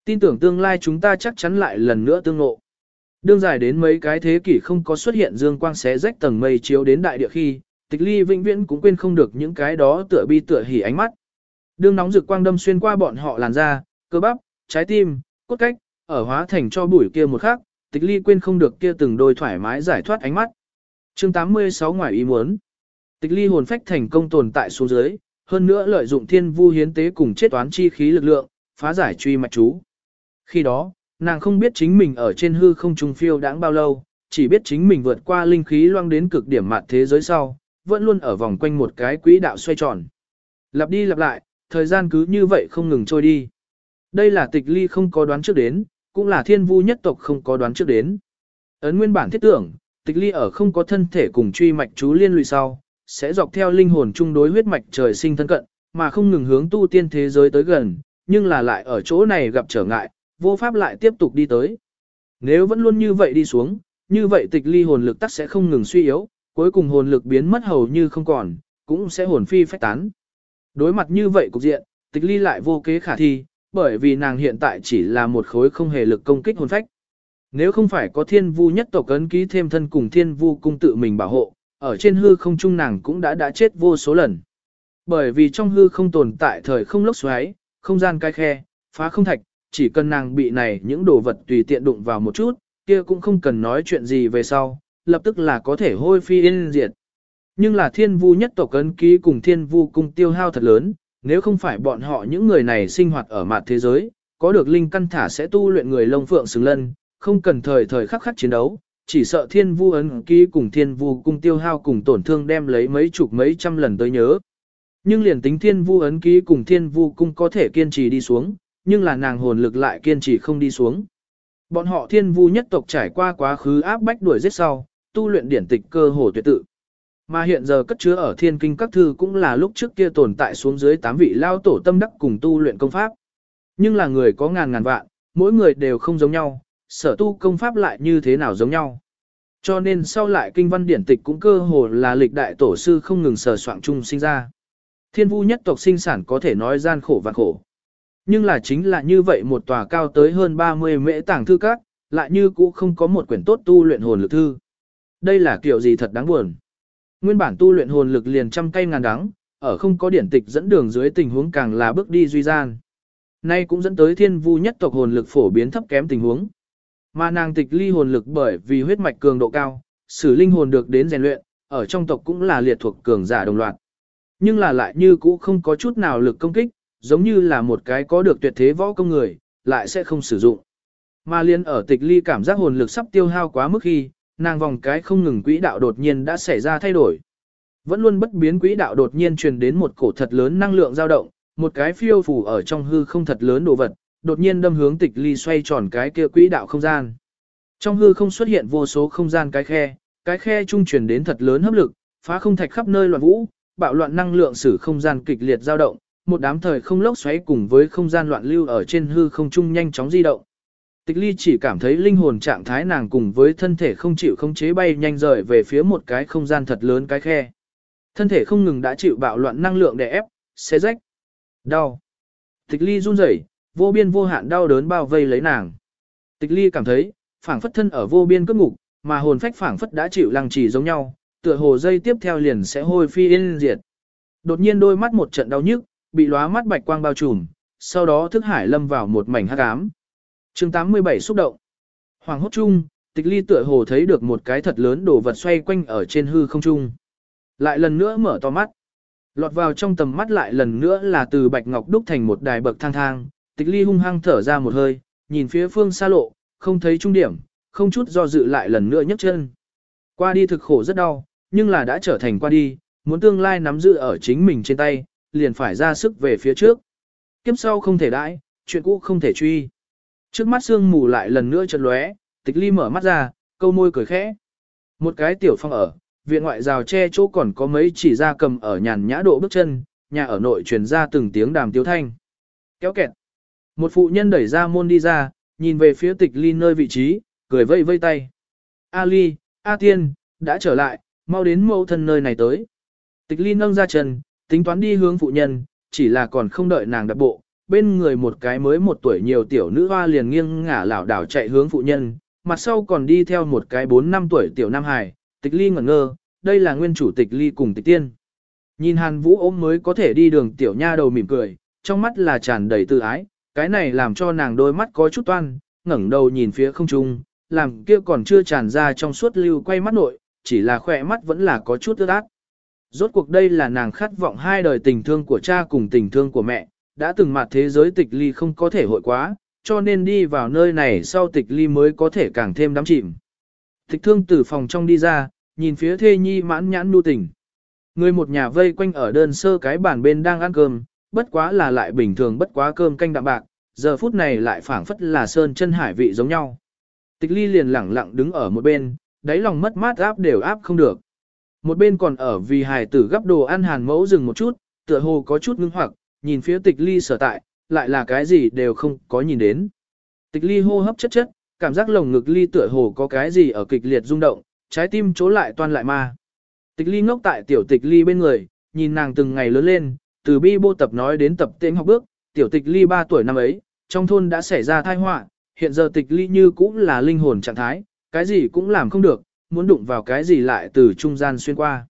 Tin tưởng tương lai chúng ta chắc chắn lại lần nữa tương ngộ. Đương dài đến mấy cái thế kỷ không có xuất hiện dương quang xé rách tầng mây chiếu đến đại địa khi, tịch ly vĩnh viễn cũng quên không được những cái đó tựa bi tựa hỉ ánh mắt. Đương nóng rực quang đâm xuyên qua bọn họ làn da, cơ bắp, trái tim, cốt cách, ở hóa thành cho bụi kia một khắc, tịch ly quên không được kia từng đôi thoải mái giải thoát ánh mắt. chương 86 ngoài ý muốn. Tịch ly hồn phách thành công tồn tại xuống dưới, hơn nữa lợi dụng thiên vu hiến tế cùng chết toán chi khí lực lượng, phá giải truy mạch chú. Khi đó, nàng không biết chính mình ở trên hư không trung phiêu đãng bao lâu, chỉ biết chính mình vượt qua linh khí loang đến cực điểm mạn thế giới sau, vẫn luôn ở vòng quanh một cái quỹ đạo xoay tròn. Lặp đi lặp lại, thời gian cứ như vậy không ngừng trôi đi. Đây là tịch ly không có đoán trước đến, cũng là thiên vu nhất tộc không có đoán trước đến. Ấn nguyên bản thiết tưởng, tịch ly ở không có thân thể cùng truy mạch chú liên lụy sau, sẽ dọc theo linh hồn chung đối huyết mạch trời sinh thân cận, mà không ngừng hướng tu tiên thế giới tới gần, nhưng là lại ở chỗ này gặp trở ngại, vô pháp lại tiếp tục đi tới. Nếu vẫn luôn như vậy đi xuống, như vậy tịch ly hồn lực tắc sẽ không ngừng suy yếu, cuối cùng hồn lực biến mất hầu như không còn, cũng sẽ hồn phi phách tán. Đối mặt như vậy cục diện, tịch ly lại vô kế khả thi, bởi vì nàng hiện tại chỉ là một khối không hề lực công kích hồn phách. Nếu không phải có thiên vu nhất tộc ấn ký thêm thân cùng thiên vu cung tự mình bảo hộ, ở trên hư không trung nàng cũng đã đã chết vô số lần. Bởi vì trong hư không tồn tại thời không lốc xoáy, không gian cái khe, phá không thạch, chỉ cần nàng bị này những đồ vật tùy tiện đụng vào một chút, kia cũng không cần nói chuyện gì về sau, lập tức là có thể hôi phi yên diệt. Nhưng là thiên vu nhất tộc ấn ký cùng thiên vu cung tiêu hao thật lớn, nếu không phải bọn họ những người này sinh hoạt ở mặt thế giới, có được linh căn thả sẽ tu luyện người lông phượng xứng lân, không cần thời thời khắc khắc chiến đấu, chỉ sợ thiên vu ấn ký cùng thiên vu cung tiêu hao cùng tổn thương đem lấy mấy chục mấy trăm lần tới nhớ. Nhưng liền tính thiên vu ấn ký cùng thiên vu cung có thể kiên trì đi xuống, nhưng là nàng hồn lực lại kiên trì không đi xuống. Bọn họ thiên vu nhất tộc trải qua quá khứ áp bách đuổi giết sau, tu luyện điển tịch cơ hồ tuyệt tự. Mà hiện giờ cất chứa ở thiên kinh các thư cũng là lúc trước kia tồn tại xuống dưới tám vị lao tổ tâm đắc cùng tu luyện công pháp. Nhưng là người có ngàn ngàn vạn, mỗi người đều không giống nhau, sở tu công pháp lại như thế nào giống nhau. Cho nên sau lại kinh văn điển tịch cũng cơ hồ là lịch đại tổ sư không ngừng sở soạn chung sinh ra. Thiên vu nhất tộc sinh sản có thể nói gian khổ và khổ. Nhưng là chính là như vậy một tòa cao tới hơn 30 mễ tảng thư các, lại như cũ không có một quyển tốt tu luyện hồn lực thư. Đây là kiểu gì thật đáng buồn. Nguyên bản tu luyện hồn lực liền trăm cây ngàn đắng, ở không có điển tịch dẫn đường dưới tình huống càng là bước đi duy gian. Nay cũng dẫn tới thiên vu nhất tộc hồn lực phổ biến thấp kém tình huống. Mà nàng tịch ly hồn lực bởi vì huyết mạch cường độ cao, sử linh hồn được đến rèn luyện, ở trong tộc cũng là liệt thuộc cường giả đồng loạt. Nhưng là lại như cũ không có chút nào lực công kích, giống như là một cái có được tuyệt thế võ công người, lại sẽ không sử dụng. Mà liên ở tịch ly cảm giác hồn lực sắp tiêu hao quá mức khi, nàng vòng cái không ngừng quỹ đạo đột nhiên đã xảy ra thay đổi. Vẫn luôn bất biến quỹ đạo đột nhiên truyền đến một cổ thật lớn năng lượng dao động, một cái phiêu phù ở trong hư không thật lớn đồ vật, đột nhiên đâm hướng tịch ly xoay tròn cái kia quỹ đạo không gian. Trong hư không xuất hiện vô số không gian cái khe, cái khe trung truyền đến thật lớn hấp lực, phá không thạch khắp nơi loạn vũ, bạo loạn năng lượng sử không gian kịch liệt dao động, một đám thời không lốc xoáy cùng với không gian loạn lưu ở trên hư không trung nhanh chóng di động. Tịch ly chỉ cảm thấy linh hồn trạng thái nàng cùng với thân thể không chịu không chế bay nhanh rời về phía một cái không gian thật lớn cái khe. Thân thể không ngừng đã chịu bạo loạn năng lượng để ép, xé rách. Đau. Tịch ly run rẩy, vô biên vô hạn đau đớn bao vây lấy nàng. Tịch ly cảm thấy, phảng phất thân ở vô biên cướp ngục, mà hồn phách phảng phất đã chịu lăng trì giống nhau, tựa hồ dây tiếp theo liền sẽ hôi phi yên diệt. Đột nhiên đôi mắt một trận đau nhức, bị lóa mắt bạch quang bao trùm, sau đó thức hải lâm vào một mảnh hắc ám. Chương 87 xúc động. Hoàng hốt chung, tịch ly tựa hồ thấy được một cái thật lớn đồ vật xoay quanh ở trên hư không trung. Lại lần nữa mở to mắt. Lọt vào trong tầm mắt lại lần nữa là từ bạch ngọc đúc thành một đài bậc thang thang, tịch ly hung hăng thở ra một hơi, nhìn phía phương xa lộ, không thấy trung điểm, không chút do dự lại lần nữa nhấc chân. Qua đi thực khổ rất đau, nhưng là đã trở thành qua đi, muốn tương lai nắm giữ ở chính mình trên tay, liền phải ra sức về phía trước. Kiếp sau không thể đãi, chuyện cũ không thể truy. Trước mắt sương mù lại lần nữa chợt lóe, tịch ly mở mắt ra, câu môi cười khẽ. Một cái tiểu phong ở, viện ngoại rào che chỗ còn có mấy chỉ ra cầm ở nhàn nhã độ bước chân, nhà ở nội truyền ra từng tiếng đàm tiếu thanh. Kéo kẹt. Một phụ nhân đẩy ra môn đi ra, nhìn về phía tịch ly nơi vị trí, cười vây vây tay. A ly, A tiên, đã trở lại, mau đến mẫu thân nơi này tới. Tịch ly nâng ra chân, tính toán đi hướng phụ nhân, chỉ là còn không đợi nàng đặt bộ, bên người một cái mới một tuổi nhiều tiểu nữ hoa liền nghiêng ngả lảo đảo chạy hướng phụ nhân, mặt sau còn đi theo một cái 4 năm tuổi tiểu nam hài, tịch ly ngẩn ngơ, đây là nguyên chủ tịch ly cùng tịch tiên. Nhìn hàn vũ ôm mới có thể đi đường tiểu nha đầu mỉm cười, trong mắt là tràn đầy tự ái, cái này làm cho nàng đôi mắt có chút toan, ngẩng đầu nhìn phía không trung, làm kia còn chưa tràn ra trong suốt lưu quay mắt nội, chỉ là khỏe mắt vẫn là có chút ướt át. Rốt cuộc đây là nàng khát vọng hai đời tình thương của cha cùng tình thương của mẹ, đã từng mặt thế giới tịch ly không có thể hội quá, cho nên đi vào nơi này sau tịch ly mới có thể càng thêm đắm chìm. Tịch thương từ phòng trong đi ra, nhìn phía thê nhi mãn nhãn nu tình. Người một nhà vây quanh ở đơn sơ cái bàn bên đang ăn cơm, bất quá là lại bình thường bất quá cơm canh đạm bạc, giờ phút này lại phảng phất là sơn chân hải vị giống nhau. Tịch ly liền lẳng lặng đứng ở một bên, đáy lòng mất mát áp đều áp không được. Một bên còn ở vì hài tử gấp đồ ăn hàn mẫu dừng một chút, tựa hồ có chút ngưng hoặc, nhìn phía tịch ly sở tại, lại là cái gì đều không có nhìn đến. Tịch ly hô hấp chất chất, cảm giác lồng ngực ly tựa hồ có cái gì ở kịch liệt rung động, trái tim chỗ lại toan lại ma. Tịch ly ngốc tại tiểu tịch ly bên người, nhìn nàng từng ngày lớn lên, từ bi bô tập nói đến tập tên học bước, tiểu tịch ly 3 tuổi năm ấy, trong thôn đã xảy ra tai họa, hiện giờ tịch ly như cũng là linh hồn trạng thái, cái gì cũng làm không được, muốn đụng vào cái gì lại từ trung gian xuyên qua.